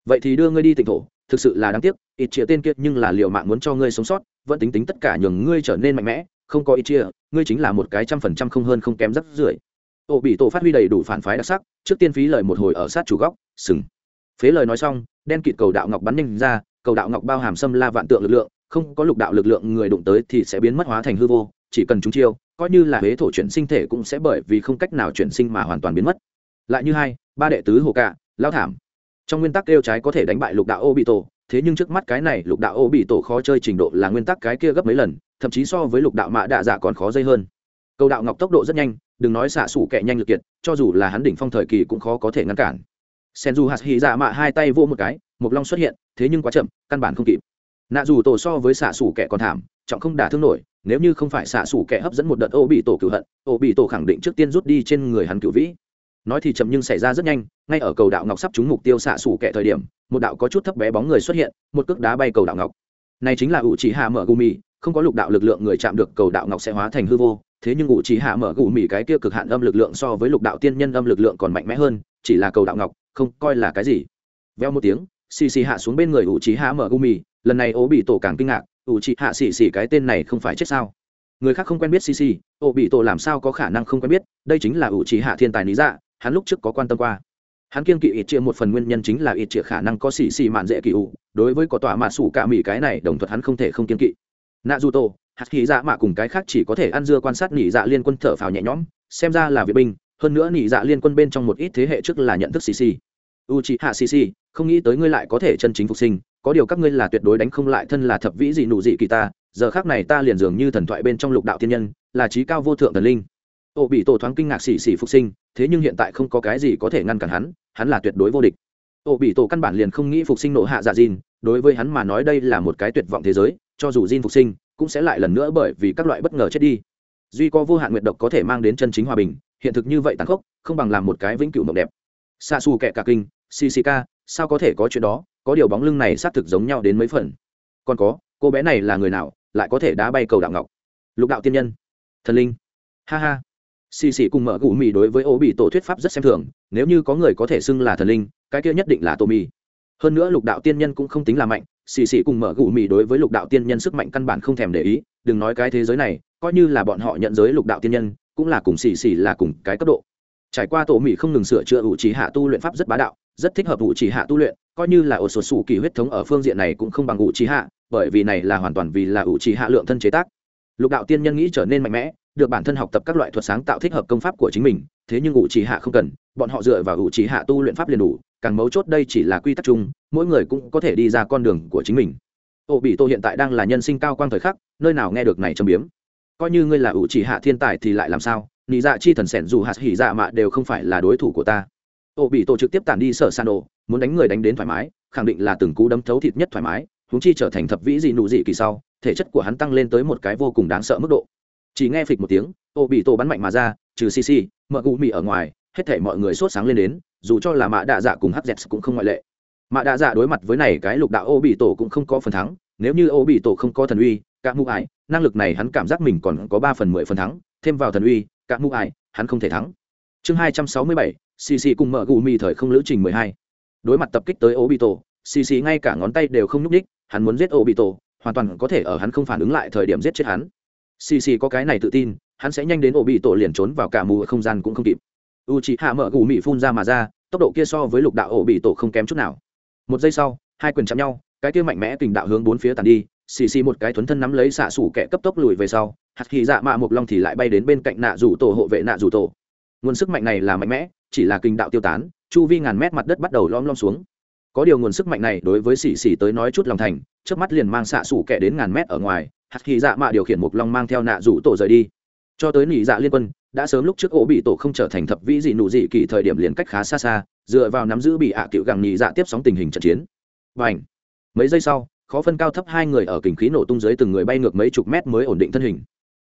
Vậy thì đưa ngươi đi tỉnh thổ, thực sự là đáng tiếc, ít chia tên kiệt nhưng là liệu mạng muốn cho ngươi sống sót, vẫn tính tính tất cả nhường ngươi trở nên mạnh mẽ, không có ít chia, ngươi chính là một cái trăm phần trăm không hơn không kém rất rưởi. Ổ bị tổ phát huy đầy đủ phản phái đặc sắc, trước tiên phí lời một hồi ở sát chủ góc, sừng. Phế lời nói xong, đen kịt cầu đạo ngọc bắn nhanh ra, cầu đạo ngọc bao hàm xâm la vạn tượng lực lượng, không có lục đạo lực lượng người đụng tới thì sẽ biến mất hóa thành hư vô chỉ cần chúng chiêu, coi như là huế thổ chuyển sinh thể cũng sẽ bởi vì không cách nào chuyển sinh mà hoàn toàn biến mất. Lại như hai, ba đệ tứ hồ cạ, lao thảm. Trong nguyên tắc kêu trái có thể đánh bại lục đạo ô bị tổ, thế nhưng trước mắt cái này lục đạo ô bị tổ khó chơi trình độ là nguyên tắc cái kia gấp mấy lần, thậm chí so với lục đạo mạ đạ dạ còn khó dây hơn. Cầu đạo ngọc tốc độ rất nhanh, đừng nói xạ xủ kẻ nhanh lực kiệt, cho dù là hắn đỉnh phong thời kỳ cũng khó có thể ngăn cản. Sen du hạt hì dạ mạ hai tay vô một cái, một long xuất hiện, thế nhưng quá chậm, căn bản không kịp. Nạ dù tổ so với xạ xủ kẻ còn thảm trọng không đả thương nổi, nếu như không phải xạ xủ kẹ hấp dẫn một đợt ô bị tổ cựu hận, ô bị tổ khẳng định trước tiên rút đi trên người hắn cựu vĩ. Nói thì chậm nhưng xảy ra rất nhanh, ngay ở cầu đạo ngọc sắp trúng mục tiêu xạ xủ kẹ thời điểm, một đạo có chút thấp bé bóng người xuất hiện, một cước đá bay cầu đạo ngọc. Này chính là ủ chỉ hạ mở gumi không có lục đạo lực lượng người chạm được cầu đạo ngọc sẽ hóa thành hư vô, thế nhưng ủ chỉ hạ mở gù mì cái kia cực hạn âm lực lượng so với lục đạo tiên nhân âm lực lượng còn mạnh mẽ hơn, chỉ là cầu đạo ngọc, không coi là cái gì. Veo một tiếng, xì xì hạ xuống bên người ủ chỉ hạ mở gù mì lần này ố bị tổ càng kinh ngạc ủ chị hạ xì xì cái tên này không phải chết sao? Người khác không quen biết xì xì ố bị tổ làm sao có khả năng không quen biết? Đây chính là ủ chị hạ thiên tài lý dạ hắn lúc trước có quan tâm qua. Hắn kiên kỵ ít chia một phần nguyên nhân chính là ít chia khả năng có xì xì mạn dễ kỳ ủ, đối với có tòa mạ sủ cả mỹ cái này đồng thuận hắn không thể không kiên kỵ. Nạ dù tổ hạt khí dạ mạ cùng cái khác chỉ có thể ăn dưa quan sát nỉ dạ liên quân thở phào nhẹ nhõm, xem ra là vệ binh, hơn nữa nỉ dạ liên quân bên trong một ít thế hệ trước là nhận thức xì xì u chị hạ xì xì không nghĩ tới ngươi lại có thể chân chính phục sinh có điều các ngươi là tuyệt đối đánh không lại thân là thập vĩ dị nụ dị kỳ ta, giờ khác này ta liền dường như thần thoại bên trong lục đạo thiên nhân, là trí cao vô thượng thần linh. Ô bị tổ thoáng kinh ngạc xì xì phục sinh, thế nhưng hiện tại không có cái gì có thể ngăn cản hắn hắn là tuyệt đối vô địch. Ô bị tổ căn bản liền không nghĩ phục sinh nộ hạ dạ dìn, đối với hắn mà nói đây là một cái tuyệt vọng thế giới, cho dù dìn phục sinh, cũng sẽ lại lần nữa bởi vì các loại bất ngờ chết đi. Duy có vô hạn nguyệt độc có thể mang đến chân chính hòa bình, hiện thực như vậy tàn khốc, không bằng làm một cái vĩnh cửu mộng đẹp. Xa xù kẻ cả kinh cck sao có thể có chuyện đó? Có điều bóng lưng này xác thực giống nhau đến mấy phần. Còn có, cô bé này là người nào, lại có thể đá bay cầu đạo ngọc? Lục đạo tiên nhân. Thần linh. Ha ha. Xì xì cùng mở gù mì đối với ô bị tổ thuyết pháp rất xem thường, nếu như có người có thể xưng là thần linh, cái kia nhất định là tô mì. Hơn nữa lục đạo tiên nhân cũng không tính là mạnh, xì xì cùng mở gù mì đối với lục đạo tiên nhân sức mạnh căn bản không thèm để ý, đừng nói cái thế giới này, coi như là bọn họ nhận giới lục đạo tiên nhân, cũng là cùng xì xì là cùng cái cấp độ. Trải qua tổ mì không ngừng sửa chữa ủ trí hạ tu luyện pháp rất bá đạo rất thích hợp ủ trì hạ tu luyện, coi như là ổ sột sủ kỳ huyết thống ở phương diện này cũng không bằng ủ trì hạ bởi vì này là hoàn toàn vì là ủ trì hạ lượng thân chế tác. Lục đạo tiên nhân nghĩ trở nên mạnh mẽ, được bản thân học tập các loại thuật sáng tạo thích hợp công pháp của chính mình, thế nhưng ủ trì hạ không cần, bọn họ dựa vào ủ chỉ hạ tu luyện pháp liền đủ, càng mấu chốt đây chỉ là quy tắc chung, mỗi người cũng có thể đi ra con đường của chính mình. Ô bị tô hiện tại đang là nhân sinh cao quang thời khắc, nơi nào nghe được này châm biếm? Coi như ngươi là ủ chỉ hạ thiên tài thì lại làm sao? Nị dạ chi thần sẻn dù hạt hỉ dạ mạ đều không phải là đối thủ của ta ô bị tổ trực tiếp tản đi sở san đồ, muốn đánh người đánh đến thoải mái, khẳng định là từng cú đấm thấu thịt nhất thoải mái húng chi trở thành thập vĩ gì nụ gì kỳ sau, thể chất của hắn tăng lên tới một cái vô cùng đáng sợ mức độ. Chỉ nghe phịch một tiếng, ô bị tổ bắn mạnh mà ra, trừ cc mợ cụ mị ở ngoài, hết thể mọi người sốt sáng lên đến, dù cho là mạ đạ dạ cùng hz cũng không ngoại lệ. Mạ đạ dạ đối mặt với này cái lục đạo ô bị tổ cũng không có phần thắng, nếu như ô bị tổ không có thần uy các mũ ải, năng lực này hắn cảm giác mình còn có ba phần mười phần thắng, thêm vào thần uy các mũ ải, hắn không thể thắng. Chương hai trăm sáu mươi bảy cc cùng mở gù mì thời không lữ trình mười hai. Đối mặt tập kích tới ô bị tổ cc ngay cả ngón tay đều không nhúc ních hắn muốn giết ô bị tổ hoàn toàn có thể ở hắn không phản ứng lại thời điểm giết chết hắn. Cc có cái này tự tin, hắn sẽ nhanh đến ô bị tổ liền trốn vào cả mù không gian cũng không kịp. U chị hạ mở gù mì phun ra mà ra, tốc độ kia so với lục đạo ổ bị tổ không kém chút nào. Một giây sau, hai quyền chạm nhau, cái kia mạnh mẽ kình đạo hướng bốn phía tàn đi, xì xì một cái thuấn thân nắm lấy xạ xủ kẻ cấp tốc lùi về sau, hạt khi dạ mạ một long thì lại bay đến bên cạnh nạ rủ tổ, hộ vệ nạ rủ tổ. Nguồn sức mạnh này là mạnh mẽ chỉ là kinh đạo tiêu tán, chu vi ngàn mét mặt đất bắt đầu lom lom xuống. Có điều nguồn sức mạnh này đối với xì xì tới nói chút lòng thành trước mắt liền mang xạ xủ kẻ đến ngàn mét ở ngoài, hạt khi dạ mạ điều khiển mục long mang theo nạ rủ tổ rời đi. Cho tới nỉ dạ liên quân, đã sớm lúc trước ổ bị tổ không trở thành thập vĩ dị nụ dị kỳ thời điểm liền cách khá xa xa, dựa vào nắm giữ bị ạ à cựu gẳng nhị dạ tiếp sóng tình hình trận chiến. Và ảnh mấy giây sau, khó phân cao thấp hai người ở kình khí nổ tung dưới từng người bay ngược mấy chục mét mới ổn định thân hình.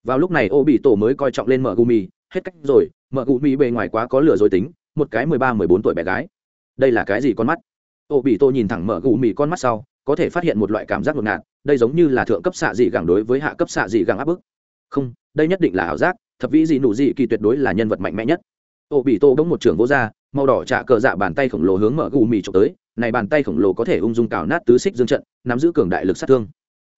Vào lúc này ô bị tổ mới coi trọng lên mở gumi hết cách rồi, mở mỹ bề ngoài quá có lửa dối tính, một cái mười ba, mười bốn tuổi bé gái. Đây là cái gì con mắt? Ô bị tôi nhìn thẳng mở mỹ con mắt sau, có thể phát hiện một loại cảm giác ngột ngạt, đây giống như là thượng cấp xạ dị gẳng đối với hạ cấp xạ dị gẳng áp bức. Không, đây nhất định là ảo giác, thập vĩ dị nụ dị kỳ tuyệt đối là nhân vật mạnh mẽ nhất. Ô bị tô bỗng một trường vô r màu đỏ trả cờ dạ bàn tay khổng lồ hướng mở gù mì trộm tới, này bàn tay khổng lồ có thể ung dung cào nát tứ xích dương trận, nắm giữ cường đại lực sát thương.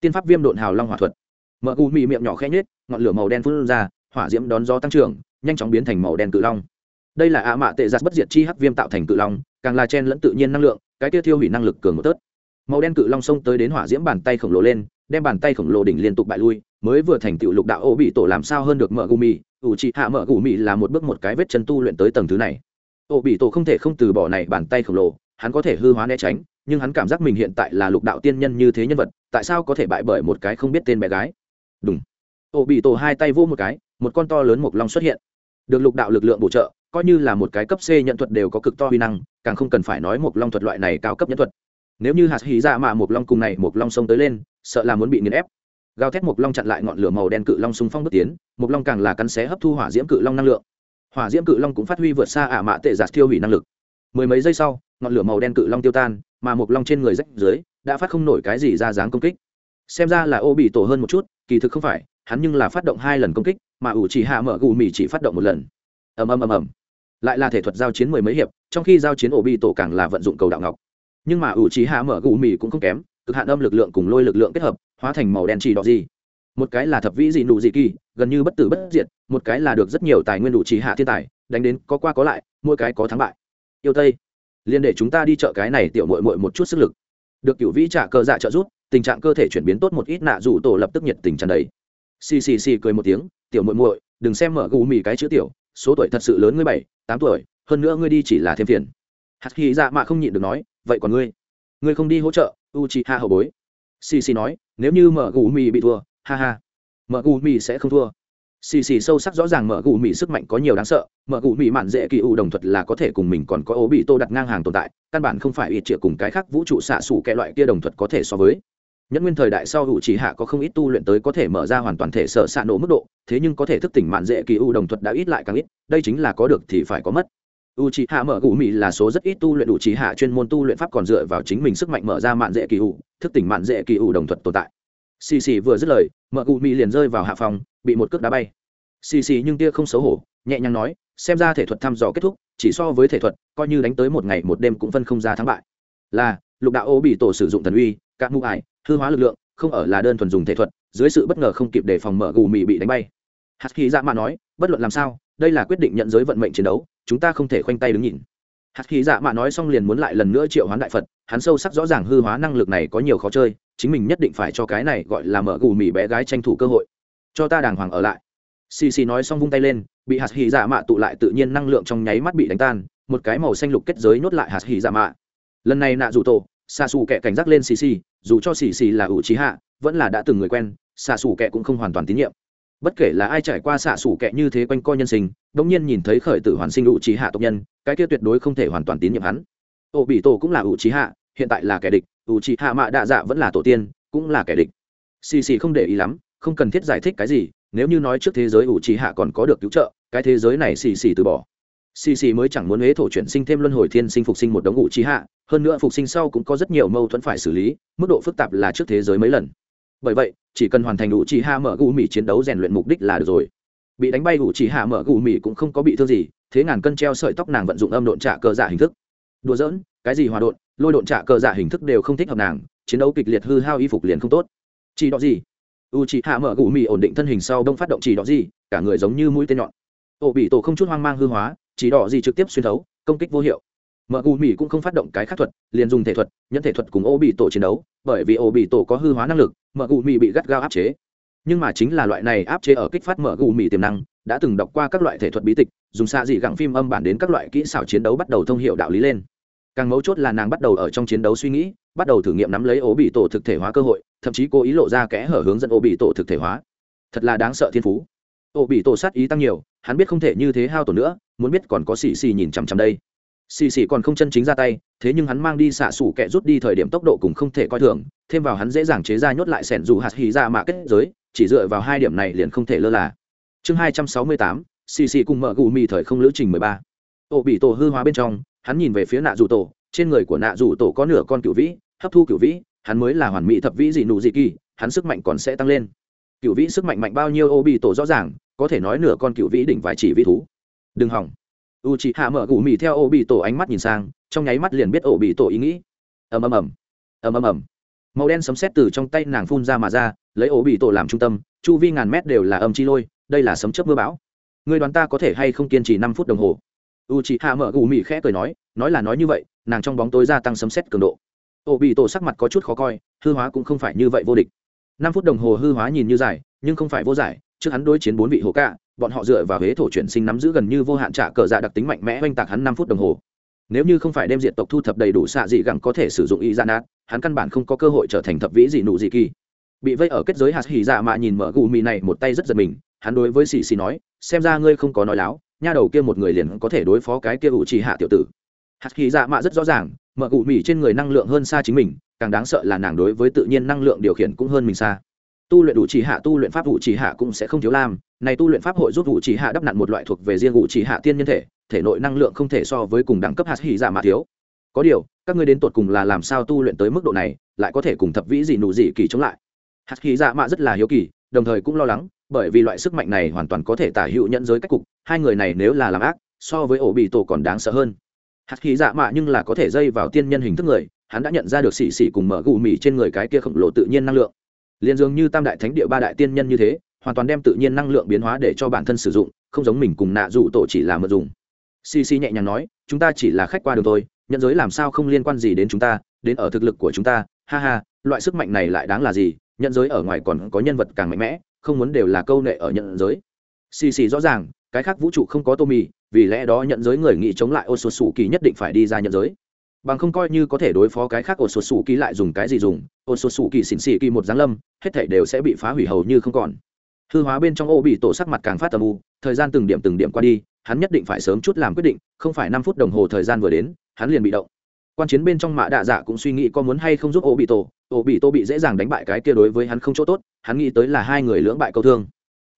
Tiên pháp viêm độn hào long hỏa thuật. Mở gù mì miệng nhỏ khẽ nhết ngọn lửa màu đen phun ra hỏa diễm đón gió tăng trưởng, nhanh chóng biến thành màu đen cự long. Đây là ạ mạ tệ giặt bất diệt chi hắc viêm tạo thành cự long, càng là chen lẫn tự nhiên năng lượng, cái tiêu thiêu hủy năng lực cường một tớt. Màu đen cự long xông tới đến hỏa diễm bàn tay khổng lồ lên, đem bàn tay khổng lồ đỉnh liên tục bại lui, mới vừa thành tựu lục đạo ô bị tổ làm sao hơn được mở gù mì, ủ trị hạ mở gù mì là một bước một cái vết chân tu luyện tới tầng thứ này. Ô bị tổ không thể không từ bỏ này bàn tay khổng lồ, hắn có thể hư hóa né tránh, nhưng hắn cảm giác mình hiện tại là lục đạo tiên nhân như thế nhân vật, tại sao có thể bại bởi một cái không biết tên bé gái? Đúng ô bị tổ hai tay vô một cái một con to lớn mộc long xuất hiện. Được lục đạo lực lượng bổ trợ, coi như là một cái cấp c nhận thuật đều có cực to huy năng, càng không cần phải nói một long thuật loại này cao cấp nhận thuật. Nếu như hạt hí ra dạ mà một long cùng này một long sông tới lên, sợ là muốn bị nghiền ép. Gào thét một long chặn lại ngọn lửa màu đen cự long xung phong bước tiến một long càng là cắn xé hấp thu hỏa diễm cự long năng lượng. Hỏa diễm cự long cũng phát huy vượt xa ả mạ tệ giạt tiêu hủy năng lực. Mười mấy giây sau, ngọn lửa màu đen cự long tiêu tan, mà một long trên người rách dưới đã phát không nổi cái gì ra dáng công kích. Xem ra là ô bị tổ hơn một chút, kỳ thực không phải, hắn nhưng là phát động hai lần công kích mà ủ chỉ hạ mở gù mì chỉ phát động một lần. Ầm ầm ầm ầm. Lại là thể thuật giao chiến mười mấy hiệp, trong khi giao chiến ổ bị tổ càng là vận dụng cầu đạo ngọc. Nhưng mà ủ chỉ hạ mở gù mì cũng không kém, cực hạn âm lực lượng cùng lôi lực lượng kết hợp, hóa thành màu đen chỉ đỏ gì. Một cái là thập vĩ dị nụ dị kỳ, gần như bất tử bất diệt, một cái là được rất nhiều tài nguyên đủ chỉ hạ thiên tài, đánh đến có qua có lại, mỗi cái có thắng bại. Yêu tây, liên để chúng ta đi chợ cái này tiểu mội mội một chút sức lực. Được cựu vĩ trả cơ dạ trợ giúp, tình trạng cơ thể chuyển biến tốt một ít, nạ dù tổ lập tức nhiệt tình tràn đầy. Xì xì xì cười một tiếng tiểu muội muội, đừng xem mở gù mì cái chữ tiểu, số tuổi thật sự lớn ngươi bảy, tám tuổi, hơn nữa ngươi đi chỉ là thêm phiền. Hạt hy dạ mạ không nhịn được nói, vậy còn ngươi? Ngươi không đi hỗ trợ u chị hạ hậu bối. Xì xì nói, nếu như mở gù mì bị thua, ha ha. Mở gù mì sẽ không thua. Xì xì sâu sắc rõ ràng mở gù mì sức mạnh có nhiều đáng sợ, mở gù mì mạn dễ kỳ u đồng thuật là có thể cùng mình còn có ố bị tô đặt ngang hàng tồn tại, căn bản không phải ít triệu cùng cái khác vũ trụ xạ xủ kẻ loại kia đồng thuật có thể so với nhất nguyên thời đại sau hữu chỉ hạ có không ít tu luyện tới có thể mở ra hoàn toàn thể sở xạ nổ mức độ, thế nhưng có thể thức tỉnh mạn dễ kỳ u đồng thuật đã ít lại càng ít, đây chính là có được thì phải có mất. U chỉ hạ mở gù mì là số rất ít tu luyện u chỉ hạ chuyên môn tu luyện pháp còn dựa vào chính mình sức mạnh mở ra mạn dễ kỳ u, thức tỉnh mạn dễ kỳ u đồng thuật tồn tại. Xì xì vừa dứt lời, mở gù mì liền rơi vào hạ phòng, bị một cước đá bay. Xì xì nhưng tia không xấu hổ, nhẹ nhàng nói, xem ra thể thuật thăm dò kết thúc, chỉ so với thể thuật, coi như đánh tới một ngày một đêm cũng phân không ra thắng bại. Là, lục đạo ô bị tổ sử dụng thần uy các mũ ải hư hóa lực lượng, không ở là đơn thuần dùng thể thuật, dưới sự bất ngờ không kịp đề phòng mở gù mì bị đánh bay. Hạt khí dạ mạ nói, bất luận làm sao, đây là quyết định nhận giới vận mệnh chiến đấu, chúng ta không thể khoanh tay đứng nhìn. Hạt khí dạ mạ nói xong liền muốn lại lần nữa triệu hoán đại phật, hắn sâu sắc rõ ràng hư hóa năng lực này có nhiều khó chơi, chính mình nhất định phải cho cái này gọi là mở gù mì bé gái tranh thủ cơ hội. Cho ta đàng hoàng ở lại. Xì xì nói xong vung tay lên, bị hạt hì dạ mạ tụ lại tự nhiên năng lượng trong nháy mắt bị đánh tan, một cái màu xanh lục kết giới nhốt lại hạt hỉ dạ mạ lần này nạ dù tổ xa xù kẻ cảnh giác lên xì xì dù cho xì xì là ủ trí hạ, vẫn là đã từng người quen, xạ xù kẹ cũng không hoàn toàn tín nhiệm. Bất kể là ai trải qua xạ xù kẹ như thế quanh co nhân sinh đông nhiên nhìn thấy khởi tử hoàn sinh ủ trí hạ tộc nhân, cái kia tuyệt đối không thể hoàn toàn tín nhiệm hắn. Ổ bị tổ cũng là ủ trí hạ, hiện tại là kẻ địch, ủ trí hạ mạ đạ dạ vẫn là tổ tiên, cũng là kẻ địch. Xì xì không để ý lắm, không cần thiết giải thích cái gì, nếu như nói trước thế giới ủ trí hạ còn có được cứu trợ, cái thế giới này xì xì từ bỏ xì xì mới chẳng muốn huế thổ chuyển sinh thêm luân hồi thiên sinh phục sinh một đống ngụ trí hạ, hơn nữa phục sinh sau cũng có rất nhiều mâu thuẫn phải xử lý, mức độ phức tạp là trước thế giới mấy lần. Bởi vậy, chỉ cần hoàn thành ngụ trí hạ mở gù mì chiến đấu rèn luyện mục đích là được rồi. Bị đánh bay ngụ trí hạ mở gù mì cũng không có bị thương gì, thế ngàn cân treo sợi tóc nàng vận dụng âm độn trả cờ giả hình thức. Đùa giỡn, cái gì hòa độn, lôi độn trả cờ giả hình thức đều không thích hợp nàng, chiến đấu kịch liệt hư hao y phục liền không tốt. Chỉ đó gì? U chị hạ mở gù mì ổn định thân hình sau đông phát động chỉ đó gì, cả người giống như mũi tên nhọn. Ổ bị tổ không chút hoang mang hư hóa chỉ đỏ gì trực tiếp xuyên thấu, công kích vô hiệu. Mở gù mì cũng không phát động cái khác thuật, liền dùng thể thuật, nhẫn thể thuật cùng ô bị tổ chiến đấu, bởi vì ô bị tổ có hư hóa năng lực mở gù mì bị gắt gao áp chế. Nhưng mà chính là loại này áp chế ở kích phát mở gù mì tiềm năng, đã từng đọc qua các loại thể thuật bí tịch, dùng xạ dị gặng phim âm bản đến các loại kỹ xảo chiến đấu bắt đầu thông hiệu đạo lý lên. Càng mấu chốt là nàng bắt đầu ở trong chiến đấu suy nghĩ, bắt đầu thử nghiệm nắm lấy ố bị tổ thực thể hóa cơ hội, thậm chí cố ý lộ ra kẽ hở hướng dẫn ố bị tổ thực thể hóa. Thật là đáng sợ thiên phú. Ố bị tổ sát ý tăng nhiều, hắn biết không thể như thế hao tổn nữa muốn biết còn có xì xì nhìn chằm chằm đây. Xì xì còn không chân chính ra tay, thế nhưng hắn mang đi xạ xủ kẹ rút đi thời điểm tốc độ cũng không thể coi thường, thêm vào hắn dễ dàng chế ra nhốt lại sẻn dù hạt hì ra mạ kết giới, chỉ dựa vào hai điểm này liền không thể lơ là. Chương hai trăm sáu mươi tám, xì xì cùng mở gù mì thời không lữ trình mười ba. Ô bị tổ hư hóa bên trong, hắn nhìn về phía nạ dù tổ, trên người của nạ dù tổ có nửa con cựu vĩ, hấp thu cựu vĩ, hắn mới là hoàn mỹ thập vĩ dị nụ dị kỳ, hắn sức mạnh còn sẽ tăng lên. Cựu vĩ sức mạnh mạnh bao nhiêu ô bị tổ rõ ràng, có thể nói nửa con cựu vĩ đỉnh vài chỉ vĩ thú đừng hỏng. U chị hạ mở gù mì theo ô bị tổ ánh mắt nhìn sang, trong nháy mắt liền biết ô bị tổ ý nghĩ. Ầm ầm ầm. Ầm ầm ầm. Màu đen sấm sét từ trong tay nàng phun ra mà ra, lấy ô bị tổ làm trung tâm, chu vi ngàn mét đều là âm chi lôi, đây là sấm chớp mưa bão. Người đoán ta có thể hay không kiên trì năm phút đồng hồ? U chị hạ mở gù mì khẽ cười nói nói là nói như vậy, nàng trong bóng tối gia tăng sấm sét cường độ. Ô bị tổ sắc mặt có chút khó coi, hư hóa cũng không phải như vậy vô địch. Năm phút đồng hồ hư hóa nhìn như dài, nhưng không phải vô giải trước hắn đối chiến bốn vị hồ cạ, bọn họ dựa vào huế thổ chuyển sinh nắm giữ gần như vô hạn trả cờ dạ đặc tính mạnh mẽ oanh tạc hắn năm phút đồng hồ. Nếu như không phải đem diện tộc thu thập đầy đủ xạ dị gẳng có thể sử dụng y gian nát, hắn căn bản không có cơ hội trở thành thập vĩ dị nụ dị kỳ. Bị vây ở kết giới hạt hỉ dạ mạ nhìn mở gù mì này một tay rất giật mình, hắn đối với xì xì nói, xem ra ngươi không có nói láo, nha đầu kia một người liền có thể đối phó cái kia ủ trì hạ tiểu tử. Hạt hỉ dạ mạ rất rõ ràng, mở gù mì trên người năng lượng hơn xa chính mình, càng đáng sợ là nàng đối với tự nhiên năng lượng điều khiển cũng hơn mình xa tu luyện đủ chỉ hạ, tu luyện pháp vụ chỉ hạ cũng sẽ không thiếu lam. Này tu luyện pháp hội giúp vụ chỉ hạ đắp nặn một loại thuộc về riêng vụ chỉ hạ tiên nhân thể thể nội năng lượng không thể so với cùng đẳng cấp hạt hỉ giả mà thiếu. Có điều, các ngươi đến tột cùng là làm sao tu luyện tới mức độ này, lại có thể cùng thập vĩ gì nụ gì kỳ chống lại. Hạt hỉ dạ giả mạ rất là hiếu kỳ, đồng thời cũng lo lắng, bởi vì loại sức mạnh này hoàn toàn có thể tả hữu nhận giới cách cục, hai người này nếu là làm ác, so với ổ bị tổ còn đáng sợ hơn. Hạt khí dạ mạ nhưng là có thể dây vào tiên nhân hình thức người, hắn đã nhận ra được xì xì cùng mở gù mì trên người cái kia khổng lồ tự nhiên năng lượng liền dường như tam đại thánh địa ba đại tiên nhân như thế, hoàn toàn đem tự nhiên năng lượng biến hóa để cho bản thân sử dụng, không giống mình cùng nạ dụ tổ chỉ là mượn dùng. Cc nhẹ nhàng nói, chúng ta chỉ là khách qua đường thôi nhận giới làm sao không liên quan gì đến chúng ta, đến ở thực lực của chúng ta, ha ha, loại sức mạnh này lại đáng là gì nhận giới ở ngoài còn có nhân vật càng mạnh mẽ, không muốn đều là câu nệ ở nhận giới. Cc rõ ràng, cái khác vũ trụ không có tô mì, vì lẽ đó nhận giới người nghĩ chống lại ô số sủ kỳ nhất định phải đi ra nhận giới bằng không coi như có thể đối phó cái khác ổ sột sủ kỳ lại dùng cái gì dùng, ổ sột sủ kỳ xỉn xỉ kỳ một giáng lâm, hết thảy đều sẽ bị phá hủy hầu như không còn. Hư hóa bên trong ô bị tổ sắc mặt càng phát tầm u, thời gian từng điểm từng điểm qua đi, hắn nhất định phải sớm chút làm quyết định, không phải năm phút đồng hồ thời gian vừa đến, hắn liền bị động. Quan chiến bên trong mạ đạ dạ cũng suy nghĩ có muốn hay không giúp ô bị tổ, ô bị tổ bị dễ dàng đánh bại cái kia đối với hắn không chỗ tốt, hắn nghĩ tới là hai người lưỡng bại câu thương.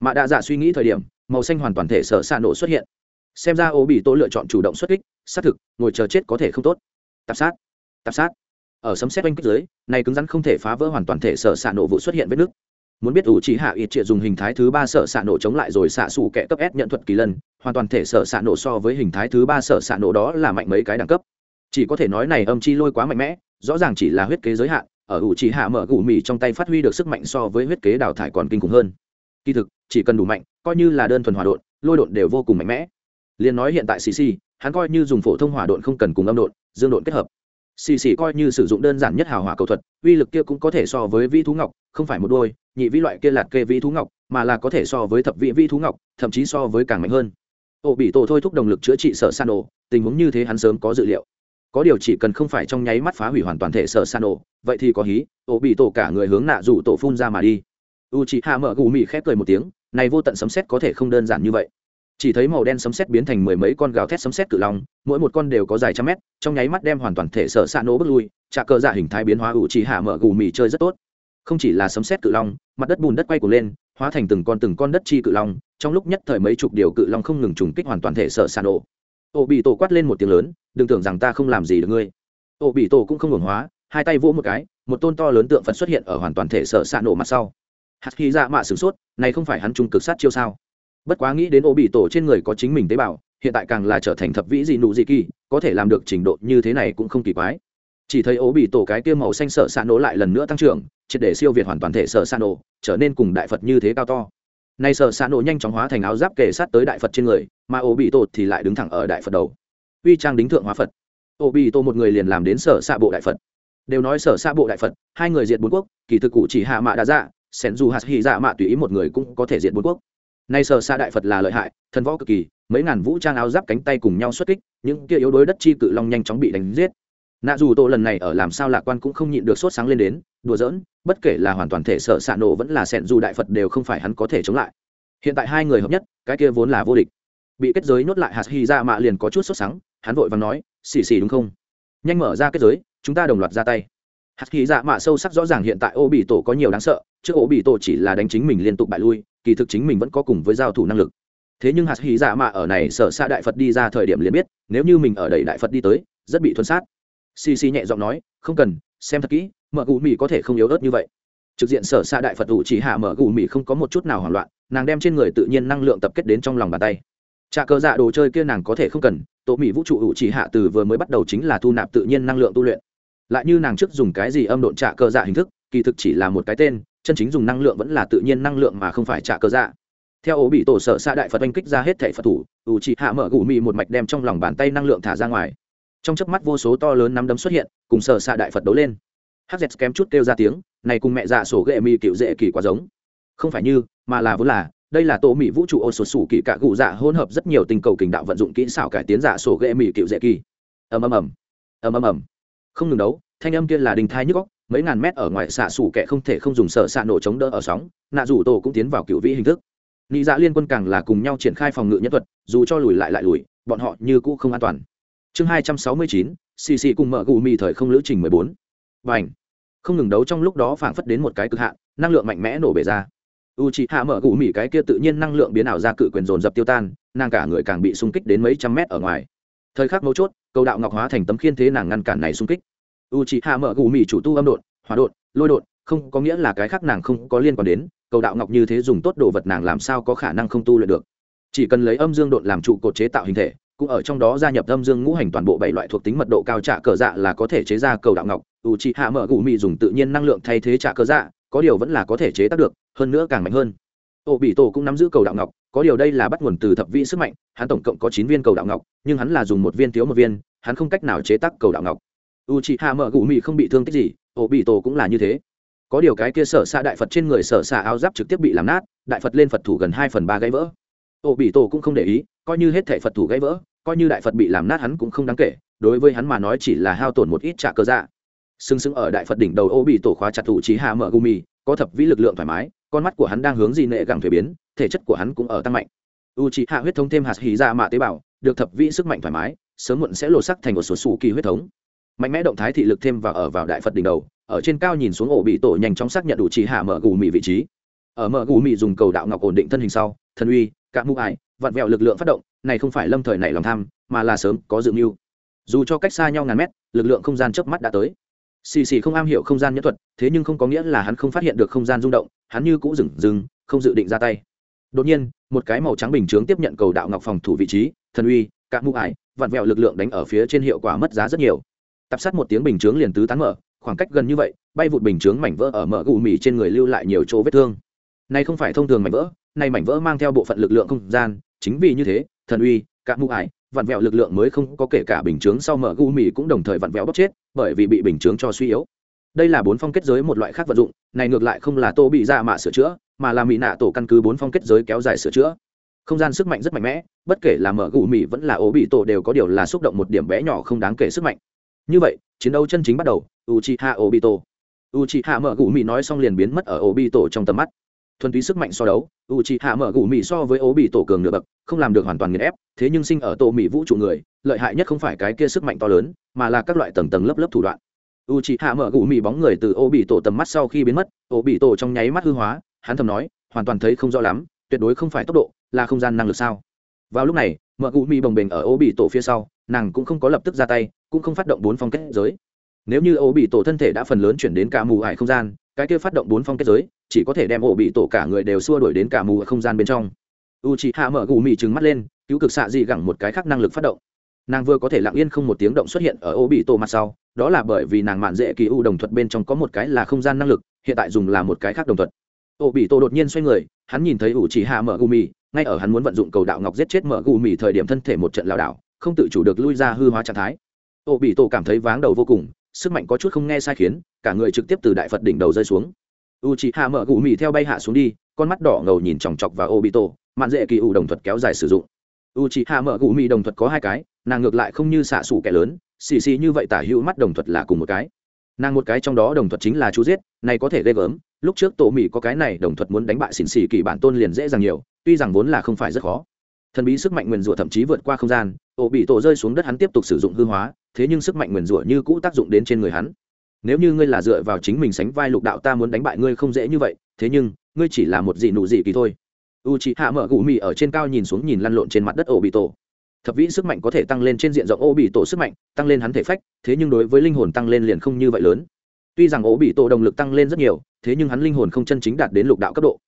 Mạ đạ dạ suy nghĩ thời điểm, màu xanh hoàn toàn thể sở xa nổ xuất hiện. Xem ra ô bị tổ lựa chọn chủ động xuất kích, xác thực, ngồi chờ chết có thể không tốt tạp sát tạp sát. Ở sấm xét oanh kích dưới, này cứng rắn không thể phá vỡ hoàn toàn thể sở xạ nổ vụ xuất hiện vết nước muốn biết ủ chỉ hạ ít triệt dùng hình thái thứ ba sở xạ nổ chống lại rồi xạ xù kẻ cấp s nhận thuật kỳ lần, hoàn toàn thể sở xạ nổ so với hình thái thứ ba sở xạ nổ đó là mạnh mấy cái đẳng cấp. Chỉ có thể nói này âm chi lôi quá mạnh mẽ, rõ ràng chỉ là huyết kế giới hạn, ở ủ chỉ hạ mở gù mì trong tay phát huy được sức mạnh so với huyết kế đào thải còn kinh khủng hơn. Kỳ thực, chỉ cần đủ mạnh, coi như là đơn thuần hòa độn, lôi độn đều vô cùng mạnh mẽ liền nói hiện tại cc hắn coi như dùng phổ thông hỏa độn không cần cùng âm độn, dương độn kết hợp. Xì xì coi như sử dụng đơn giản nhất hào hỏa cầu thuật, uy lực kia cũng có thể so với vi thú ngọc, không phải một đôi, nhị vi loại kia lạt kê vi thú ngọc, mà là có thể so với thập vị vi thú ngọc, thậm chí so với càng mạnh hơn. Ổ bị tổ thôi thúc động lực chữa trị sở san ổ tình huống như thế hắn sớm có dự liệu. Có điều chỉ cần không phải trong nháy mắt phá hủy hoàn toàn thể sở san ổ vậy thì có hí ổ bị tổ cả người hướng nạ rủ tổ phun ra mà đi. U chị hạ mở gù mị khép cười một tiếng, này vô tận sấm xét có thể không đơn giản như vậy chỉ thấy màu đen sấm sét biến thành mười mấy con gào thét sấm sét cự long, mỗi một con đều có dài trăm mét, trong nháy mắt đem hoàn toàn thể sở xạ nổ bước lui trà cờ dạ hình thái biến hóa ủ chỉ hạ mở gù mì chơi rất tốt. Không chỉ là sấm sét cự long, mặt đất bùn đất quay cuồng lên, hóa thành từng con từng con đất chi cự long, trong lúc nhất thời mấy chục điều cự long không ngừng trùng kích hoàn toàn thể sở xạ nổ. Ô bị tổ quát lên một tiếng lớn, đừng tưởng rằng ta không làm gì được ngươi. Ô bị tổ cũng không ngừng hóa, hai tay vỗ một cái, một tôn to lớn tượng phật xuất hiện ở hoàn toàn thể sở xạ nổ mặt sau. Hạt khí dạ mạ sửng sốt, này không phải hắn trung cực sát chiêu sao? Bất quá nghĩ đến ô bị tổ trên người có chính mình tế bào, hiện tại càng là trở thành thập vĩ dị nụ dị kỳ, có thể làm được trình độ như thế này cũng không kỳ quái. Chỉ thấy ố bị tổ cái kia màu xanh sở s ạ nổ lại lần nữa tăng trưởng, triệt để siêu việt hoàn toàn thể sở s ạ nổ, trở nên cùng đại phật như thế cao to. Nay sở s ạ nổ nhanh chóng hóa thành áo giáp kề sát tới đại phật trên người, mà ố bị tổ thì lại đứng thẳng ở đại phật đầu. Uy trang đính thượng hóa phật. Ố bị tổ một người liền làm đến sở xạ bộ đại phật. Đều nói sở xạ bộ đại phật, hai người diệt bốn quốc, kỳ thực cụ chỉ hạ mạ đã dạ sẻn dù hạt hy dạ mạ tùy ý một người cũng có thể diệt bốn quốc nay sở xa đại phật là lợi hại, thần võ cực kỳ, mấy ngàn vũ trang áo giáp cánh tay cùng nhau xuất kích, những kia yếu đối đất chi cự long nhanh chóng bị đánh giết. Nạ dù tổ lần này ở làm sao lạc quan cũng không nhịn được sốt sáng lên đến, đùa giỡn, bất kể là hoàn toàn thể sợ xạ nổ vẫn là sẹn dù đại phật đều không phải hắn có thể chống lại. Hiện tại hai người hợp nhất, cái kia vốn là vô địch. Bị kết giới nhốt lại hạt hy ra mạ liền có chút sốt sáng, hắn vội và nói, xì xì đúng không? Nhanh mở ra kết giới, chúng ta đồng loạt ra tay hạt khí dạ mạ sâu sắc rõ ràng hiện tại ô bị tổ có nhiều đáng sợ trước ô bị tổ chỉ là đánh chính mình liên tục bại lui, kỳ thực chính mình vẫn có cùng với giao thủ năng lực. Thế nhưng hạt khí dạ mạ ở này sở xa đại phật đi ra thời điểm liền biết, nếu như mình ở đầy đại phật đi tới, rất bị thuần sát. Xì xì nhẹ giọng nói, không cần, xem thật kỹ mở gù mì có thể không yếu ớt như vậy. Trực diện sở xa đại phật ủ chỉ hạ mở gù mì không có một chút nào hoảng loạn, nàng đem trên người tự nhiên năng lượng tập kết đến trong lòng bàn tay. Trà cờ dạ đồ chơi kia nàng có thể không cần, tổ mỹ vũ trụ ủ chỉ hạ từ vừa mới bắt đầu chính là thu nạp tự nhiên năng lượng tu luyện lại như nàng trước dùng cái gì âm độn trạ cơ dạ hình thức, kỳ thực chỉ là một cái tên, chân chính dùng năng lượng vẫn là tự nhiên năng lượng mà không phải trạ cơ dạ. Theo ố bị tổ sở xa đại phật oanh kích ra hết thẻ phật thủ, ủ chị hạ mở gù mì một mạch đem trong lòng bàn tay năng lượng thả ra ngoài. Trong chớp mắt vô số to lớn nắm đấm xuất hiện, cùng sở xa đại phật đấu lên. Hz kém chút kêu ra tiếng, này cùng mẹ dạ sổ ghệ mì cựu dễ kỳ quá giống. Không phải như, mà là vốn là, đây là tổ mỹ vũ trụ ô sổ sủ kỳ cạ gù dạ hỗn hợp rất nhiều tình cầu kình đạo vận dụng kỹ xảo cải tiến dạ sổ ghệ mì cựu dễ kỳ. Ầm ầm ầm. Ầm ầm ầm không ngừng đấu, thanh âm kia là đình thai nhức góc mấy ngàn mét ở ngoài xạ sủ kẻ không thể không dùng sở xạ nổ chống đỡ ở sóng, nạ rủ tổ cũng tiến vào cựu vĩ hình thức. Nị dạ liên quân càng là cùng nhau triển khai phòng ngự nhân thuật, dù cho lùi lại lại lùi, bọn họ như cũ không an toàn. Chương hai trăm sáu mươi chín, xì xì cùng mở gù mì thời không lữ trình mười bốn. Và ảnh không ngừng đấu trong lúc đó phảng phất đến một cái cực hạn, năng lượng mạnh mẽ nổ bể ra. U chị hạ mở gù mì cái kia tự nhiên năng lượng biến ảo ra cự quyền dồn dập tiêu tan, nàng cả người càng bị xung kích đến mấy trăm mét ở ngoài. Thời khắc mấu chốt cầu đạo ngọc hóa thành tấm khiên thế nàng ngăn cản này xung kích. U chị hạ mở gù mì chủ tu âm đột hóa đột lôi đột không có nghĩa là cái khác nàng không có liên quan đến, cầu đạo ngọc như thế dùng tốt đồ vật nàng làm sao có khả năng không tu luyện được. Chỉ cần lấy âm dương đột làm trụ cột chế tạo hình thể, cũng ở trong đó gia nhập âm dương ngũ hành toàn bộ bảy loại thuộc tính mật độ cao trả cờ dạ là có thể chế ra cầu đạo ngọc. U chi hạ mở gù mỉ dùng tự nhiên năng lượng thay thế trả cờ dạ có điều vẫn là có thể chế tác được, hơn nữa càng mạnh hơn. Ô bị tổ cũng nắm giữ cầu đạo ngọc có điều đây là bắt nguồn từ thập vị sức mạnh, hắn tổng cộng có chín viên cầu đạo ngọc, nhưng hắn là dùng một viên thiếu một viên, hắn không cách nào chế tác cầu đạo ngọc. U chị hạ mở gù mị không bị thương tích gì, ổ bị tổ cũng là như thế. Có điều cái kia sở xa đại phật trên người sở xạ áo giáp trực tiếp bị làm nát, đại phật lên phật thủ gần hai phần ba gãy vỡ. Ổ bị tổ cũng không để ý, coi như hết thể phật thủ gãy vỡ, coi như đại phật bị làm nát hắn cũng không đáng kể, đối với hắn mà nói chỉ là hao tổn một ít trả cơ dạ. Sưng sưng ở đại phật đỉnh đầu ô bị tổ khóa chặt thủ trí hạ mở gumi có thập vĩ lực lượng thoải mái, con mắt của hắn đang hướng gì nệ gẳng thuế biến thể chất của hắn cũng ở tăng mạnh. U trí hạ huyết thống thêm hạt hì ra mạ tế bào, được thập vĩ sức mạnh thoải mái, sớm muộn sẽ lột sắc thành một số sủ kỳ huyết thống. Mạnh mẽ động thái thị lực thêm vào ở vào đại phật đỉnh đầu, ở trên cao nhìn xuống ổ bị tổ nhanh chóng xác nhận đủ trí hạ mở gù mị vị trí. Ở mở gù mị dùng cầu đạo ngọc ổn định thân hình sau, thần uy cả mũ ải, vặn vẹo lực lượng phát động, này không phải lâm thời này lòng tham, mà là sớm có dự mưu. Dù cho cách xa nhau ngàn mét, lực lượng không gian chớp mắt đã tới. Xì xì không am hiểu không gian nhẫn thuật, thế nhưng không có nghĩa là hắn không phát hiện được không gian rung động, hắn như cũ dừng dừng, không dự định ra tay đột nhiên, một cái màu trắng bình chướng tiếp nhận cầu đạo ngọc phòng thủ vị trí, thần uy các mũ ải, vặn vẹo lực lượng đánh ở phía trên hiệu quả mất giá rất nhiều. Tập sát một tiếng bình chướng liền tứ tán mở, khoảng cách gần như vậy, bay vụt bình chướng mảnh vỡ ở mở gù mì trên người lưu lại nhiều chỗ vết thương. Này không phải thông thường mảnh vỡ, này mảnh vỡ mang theo bộ phận lực lượng không gian, chính vì như thế, thần uy các mũ ải, vặn vẹo lực lượng mới không có kể cả bình chướng sau mở gù mì cũng đồng thời vặn vẹo bóc chết, bởi vì bị bình chướng cho suy yếu. Đây là bốn phong kết giới một loại khác vận dụng, này ngược lại không là tô bị ra mạ sửa chữa mà là mỹ nạ tổ căn cứ bốn phong kết giới kéo dài sửa chữa. Không gian sức mạnh rất mạnh mẽ, bất kể là mở gù mì vẫn là ố bị tổ đều có điều là xúc động một điểm bé nhỏ không đáng kể sức mạnh. Như vậy, chiến đấu chân chính bắt đầu u chi ha ố bị tổ u chi hạ mở gù mì nói xong liền biến mất ở ố bị tổ trong tầm mắt. Thuần túy sức mạnh so đấu u chi hạ mở gù mì so với ố bị tổ cường nửa bậc, không làm được hoàn toàn nghiền ép, thế nhưng sinh ở tổ mỹ vũ trụ người, lợi hại nhất không phải cái kia sức mạnh to lớn, mà là các loại tầng tầng lớp lớp thủ đoạn. U chi hạ mở gù mì bóng người từ ố bị tổ tầm mắt sau khi biến mất ố bị tổ trong nháy mắt hư hóa hắn thầm nói, hoàn toàn thấy không rõ lắm, tuyệt đối không phải tốc độ, là không gian năng lực sao. Vào lúc này mở gù mì bồng bềnh ở ô bị tổ phía sau, nàng cũng không có lập tức ra tay, cũng không phát động bốn phong kết giới. Nếu như ô bị tổ thân thể đã phần lớn chuyển đến cả mù ải không gian, cái kia phát động bốn phong kết giới, chỉ có thể đem ổ bị tổ cả người đều xua đuổi đến cả mù ở không gian bên trong. U chị hạ mở gù mì trừng mắt lên, cứu cực xạ gì gẳng một cái khác năng lực phát động. Nàng vừa có thể lặng yên không một tiếng động xuất hiện ở ô bị tổ mặt sau, đó là bởi vì nàng mạn dễ kỳ u đồng thuật bên trong có một cái là không gian năng lực, hiện tại dùng là một cái khác đồng thuật ô bị tổ đột nhiên xoay người, hắn nhìn thấy ủ chỉ hạ mở gù mì, ngay ở hắn muốn vận dụng cầu đạo ngọc giết chết mở gù mì thời điểm thân thể một trận lảo đảo, không tự chủ được lui ra hư hóa trạng thái. Ô bị tổ cảm thấy váng đầu vô cùng, sức mạnh có chút không nghe sai khiến, cả người trực tiếp từ đại phật đỉnh đầu rơi xuống. U chỉ hạ mở gù mì theo bay hạ xuống đi, con mắt đỏ ngầu nhìn chòng chọc vào ô bị tổ mạn dễ kỳ u đồng thuật kéo dài sử dụng. U chị hạ mở gù mì đồng thuật có hai cái, nàng ngược lại không như xạ xủ kẻ lớn, xì xì như vậy tả hữu mắt đồng thuật là cùng một cái. Nàng một cái trong đó đồng thuật chính là chú giết, này có thể ghê gớm lúc trước tổ mỹ có cái này đồng thuật muốn đánh bại xỉn xì kỳ bản tôn liền dễ dàng nhiều, tuy rằng vốn là không phải rất khó. Thần bí sức mạnh nguyền rủa thậm chí vượt qua không gian ổ bị tổ rơi xuống đất hắn tiếp tục sử dụng hư hóa, thế nhưng sức mạnh nguyền rủa như cũ tác dụng đến trên người hắn. Nếu như ngươi là dựa vào chính mình sánh vai lục đạo ta muốn đánh bại ngươi không dễ như vậy, thế nhưng, ngươi chỉ là một dị nụ dị kỳ thôi. U c h ị hạ mở gù mì ở trên cao nhìn xuống nhìn lăn lộn trên mặt đất ổ bị tổ. Thập vĩ sức mạnh có thể tăng lên trên diện rộng ô bị tổ sức mạnh, tăng lên hắn thể phách, thế nhưng đối với linh hồn tăng lên liền không như vậy lớn tuy rằng ố bị tổ động lực tăng lên rất nhiều, thế nhưng hắn linh hồn không chân chính đạt đến lục đạo cấp độ.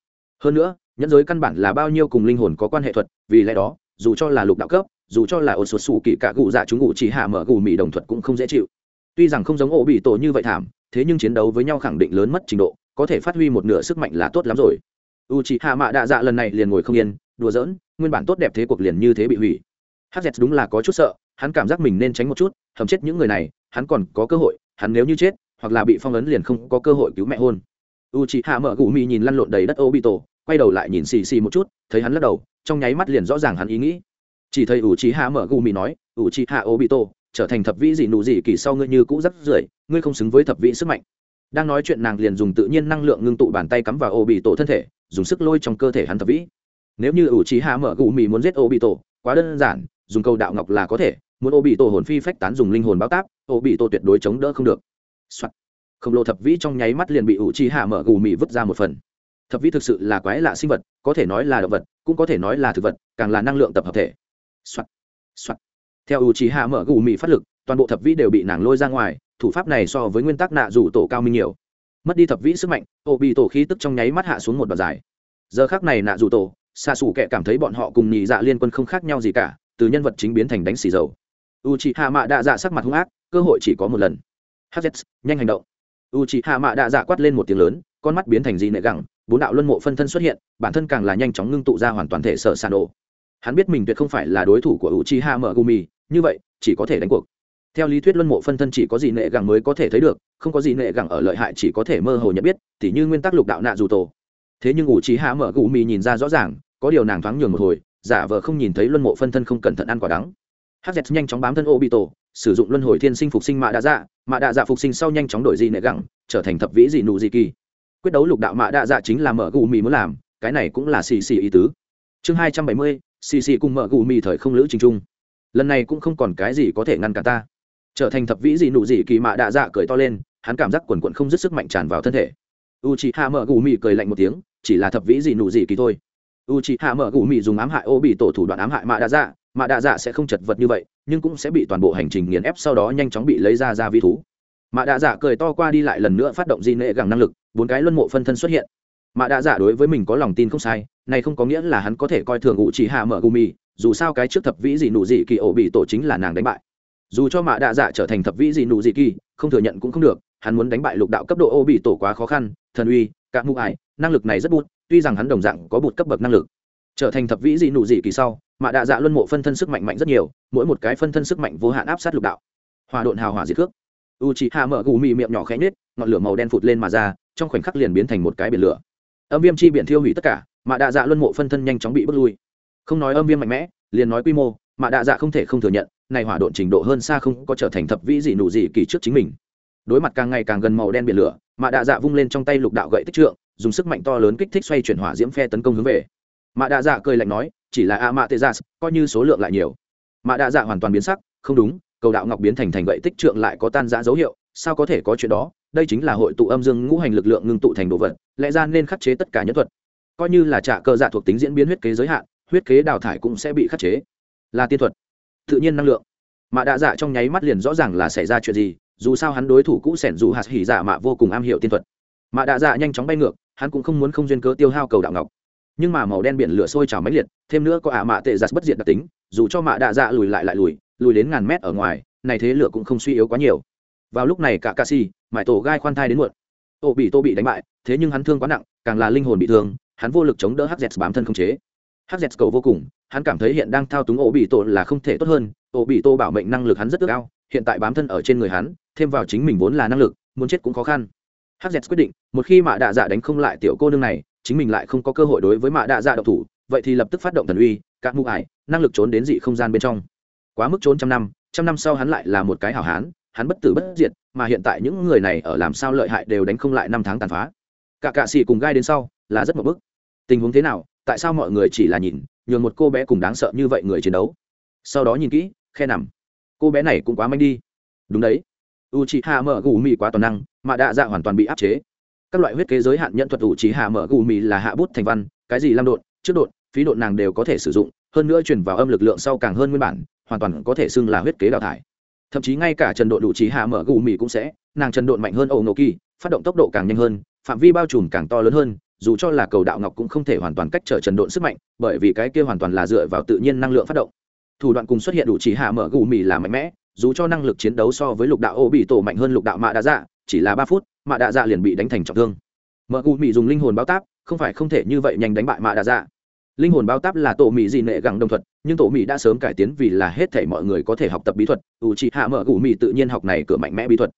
Hơn nữa, nhẫn giới căn bản là bao nhiêu cùng linh hồn có quan hệ thuật, vì lẽ đó, dù cho là lục đạo cấp, dù cho là ổ sụt sủ kỳ cả gù dạ chúng ngụ chỉ hạ mở gù mì đồng thuật cũng không dễ chịu. Tuy rằng không giống ổ bị tổ như vậy thảm, thế nhưng chiến đấu với nhau khẳng định lớn mất trình độ, có thể phát huy một nửa sức mạnh là tốt lắm rồi. U chị hạ mạ đạ dạ lần này liền ngồi không yên, đùa giỡn, nguyên bản tốt đẹp thế cuộc liền như thế bị hủy. Hz đúng là có chút sợ, hắn cảm giác mình nên tránh một chút, hầm chết những người này, hắn còn có cơ hội, hắn nếu như chết hoặc là bị phong ấn liền không có cơ hội cứu mẹ hôn. U chị hạ mở gù mì nhìn lăn lộn đầy đất ô bị tổ quay đầu lại nhìn xì xì một chút, thấy hắn lắc đầu, trong nháy mắt liền rõ ràng hắn ý nghĩ. Chỉ thấy u chị hạ mở gù mì nói u chị hạ ô bị tổ trở thành thập vĩ gì nụ gì kỳ sau ngươi như cũ rất rưởi, ngươi không xứng với thập vĩ sức mạnh. Đang nói chuyện nàng liền dùng tự nhiên năng lượng ngưng tụ bàn tay cắm vào ô bị tổ thân thể, dùng sức lôi trong cơ thể hắn thập vĩ. Nếu như ủ trí hạ mở gù mì muốn giết ô bị tổ quá đơn giản, dùng câu đạo ngọc là có thể, muốn ô bị tổ hồn phi phách tán dùng linh hồn báo táp ô bị tổ tuyệt đối chống đỡ không được、soạt. Khổng lồ thập vĩ trong nháy mắt liền bị ủ trí hạ mở gù mì vứt ra một phần. Thập vĩ thực sự là quái lạ sinh vật, có thể nói là động vật, cũng có thể nói là thực vật, càng là năng lượng tập hợp thể. Soạt. Soạt. Theo ủ trí hạ mở gù mì phát lực, toàn bộ thập vĩ đều bị nàng lôi ra ngoài, thủ pháp này so với nguyên tắc nạ rủ tổ cao minh nhiều. Mất đi thập vĩ sức mạnh, ô bị tổ khí tức trong nháy mắt hạ xuống một đoạn dài. Giờ khác này nạ rủ tổ, xa xù kệ cảm thấy bọn họ cùng nhị dạ liên quân không khác nhau gì cả, từ nhân vật chính biến thành đánh xì dầu. U c hạ mạ đạ dạ sắc mặt hung ác, cơ hội chỉ có một lần hz nhanh hành động. U chị hạ mạ đạ dạ quát lên một tiếng lớn, con mắt biến thành dị nệ gẳng, bốn đạo luân mộ phân thân xuất hiện, bản thân càng là nhanh chóng ngưng tụ ra hoàn toàn thể sở sàn đồ. hắn biết mình tuyệt không phải là đối thủ của u chi hạ mợ gumi như vậy, chỉ có thể đánh cuộc. Theo lý thuyết luân mộ phân thân chỉ có dị nệ gẳng mới có thể thấy được, không có dị nệ gẳng ở lợi hại chỉ có thể mơ hồ nhận biết t h như nguyên tắc lục đạo nạ dù tổ thế nhưng u chi hạ mở gumi nhìn ra rõ ràng, có điều nàng thoáng nhường một hồi, giả vờ không nhìn thấy luân mộ phân thân không cẩn thận ăn quả đắng hz nhanh chóng bám thân ô bị tổ sử dụng luân hồi thiên sinh phục sinh mạ đạ dạ mạ đạ dạ phục sinh sau nhanh chóng đổi gì nệ gẳng, trở thành thập vĩ dị nụ dị kỳ. Quyết đấu lục đạo mạ đạ dạ chính là mở gù mì muốn làm, cái này cũng là xì xì ý tứ. Chương hai trăm bảy mươi, xì xì cùng mở gù mì thời không lữ trình trung lần này cũng không còn cái gì có thể ngăn cả ta. Trở thành thập vĩ dị nụ dị kỳ mạ đạ dạ cười to lên, hắn cảm giác quần quận không dứt sức mạnh tràn vào thân thể. U chị hạ mở gù mì cười lạnh một tiếng, chỉ là thập vĩ dị nụ dị kỳ thôi. U chị hạ mở gù mì dùng ám hại ô bị tổ thủ đoạn ám hại mạ đạ dạ mạ Đạ dạ sẽ không chật vật như vậy, nhưng cũng sẽ bị toàn bộ hành trình nghiền ép sau đó nhanh chóng bị lấy ra ra vi thú. Mạ Đạ dạ cười to qua đi lại lần nữa phát động di nệ gẳng năng lực, bốn cái luân mộ phân thân xuất hiện. Mạ Đạ dạ đối với mình có lòng tin không sai, này không có nghĩa là hắn có thể coi thường ngụ chỉ hạ mở gumi dù sao cái trước thập vĩ gì nụ gì kỳ ổ bị tổ chính là nàng đánh bại. Dù cho mạ Đạ dạ trở thành thập vĩ gì nụ gì kỳ, không thừa nhận cũng không được, hắn muốn đánh bại lục đạo cấp độ ô bị tổ quá khó khăn, thần uy các mụ ải, năng lực này rất bút tuy rằng hắn đồng dạng có bụt cấp bậc năng lực. Trở thành thập vĩ dị nụ dị kỳ sau mạ đạ dạ luân mộ phân thân sức mạnh mạnh rất nhiều, mỗi một cái phân thân sức mạnh vô hạn áp sát lục đạo. Hòa độn hào hỏa diệt cước u chị hạ mở gù mị miệng nhỏ khẽ nhết ngọn lửa màu đen phụt lên mà ra, trong khoảnh khắc liền biến thành một cái biển lửa. Âm viêm chi biển thiêu hủy tất cả mạ đạ dạ luân mộ phân thân nhanh chóng bị bước lui. Không nói âm viêm mạnh mẽ, liền nói quy mô mạ đạ dạ không thể không thừa nhận, này hỏa độn trình độ hơn xa không có trở thành thập vĩ gì nụ gì kỳ trước chính mình. Đối mặt càng ngày càng gần màu đen biển lửa mạ đạ dạ vung lên trong tay lục đạo gậy tích trượng, dùng sức mạnh to lớn kích thích xoay chuyển hỏa diễm phe tấn công hướng về. Mạ đạ dạ cười lạnh nói chỉ là a mạ tê gia coi như số lượng lại nhiều. Mạ đa dạ hoàn toàn biến sắc, không đúng, cầu đạo ngọc biến thành thành gậy tích trượng lại có tan giã dấu hiệu, sao có thể có chuyện đó? Đây chính là hội tụ âm dương ngũ hành lực lượng ngưng tụ thành đồ vật, lẽ ra nên khắc chế tất cả nhân thuật. Coi như là trả cơ dạ thuộc tính diễn biến huyết kế giới hạn, huyết kế đào thải cũng sẽ bị khắc chế. Là tiên thuật. Tự nhiên năng lượng. Mạ đa dạ trong nháy mắt liền rõ ràng là xảy ra chuyện gì, dù sao hắn đối thủ cũ sẻn dù hạt hỉ dạ mạ vô cùng am hiểu tiên thuật. Mạ đa dạ nhanh chóng bay ngược, hắn cũng không muốn không duyên cớ tiêu hao cầu đạo ngọc nhưng mà màu đen biển lửa sôi trào mãnh liệt, thêm nữa có ả mạ tệ giặt bất diệt đặc tính, dù cho mạ đạ dạ lùi lại lại lùi lùi đến ngàn mét ở ngoài, này thế lửa cũng không suy yếu quá nhiều. Vào lúc này cả ca si, mãi tổ gai khoan thai đến muộn. Ô bị tô bị đánh bại, thế nhưng hắn thương quá nặng, càng là linh hồn bị thương, hắn vô lực chống đỡ hz bám thân không chế. Hz cầu vô cùng, hắn cảm thấy hiện đang thao túng ổ bị tổ là không thể tốt hơn ổ bị tô bảo mệnh năng lực hắn rất ước cao hiện tại bám thân ở trên người hắn, thêm vào chính mình vốn là năng lực, muốn chết cũng khó khăn. Hz quyết định, một khi mạ đạ dạ đánh không lại tiểu cô nương này chính mình lại không có cơ hội đối với mạ đạ dạ độc thủ, vậy thì lập tức phát động thần uy các mụ ải, năng lực trốn đến dị không gian bên trong. Quá mức trốn trăm năm trăm năm sau hắn lại là một cái hảo hán, hắn bất tử bất diệt, mà hiện tại những người này ở làm sao lợi hại đều đánh không lại năm tháng tàn phá. Cả cạ xì cùng gai đến sau, là rất một bức. Tình huống thế nào, tại sao mọi người chỉ là nhìn, nhường một cô bé cùng đáng sợ như vậy người chiến đấu? Sau đó nhìn kỹ, khe nằm. Cô bé này cũng quá manh đi. Đúng đấy. U chị hạ mở gù mì quá toàn năng mà đạ dạ hoàn toàn bị áp chế các loại huyết kế giới hạn nhận thuật ủ trí hạ mở gù mì là hạ bút thành văn, cái gì lam đột trước đột phí đột nàng đều có thể sử dụng, hơn nữa chuyển vào âm lực lượng sau càng hơn nguyên bản, hoàn toàn có thể xưng là huyết kế đào thải. Thậm chí ngay cả trần độ đủ trí hạ mở gù mì cũng sẽ, nàng trần độn mạnh hơn ẩu nổ kỳ, phát động tốc độ càng nhanh hơn, phạm vi bao trùm càng to lớn hơn, dù cho là cầu đạo ngọc cũng không thể hoàn toàn cách trở trần độn sức mạnh, bởi vì cái kia hoàn toàn là dựa vào tự nhiên năng lượng phát động. Thủ đoạn cùng xuất hiện đủ trí hạ mở gù mì là mạnh mẽ, dù cho năng lực chiến đấu so với lục đạo ô bị tổ mạnh hơn lục đạo mạ đã dạ chỉ là ba phút mạ đa dạ liền bị đánh thành trọng thương. Mở gù mì dùng linh hồn bao táp, không phải không thể như vậy nhanh đánh bại mạ đa dạ. Linh hồn bao táp là tổ mỹ dị nệ gẳng đồng thuật, nhưng tổ mỹ đã sớm cải tiến vì là hết thể mọi người có thể học tập bí thuật, ủ trị hạ mở gù mỹ tự nhiên học này cửa mạnh mẽ bí thuật.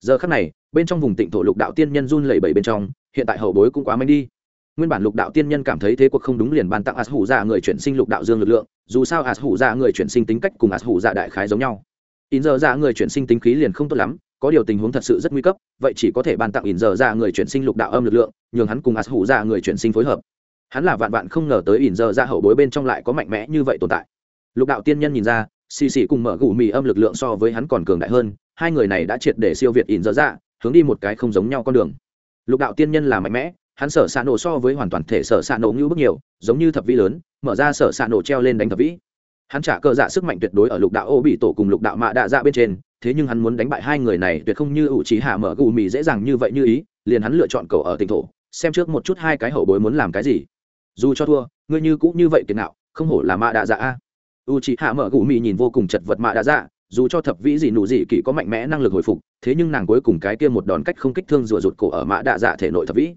Giờ khắc này, bên trong vùng tịnh thổ lục đạo tiên nhân run lẩy bẩy bên trong, hiện tại hậu bối cũng quá manh đi. Nguyên bản lục đạo tiên nhân cảm thấy thế cuộc không đúng liền ban tặng as hủ ra người chuyển sinh lục đạo dương lực lượng, dù sao as hủ ra người chuyển sinh tính cách cùng as hủ ra đại khái giống nhau. In giờ ra người chuyển sinh tính khí liền không tốt lắm có điều tình huống thật sự rất nguy cấp, vậy chỉ có thể ban tặng ỉn giờ ra người chuyển sinh lục đạo âm lực lượng, nhường hắn cùng as hủ ra người chuyển sinh phối hợp. Hắn là vạn vạn không ngờ tới ỉn giờ ra hậu bối bên trong lại có mạnh mẽ như vậy tồn tại. Lục đạo tiên nhân nhìn ra, xì xì cùng mở gù mì âm lực lượng so với hắn còn cường đại hơn, hai người này đã triệt để siêu việt ỉn giờ ra, hướng đi một cái không giống nhau con đường. Lục đạo tiên nhân là mạnh mẽ, hắn sở xạ nổ so với hoàn toàn thể sở xạ nổ ngưu bức nhiều, giống như thập vĩ lớn, mở ra sở xạ nổ treo lên đánh thập vĩ. Hắn trả cờ dạ sức mạnh tuyệt đối ở lục đạo ô bị tổ cùng lục đạo mạ đạ dạ bên trên thế nhưng hắn muốn đánh bại hai người này tuyệt không như ủ trí hạ mở gù mì dễ dàng như vậy như ý, liền hắn lựa chọn cầu ở tỉnh thổ, xem trước một chút hai cái hậu bối muốn làm cái gì. Dù cho thua, ngươi như cũng như vậy tiền nào không hổ là mạ đạ dạ a. U trí hạ mở gù mì nhìn vô cùng chật vật mạ đạ dạ dù cho thập vĩ gì nụ gì kỳ có mạnh mẽ năng lực hồi phục, thế nhưng nàng cuối cùng cái kia một đòn cách không kích thương rùa rụt cổ ở mạ đạ dạ thể nội thập vĩ.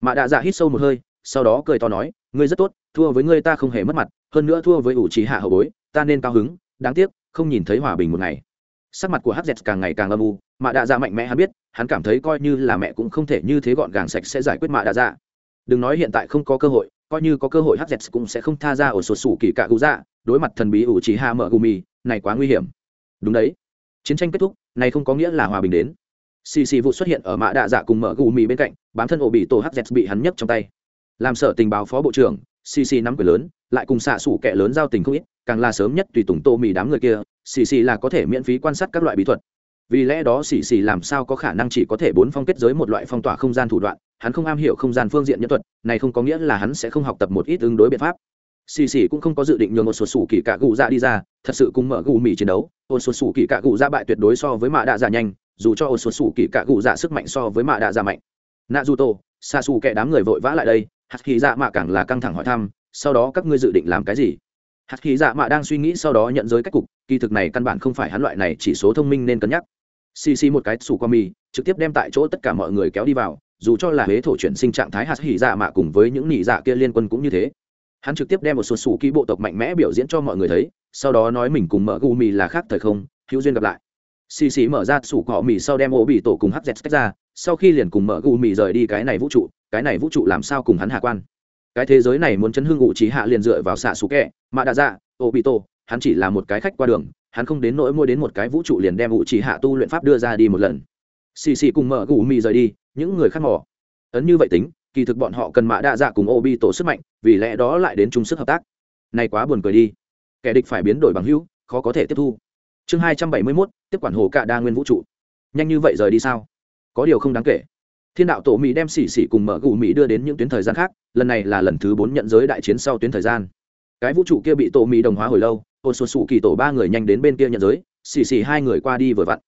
Mạ đạ dạ hít sâu một hơi, sau đó cười to nói, ngươi rất tốt, thua với ngươi ta không hề mất mặt, hơn nữa thua với ủ trí hạ hậu bối, ta nên cao hứng, đáng tiếc, không nhìn thấy hòa bình một ngày sắc mặt của hz càng ngày càng âm u, mạ đạ dạ mạnh mẽ hắn biết, hắn cảm thấy coi như là mẹ cũng không thể như thế gọn gàng sạch sẽ giải quyết mạ đạ dạ. Đừng nói hiện tại không có cơ hội, coi như có cơ hội hz cũng sẽ không tha ra ở sột sủ kỳ cạ gù dạ đối mặt thần bí ủ trí hạ mở gumi này quá nguy hiểm. Đúng đấy. Chiến tranh kết thúc, này không có nghĩa là hòa bình đến. Xì xì vụ xuất hiện ở mạ đạ dạ cùng mở gù mì bên cạnh, bám thân ổ bị tổ hz bị hắn nhấc trong tay. Làm sở tình báo phó bộ trưởng, xì xì nắm quyền lớn, lại cùng xạ xủ kẻ lớn giao tình không ít càng là sớm nhất tùy tùng tô mì đám người kia, xì xì là có thể miễn phí quan sát các loại bí thuật. Vì lẽ đó xì xì làm sao có khả năng chỉ có thể bốn phong kết giới một loại phong tỏa không gian thủ đoạn, hắn không am hiểu không gian phương diện nhân thuật, này không có nghĩa là hắn sẽ không học tập một ít ứng đối biện pháp. Xì xì cũng không có dự định nhường một số sủ kỳ cạ gù ra đi ra, thật sự cùng mở gù mì chiến đấu ôn số sủ kỳ cạ gù ra bại tuyệt đối so với mạ đạ giả nhanh, dù cho ôn số sủ kỳ cạ gù ra sức mạnh so với mạ đạ giả mạnh. Nạ dù tô xa xù kẻ đám người vội vã lại đây hạt khí dạ mạ càng là căng thẳng hỏi thăm, sau đó các ngươi dự định làm cái gì? Hạt khí dạ mạ đang suy nghĩ sau đó nhận giới cách cục, kỳ thực này căn bản không phải hắn loại này chỉ số thông minh nên cân nhắc. Xì xì một cái sủ qua mì, trực tiếp đem tại chỗ tất cả mọi người kéo đi vào, dù cho là huế thổ chuyển sinh trạng thái hạt hỉ dạ mạ cùng với những nỉ dạ kia liên quân cũng như thế. Hắn trực tiếp đem một số sủ kỹ bộ tộc mạnh mẽ biểu diễn cho mọi người thấy, sau đó nói mình cùng mở gu mì là khác thời không, hữu duyên gặp lại. Xì xì mở ra sủ cỏ mì sau đem ổ bị tổ cùng hz tách ra, sau khi liền cùng mở gu mì rời đi cái này vũ trụ, cái này vũ trụ làm sao cùng hắn hạ quan? Cái thế giới này muốn chấn hương ngụ trí hạ liền dựa vào xạ xú kẹ mạ đạ dạ ô bị tô hắn chỉ là một cái khách qua đường, hắn không đến nỗi mua đến một cái vũ trụ liền đem ngụ trí hạ tu luyện pháp đưa ra đi một lần. Xì xì cùng mở gù mì rời đi, những người khác mỏ ấn như vậy tính, kỳ thực bọn họ cần mạ đạ dạ cùng ô bi tổ sức mạnh, vì lẽ đó lại đến chung sức hợp tác. Này quá buồn cười đi. Kẻ địch phải biến đổi bằng hữu, khó có thể tiếp thu. Chương hai trăm bảy mươi mốt, tiếp quản hồ cạ đa nguyên vũ trụ. Nhanh như vậy rời đi sao? Có điều không đáng kể thiên đạo tổ mỹ đem xỉ xỉ cùng mở gù mỹ đưa đến những tuyến thời gian khác, lần này là lần thứ bốn nhận giới đại chiến sau tuyến thời gian. Cái vũ trụ kia bị tổ mỹ đồng hóa hồi lâu ôn xuân sụ kỳ tổ ba người nhanh đến bên kia nhận giới, xỉ xỉ hai người qua đi vừa vặn.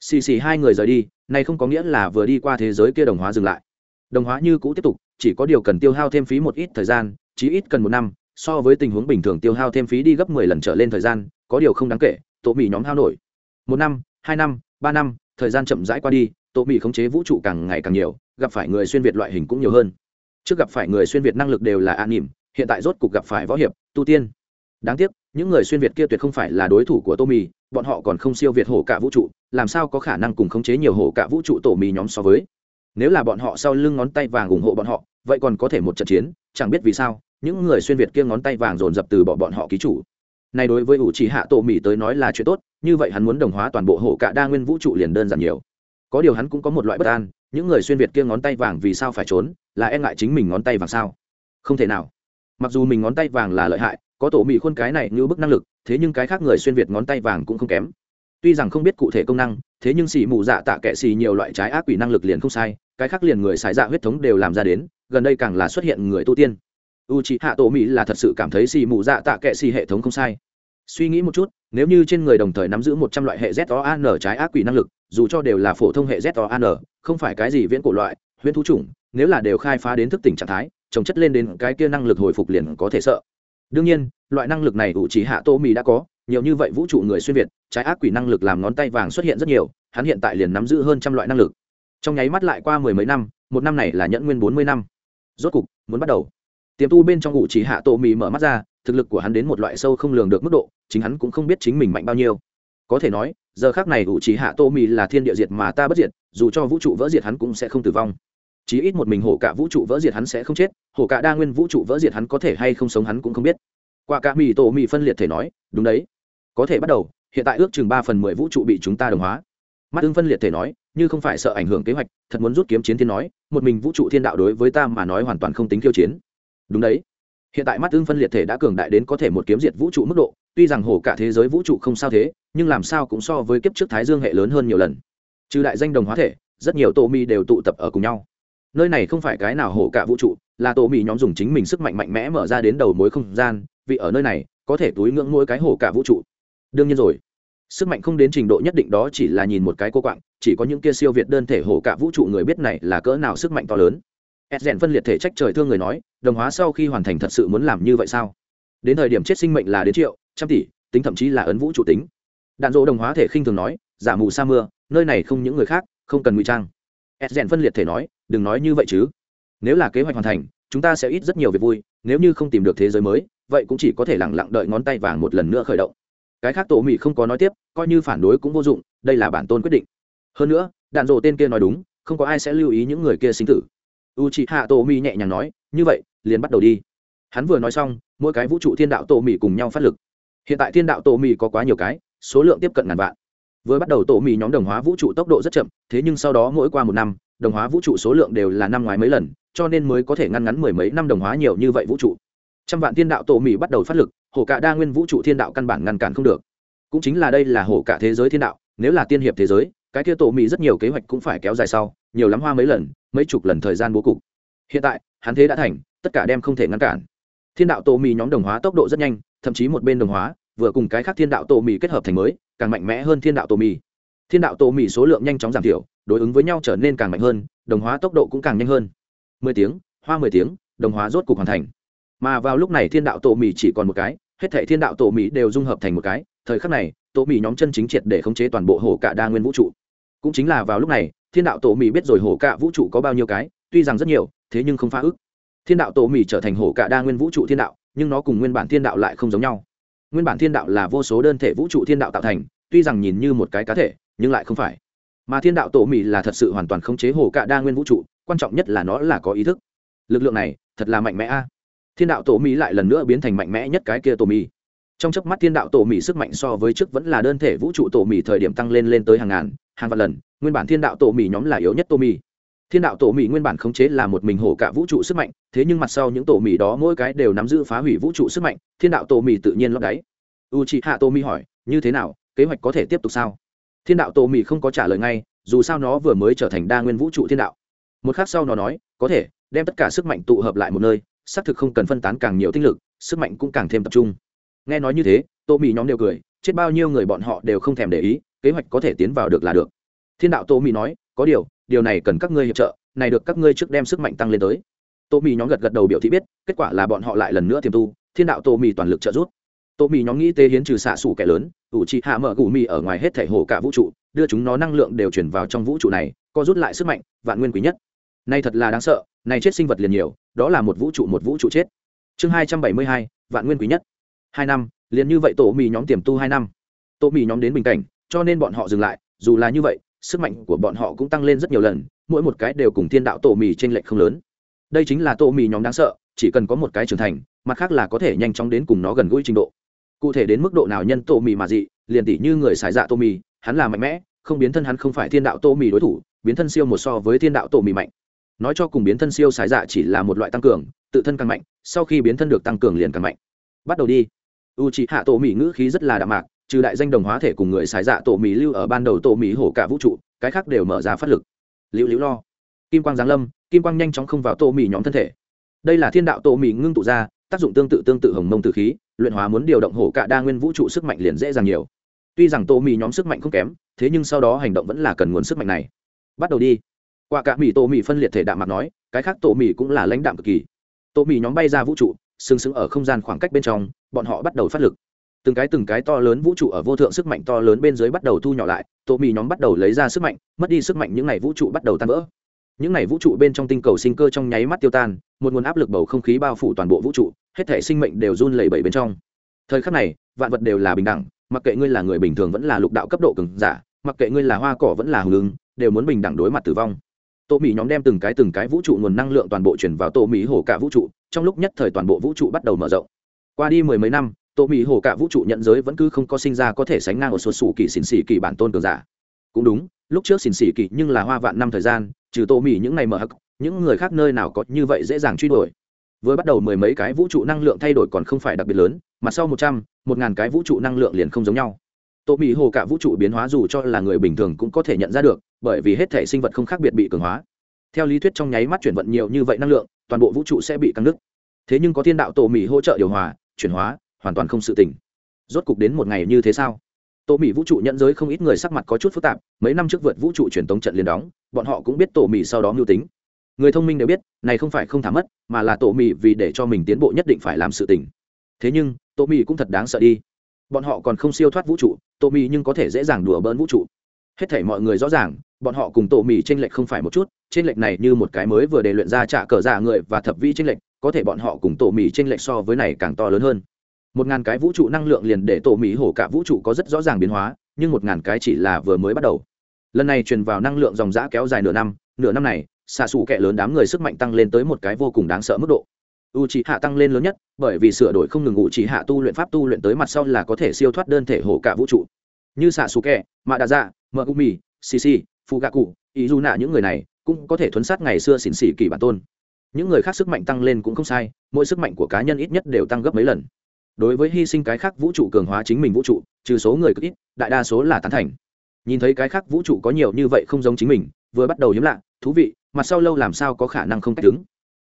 Xỉ xỉ hai người rời đi này không có nghĩa là vừa đi qua thế giới kia đồng hóa dừng lại. Đồng hóa như cũ tiếp tục, chỉ có điều cần tiêu hao thêm phí một ít thời gian, chí ít cần một năm, so với tình huống bình thường tiêu hao thêm phí đi gấp mười lần trở lên thời gian, có điều không đáng kể, tổ mỹ nhóm hao nổi. Một năm, hai năm, ba năm, thời gian chậm rãi qua đi tổ mỹ khống chế vũ trụ càng ngày càng nhiều, gặp phải người xuyên việt loại hình cũng nhiều hơn. Trước gặp phải người xuyên việt năng lực đều là an nỉm, hiện tại rốt cục gặp phải võ hiệp, tu tiên. Đáng tiếc, những người xuyên việt kia tuyệt không phải là đối thủ của tô mì bọn họ còn không siêu việt hổ cả vũ trụ, làm sao có khả năng cùng khống chế nhiều hổ cả vũ trụ tổ mì nhóm so với? Nếu là bọn họ sau lưng ngón tay vàng ủng hộ bọn họ, vậy còn có thể một trận chiến, chẳng biết vì sao, những người xuyên việt kia ngón tay vàng dồn dập từ bỏ bọn họ ký chủ. Này đối với ủ trì hạ tổ Mì tới nói là chuyện tốt, như vậy hắn muốn đồng hóa toàn bộ hổ cả đa nguyên vũ trụ liền đơn giản nhiều có điều hắn cũng có một loại bất an, những người xuyên việt kia ngón tay vàng vì sao phải trốn, là e ngại chính mình ngón tay vàng sao? Không thể nào. Mặc dù mình ngón tay vàng là lợi hại, có tổ mỹ khuôn cái này như bức năng lực, thế nhưng cái khác người xuyên việt ngón tay vàng cũng không kém. Tuy rằng không biết cụ thể công năng, thế nhưng xì mù dạ tạ kệ xì nhiều loại trái ác quỷ năng lực liền không sai, cái khác liền người xài dạ huyết thống đều làm ra đến, gần đây càng là xuất hiện người tu tiên. U c h ị hạ tổ mỹ là thật sự cảm thấy xì mù dạ tạ kệ xì hệ thống không sai suy nghĩ một chút, nếu như trên người đồng thời nắm giữ một trăm loại hệ z o an trái ác quỷ năng lực, dù cho đều là phổ thông hệ z o an không phải cái gì viễn cổ loại, huyễn thú chủng, nếu là đều khai phá đến thức tỉnh trạng thái, trồng chất lên đến cái kia năng lực hồi phục liền có thể sợ. Đương nhiên, loại năng lực này ủ trí hạ tô mì đã có, nhiều như vậy vũ trụ người xuyên việt, trái ác quỷ năng lực làm ngón tay vàng xuất hiện rất nhiều, hắn hiện tại liền nắm giữ hơn trăm loại năng lực. Trong nháy mắt lại qua mười mấy năm, một năm này là nhẫn nguyên bốn mươi năm. Rốt cục, muốn bắt đầu. Tiềm tu bên trong ủ trí hạ tô mì mở mắt ra thực lực của hắn đến một loại sâu không lường được mức độ, chính hắn cũng không biết chính mình mạnh bao nhiêu. Có thể nói, giờ khác này ủ chỉ hạ tô mì là thiên địa diệt mà ta bất diệt, dù cho vũ trụ vỡ diệt hắn cũng sẽ không tử vong. Chí ít một mình hổ cả vũ trụ vỡ diệt hắn sẽ không chết, hổ cả đa nguyên vũ trụ vỡ diệt hắn có thể hay không sống hắn cũng không biết. Qua cả mì tổ mì phân liệt thể nói, đúng đấy. Có thể bắt đầu, hiện tại ước chừng ba phần mười vũ trụ bị chúng ta đồng hóa. Mắt ưng phân liệt thể nói, như không phải sợ ảnh hưởng kế hoạch, thật muốn rút kiếm chiến thiên nói, một mình vũ trụ thiên đạo đối với ta mà nói hoàn toàn không tính khiêu chiến. Đúng đấy hiện tại mắt ưng phân liệt thể đã cường đại đến có thể một kiếm diệt vũ trụ mức độ, tuy rằng hổ cả thế giới vũ trụ không sao thế, nhưng làm sao cũng so với kiếp trước thái dương hệ lớn hơn nhiều lần. Trừ đại danh đồng hóa thể, rất nhiều tổ mi đều tụ tập ở cùng nhau. Nơi này không phải cái nào hổ cả vũ trụ, là tổ mi nhóm dùng chính mình sức mạnh mạnh mẽ mở ra đến đầu mối không gian, vì ở nơi này, có thể túi ngưỡng mỗi cái hổ cả vũ trụ. Đương nhiên rồi, sức mạnh không đến trình độ nhất định đó chỉ là nhìn một cái cô quạng, chỉ có những kia siêu việt đơn thể hổ cả vũ trụ người biết này là cỡ nào sức mạnh to lớn ed rèn phân liệt thể trách trời thương người nói, đồng hóa sau khi hoàn thành thật sự muốn làm như vậy sao? Đến thời điểm chết sinh mệnh là đến triệu, trăm tỷ, tính thậm chí là ấn vũ trụ tính. Đạn dỗ đồng hóa thể khinh thường nói, giả mù sa mưa, nơi này không những người khác, không cần ngụy trang. Ed rèn phân liệt thể nói, đừng nói như vậy chứ. Nếu là kế hoạch hoàn thành, chúng ta sẽ ít rất nhiều việc vui, nếu như không tìm được thế giới mới, vậy cũng chỉ có thể lẳng lặng đợi ngón tay vàng một lần nữa khởi động. Cái khác tổ mỹ không có nói tiếp, coi như phản đối cũng vô dụng, đây là bản tôn quyết định. Hơn nữa, đạn dỗ tên kia nói đúng, không có ai sẽ lưu ý những người kia sinh tử u chị hạ tổ mỹ nhẹ nhàng nói, như vậy, liền bắt đầu đi. Hắn vừa nói xong, mỗi cái vũ trụ thiên đạo tổ mỹ cùng nhau phát lực. Hiện tại thiên đạo tổ mỹ có quá nhiều cái, số lượng tiếp cận ngàn vạn. Vừa bắt đầu tổ mỹ nhóm đồng hóa vũ trụ tốc độ rất chậm, thế nhưng sau đó mỗi qua một năm, đồng hóa vũ trụ số lượng đều là năm ngoái mấy lần, cho nên mới có thể ngăn ngắn mười mấy năm đồng hóa nhiều như vậy vũ trụ. Trăm vạn thiên đạo tổ mỹ bắt đầu phát lực, hổ cả đa nguyên vũ trụ thiên đạo căn bản ngăn cản không được. Cũng chính là đây là hổ cả thế giới thiên đạo, nếu là tiên hiệp thế giới cái kia tổ mỹ rất nhiều kế hoạch cũng phải kéo dài sau, nhiều lắm hoa mấy lần, mấy chục lần thời gian bố cục. Hiện tại, hắn thế đã thành, tất cả đem không thể ngăn cản. Thiên đạo tổ mì nhóm đồng hóa tốc độ rất nhanh, thậm chí một bên đồng hóa, vừa cùng cái khác thiên đạo tổ mì kết hợp thành mới, càng mạnh mẽ hơn thiên đạo tổ mì. Thiên đạo tổ mì số lượng nhanh chóng giảm thiểu, đối ứng với nhau trở nên càng mạnh hơn, đồng hóa tốc độ cũng càng nhanh hơn. Mười tiếng, hoa mười tiếng, đồng hóa rốt cục hoàn thành. Mà vào lúc này thiên đạo tổ mì chỉ còn một cái, hết thể thiên đạo tổ mì đều dung hợp thành một cái. Thời khắc này, tổ mì nhóm chân chính triệt để khống chế toàn bộ hồ cả đa nguyên vũ trụ cũng chính là vào lúc này, thiên đạo tổ mì biết rồi hổ cả vũ trụ có bao nhiêu cái, tuy rằng rất nhiều, thế nhưng không phá ức. Thiên đạo tổ mì trở thành hổ cả đa nguyên vũ trụ thiên đạo, nhưng nó cùng nguyên bản thiên đạo lại không giống nhau. Nguyên bản thiên đạo là vô số đơn thể vũ trụ thiên đạo tạo thành, tuy rằng nhìn như một cái cá thể, nhưng lại không phải. Mà thiên đạo tổ mì là thật sự hoàn toàn khống chế hổ cả đa nguyên vũ trụ, quan trọng nhất là nó là có ý thức. Lực lượng này, thật là mạnh mẽ a. Thiên đạo tổ mỹ lại lần nữa biến thành mạnh mẽ nhất cái kia tổ mỹ trong chớp mắt thiên đạo tổ mỹ sức mạnh so với trước vẫn là đơn thể vũ trụ tổ mỹ thời điểm tăng lên lên tới hàng ngàn hàng vạn lần, nguyên bản thiên đạo tổ mì nhóm là yếu nhất tổ mì. Thiên đạo tổ mì nguyên bản khống chế là một mình hổ cả vũ trụ sức mạnh, thế nhưng mặt sau những tổ mì đó mỗi cái đều nắm giữ phá hủy vũ trụ sức mạnh, thiên đạo tổ mì tự nhiên lót đáy. U chị hạ tổ mì hỏi, như thế nào, kế hoạch có thể tiếp tục sao? Thiên đạo tổ mì không có trả lời ngay, dù sao nó vừa mới trở thành đa nguyên vũ trụ thiên đạo. Một khác sau nó nói, có thể, đem tất cả sức mạnh tụ hợp lại một nơi, xác thực không cần phân tán càng nhiều tinh lực, sức mạnh cũng càng thêm tập trung. Nghe nói như thế tô mì nhóm đều cười, chết bao nhiêu người bọn họ đều không thèm để ý kế hoạch có thể tiến vào được là được. Thiên đạo tô mỹ nói, có điều điều này cần các ngươi hiệp trợ, này được các ngươi trước đem sức mạnh tăng lên tới. Tô mỹ nhóm gật gật đầu biểu thị biết, kết quả là bọn họ lại lần nữa tiềm tu, thiên đạo tô mỹ toàn lực trợ giúp. Tô mỹ nhóm nghĩ tế hiến trừ xạ xủ kẻ lớn, ủ trị hạ mở gù mỹ ở ngoài hết thể hồ cả vũ trụ, đưa chúng nó năng lượng đều chuyển vào trong vũ trụ này, co rút lại sức mạnh, vạn nguyên quý nhất. Nay thật là đáng sợ, này chết sinh vật liền nhiều, đó là một vũ trụ một vũ trụ chết. Chương hai trăm bảy mươi hai, vạn nguyên quý nhất. Hai năm, liền như vậy tổ mì nhóm tiềm tu hai năm. Tổ mì nhóm đến bình cảnh cho nên bọn họ dừng lại, dù là như vậy, sức mạnh của bọn họ cũng tăng lên rất nhiều lần, mỗi một cái đều cùng thiên đạo tổ mì t r ê n lệch không lớn. Đây chính là tổ mì nhóm đáng sợ, chỉ cần có một cái trưởng thành, mặt khác là có thể nhanh chóng đến cùng nó gần gũi trình độ. Cụ thể đến mức độ nào nhân tổ mì mà dị, liền tỷ như người xài dạ tổ mì, hắn là mạnh mẽ, không biến thân hắn không phải thiên đạo tổ mì đối thủ, biến thân siêu một so với thiên đạo tổ mì mạnh. Nói cho cùng biến thân siêu xài dạ chỉ là một loại tăng cường, tự thân càng mạnh, sau khi biến thân được tăng cường liền càng mạnh. Bắt đầu đi. U c h ị hạ tổ mì ngữ khí rất là đạm mạc trừ đại danh đồng hóa thể cùng người xài dạ tổ mỹ lưu ở ban đầu tổ mỹ hổ cả vũ trụ, cái khác đều mở ra phát lực. Liễu liễu lo. Kim quang giáng lâm, kim quang nhanh chóng không vào tổ mỹ nhóm thân thể. Đây là thiên đạo tổ mỹ ngưng tụ ra, tác dụng tương tự tương tự hồng mông từ khí, luyện hóa muốn điều động hổ cả đa nguyên vũ trụ sức mạnh liền dễ dàng nhiều. Tuy rằng tổ mỹ nhóm sức mạnh không kém, thế nhưng sau đó hành động vẫn là cần nguồn sức mạnh này. Bắt đầu đi. Qua cả mỹ tổ mỹ phân liệt thể đạm mặt nói, cái khác tổ mỹ cũng là lãnh đạm cực kỳ. Tổ mỹ nhóm bay ra vũ trụ, sừng sững ở không gian khoảng cách bên trong, bọn họ bắt đầu phát lực từng cái từng cái to lớn vũ trụ ở vô thượng sức mạnh to lớn bên dưới bắt đầu thu nhỏ lại tổ mì nhóm bắt đầu lấy ra sức mạnh, mất đi sức mạnh những n à y vũ trụ bắt đầu tan vỡ. Những n à y vũ trụ bên trong tinh cầu sinh cơ trong nháy mắt tiêu tan, một nguồn áp lực bầu không khí bao phủ toàn bộ vũ trụ, hết thể sinh mệnh đều run lẩy bẩy bên trong. Thời khắc này, vạn vật đều là bình đẳng, mặc kệ ngươi là người bình thường vẫn là lục đạo cấp độ cường giả, mặc kệ ngươi là hoa cỏ vẫn là hùng ứng, đều muốn bình đẳng đối mặt tử vong. Tổ mỹ nhóm đem từng cái từng cái vũ trụ nguồn năng lượng toàn bộ chuyển vào tổ mỹ hổ cả vũ trụ, trong lúc nhất thời toàn bộ vũ trụ bắt đầu mở rộng. Qua đi mười mấy năm tổ mỹ hồ cả vũ trụ nhận giới vẫn cứ không có sinh ra có thể sánh ngang ở số sủ kỳ xỉn xỉ kỳ bản tôn cường giả. Cũng đúng, lúc trước xỉn xỉ kỳ nhưng là hoa vạn năm thời gian, trừ tổ mỹ những ngày mở hắc, những người khác nơi nào có như vậy dễ dàng truy đuổi. Vừa bắt đầu mười mấy cái vũ trụ năng lượng thay đổi còn không phải đặc biệt lớn, mà sau một trăm, một ngàn cái vũ trụ năng lượng liền không giống nhau. Tổ mỹ hồ cả vũ trụ biến hóa dù cho là người bình thường cũng có thể nhận ra được, bởi vì hết thể sinh vật không khác biệt bị cường hóa. Theo lý thuyết trong nháy mắt chuyển vận nhiều như vậy năng lượng, toàn bộ vũ trụ sẽ bị căng nứt thế nhưng có thiên đạo tổ mỹ hỗ trợ điều hòa, chuyển hóa hoàn toàn không sự tỉnh rốt cục đến một ngày như thế sao? Tổ mỹ vũ trụ nhận giới không ít người sắc mặt có chút phức tạp, mấy năm trước vượt vũ trụ truyền tống trận liền đóng, bọn họ cũng biết tổ mỹ sau đó mưu tính. Người thông minh đều biết, này không phải không thả mất, mà là tổ mỹ vì để cho mình tiến bộ nhất định phải làm sự tỉnh thế nhưng, tổ mỹ cũng thật đáng sợ đi. Bọn họ còn không siêu thoát vũ trụ, tổ mỹ nhưng có thể dễ dàng đùa bỡn vũ trụ. Hết thể mọi người rõ ràng, bọn họ cùng tổ mỹ t r ê n lệch không phải một chút t r ê n lệch này như một cái mới vừa để luyện ra trả cờ giả người và thập vi t r ê n lệch, có thể bọn họ cùng tổ mỹ t r ê n lệch so với này càng to lớn hơn một ngàn cái vũ trụ năng lượng liền để tổ mỹ hổ cả vũ trụ có rất rõ ràng biến hóa, nhưng một ngàn cái chỉ là vừa mới bắt đầu. Lần này truyền vào năng lượng dòng giã kéo dài nửa năm nửa năm này, xạ xù kẹ lớn đám người sức mạnh tăng lên tới một cái vô cùng đáng sợ mức độ. U c hạ tăng lên lớn nhất, bởi vì sửa đổi không ngừng u c hạ tu luyện pháp tu luyện tới mặt sau là có thể siêu thoát đơn thể hổ cả vũ trụ. Như xạ xù kẹ mạ đa dạ mờ u mì xì phụ gạ cụ ý du nạ những người này cũng có thể thuấn sát ngày xưa xỉn xỉ kỳ bản tôn. Những người khác sức mạnh tăng lên cũng không sai, mỗi sức mạnh của cá nhân ít nhất đều tăng gấp mấy lần đối với hy sinh cái khác vũ trụ cường hóa chính mình vũ trụ, trừ số người cực ít, đại đa số là tán thành. Nhìn thấy cái khác vũ trụ có nhiều như vậy không giống chính mình, vừa bắt đầu hiếm lạ, thú vị, mặt sau lâu làm sao có khả năng không cách đứng.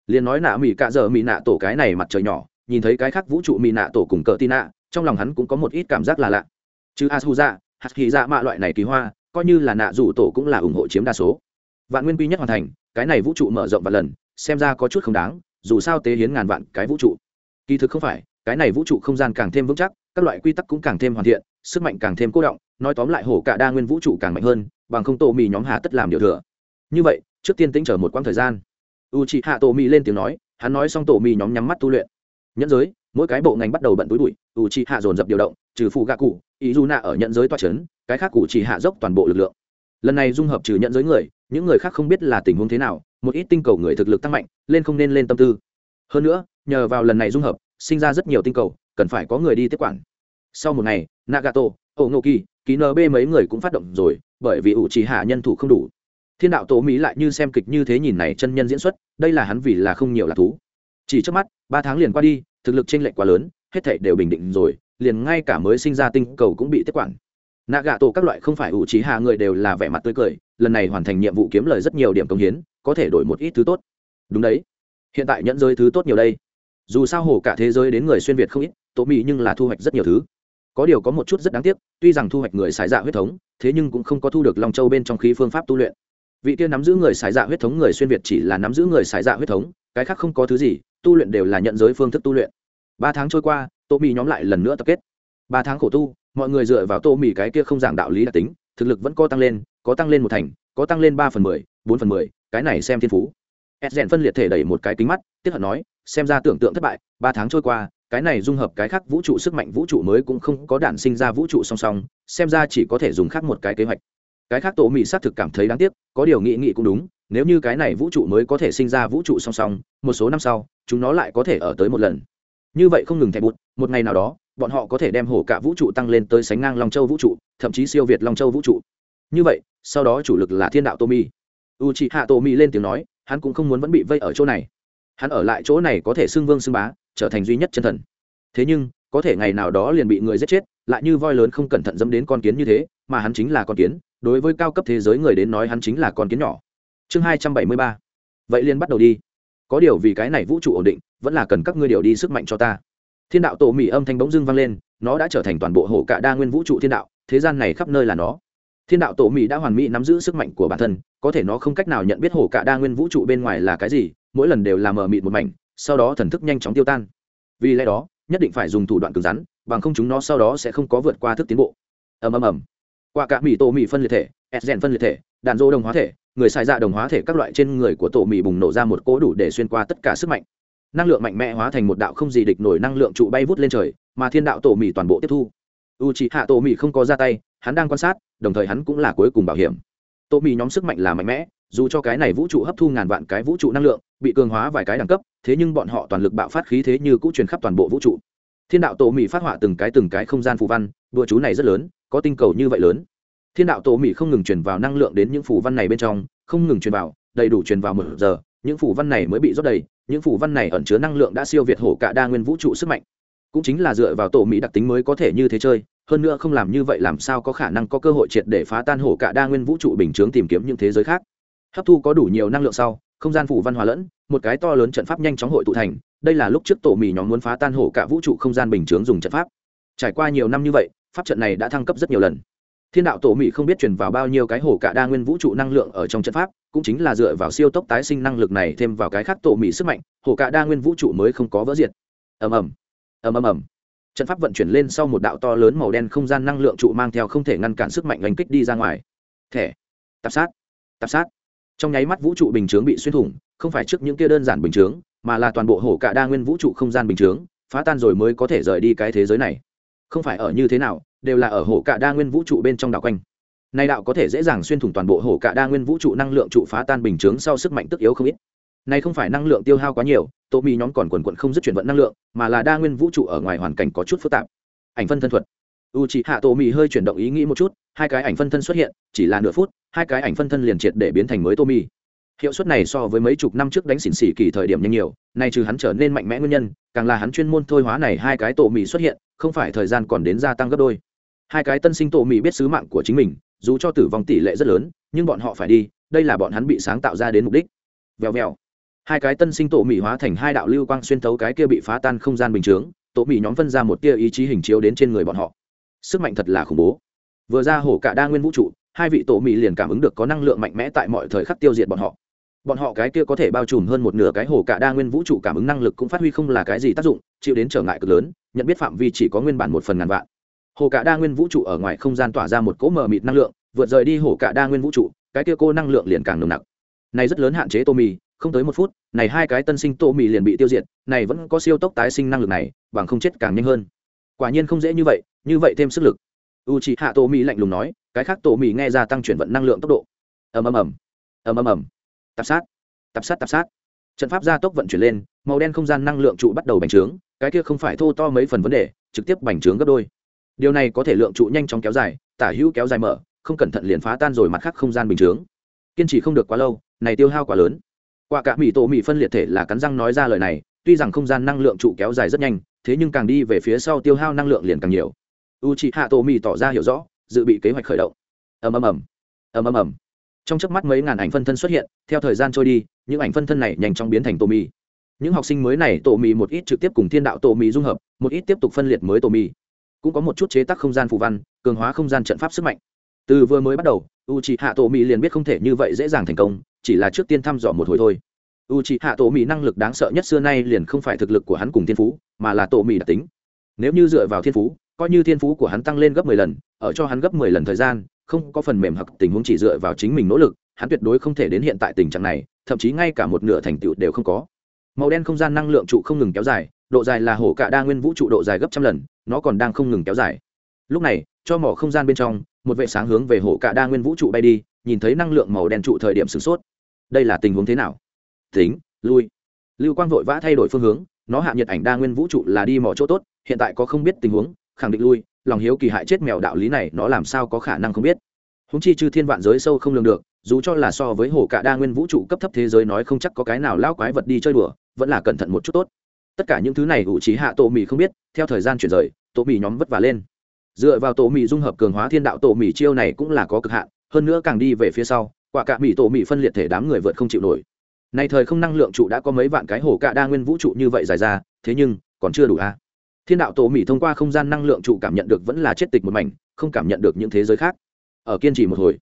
Liền nói nạ mỹ cạ giờ mỹ nạ tổ cái này mặt trời nhỏ, nhìn thấy cái khác vũ trụ mỹ nạ tổ cùng cỡ tin nạ trong lòng hắn cũng có một ít cảm giác là lạ. Chứ a su ra hạt hy ra dạ mạ loại này kỳ hoa, coi như là nạ rủ tổ cũng là ủng hộ chiếm đa số. Vạn nguyên quy nhất hoàn thành, cái này vũ trụ mở rộng và lần, xem ra có chút không đáng, dù sao tế hiến ngàn vạn cái vũ trụ. Kỳ thực không phải cái này vũ trụ không gian càng thêm vững chắc, các loại quy tắc cũng càng thêm hoàn thiện, sức mạnh càng thêm cố động, nói tóm lại hổ cả đa nguyên vũ trụ càng mạnh hơn, bằng không tổ mì nhóm hà tất làm điều thừa. Như vậy, trước tiên tính chờ một quãng thời gian. U chị hạ tổ mì lên tiếng nói, hắn nói xong tổ mì nhóm nhắm mắt tu luyện. Nhẫn giới, mỗi cái bộ ngành bắt đầu bận túi bụi u chị hạ dồn dập điều động, trừ phụ gạ cụ ý du nạ ở nhận giới toa c h ấ n cái khác cụ chỉ hạ dốc toàn bộ lực lượng. Lần này dung hợp trừ nhận giới người, những người khác không biết là tình huống thế nào, một ít tinh cầu người thực lực tăng mạnh, lên không nên lên tâm tư. Hơn nữa, nhờ vào lần này dung hợp sinh ra rất nhiều tinh cầu, cần phải có người đi tiếp quản. Sau một ngày, nagato ổ ngô kỳ ký nb mấy người cũng phát động rồi, bởi vì ủ trì hạ nhân thủ không đủ. Thiên đạo tổ mỹ lại như xem kịch như thế nhìn này chân nhân diễn xuất, đây là hắn vì là không nhiều là thú. Chỉ trước mắt, ba tháng liền qua đi, thực lực chênh lệch quá lớn, hết thảy đều bình định rồi, liền ngay cả mới sinh ra tinh cầu cũng bị tiếp quản. Nạ gạ tổ các loại không phải ủ trí hạ người đều là vẻ mặt tươi cười, lần này hoàn thành nhiệm vụ kiếm lời rất nhiều điểm công hiến, có thể đổi một ít thứ tốt. Đúng đấy. Hiện tại nhẫn giới thứ tốt nhiều đây dù sao hồ cả thế giới đến người xuyên việt không ít tổ mỹ nhưng là thu hoạch rất nhiều thứ. Có điều có một chút rất đáng tiếc, tuy rằng thu hoạch người xài dạ huyết thống, thế nhưng cũng không có thu được long châu bên trong khí phương pháp tu luyện. Vị kia nắm giữ người xài dạ huyết thống người xuyên việt chỉ là nắm giữ người xài dạ huyết thống, cái khác không có thứ gì, tu luyện đều là nhận giới phương thức tu luyện. Ba tháng trôi qua, tô mì nhóm lại lần nữa tập kết. Ba tháng khổ tu, mọi người dựa vào tô mì cái kia không giảng đạo lý đặc tính, thực lực vẫn có tăng lên, có tăng lên một thành, có tăng lên ba phần mười, bốn phần mười, cái này xem thiên phú. Ed rèn phân liệt thể đẩy một cái kính mắt tiếp hận nói xem ra tưởng tượng thất bại, ba tháng trôi qua, cái này dung hợp cái khác vũ trụ sức mạnh vũ trụ mới cũng không có đản sinh ra vũ trụ song song, xem ra chỉ có thể dùng khác một cái kế hoạch. Cái khác tổ mỹ xác thực cảm thấy đáng tiếc, có điều nghị nghị cũng đúng, nếu như cái này vũ trụ mới có thể sinh ra vũ trụ song song, một số năm sau, chúng nó lại có thể ở tới một lần. Như vậy không ngừng thẻ bụt, một ngày nào đó, bọn họ có thể đem hổ cả vũ trụ tăng lên tới sánh ngang long châu vũ trụ, thậm chí siêu việt long châu vũ trụ. Như vậy, sau đó chủ lực là thiên đạo tô mi. U chị hạ tô mi lên tiếng nói, hắn cũng không muốn vẫn bị vây ở chỗ này hắn ở lại chỗ này có thể xưng vương xưng bá, trở thành duy nhất chân thần. Thế nhưng, có thể ngày nào đó liền bị người giết chết, lại như voi lớn không cẩn thận dẫm đến con kiến như thế, mà hắn chính là con kiến, đối với cao cấp thế giới người đến nói hắn chính là con kiến nhỏ. Chương hai trăm bảy mươi ba. Vậy liền bắt đầu đi. Có điều vì cái này vũ trụ ổn định, vẫn là cần các ngươi điều đi sức mạnh cho ta. Thiên đạo tổ mỹ âm thanh bỗng dưng vang lên, nó đã trở thành toàn bộ hổ cả đa nguyên vũ trụ thiên đạo, thế gian này khắp nơi là nó. Thiên đạo tổ mỹ đã hoàn mỹ nắm giữ sức mạnh của bản thân, có thể nó không cách nào nhận biết hổ cả đa nguyên vũ trụ bên ngoài là cái gì mỗi lần đều là mờ mịt một mảnh, sau đó thần thức nhanh chóng tiêu tan. Vì lẽ đó, nhất định phải dùng thủ đoạn cứng rắn, bằng không chúng nó sau đó sẽ không có vượt qua thức tiến bộ. Ầm ầm ầm. Qua cả mỹ tổ mỹ phân liệt thể s phân liệt thể, đạn dô đồng hóa thể, người xài dạ đồng hóa thể các loại trên người của tổ mỹ bùng nổ ra một cỗ đủ để xuyên qua tất cả sức mạnh. Năng lượng mạnh mẽ hóa thành một đạo không gì địch nổi năng lượng trụ bay vút lên trời, mà thiên đạo tổ mỹ toàn bộ tiếp thu. U c hạ tổ mỹ không có ra tay, hắn đang quan sát, đồng thời hắn cũng là cuối cùng bảo hiểm tô mì nhóm sức mạnh là mạnh mẽ, dù cho cái này vũ trụ hấp thu ngàn vạn cái vũ trụ năng lượng, bị cường hóa vài cái đẳng cấp, thế nhưng bọn họ toàn lực bạo phát khí thế như cũ truyền khắp toàn bộ vũ trụ. Thiên đạo tổ mỹ phát họa từng cái từng cái không gian phù văn đùa chú này rất lớn, có tinh cầu như vậy lớn. Thiên đạo tổ mỹ không ngừng truyền vào năng lượng đến những phù văn này bên trong, không ngừng truyền vào, đầy đủ truyền vào một giờ, những phù văn này mới bị rót đầy, những phù văn này ẩn chứa năng lượng đã siêu việt hổ cả đa nguyên vũ trụ sức mạnh cũng chính là dựa vào tổ mỹ đặc tính mới có thể như thế chơi, hơn nữa không làm như vậy làm sao có khả năng có cơ hội triệt để phá tan hổ cả đa nguyên vũ trụ bình chướng tìm kiếm những thế giới khác. Hấp thu có đủ nhiều năng lượng sau, không gian phủ văn hóa lẫn, một cái to lớn trận pháp nhanh chóng hội tụ thành, đây là lúc trước tổ mỹ nhóm muốn phá tan hổ cả vũ trụ không gian bình chướng dùng trận pháp. Trải qua nhiều năm như vậy, pháp trận này đã thăng cấp rất nhiều lần. Thiên đạo tổ mỹ không biết truyền vào bao nhiêu cái hổ cả đa nguyên vũ trụ năng lượng ở trong trận pháp, cũng chính là dựa vào siêu tốc tái sinh năng lực này thêm vào cái khác tổ mỹ sức mạnh, hổ cả đa nguyên vũ trụ mới không có vỡ diệt. Ầm ầm ầm ầm ầm. Trận pháp vận chuyển lên sau một đạo to lớn màu đen không gian năng lượng trụ mang theo không thể ngăn cản sức mạnh đánh kích đi ra ngoài. Thẻ. Tạp sát. Tạp sát. Trong nháy mắt vũ trụ bình chướng bị xuyên thủng, không phải trước những kia đơn giản bình chướng, mà là toàn bộ hổ cả đa nguyên vũ trụ không gian bình chướng, phá tan rồi mới có thể rời đi cái thế giới này. Không phải ở như thế nào, đều là ở hổ cả đa nguyên vũ trụ bên trong đảo quanh. Nay đạo có thể dễ dàng xuyên thủng toàn bộ hổ cả đa nguyên vũ trụ năng lượng trụ phá tan bình chướng sau sức mạnh tức yếu không ít này không phải năng lượng tiêu hao quá nhiều, tô mi nhóm còn quần quần không dứt chuyển vận năng lượng, mà là đa nguyên vũ trụ ở ngoài hoàn cảnh có chút phức tạp. Ảnh phân thân thuật. Uchiha Tomi hạ hơi chuyển động ý nghĩ một chút, hai cái ảnh phân thân xuất hiện, chỉ là nửa phút, hai cái ảnh phân thân liền triệt để biến thành mới Tomi. hiệu suất này so với mấy chục năm trước đánh xỉn xỉ kỳ thời điểm nhanh nhiều, nay trừ hắn trở nên mạnh mẽ nguyên nhân, càng là hắn chuyên môn thôi hóa này hai cái tổ mì xuất hiện, không phải thời gian còn đến gia tăng gấp đôi. Hai cái tân sinh tổ mì biết sứ mạng của chính mình, dù cho tử vong tỷ lệ rất lớn, nhưng bọn họ phải đi, đây là bọn hắn bị sáng tạo ra đến mục đích. Vèo vèo hai cái tân sinh tổ mỹ hóa thành hai đạo lưu quang xuyên thấu cái kia bị phá tan không gian bình chướng, tổ mỹ nhóm phân ra một tia ý chí hình chiếu đến trên người bọn họ. Sức mạnh thật là khủng bố. Vừa ra hổ cả đa nguyên vũ trụ, hai vị tổ mỹ liền cảm ứng được có năng lượng mạnh mẽ tại mọi thời khắc tiêu diệt bọn họ. Bọn họ cái kia có thể bao trùm hơn một nửa cái hồ cả đa nguyên vũ trụ cảm ứng năng lực cũng phát huy không là cái gì tác dụng, chịu đến trở ngại cực lớn, nhận biết phạm vi chỉ có nguyên bản một phần ngàn vạn. Hồ cả đa nguyên vũ trụ ở ngoài không gian tỏa ra một cỗ mờ mịt năng lượng, vượt rời đi hồ cả đa nguyên vũ trụ, cái kia cô năng lượng liền càng nồng nặc. Này rất lớn hạn chế tô mì không tới một phút, này hai cái tân sinh tô mì liền bị tiêu diệt, này vẫn có siêu tốc tái sinh năng lực này, bằng không chết càng nhanh hơn. Quả nhiên không dễ như vậy như vậy thêm sức lực. U c hạ tô mì lạnh lùng nói, cái khác tô mì nghe ra tăng chuyển vận năng lượng tốc độ. Ầm ầm ầm. Ầm ầm ầm. Tạp sát. Tạp sát tạp sát. Trận pháp gia tốc vận chuyển lên, màu đen không gian năng lượng trụ bắt đầu bành trướng, cái kia không phải thô to mấy phần vấn đề, trực tiếp bành trướng gấp đôi. Điều này có thể lượng trụ nhanh chóng kéo dài, tả hữu kéo dài mở, không cẩn thận liền phá tan rồi mặt khác không gian bình chướng. Kiên trì không được quá lâu, này tiêu hao quá lớn quả cả mỹ tổ mỹ phân liệt thể là cắn răng nói ra lời này, tuy rằng không gian năng lượng trụ kéo dài rất nhanh, thế nhưng càng đi về phía sau tiêu hao năng lượng liền càng nhiều. U c hạ tổ mỹ tỏ ra hiểu rõ, dự bị kế hoạch khởi động. Ầm ầm ầm. Ầm ầm ầm. Trong chớp mắt mấy ngàn ảnh phân thân xuất hiện, theo thời gian trôi đi, những ảnh phân thân này nhanh chóng biến thành tổ mì những học sinh mới này tổ mì một ít trực tiếp cùng thiên đạo tổ mì dung hợp, một ít tiếp tục phân liệt mới tổ mì cũng có một chút chế tác không gian phù văn, cường hóa không gian trận pháp sức mạnh. Từ vừa mới bắt đầu u c hạ tổ mì liền biết không thể như vậy dễ dàng thành công chỉ là trước tiên thăm dò một hồi thôi. U c hạ tổ mì năng lực đáng sợ nhất xưa nay liền không phải thực lực của hắn cùng thiên phú, mà là tổ mì đặc tính. Nếu như dựa vào thiên phú, coi như thiên phú của hắn tăng lên gấp mười lần, ở cho hắn gấp mười lần thời gian, không có phần mềm hoặc tình huống chỉ dựa vào chính mình nỗ lực, hắn tuyệt đối không thể đến hiện tại tình trạng này, thậm chí ngay cả một nửa thành tựu đều không có. Màu đen không gian năng lượng trụ không ngừng kéo dài, độ dài là hổ cả đa nguyên vũ trụ độ dài gấp trăm lần, nó còn đang không ngừng kéo dài. Lúc này, cho mỏ không gian bên trong, một vệ sáng hướng về hổ cả đa nguyên vũ trụ bay đi, nhìn thấy năng lượng màu đen trụ thời điểm sửng sốt đây là tình huống thế nào? Tính, lui. Lưu quang vội vã thay đổi phương hướng, nó hạ nhiệt ảnh đa nguyên vũ trụ là đi mỏ chỗ tốt, hiện tại có không biết tình huống, khẳng định lui. Lòng hiếu kỳ hại chết mèo đạo lý này nó làm sao có khả năng không biết? Húng chi chư thiên vạn giới sâu không lường được, dù cho là so với hồ cả đa nguyên vũ trụ cấp thấp thế giới nói không chắc có cái nào lao quái vật đi chơi đùa, vẫn là cẩn thận một chút tốt. Tất cả những thứ này ủ trí hạ tổ mì không biết, theo thời gian chuyển rời tổ mì nhóm vất vả lên. Dựa vào tổ mì dung hợp cường hóa thiên đạo tổ mì chiêu này cũng là có cực hạn, hơn nữa càng đi về phía sau quả cả mì tổ mì phân liệt thể đám người vượt không chịu nổi. Này thời không năng lượng trụ đã có mấy vạn cái hồ cạ đa nguyên vũ trụ như vậy dài ra, thế nhưng, còn chưa đủ a. Thiên đạo tổ mỹ thông qua không gian năng lượng trụ cảm nhận được vẫn là chết tịch một mảnh, không cảm nhận được những thế giới khác. Ở kiên trì một hồi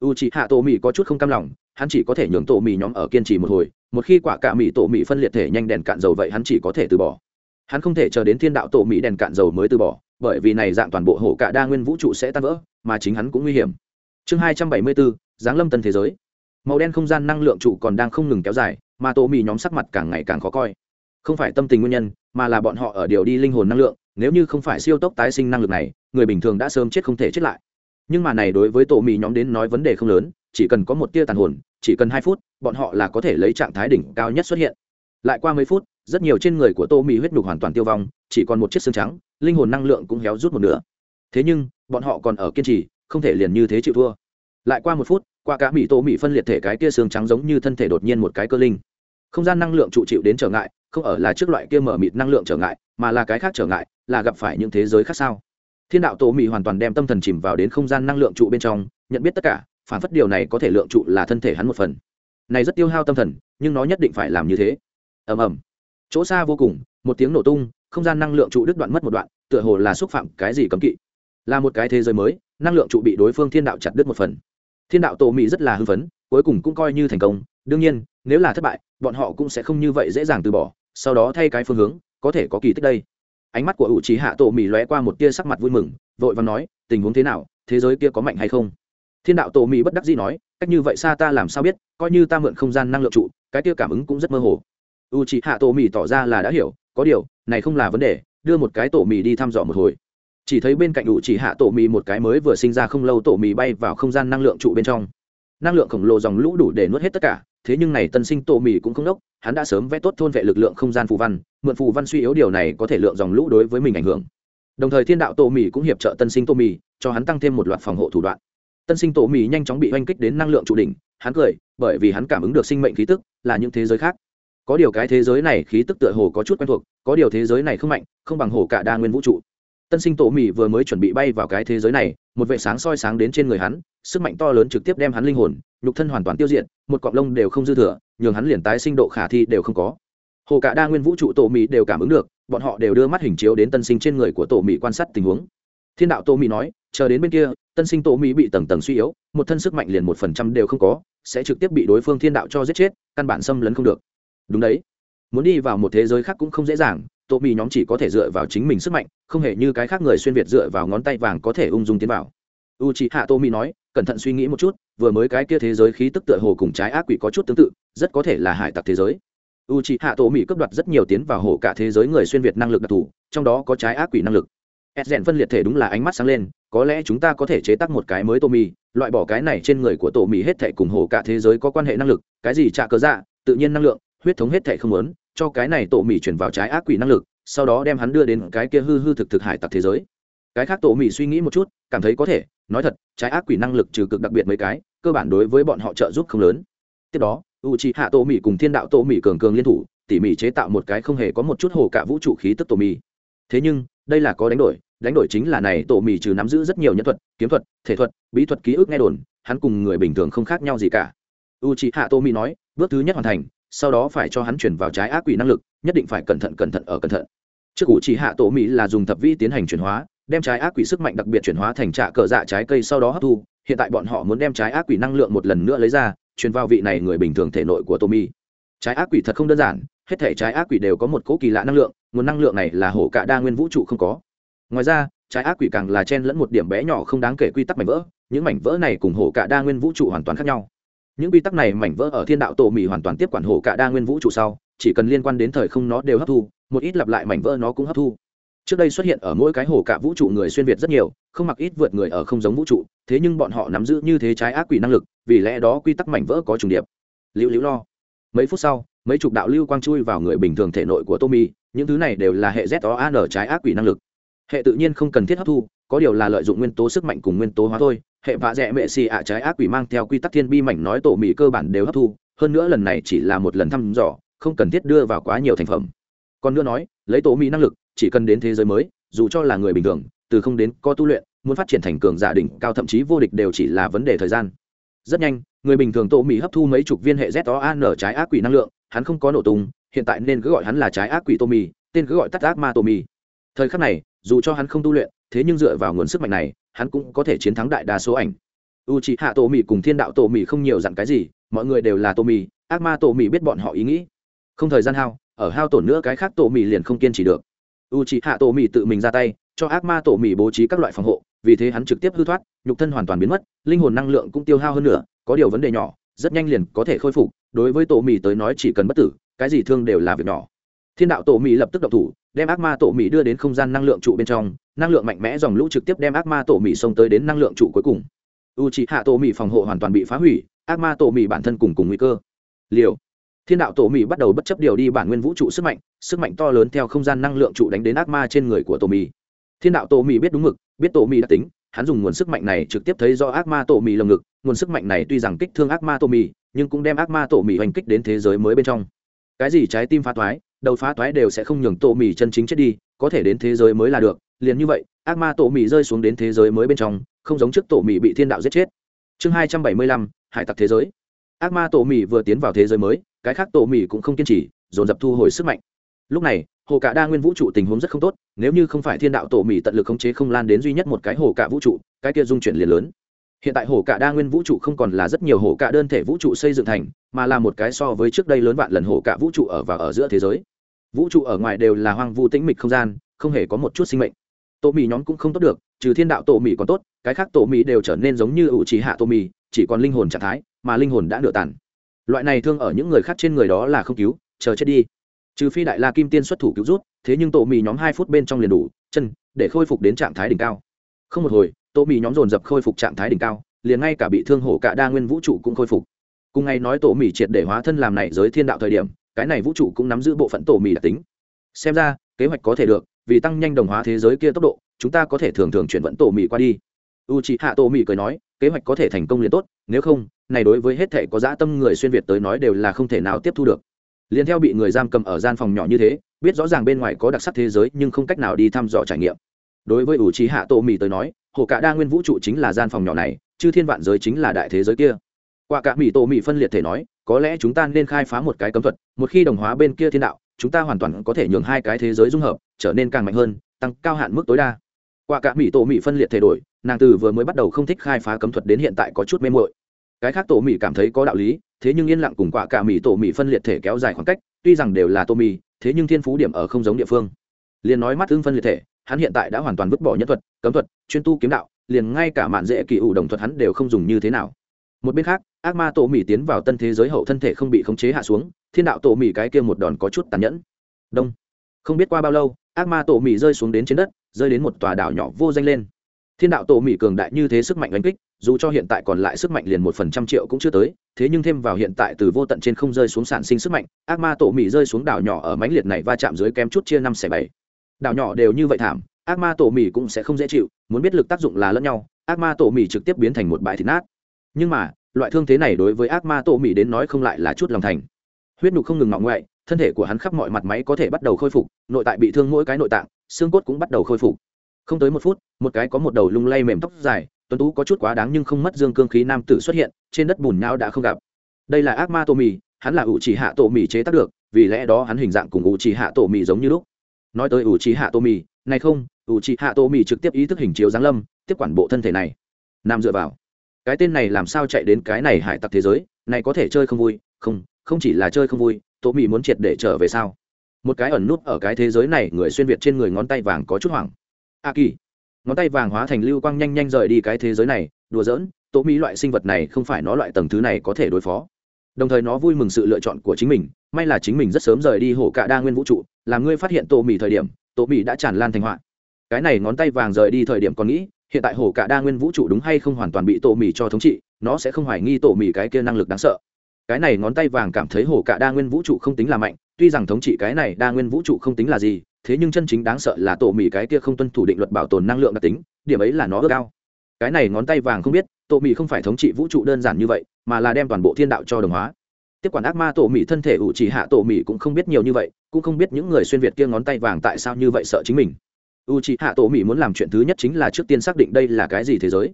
u c hạ tổ mỹ có chút không cam lòng, hắn chỉ có thể nhường tổ mỹ nhóm ở kiên trì một hồi, một khi quả cả mỹ tổ mỹ phân liệt thể nhanh đèn cạn dầu vậy hắn chỉ có thể từ bỏ. Hắn không thể chờ đến thiên đạo tổ mỹ đèn cạn dầu mới từ bỏ, bởi vì này dạng toàn bộ hổ cạ đa nguyên vũ trụ sẽ tan vỡ, mà chính hắn cũng nguy hiểm. Chương hai trăm bảy mươi bốn giáng lâm tân thế giới. Màu đen không gian năng lượng trụ còn đang không ngừng kéo dài, mà tổ mì nhóm sắc mặt càng ngày càng khó coi. Không phải tâm tình nguyên nhân, mà là bọn họ ở điều đi linh hồn năng lượng, nếu như không phải siêu tốc tái sinh năng lực này, người bình thường đã sớm chết không thể chết lại. Nhưng mà này đối với tổ mì nhóm đến nói vấn đề không lớn, chỉ cần có một tia tàn hồn, chỉ cần hai phút, bọn họ là có thể lấy trạng thái đỉnh cao nhất xuất hiện. Lại qua mấy phút, rất nhiều trên người của tô mì huyết nhục hoàn toàn tiêu vong, chỉ còn một chiếc xương trắng, linh hồn năng lượng cũng héo rút một nửa. Thế nhưng, bọn họ còn ở kiên trì, không thể liền như thế chịu thua lại qua một phút, qua cả mỹ tô mỹ phân liệt thể cái kia xương trắng giống như thân thể đột nhiên một cái cơ linh. Không gian năng lượng trụ chịu đến trở ngại, không ở là trước loại kia mở mịt năng lượng trở ngại, mà là cái khác trở ngại, là gặp phải những thế giới khác sao? Thiên đạo tổ mỹ hoàn toàn đem tâm thần chìm vào đến không gian năng lượng trụ bên trong, nhận biết tất cả, phản phất điều này có thể lượng trụ là thân thể hắn một phần. Này rất tiêu hao tâm thần, nhưng nó nhất định phải làm như thế. Ầm ầm. Chỗ xa vô cùng, một tiếng nổ tung, không gian năng lượng trụ đứt đoạn mất một đoạn, tựa hồ là xúc phạm cái gì cấm kỵ. Là một cái thế giới mới, năng lượng trụ bị đối phương thiên đạo chặt đứt một phần thiên đạo tổ mỹ rất là hưng phấn, cuối cùng cũng coi như thành công. Đương nhiên, nếu là thất bại, bọn họ cũng sẽ không như vậy dễ dàng từ bỏ, sau đó thay cái phương hướng, có thể có kỳ tích đây. Ánh mắt của ủ trí hạ tổ mỹ lóe qua một tia sắc mặt vui mừng, vội và nói, tình huống thế nào? Thế giới kia có mạnh hay không? Thiên đạo tổ mỹ bất đắc dĩ nói, cách như vậy xa ta làm sao biết, coi như ta mượn không gian năng lượng trụ, cái tia cảm ứng cũng rất mơ hồ. U trí hạ tổ mỹ tỏ ra là đã hiểu, có điều, này không là vấn đề, đưa một cái tổ mì đi thăm dò một hồi chỉ thấy bên cạnh ủ chỉ hạ tổ mì một cái mới vừa sinh ra không lâu tổ mì bay vào không gian năng lượng trụ bên trong. Năng lượng khổng lồ dòng lũ đủ để nuốt hết tất cả, thế nhưng này tân sinh tổ mì cũng không đốc, hắn đã sớm vẽ tốt thôn vệ lực lượng không gian phù văn, mượn phù văn suy yếu điều này có thể lượng dòng lũ đối với mình ảnh hưởng. Đồng thời thiên đạo tổ mì cũng hiệp trợ tân sinh tổ mì, cho hắn tăng thêm một loạt phòng hộ thủ đoạn. Tân sinh tổ mì nhanh chóng bị oanh kích đến năng lượng trụ đỉnh, hắn cười, bởi vì hắn cảm ứng được sinh mệnh khí tức, là những thế giới khác. Có điều cái thế giới này khí tức tựa hồ có chút quen thuộc, có điều thế giới này không mạnh, không bằng hồ cả đa nguyên vũ trụ tân sinh tổ mỹ vừa mới chuẩn bị bay vào cái thế giới này, một vệ sáng soi sáng đến trên người hắn, sức mạnh to lớn trực tiếp đem hắn linh hồn, nhục thân hoàn toàn tiêu diệt, một cọng lông đều không dư thừa, nhường hắn liền tái sinh độ khả thi đều không có. Hồ cả đa nguyên vũ trụ tổ mỹ đều cảm ứng được, bọn họ đều đưa mắt hình chiếu đến tân sinh trên người của tổ mỹ quan sát tình huống. Thiên đạo tổ mỹ nói, chờ đến bên kia, tân sinh tổ mỹ bị tầng tầng suy yếu, một thân sức mạnh liền một phần trăm đều không có, sẽ trực tiếp bị đối phương thiên đạo cho giết chết, căn bản xâm lấn không được. Đúng đấy. Muốn đi vào một thế giới khác cũng không dễ dàng tổ mì nhóm chỉ có thể dựa vào chính mình sức mạnh, không hề như cái khác người xuyên việt dựa vào ngón tay vàng có thể ung dung tiến vào. U c h ị hạ tô mỹ nói, cẩn thận suy nghĩ một chút, vừa mới cái kia thế giới khí tức tựa hồ cùng trái ác quỷ có chút tương tự, rất có thể là hải tặc thế giới. U c h ị hạ tô mỹ cấp đoạt rất nhiều tiến vào hồ cả thế giới người xuyên việt năng lực đặc thù, trong đó có trái ác quỷ năng lực. Ed rèn phân liệt thể đúng là ánh mắt sáng lên, có lẽ chúng ta có thể chế tác một cái mới tô mì loại bỏ cái này trên người của tổ mỹ hết thể cùng hồ cả thế giới có quan hệ năng lực, cái gì trả cớ dạ tự nhiên năng lượng, huyết thống hết thể không lớn cho cái này tổ mì chuyển vào trái ác quỷ năng lực, sau đó đem hắn đưa đến cái kia hư hư thực thực hải tặc thế giới. Cái khác tổ mì suy nghĩ một chút, cảm thấy có thể, nói thật, trái ác quỷ năng lực trừ cực đặc biệt mấy cái, cơ bản đối với bọn họ trợ giúp không lớn. Tiếp đó u c hạ tổ mì cùng thiên đạo tổ mì cường cường liên thủ, tỉ mỉ chế tạo một cái không hề có một chút hồ cả vũ trụ khí tức tổ mì. Thế nhưng, đây là có đánh đổi đánh đổi chính là này tổ mì trừ nắm giữ rất nhiều nhân thuật, kiếm thuật, thể thuật, bí thuật ký ức nghe đồn, hắn cùng người bình thường không khác nhau gì cả. U c hạ tổ mì nói, bước thứ nhất hoàn thành sau đó phải cho hắn chuyển vào trái ác quỷ năng lực nhất định phải cẩn thận cẩn thận ở cẩn thận trước u chỉ hạ tổ mỹ là dùng thập vi tiến hành chuyển hóa đem trái ác quỷ sức mạnh đặc biệt chuyển hóa thành trạ cờ dạ trái cây sau đó hấp thu hiện tại bọn họ muốn đem trái ác quỷ năng lượng một lần nữa lấy ra truyền vào vị này người bình thường thể nội của Tommy. Trái ác quỷ thật không đơn giản, hết thể trái ác quỷ đều có một cố kỳ lạ năng lượng, nguồn năng lượng này là hổ cả đa nguyên vũ trụ không có. Ngoài ra, trái ác quỷ càng là chen lẫn một điểm bé nhỏ không đáng kể quy tắc mảnh vỡ, những mảnh vỡ này cùng hổ cả đa nguyên vũ trụ hoàn toàn khác nhau. Những quy tắc này mảnh vỡ ở thiên đạo tổ mỹ hoàn toàn tiếp quản hổ cả đa nguyên vũ trụ sau, chỉ cần liên quan đến thời không nó đều hấp thu, một ít lặp lại mảnh vỡ nó cũng hấp thu. Trước đây xuất hiện ở mỗi cái hồ cả vũ trụ người xuyên việt rất nhiều, không mặc ít vượt người ở không giống vũ trụ, thế nhưng bọn họ nắm giữ như thế trái ác quỷ năng lực, vì lẽ đó quy tắc mảnh vỡ có trùng điệp. Liễu liễu lo. Mấy phút sau mấy chục đạo lưu quang chui vào người bình thường thể nội của tommy những thứ này đều là hệ z o an trái ác quỷ năng lực. Hệ tự nhiên không cần thiết hấp thu có điều là lợi dụng nguyên tố sức mạnh cùng nguyên tố hóa thôi hệ vạ dẹ mệ xì ạ trái ác quỷ mang theo quy tắc thiên bi mảnh nói tổ mì cơ bản đều hấp thu, hơn nữa lần này chỉ là một lần thăm dò, không cần thiết đưa vào quá nhiều thành phẩm. Còn nữa nói, lấy tổ mì năng lực, chỉ cần đến thế giới mới, dù cho là người bình thường, từ không đến có tu luyện, muốn phát triển thành cường giả đỉnh cao thậm chí vô địch đều chỉ là vấn đề thời gian. Rất nhanh, người bình thường tổ mỹ hấp thu mấy chục viên hệ z o an trái ác quỷ năng lượng, hắn không có nổ tung, hiện tại nên cứ gọi hắn là trái ác quỷ tô mì, tên cứ gọi tắt ác ma tô mì. Thời khắc này dù cho hắn không tu luyện, thế nhưng dựa vào nguồn sức mạnh này, hắn cũng có thể chiến thắng đại đa số ảnh. U c h ị hạ tổ mì cùng thiên đạo tổ mì không nhiều dặn cái gì, mọi người đều là tổ mì ác ma tổ mì biết bọn họ ý nghĩ. Không thời gian hao, ở hao tổn nữa cái khác tổ mì liền không kiên trì được. U c h ị hạ tổ mì tự mình ra tay, cho ác ma tổ mì bố trí các loại phòng hộ, vì thế hắn trực tiếp hư thoát, nhục thân hoàn toàn biến mất, linh hồn năng lượng cũng tiêu hao hơn nữa, có điều vấn đề nhỏ, rất nhanh liền có thể khôi phục, đối với tổ mì tới nói chỉ cần bất tử, cái gì thương đều là việc nhỏ thiên đạo tổ mì lập tức độc thủ đem ác ma tổ mì đưa đến không gian năng lượng trụ bên trong năng lượng mạnh mẽ dòng lũ trực tiếp đem ác ma tổ mì xông tới đến năng lượng trụ cuối cùng u c hạ tổ mì phòng hộ hoàn toàn bị phá hủy ác ma tổ mì bản thân cùng cùng nguy cơ liều thiên đạo tổ mì bắt đầu bất chấp điều đi bản nguyên vũ trụ sức mạnh sức mạnh to lớn theo không gian năng lượng trụ đánh đến ác ma trên người của tổ mì thiên đạo tổ mì biết đúng mực biết tổ mì đã tính hắn dùng nguồn sức mạnh này trực tiếp thấy do ác ma tổ mì lồng ngực nguồn sức mạnh này tuy rằng kích thương ác ma tổ mì nhưng cũng đem ác ma tổ mì hoành kích đến thế giới mới bên trong cái gì trái tim phá thoái đầu phá toái đều sẽ không nhường tổ mì chân chính chết đi, có thể đến thế giới mới là được, liền như vậy, ác ma tổ mì rơi xuống đến thế giới mới bên trong, không giống trước tổ mì bị thiên đạo giết chết. Chương hai trăm bảy mươi lăm, hải tặc thế giới. Ác ma tổ mì vừa tiến vào thế giới mới, cái khác tổ mì cũng không kiên trì, dồn dập thu hồi sức mạnh. Lúc này, hồ cả đa nguyên vũ trụ tình huống rất không tốt, nếu như không phải thiên đạo tổ mì tận lực khống chế không lan đến duy nhất một cái hồ cả vũ trụ, cái kia dung chuyển liền lớn hiện tại hổ cả đa nguyên vũ trụ không còn là rất nhiều hổ cả đơn thể vũ trụ xây dựng thành, mà là một cái so với trước đây lớn vạn lần hổ cả vũ trụ ở và ở giữa thế giới. Vũ trụ ở ngoài đều là hoang vu tĩnh mịch không gian, không hề có một chút sinh mệnh. Tổ mì nhóm cũng không tốt được, trừ thiên đạo tổ mì còn tốt, cái khác tổ mì đều trở nên giống như ủ trí hạ tổ mì, chỉ còn linh hồn trạng thái, mà linh hồn đã nửa tàn. Loại này thương ở những người khác trên người đó là không cứu, chờ chết đi. Trừ phi đại la kim tiên xuất thủ cứu rút, thế nhưng tổ mì nhóm hai phút bên trong liền đủ, chân, để khôi phục đến trạng thái đỉnh cao. Không một hồi tổ mì nhóm dồn dập khôi phục trạng thái đỉnh cao, liền ngay cả bị thương hổ cả đa nguyên vũ trụ cũng khôi phục. Cùng ngày nói tổ mì triệt để hóa thân làm này giới thiên đạo thời điểm, cái này vũ trụ cũng nắm giữ bộ phận tổ mì đặc tính. Xem ra, kế hoạch có thể được, vì tăng nhanh đồng hóa thế giới kia tốc độ, chúng ta có thể thường thường chuyển vận tổ mì qua đi. U c hạ tổ mì cười nói, kế hoạch có thể thành công liền tốt, nếu không, này đối với hết thể có dã tâm người xuyên việt tới nói đều là không thể nào tiếp thu được. Liền theo bị người giam cầm ở gian phòng nhỏ như thế, biết rõ ràng bên ngoài có đặc sắc thế giới nhưng không cách nào đi thăm dò trải nghiệm. Đối với u trí hạ tổ mì tới nói hồ cả đa nguyên vũ trụ chính là gian phòng nhỏ này chứ thiên vạn giới chính là đại thế giới kia. Qua cả mỹ tổ mỹ phân liệt thể nói, có lẽ chúng ta nên khai phá một cái cấm thuật, một khi đồng hóa bên kia thiên đạo, chúng ta hoàn toàn có thể nhường hai cái thế giới dung hợp, trở nên càng mạnh hơn, tăng cao hạn mức tối đa. Qua cả mỹ tổ mỹ phân liệt thể đổi, nàng từ vừa mới bắt đầu không thích khai phá cấm thuật đến hiện tại có chút mê mội cái khác tổ mỹ cảm thấy có đạo lý, thế nhưng yên lặng cùng quả cả mỹ tổ mỹ phân liệt thể kéo dài khoảng cách, tuy rằng đều là tô mỹ, thế nhưng thiên phú điểm ở không giống địa phương. Liền nói mắt ưng phân liệt thể hắn hiện tại đã hoàn toàn vứt bỏ nhân thuật, cấm thuật, chuyên tu kiếm đạo, liền ngay cả mạn dễ kỳ ủ đồng thuật hắn đều không dùng như thế nào. Một bên khác, ác ma tổ mỹ tiến vào tân thế giới hậu thân thể không bị khống chế hạ xuống, thiên đạo tổ mỹ cái kia một đòn có chút tàn nhẫn. Đông. Không biết qua bao lâu, ác ma tổ mỹ rơi xuống đến trên đất, rơi đến một tòa đảo nhỏ vô danh lên. Thiên đạo tổ mỹ cường đại như thế sức mạnh đánh kích, dù cho hiện tại còn lại sức mạnh liền một phần trăm triệu cũng chưa tới, thế nhưng thêm vào hiện tại từ vô tận trên không rơi xuống sản sinh sức mạnh, ác ma tổ mỹ rơi xuống đảo nhỏ ở mãnh liệt này va chạm dưới kém chút chia năm xẻ bảy đảo nhỏ đều như vậy thảm, ác ma tổ mì cũng sẽ không dễ chịu, muốn biết lực tác dụng là lẫn nhau, ác ma tổ mì trực tiếp biến thành một bãi thịt nát. Nhưng mà, loại thương thế này đối với ác ma tổ mì đến nói không lại là chút lòng thành. Huyết nhục không ngừng ngọng ngoại, thân thể của hắn khắp mọi mặt máy có thể bắt đầu khôi phục, nội tại bị thương mỗi cái nội tạng, xương cốt cũng bắt đầu khôi phục. Không tới một phút, một cái có một đầu lung lay mềm tóc dài, tuấn tú có chút quá đáng nhưng không mất dương cương khí nam tử xuất hiện, trên đất bùn nhau đã không gặp. Đây là ác ma tổ mì, hắn là ủ chỉ hạ tổ mì chế tác được, vì lẽ đó hắn hình dạng cùng ủ chỉ hạ tổ mì giống như lúc nói tới ủ trí hạ tô mì này không ủ trí hạ tô mì trực tiếp ý thức hình chiếu giáng lâm, tiếp quản bộ thân thể này. Nam dựa vào. Cái tên này làm sao chạy đến cái này hải tặc thế giới? Này có thể chơi không vui? Không không chỉ là chơi không vui tô mì muốn triệt để trở về sao? Một cái ẩn nút ở cái thế giới này, người xuyên việt trên người ngón tay vàng có chút hoảng. A kỳ ngón tay vàng hóa thành lưu quang nhanh nhanh rời đi cái thế giới này, đùa giỡn tô mỹ loại sinh vật này không phải nó loại tầng thứ này có thể đối phó đồng thời nó vui mừng sự lựa chọn của chính mình. May là chính mình rất sớm rời đi hổ cả đa nguyên vũ trụ, làm ngươi phát hiện tổ mì thời điểm tổ mì đã tràn lan thành họa. Cái này ngón tay vàng rời đi thời điểm còn nghĩ, hiện tại hổ cả đa nguyên vũ trụ đúng hay không hoàn toàn bị tổ mì cho thống trị, nó sẽ không hoài nghi tổ mì cái kia năng lực đáng sợ. Cái này ngón tay vàng cảm thấy hổ cả đa nguyên vũ trụ không tính là mạnh, tuy rằng thống trị cái này đa nguyên vũ trụ không tính là gì, thế nhưng chân chính đáng sợ là tổ mì cái kia không tuân thủ định luật bảo tồn năng lượng đặc tính, điểm ấy là nó ước cao cái này ngón tay vàng không biết tổ mỹ không phải thống trị vũ trụ đơn giản như vậy, mà là đem toàn bộ thiên đạo cho đồng hóa. Tiếp quản ác ma tổ mỹ thân thể ủ chỉ hạ tổ mỹ cũng không biết nhiều như vậy, cũng không biết những người xuyên việt kia ngón tay vàng tại sao như vậy sợ chính mình. U chỉ hạ tổ mỹ muốn làm chuyện thứ nhất chính là trước tiên xác định đây là cái gì thế giới.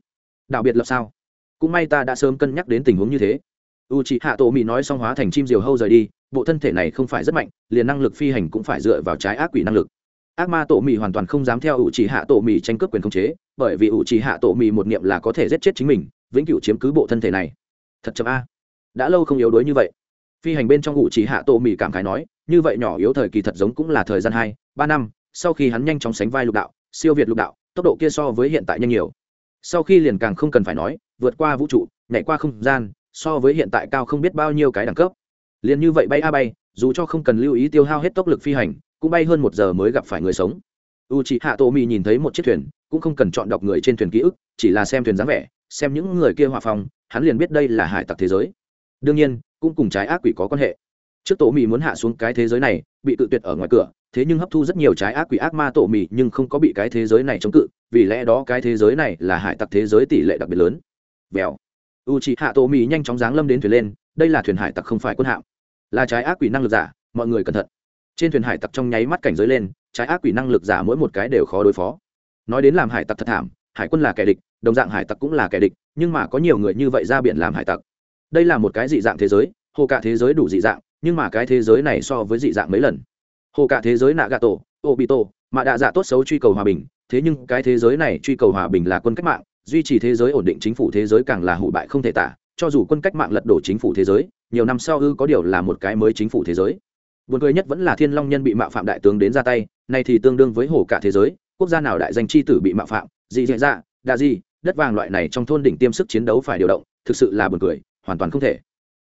Đạo biệt lập sao? Cũng may ta đã sớm cân nhắc đến tình huống như thế. U chỉ hạ tổ mỹ nói xong hóa thành chim diều hâu rời đi, bộ thân thể này không phải rất mạnh, liền năng lực phi hành cũng phải dựa vào trái ác quỷ năng lực ác ma tổ mì hoàn toàn không dám theo ủ trì hạ tổ mì tranh cướp quyền khống chế, bởi vì ủ trì hạ tổ mì một niệm là có thể giết chết chính mình, vĩnh cửu chiếm cứ bộ thân thể này. Thật chậm a. Đã lâu không yếu đuối như vậy. Phi hành bên trong ủ trì hạ tổ mì cảm khái nói, như vậy nhỏ yếu thời kỳ thật giống cũng là thời gian hai, ba năm, sau khi hắn nhanh chóng sánh vai lục đạo, siêu việt lục đạo, tốc độ kia so với hiện tại nhanh nhiều. Sau khi liền càng không cần phải nói, vượt qua vũ trụ, nhảy qua không gian, so với hiện tại cao không biết bao nhiêu cái đẳng cấp. Liền như vậy bay a bay, dù cho không cần lưu ý tiêu hao hết tốc lực phi hành cũng bay hơn một giờ mới gặp phải người sống. U c h ị hạ tô mi nhìn thấy một chiếc thuyền, cũng không cần chọn đọc người trên thuyền ký ức, chỉ là xem thuyền dáng vẻ, xem những người kia hòa phòng hắn liền biết đây là hải tặc thế giới. Đương nhiên, cũng cùng trái ác quỷ có quan hệ. Trước tổ mì muốn hạ xuống cái thế giới này, bị tự tuyệt ở ngoài cửa, thế nhưng hấp thu rất nhiều trái ác quỷ ác ma tổ mì nhưng không có bị cái thế giới này chống cự, vì lẽ đó cái thế giới này là hải tặc thế giới tỷ lệ đặc biệt lớn. Vèo. U c h ị hạ tổ mì nhanh chóng giáng lâm đến thuyền lên, đây là thuyền hải tặc không phải quân hạm. Là trái ác quỷ năng lực giả, mọi người cẩn thận trên thuyền hải tặc trong nháy mắt cảnh giới lên, trái ác quỷ năng lực giả mỗi một cái đều khó đối phó. Nói đến làm hải tặc thật thảm, hải quân là kẻ địch, đồng dạng hải tặc cũng là kẻ địch, nhưng mà có nhiều người như vậy ra biển làm hải tặc. Đây là một cái dị dạng thế giới, hồ cả thế giới đủ dị dạng, nhưng mà cái thế giới này so với dị dạng mấy lần. Hồ cả thế giới nạ gà tổ ô bị tổ mà đạ dạ tốt xấu truy cầu hòa bình, thế nhưng cái thế giới này truy cầu hòa bình là quân cách mạng, duy trì thế giới ổn định chính phủ thế giới càng là hủ bại không thể tả, cho dù quân cách mạng lật đổ chính phủ thế giới, nhiều năm sau ư có điều là một cái mới chính phủ thế giới buồn cười nhất vẫn là thiên long nhân bị mạo phạm đại tướng đến ra tay, nay thì tương đương với hổ cả thế giới, quốc gia nào đại danh chi tử bị mạo phạm gì dạy dạ đa gì đất vàng loại này trong thôn đỉnh tiêm sức chiến đấu phải điều động, thực sự là buồn cười, hoàn toàn không thể.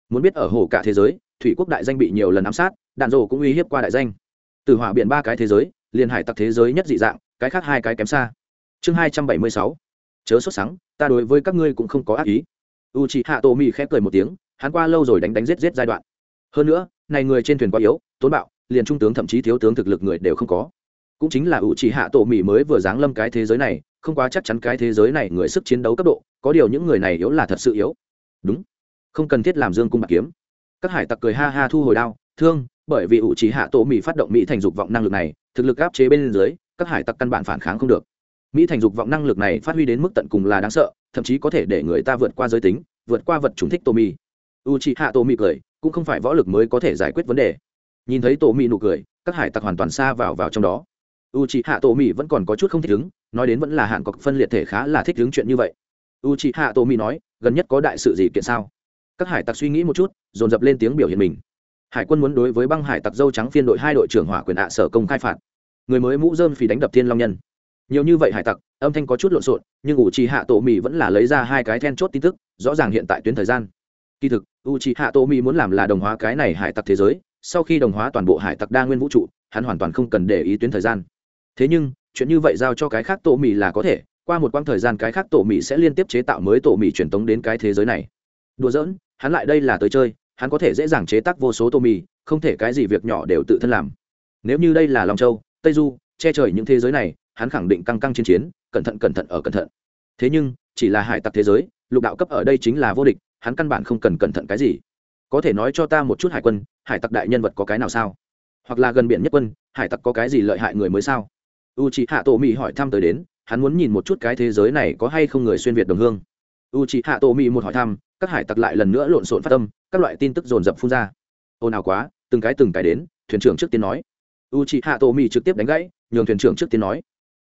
Muốn biết ở hồ cả thế giới, thủy quốc đại danh bị nhiều lần ám sát, đạn rồ cũng uy hiếp qua đại danh. Từ hỏa biển ba cái thế giới, liền hải tặc thế giới nhất dị dạng, cái khác hai cái kém xa. Chương hai trăm bảy mươi sáu. Chớ sốt sắng, ta đối với các ngươi cũng không có ác ý. U c h ị hạ tổ mỹ khép cười một tiếng, hắn qua lâu rồi đánh đánh giết giết giai đoạn hơn nữa, này người trên thuyền quá yếu, tốn bạo, liền trung tướng thậm chí thiếu tướng thực lực người đều không có. Cũng chính là u chỉ hạ tổ mỹ mới vừa giáng lâm cái thế giới này, không quá chắc chắn cái thế giới này người sức chiến đấu cấp độ, có điều những người này yếu là thật sự yếu. Đúng. Không cần thiết làm dương cung bạc kiếm. Các hải tặc cười ha ha thu hồi đao, thương, bởi vì ủ chỉ hạ tổ mỹ phát động mỹ thành dục vọng năng lực này, thực lực áp chế bên dưới, các hải tặc căn bản phản kháng không được. Mỹ thành dục vọng năng lực này phát huy đến mức tận cùng là đáng sợ, thậm chí có thể để người ta vượt qua giới tính, vượt qua vật chúng thích tô mi u c h hạ tổ mị cười, cũng không phải võ lực mới có thể giải quyết vấn đề. Nhìn thấy tổ mị nụ cười, các hải tặc hoàn toàn xa vào vào trong đó. U c h hạ tổ mị vẫn còn có chút không thích ứng, nói đến vẫn là hạn cọc phân liệt thể khá là thích ứng chuyện như vậy. U c h hạ tổ mị nói, gần nhất có đại sự gì kiện sao? Các hải tặc suy nghĩ một chút, dồn dập lên tiếng biểu hiện mình. Hải quân muốn đối với băng hải tặc dâu trắng phiên đội hai đội trưởng hỏa quyền ạ sở công khai phạt. Người mới mũ dơm phì đánh đập thiên long nhân. Nhiều như vậy hải tặc, âm thanh có chút lộn xộn, nhưng u trì hạ tổ mì vẫn là lấy ra hai cái then chốt tin tức, rõ ràng hiện tại tuyến thời gian kỳ thực u trì hạ tổ mì muốn làm là đồng hóa cái này hải tặc thế giới, sau khi đồng hóa toàn bộ hải tặc đa nguyên vũ trụ, hắn hoàn toàn không cần để ý tuyến thời gian. Thế nhưng, chuyện như vậy giao cho cái khác tổ mì là có thể, qua một quãng thời gian cái khác tổ mì sẽ liên tiếp chế tạo mới tổ mì truyền tống đến cái thế giới này. Đùa giỡn, hắn lại đây là tới chơi, hắn có thể dễ dàng chế tác vô số tô mì không thể cái gì việc nhỏ đều tự thân làm. Nếu như đây là long châu, tây du, che trời những thế giới này, hắn khẳng định căng căng chiến chiến, cẩn thận cẩn thận ở cẩn thận. Thế nhưng, chỉ là hải tặc thế giới, lục đạo cấp ở đây chính là vô địch hắn căn bản không cần cẩn thận cái gì. Có thể nói cho ta một chút hải quân, hải tặc đại nhân vật có cái nào sao? Hoặc là gần biển nhất quân, hải tặc có cái gì lợi hại người mới sao? U c h ị hạ tổ mỹ hỏi thăm tới đến, hắn muốn nhìn một chút cái thế giới này có hay không người xuyên việt đồng hương. U c h ị hạ tổ mỹ một hỏi thăm, các hải tặc lại lần nữa lộn xộn phát tâm các loại tin tức dồn dập phun ra. Ồn ào quá, từng cái từng cái đến, thuyền trưởng trước tiên nói. U c h ị hạ tổ mỹ trực tiếp đánh gãy, nhường thuyền trưởng trước tiên nói.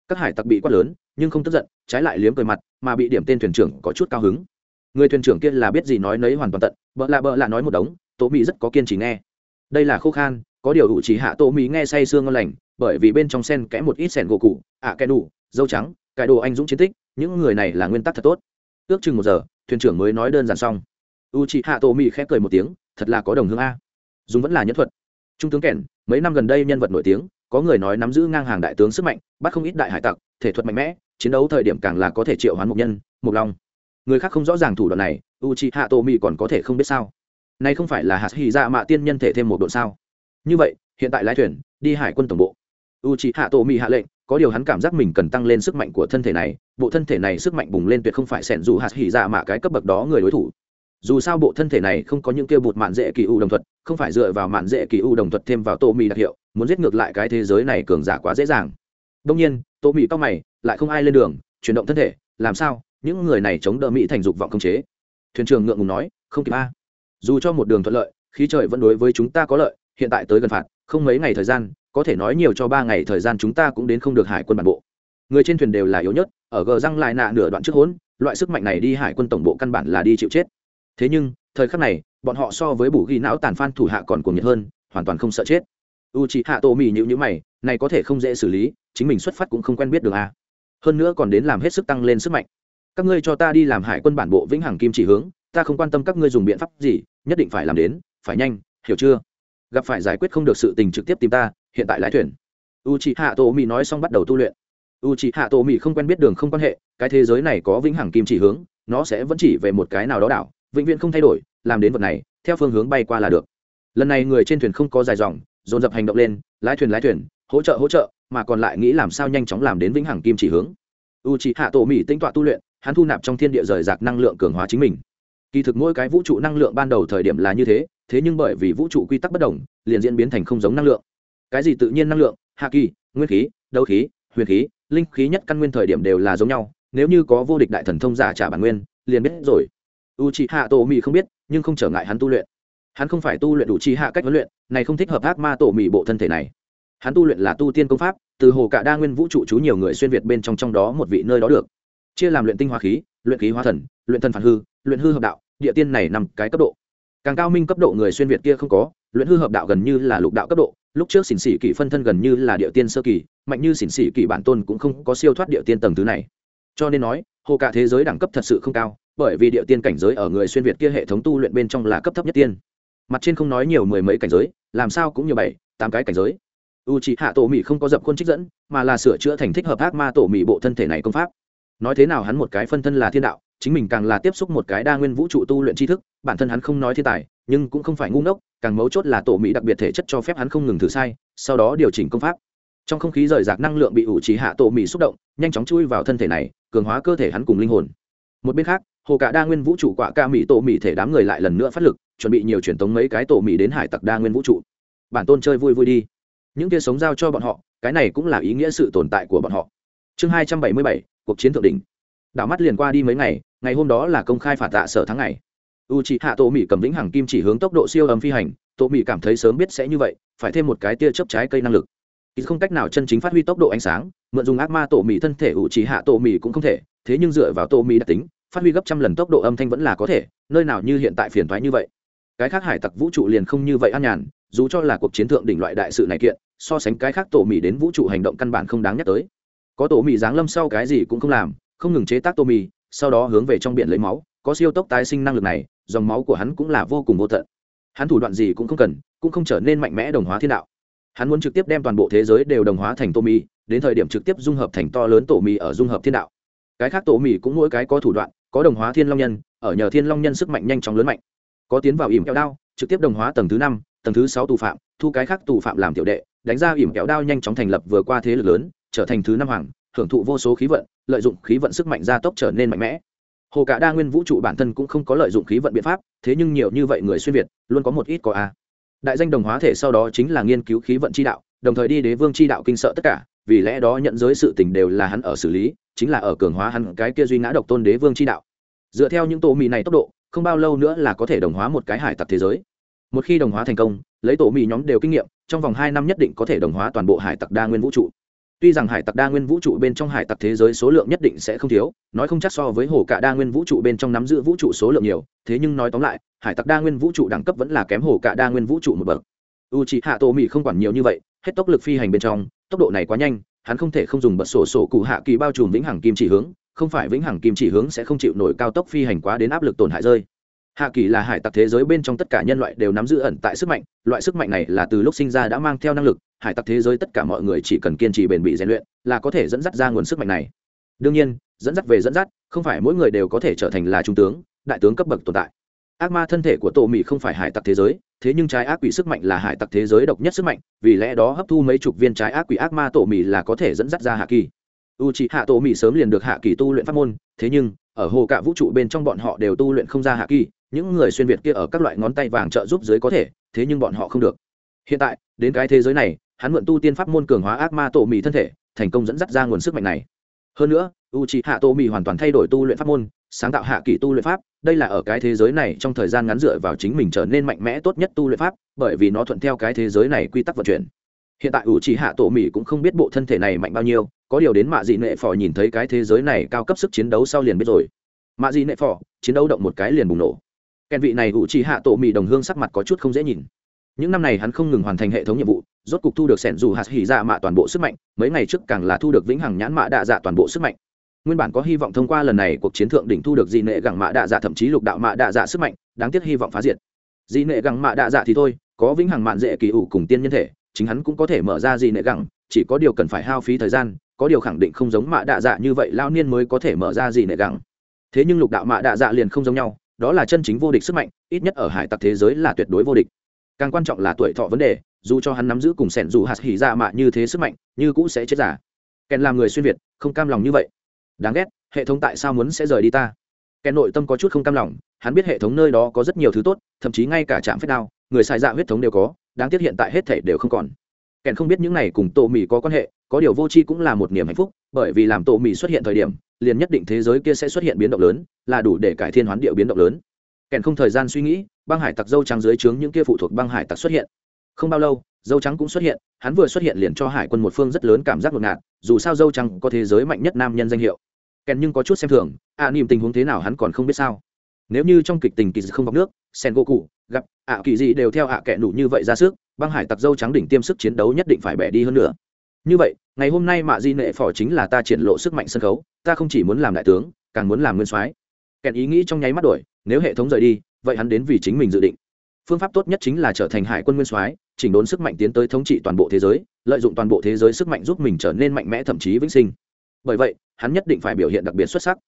Các hải tặc bị quát lớn, nhưng không tức giận, trái lại liếm cười mặt, mà bị điểm tên thuyền trưởng có chút cao hứng người thuyền trưởng kia là biết gì nói nấy hoàn toàn tận, bợ lạ bợ lạ nói một đống Tố mỹ rất có kiên trì nghe. Đây là khô khan, có điều ủ chỉ hạ Tố mỹ nghe say sương ngon lành, bởi vì bên trong sen kẽ một ít sẻn gỗ cụ ạ à kẽ đủ dâu trắng cải đồ anh dũng chiến tích, những người này là nguyên tắc thật tốt. Ước chừng một giờ, thuyền trưởng mới nói đơn giản xong. U chị hạ tổ mỹ khép cười một tiếng, thật là có đồng hương a. Dùng vẫn là nhân thuật. Trung tướng kèn, mấy năm gần đây nhân vật nổi tiếng, có người nói nắm giữ ngang hàng đại tướng sức mạnh, bắt không ít đại hải tặc, thể thuật mạnh mẽ, chiến đấu thời điểm càng là có thể triệu hoán mục nhân mục long người khác không rõ ràng thủ đoạn này u c h i hạ tô mỹ còn có thể không biết sao? Nay không phải là hạt hy dạ mạ tiên nhân thể thêm một độ sao? Như vậy, hiện tại lái thuyền, đi hải quân tổng bộ. U c h i hạ tô mỹ hạ lệnh, có điều hắn cảm giác mình cần tăng lên sức mạnh của thân thể này, bộ thân thể này sức mạnh bùng lên tuyệt không phải sẻn dù hạt hỉ dạ mạ cái cấp bậc đó người đối thủ. Dù sao bộ thân thể này không có những kia bột mạn dễ kỳ u đồng thuật, không phải dựa vào mạn dễ kỳ u đồng thuật thêm vào tô mì đặc hiệu, muốn giết ngược lại cái thế giới này cường giả quá dễ dàng. Đông nhiên tô mì tóc mày, lại không ai lên đường, chuyển động thân thể, làm sao? Những người này chống đỡ mỹ thành dục vọng không chế. Thuyền trưởng ngượng ngùng nói, không kịp a. Dù cho một đường thuận lợi, khí trời vẫn đối với chúng ta có lợi, hiện tại tới gần phạt, không mấy ngày thời gian, có thể nói nhiều cho ba ngày thời gian chúng ta cũng đến không được hải quân bản bộ. Người trên thuyền đều là yếu nhất, ở gờ răng lại nạ nửa đoạn trước hỗn loại sức mạnh này đi hải quân tổng bộ căn bản là đi chịu chết. Thế nhưng, thời khắc này, bọn họ so với bù ghi não tàn phan thủ hạ còn cuồng nhiệt hơn, hoàn toàn không sợ chết. U chị hạ tổ mì nhịu nhữ mày, này có thể không dễ xử lý, chính mình xuất phát cũng không quen biết đường a. Hơn nữa còn đến làm hết sức tăng lên sức mạnh các ngươi cho ta đi làm hải quân bản bộ vĩnh hằng kim chỉ hướng, ta không quan tâm các ngươi dùng biện pháp gì, nhất định phải làm đến, phải nhanh, hiểu chưa? Gặp phải giải quyết không được sự tình trực tiếp tìm ta, hiện tại lái thuyền. U chị hạ tổ mỹ nói xong bắt đầu tu luyện. U chị hạ tổ mỹ không quen biết đường không quan hệ, cái thế giới này có vĩnh hằng kim chỉ hướng, nó sẽ vẫn chỉ về một cái nào đó đảo, vĩnh viễn không thay đổi, làm đến vật này, theo phương hướng bay qua là được. Lần này người trên thuyền không có dài dòng, dồn dập hành động lên, lái thuyền lái thuyền, hỗ trợ hỗ trợ, mà còn lại nghĩ làm sao nhanh chóng làm đến vĩnh hằng kim chỉ hướng. U chị hạ tổ mỹ tính tọa tu luyện hắn thu nạp trong thiên địa rời rạc năng lượng cường hóa chính mình. Kỳ thực mỗi cái vũ trụ năng lượng ban đầu thời điểm là như thế thế nhưng bởi vì vũ trụ quy tắc bất đồng, liền diễn biến thành không giống năng lượng. Cái gì tự nhiên năng lượng? Hạ kỳ, nguyên khí, đấu khí, huyền khí, linh khí nhất căn nguyên thời điểm đều là giống nhau. Nếu như có vô địch đại thần thông giả trả bản nguyên, liền biết rồi. U c hạ tổ mỹ không biết, nhưng không trở ngại hắn tu luyện. Hắn không phải tu luyện đủ chi hạ cách huấn luyện, này không thích hợp ác ma tổ mỹ bộ thân thể này. Hắn tu luyện là tu tiên công pháp, từ hồ cả đa nguyên vũ trụ chú nhiều người xuyên việt bên trong trong đó một vị nơi đó được chia làm luyện tinh hóa khí, luyện khí hóa thần, luyện thần phản hư, luyện hư hợp đạo, địa tiên này nằm cái cấp độ. Càng cao minh cấp độ người xuyên việt kia không có, luyện hư hợp đạo gần như là lục đạo cấp độ, lúc trước xỉn xỉ kỷ phân thân gần như là địa tiên sơ kỳ mạnh như xỉn xỉ kỷ bản tôn cũng không có siêu thoát địa tiên tầng thứ này. Cho nên nói, hồ cả thế giới đẳng cấp thật sự không cao, bởi vì địa tiên cảnh giới ở người xuyên việt kia hệ thống tu luyện bên trong là cấp thấp nhất tiên. Mặt trên không nói nhiều mười mấy cảnh giới, làm sao cũng nhiều bảy, tám cái cảnh giới. U c hạ tổ mỹ không có dập khuôn trích dẫn, mà là sửa chữa thành thích hợp ác ma tổ mỹ bộ thân thể này công pháp nói thế nào hắn một cái phân thân là thiên đạo, chính mình càng là tiếp xúc một cái đa nguyên vũ trụ tu luyện tri thức, bản thân hắn không nói thiên tài, nhưng cũng không phải ngu ngốc, càng mấu chốt là tổ mỹ đặc biệt thể chất cho phép hắn không ngừng thử sai, sau đó điều chỉnh công pháp. Trong không khí rời rạc năng lượng bị ủ trí hạ tổ mỹ xúc động, nhanh chóng chui vào thân thể này, cường hóa cơ thể hắn cùng linh hồn. Một bên khác, hồ cả đa nguyên vũ trụ quạ ca mỹ tổ mỹ thể đám người lại lần nữa phát lực, chuẩn bị nhiều truyền tống mấy cái tổ mỹ đến hải tặc đa nguyên vũ trụ. Bản tôn chơi vui vui đi. Những kia sống giao cho bọn họ, cái này cũng là ý nghĩa sự tồn tại của bọn họ. Chương hai trăm bảy mươi bảy cuộc chiến thượng đỉnh. Đảo mắt liền qua đi mấy ngày ngày hôm đó là công khai phạt tạ sở tháng ngày. U c h ị hạ tổ mỹ cầm vĩnh hằng kim chỉ hướng tốc độ siêu ấm phi hành tổ mỹ cảm thấy sớm biết sẽ như vậy, phải thêm một cái tia chớp trái cây năng lực. Ít không cách nào chân chính phát huy tốc độ ánh sáng, mượn dùng ác ma tổ mỹ thân thể u c h ị hạ tổ mỹ cũng không thể, thế nhưng dựa vào tổ mỹ đặc tính, phát huy gấp trăm lần tốc độ âm thanh vẫn là có thể, nơi nào như hiện tại phiền thoái như vậy. Cái khác hải tặc vũ trụ liền không như vậy an nhàn, dù cho là cuộc chiến thượng đỉnh loại đại sự này kiện, so sánh cái khác tổ mỹ đến vũ trụ hành động căn bản không đáng nhắc tới có tổ mì giáng lâm sau cái gì cũng không làm, không ngừng chế tác tô mì sau đó hướng về trong biển lấy máu, có siêu tốc tái sinh năng lực này, dòng máu của hắn cũng là vô cùng vô tận. Hắn thủ đoạn gì cũng không cần, cũng không trở nên mạnh mẽ đồng hóa thiên đạo. Hắn muốn trực tiếp đem toàn bộ thế giới đều đồng hóa thành tô mì đến thời điểm trực tiếp dung hợp thành to lớn tổ mì ở dung hợp thiên đạo. Cái khác tổ mì cũng mỗi cái có thủ đoạn, có đồng hóa thiên long nhân, ở nhờ thiên long nhân sức mạnh nhanh chóng lớn mạnh. Có tiến vào ỉm kéo đao, trực tiếp đồng hóa tầng thứ năm, tầng thứ sáu tù phạm, thu cái khác tù phạm làm tiểu đệ, đánh ra ỉm kéo đao nhanh chóng thành lập vừa qua thế lực lớn trở thành thứ năm hoàng, hưởng thụ vô số khí vận, lợi dụng khí vận sức mạnh gia tốc trở nên mạnh mẽ. Hồ cả đa nguyên vũ trụ bản thân cũng không có lợi dụng khí vận biện pháp, thế nhưng nhiều như vậy người xuyên việt, luôn có một ít có a. Đại danh đồng hóa thể sau đó chính là nghiên cứu khí vận chi đạo, đồng thời đi đế vương chi đạo kinh sợ tất cả, vì lẽ đó nhận giới sự tình đều là hắn ở xử lý, chính là ở cường hóa hắn cái kia duy ngã độc tôn đế vương chi đạo. Dựa theo những tổ mì này tốc độ, không bao lâu nữa là có thể đồng hóa một cái hải tặc thế giới. Một khi đồng hóa thành công, lấy tổ mì nhóm đều kinh nghiệm, trong vòng hai năm nhất định có thể đồng hóa toàn bộ hải tặc đa nguyên vũ trụ tuy rằng hải tặc đa nguyên vũ trụ bên trong hải tặc thế giới số lượng nhất định sẽ không thiếu, nói không chắc so với hồ cả đa nguyên vũ trụ bên trong nắm giữ vũ trụ số lượng nhiều, thế nhưng nói tóm lại, hải tặc đa nguyên vũ trụ đẳng cấp vẫn là kém hồ cả đa nguyên vũ trụ một bậc. U c hạ tổ mỹ không quản nhiều như vậy, hết tốc lực phi hành bên trong, tốc độ này quá nhanh, hắn không thể không dùng bật sổ sổ cụ hạ kỳ bao trùm vĩnh hằng kim chỉ hướng, không phải vĩnh hằng kim chỉ hướng sẽ không chịu nổi cao tốc phi hành quá đến áp lực tổn hại rơi. Hạ kỳ là hải tặc thế giới bên trong tất cả nhân loại đều nắm giữ ẩn tại sức mạnh, loại sức mạnh này là từ lúc sinh ra đã mang theo năng lực hải tặc thế giới tất cả mọi người chỉ cần kiên trì bền bỉ rèn luyện là có thể dẫn dắt ra nguồn sức mạnh này. Đương nhiên, dẫn dắt về dẫn dắt, không phải mỗi người đều có thể trở thành là trung tướng, đại tướng cấp bậc tồn tại. Ác ma thân thể của tổ mỹ không phải hải tặc thế giới, thế nhưng trái ác quỷ sức mạnh là hải tặc thế giới độc nhất sức mạnh, vì lẽ đó hấp thu mấy chục viên trái ác quỷ ác ma tổ mỹ là có thể dẫn dắt ra hạ kỳ. U c h ị hạ tổ mỹ sớm liền được hạ kỳ tu luyện pháp môn, thế nhưng, ở hồ cả vũ trụ bên trong bọn họ đều tu luyện không ra hạ kỳ, những người xuyên việt kia ở các loại ngón tay vàng trợ giúp dưới có thể, thế nhưng bọn họ không được. Hiện tại, đến cái thế giới này hắn mượn tu tiên pháp môn cường hóa ác ma tổ mì thân thể, thành công dẫn dắt ra nguồn sức mạnh này. Hơn nữa u c h i hạ tổ mì hoàn toàn thay đổi tu luyện pháp môn, sáng tạo hạ kỳ tu luyện pháp, đây là ở cái thế giới này trong thời gian ngắn dựa vào chính mình trở nên mạnh mẽ tốt nhất tu luyện pháp, bởi vì nó thuận theo cái thế giới này quy tắc vận chuyển. Hiện tại u c h i hạ tổ mì cũng không biết bộ thân thể này mạnh bao nhiêu, có điều đến mạ dị nệ phò nhìn thấy cái thế giới này cao cấp sức chiến đấu sau liền biết rồi. Mạ dị nệ phò, chiến đấu động một cái liền bùng nổ. Kèn vị này u c h i hạ tổ mì đồng hương sắc mặt có chút không dễ nhìn. Những năm này hắn không ngừng hoàn thành hệ thống nhiệm vụ rốt cục thu được sẻn dù hạt hỉ dạ mạ toàn bộ sức mạnh, mấy ngày trước càng là thu được vĩnh hằng nhãn mạ đạ dạ toàn bộ sức mạnh. Nguyên bản có hy vọng thông qua lần này cuộc chiến thượng đỉnh thu được dị nệ gẳng mạ đạ dạ thậm chí lục đạo mạ đạ dạ sức mạnh, đáng tiếc hy vọng phá diệt. Dị nệ gẳng mạ đạ dạ thì thôi, có vĩnh hằng mạn dễ kỳ ủ cùng tiên nhân thể, chính hắn cũng có thể mở ra dị nệ gẳng, chỉ có điều cần phải hao phí thời gian, có điều khẳng định không giống mạ đạ dạ như vậy lao niên mới có thể mở ra dị nệ gẳng. Thế nhưng lục đạo mạ đạ dạ liền không giống nhau, đó là chân chính vô địch sức mạnh, ít nhất ở hải tặc thế giới là tuyệt đối vô địch. Càng quan trọng là tuổi thọ vấn đề dù cho hắn nắm giữ cùng sẻn dù hạt hỉ dạ mạ như thế sức mạnh, như cũ sẽ chết giả. Kèn làm người xuyên việt, không cam lòng như vậy. Đáng ghét, hệ thống tại sao muốn sẽ rời đi ta? Kèn nội tâm có chút không cam lòng, hắn biết hệ thống nơi đó có rất nhiều thứ tốt, thậm chí ngay cả trạm phép đao, người xài dạ huyết thống đều có, đáng tiếc hiện tại hết thể đều không còn. Kèn không biết những này cùng tổ mì có quan hệ, có điều vô tri cũng là một niềm hạnh phúc, bởi vì làm tổ mì xuất hiện thời điểm, liền nhất định thế giới kia sẽ xuất hiện biến động lớn, là đủ để cải thiên hoán điệu biến động lớn. Kèn không thời gian suy nghĩ, băng hải tặc dâu trắng dưới trướng những kia phụ thuộc băng hải tặc xuất hiện không bao lâu dâu trắng cũng xuất hiện hắn vừa xuất hiện liền cho hải quân một phương rất lớn cảm giác ngột ngạt dù sao dâu trắng có thế giới mạnh nhất nam nhân danh hiệu. Kèn nhưng có chút xem thường ạ à, niềm tình huống thế nào hắn còn không biết sao. Nếu như trong kịch tình kỳ không vọc nước sen gỗ cụ gặp ạ à, kỳ gì đều theo ạ à kẻ nụ như vậy ra sức băng hải tặc dâu trắng đỉnh tiêm sức chiến đấu nhất định phải bẻ đi hơn nữa. Như vậy ngày hôm nay mạ di nệ phò chính là ta triển lộ sức mạnh sân khấu ta không chỉ muốn làm đại tướng càng muốn làm nguyên soái. Kèn ý nghĩ trong nháy mắt đổi nếu hệ thống rời đi vậy hắn đến vì chính mình dự định phương pháp tốt nhất chính là trở thành hải quân nguyên soái, chỉnh đốn sức mạnh tiến tới thống trị toàn bộ thế giới, lợi dụng toàn bộ thế giới sức mạnh giúp mình trở nên mạnh mẽ thậm chí vĩnh sinh. Bởi vậy, hắn nhất định phải biểu hiện đặc biệt xuất sắc.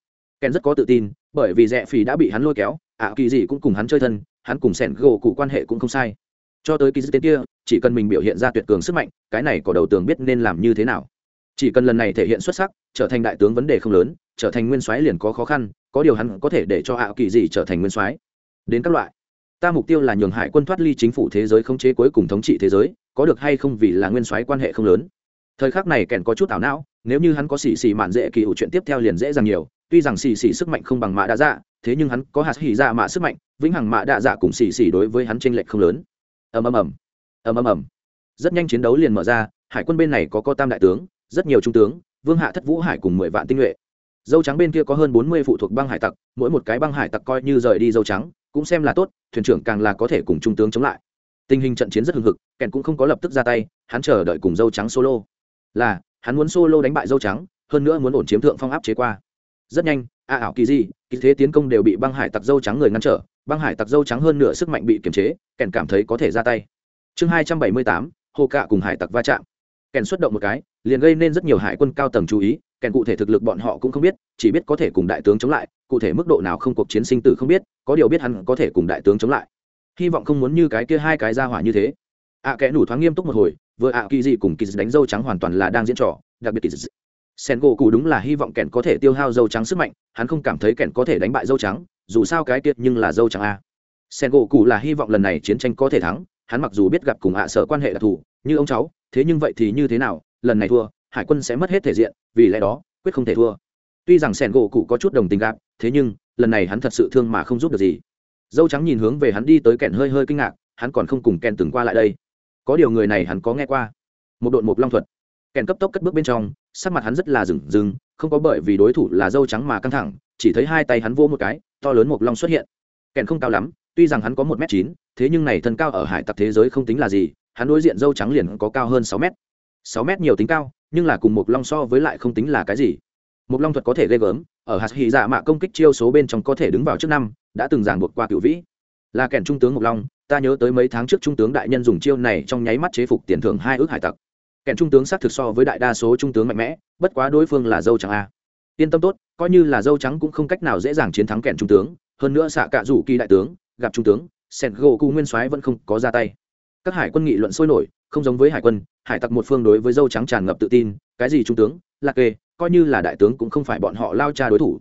Ken rất có tự tin, bởi vì rẽ phì đã bị hắn lôi kéo, ạ kỳ gì cũng cùng hắn chơi thân, hắn cùng sẻn gỗ cụ quan hệ cũng không sai. Cho tới kỳ dư tên kia, chỉ cần mình biểu hiện ra tuyệt cường sức mạnh, cái này có đầu tường biết nên làm như thế nào. Chỉ cần lần này thể hiện xuất sắc, trở thành đại tướng vấn đề không lớn, trở thành nguyên soái liền có khó khăn, có điều hắn có thể để cho ạ kỳ gì trở thành nguyên soái. Đến các loại ta mục tiêu là nhường hải quân thoát ly chính phủ thế giới không chế cuối cùng thống trị thế giới, có được hay không vì là nguyên soái quan hệ không lớn. Thời khắc này kèn có chút ảo não, nếu như hắn có xì xì mạn dễ kỳ ủ chuyện tiếp theo liền dễ dàng nhiều, tuy rằng xì xì sức mạnh không bằng mạ đa dạ thế nhưng hắn có hạt hỉ ra dạ mạ sức mạnh, vĩnh hằng mạ đa dạ cùng xì xì đối với hắn tranh lệch không lớn. Ầm ầm ầm ầm ầm ầm. Rất nhanh chiến đấu liền mở ra, hải quân bên này có co tam đại tướng, rất nhiều trung tướng, vương hạ thất vũ hải cùng mười vạn tinh nhuệ dâu trắng bên kia có hơn bốn mươi phụ thuộc băng hải tặc mỗi một cái băng hải tặc coi như rời đi dâu trắng cũng xem là tốt thuyền trưởng càng là có thể cùng trung tướng chống lại. Tình hình trận chiến rất hưng hực kèn cũng không có lập tức ra tay hắn chờ đợi cùng dâu trắng solo. Là hắn muốn solo đánh bại dâu trắng hơn nữa muốn ổn chiếm thượng phong áp chế qua. Rất nhanh a ảo kỳ di, kỳ thế tiến công đều bị băng hải tặc dâu trắng người ngăn trở băng hải tặc dâu trắng hơn nửa sức mạnh bị kiềm chế kèn cảm thấy có thể ra tay. Chương hai trăm bảy mươi tám hồ cạ cùng hải tặc va chạm. Kèn xuất động một cái liền gây nên rất nhiều hải quân cao tầng chú ý kèn cụ thể thực lực bọn họ cũng không biết, chỉ biết có thể cùng đại tướng chống lại, cụ thể mức độ nào không cuộc chiến sinh tử không biết, có điều biết hắn có thể cùng đại tướng chống lại. Hy vọng không muốn như cái kia hai cái ra hỏa như thế. Ạ kẽ nủ thoáng nghiêm túc một hồi, vừa ạ kỳ dị cùng kỳ dị đánh dâu trắng hoàn toàn là đang diễn trò, đặc biệt kỳ dị. Sen gỗ cụ đúng là hy vọng kèn có thể tiêu hao dâu trắng sức mạnh, hắn không cảm thấy kèn có thể đánh bại dâu trắng, dù sao cái tiết nhưng là dâu trắng a. Sen gỗ cụ là hy vọng lần này chiến tranh có thể thắng, hắn mặc dù biết gặp cùng ạ sở quan hệ đặc thù như ông cháu, thế nhưng vậy thì như thế nào, lần này thua hải quân sẽ mất hết thể diện, vì lẽ đó, quyết không thể thua. Tuy rằng sẻn gỗ cụ có chút đồng tình gạp thế nhưng, lần này hắn thật sự thương mà không giúp được gì. Dâu trắng nhìn hướng về hắn đi tới kẹn hơi hơi kinh ngạc, hắn còn không cùng kẹn từng qua lại đây. Có điều người này hắn có nghe qua. Một đội một long thuật. Kẹn cấp tốc cất bước bên trong, sắc mặt hắn rất là rừng rừng, không có bởi vì đối thủ là dâu trắng mà căng thẳng, chỉ thấy hai tay hắn vô một cái, to lớn một long xuất hiện. Kẹn không cao lắm, tuy rằng hắn có một m chín, thế nhưng này thân cao ở hải tặc thế giới không tính là gì, hắn đối diện dâu trắng liền có cao hơn sáu m sáu m nhiều tính cao nhưng là cùng một long so với lại không tính là cái gì. Một long thuật có thể ghê gớm, ở hạt hỉ dạ mạ công kích chiêu số bên trong có thể đứng vào trước năm, đã từng giảng buộc qua cựu vĩ. Là kèn trung tướng mộc long, ta nhớ tới mấy tháng trước trung tướng đại nhân dùng chiêu này trong nháy mắt chế phục tiền thưởng hai ước hải tặc. Kèn trung tướng xác thực so với đại đa số trung tướng mạnh mẽ, bất quá đối phương là dâu trắng a. Yên tâm tốt, coi như là dâu trắng cũng không cách nào dễ dàng chiến thắng kèn trung tướng, hơn nữa xạ cạ rủ kỳ đại tướng, gặp trung tướng sen gỗ cu nguyên soái vẫn không có ra tay. Các hải quân nghị luận sôi nổi không giống với hải quân, hải tặc một phương đối với dâu trắng tràn ngập tự tin, cái gì trung tướng, lạc kê, coi như là đại tướng cũng không phải bọn họ lao cha đối thủ.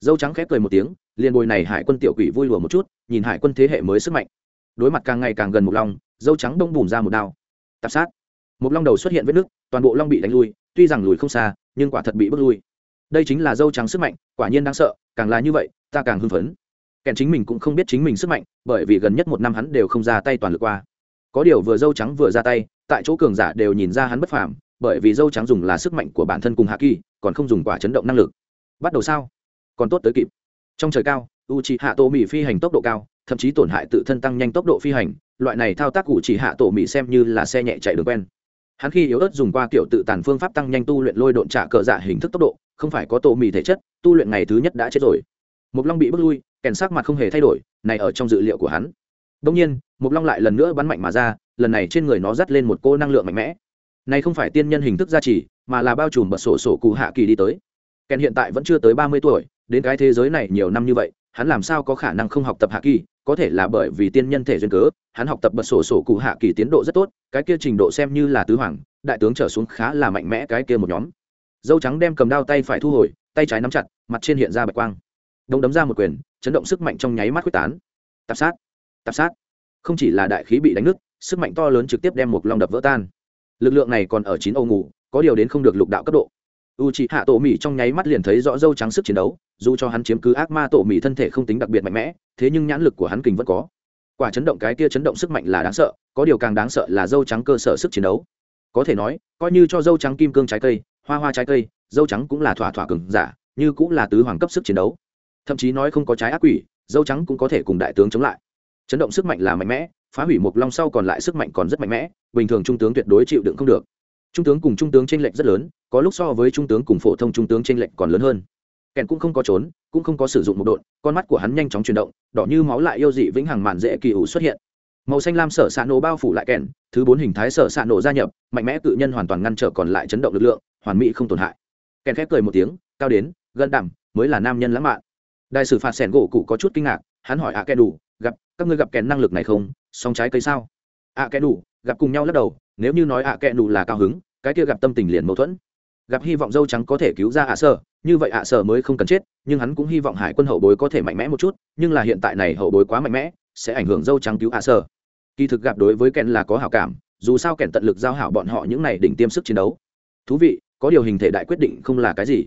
Dâu trắng khép cười một tiếng, liền bồi này hải quân tiểu quỷ vui lùa một chút, nhìn hải quân thế hệ mới sức mạnh. Đối mặt càng ngày càng gần một long, dâu trắng đông bùm ra một đao. Tạp sát. Một long đầu xuất hiện vết nứt, toàn bộ long bị đánh lui, tuy rằng lùi không xa, nhưng quả thật bị bước lui. Đây chính là dâu trắng sức mạnh, quả nhiên đáng sợ, càng là như vậy, ta càng hưng phấn. Kèn chính mình cũng không biết chính mình sức mạnh, bởi vì gần nhất một năm hắn đều không ra tay toàn lực qua có điều vừa dâu trắng vừa ra tay, tại chỗ cường giả đều nhìn ra hắn bất phàm, bởi vì dâu trắng dùng là sức mạnh của bản thân cùng hạ kỳ còn không dùng quả chấn động năng lực. Bắt đầu sao? Còn tốt tới kịp. Trong trời cao u c hạ tổ mỹ phi hành tốc độ cao, thậm chí tổn hại tự thân tăng nhanh tốc độ phi hành, loại này thao tác u c hạ tổ mỹ xem như là xe nhẹ chạy đường quen. Hắn khi yếu ớt dùng qua kiểu tự tàn phương pháp tăng nhanh tu luyện lôi độn trả cờ dạ hình thức tốc độ, không phải có tổ mỹ thể chất, tu luyện ngày thứ nhất đã chết rồi. Mục long bị bước lui, kèn sắc mặt không hề thay đổi, này ở trong dự liệu của hắn. Đông nhiên mục long lại lần nữa bắn mạnh mà ra, lần này trên người nó dắt lên một cô năng lượng mạnh mẽ. Này không phải tiên nhân hình thức gia trì, mà là bao trùm bật sổ sổ cụ hạ kỳ đi tới. Kèn hiện tại vẫn chưa tới ba mươi tuổi, đến cái thế giới này nhiều năm như vậy, hắn làm sao có khả năng không học tập hạ kỳ? Có thể là bởi vì tiên nhân thể duyên cớ, hắn học tập bật sổ sổ cụ hạ kỳ tiến độ rất tốt, cái kia trình độ xem như là tứ hoàng, đại tướng trở xuống khá là mạnh mẽ cái kia một nhóm. Dâu trắng đem cầm đao tay phải thu hồi, tay trái nắm chặt, mặt trên hiện ra bạch quang. Đông đấm ra một quyền, chấn động sức mạnh trong nháy mắt quyết tán. Tạp sát tạp sát không chỉ là đại khí bị đánh nứt, sức mạnh to lớn trực tiếp đem một long đập vỡ tan. Lực lượng này còn ở chín âu ngủ, có điều đến không được lục đạo cấp độ. U c h ị hạ tổ mỹ trong nháy mắt liền thấy rõ dâu trắng sức chiến đấu, dù cho hắn chiếm cứ ác ma tổ mỹ thân thể không tính đặc biệt mạnh mẽ, thế nhưng nhãn lực của hắn kình vẫn có. Quả chấn động cái kia chấn động sức mạnh là đáng sợ, có điều càng đáng sợ là dâu trắng cơ sở sức chiến đấu. Có thể nói, coi như cho dâu trắng kim cương trái cây, hoa hoa trái cây, dâu trắng cũng là thỏa thỏa cừng giả, như cũng là tứ hoàng cấp sức chiến đấu. Thậm chí nói không có trái ác quỷ, dâu trắng cũng có thể cùng đại tướng chống lại chấn động sức mạnh là mạnh mẽ, phá hủy một long sau còn lại sức mạnh còn rất mạnh mẽ, bình thường trung tướng tuyệt đối chịu đựng không được. Trung tướng cùng trung tướng tranh lệch rất lớn, có lúc so với trung tướng cùng phổ thông trung tướng tranh lệch còn lớn hơn. Kèn cũng không có trốn, cũng không có sử dụng một độn, con mắt của hắn nhanh chóng chuyển động, đỏ như máu lại yêu dị vĩnh hằng màn dễ kỳ ủ xuất hiện. Màu xanh lam sở s ạ nổ bao phủ lại kèn, thứ bốn hình thái sở s ạ nổ gia nhập, mạnh mẽ tự nhân hoàn toàn ngăn trở còn lại chấn động lực lượng, hoàn mỹ không tổn hại. Kèn khép cười một tiếng, cao đến, gần đẳng, mới là nam nhân lãng mạn. Đại sử phạt sẻn gỗ cụ có chút kinh ngạc, hắn hỏi ạ à kẻ đủ gặp, các ngươi gặp kèn năng lực này không? Song trái cây sao? Ạ à đủ, gặp cùng nhau lắc đầu, nếu như nói ạ à đủ là cao hứng, cái kia gặp tâm tình liền mâu thuẫn. Gặp hy vọng dâu trắng có thể cứu ra ạ sở như vậy ạ sở mới không cần chết, nhưng hắn cũng hy vọng hải quân hậu bối có thể mạnh mẽ một chút, nhưng là hiện tại này hậu bối quá mạnh mẽ, sẽ ảnh hưởng dâu trắng cứu ạ sở kỳ thực gặp đối với kèn là có hảo cảm, dù sao kèn tận lực giao hảo bọn họ những này đỉnh tiêm sức chiến đấu. Thú vị, có điều hình thể đại quyết định không là cái gì.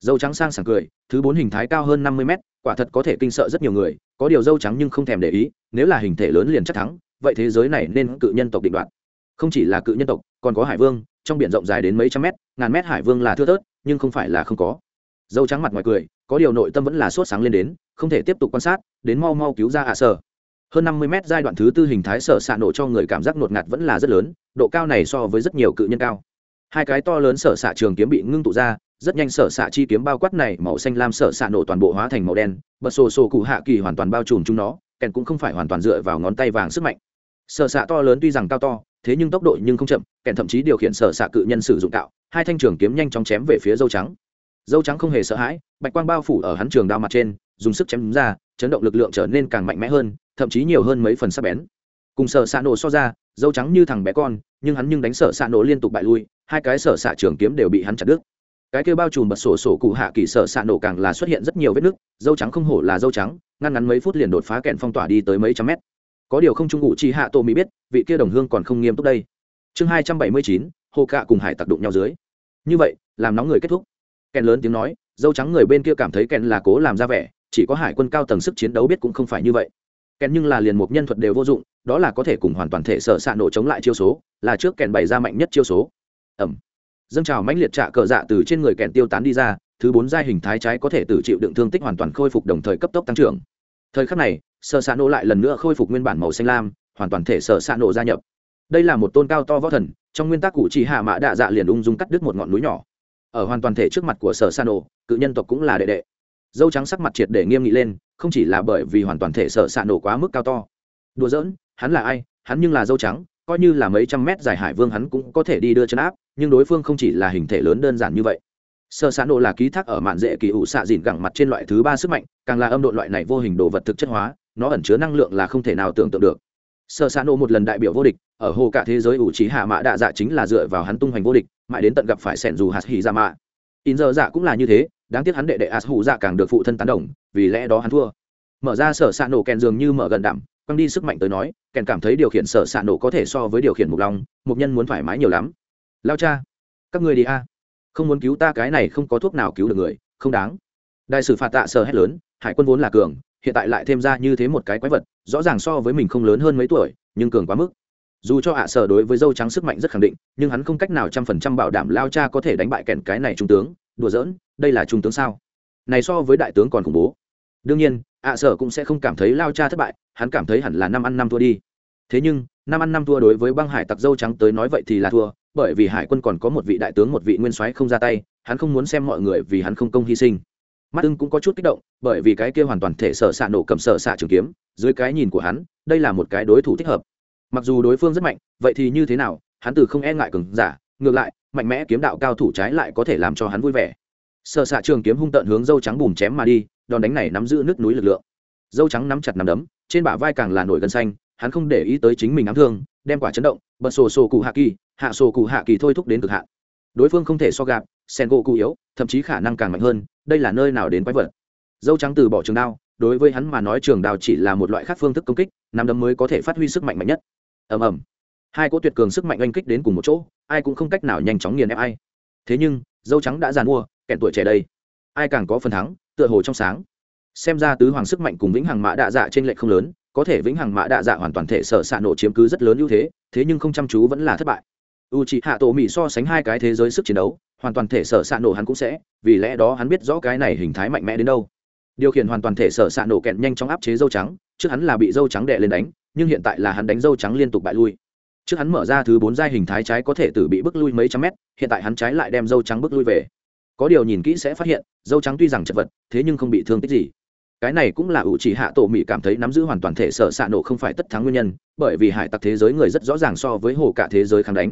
Dâu trắng sang sảng cười, thứ bốn hình thái cao hơn năm mươi mét quả thật có thể kinh sợ rất nhiều người, có điều dâu trắng nhưng không thèm để ý, nếu là hình thể lớn liền chắc thắng, vậy thế giới này nên cự nhân tộc định đoạt. Không chỉ là cự nhân tộc, còn có hải vương, trong biển rộng dài đến mấy trăm mét, ngàn mét hải vương là thưa thớt, nhưng không phải là không có. Dâu trắng mặt ngoài cười, có điều nội tâm vẫn là sốt sáng lên đến, không thể tiếp tục quan sát, đến mau mau cứu ra ạ sở. Hơn năm mươi mét giai đoạn thứ tư hình thái sở xạ nổ cho người cảm giác ngột ngạt vẫn là rất lớn, độ cao này so với rất nhiều cự nhân cao. Hai cái to lớn sở xạ trường kiếm bị ngưng tụ ra rất nhanh sở xạ chi kiếm bao quát này màu xanh lam sở xạ nổ toàn bộ hóa thành màu đen, bật sổ sổ cụ hạ kỳ hoàn toàn bao trùm chúng nó, kèn cũng không phải hoàn toàn dựa vào ngón tay vàng sức mạnh. Sở xạ to lớn tuy rằng cao to, thế nhưng tốc độ nhưng không chậm, kèn thậm chí điều khiển sở xạ cự nhân sử dụng tạo hai thanh trường kiếm nhanh chóng chém về phía dâu trắng. Dâu trắng không hề sợ hãi, bạch quang bao phủ ở hắn trường đao mặt trên, dùng sức chém ra, chấn động lực lượng trở nên càng mạnh mẽ hơn, thậm chí nhiều hơn mấy phần sắc bén. Cùng sở xạ nổ so ra, dâu trắng như thằng bé con, nhưng hắn nhưng đánh sở xạ nổ liên tục bại lui, hai cái sở xạ trường kiếm đều bị hắn chặt đứt cái kêu bao trùm bật sổ sổ cụ hạ kỳ sở xạ nổ càng là xuất hiện rất nhiều vết nứt dâu trắng không hổ là dâu trắng, ngăn ngắn mấy phút liền đột phá kẹn phong tỏa đi tới mấy trăm mét. Có điều không trung ngụ chi hạ tô mỹ biết, vị kia đồng hương còn không nghiêm túc đây. Chương hai trăm bảy mươi chín, hồ cạ cùng hải tặc đụng nhau dưới. Như vậy, làm nóng người kết thúc. Kèn lớn tiếng nói, dâu trắng người bên kia cảm thấy kèn là cố làm ra vẻ, chỉ có hải quân cao tầng sức chiến đấu biết cũng không phải như vậy. Kèn nhưng là liền một nhân thuật đều vô dụng, đó là có thể cùng hoàn toàn thể sở s nổ chống lại chiêu số, là trước kèn bày ra mạnh nhất chiêu số. Ẩm dâng trào mãnh liệt trạ cờ dạ từ trên người kèn tiêu tán đi ra, thứ bốn giai hình thái trái có thể tự chịu đựng thương tích hoàn toàn khôi phục đồng thời cấp tốc tăng trưởng. Thời khắc này, sở s nổ lại lần nữa khôi phục nguyên bản màu xanh lam, hoàn toàn thể sở s nổ gia nhập. Đây là một tôn cao to võ thần, trong nguyên tắc cụ chỉ hạ mã đạ dạ liền ung dung cắt đứt một ngọn núi nhỏ. Ở hoàn toàn thể trước mặt của sở san nổ, cự nhân tộc cũng là đệ đệ. Dâu trắng sắc mặt triệt để nghiêm nghị lên, không chỉ là bởi vì hoàn toàn thể sở san nổ quá mức cao to. Đùa giỡn, hắn là ai? Hắn nhưng là dâu trắng, coi như là mấy trăm mét dài hải vương hắn cũng có thể đi đưa chân áp nhưng đối phương không chỉ là hình thể lớn đơn giản như vậy. Sơ sán độ là ký thác ở mạn dễ kỳ ủ xạ dìn gẳng mặt trên loại thứ ba sức mạnh, càng là âm độ loại này vô hình đồ vật thực chất hóa, nó ẩn chứa năng lượng là không thể nào tưởng tượng được. Sơ sán độ một lần đại biểu vô địch, ở hồ cả thế giới ủ trí hạ mã đạ dạ chính là dựa vào hắn tung hoành vô địch, mãi đến tận gặp phải sẻn dù hạt hỉ ra mạ. In giờ dạ cũng là như thế, đáng tiếc hắn đệ đệ as hủ dạ càng được phụ thân tán đồng, vì lẽ đó hắn thua. Mở ra sở s nổ kèn dường như mở gần đạm, quăng đi sức mạnh tới nói, kèn cảm thấy điều khiển sở s nổ có thể so với điều khiển mục long mục nhân muốn thoải mái nhiều lắm lao cha, các người đi a. Không muốn cứu ta cái này không có thuốc nào cứu được người, không đáng. Đại sử phạt tạ sở hét lớn, hải quân vốn là cường, hiện tại lại thêm ra như thế một cái quái vật, rõ ràng so với mình không lớn hơn mấy tuổi, nhưng cường quá mức. Dù cho ạ sở đối với dâu trắng sức mạnh rất khẳng định, nhưng hắn không cách nào trăm phần trăm bảo đảm lao cha có thể đánh bại kèn cái này trung tướng. Đùa giỡn, đây là trung tướng sao? Này so với đại tướng còn khủng bố. Đương nhiên, ạ sở cũng sẽ không cảm thấy lao cha thất bại, hắn cảm thấy hẳn là năm ăn năm thua đi. Thế nhưng, năm ăn năm thua đối với băng hải tặc dâu trắng tới nói vậy thì là thua bởi vì hải quân còn có một vị đại tướng, một vị nguyên soái không ra tay, hắn không muốn xem mọi người vì hắn không công hy sinh. Mắt ưng cũng có chút kích động, bởi vì cái kia hoàn toàn thể sở xạ nổ cầm sở xạ trường kiếm, dưới cái nhìn của hắn, đây là một cái đối thủ thích hợp. Mặc dù đối phương rất mạnh, vậy thì như thế nào, hắn từ không e ngại cường giả, ngược lại, mạnh mẽ kiếm đạo cao thủ trái lại có thể làm cho hắn vui vẻ. Sở xạ trường kiếm hung tợn hướng dâu trắng bùm chém mà đi, đòn đánh này nắm giữ nước núi lực lượng. Dâu trắng nắm chặt nắm đấm, trên bả vai càng là nổi gân xanh, hắn không để ý tới chính mình ám thương, đem quả chấn động, bật sổ sổ cụ hạ kỳ hạ sổ cụ hạ kỳ thôi thúc đến cực hạn. Đối phương không thể so gạp sen gỗ cụ yếu, thậm chí khả năng càng mạnh hơn, đây là nơi nào đến quái vật? Dâu trắng từ bỏ trường đao, đối với hắn mà nói trường đao chỉ là một loại khác phương thức công kích, nắm đấm mới có thể phát huy sức mạnh mạnh nhất. Ầm ầm. Hai cỗ tuyệt cường sức mạnh oanh kích đến cùng một chỗ, ai cũng không cách nào nhanh chóng nghiền ép ai. Thế nhưng, dâu trắng đã giàn mua kẹn tuổi trẻ đây. Ai càng có phần thắng, tựa hồ trong sáng. Xem ra tứ hoàng sức mạnh cùng vĩnh hằng mã đạ dạ trên lệch không lớn, có thể vĩnh hằng mã đạ dạ hoàn toàn thể sở xạ nổ chiếm cứ rất lớn ưu thế thế nhưng không chăm chú vẫn là thất bại u c hạ tổ mỹ so sánh hai cái thế giới sức chiến đấu, hoàn toàn thể sở xạ nổ hắn cũng sẽ, vì lẽ đó hắn biết rõ cái này hình thái mạnh mẽ đến đâu. Điều khiển hoàn toàn thể sở xạ nổ kẹn nhanh chóng áp chế dâu trắng, trước hắn là bị dâu trắng đệ lên đánh, nhưng hiện tại là hắn đánh dâu trắng liên tục bại lui. Trước hắn mở ra thứ bốn giai hình thái trái có thể tự bị bước lui mấy trăm mét, hiện tại hắn trái lại đem dâu trắng bước lui về. Có điều nhìn kỹ sẽ phát hiện, dâu trắng tuy rằng chật vật, thế nhưng không bị thương tích gì. Cái này cũng là ủ chỉ hạ tổ mỹ cảm thấy nắm giữ hoàn toàn thể sở xạ nổ không phải tất thắng nguyên nhân, bởi vì hải tặc thế giới người rất rõ ràng so với hồ cả thế giới kháng đánh.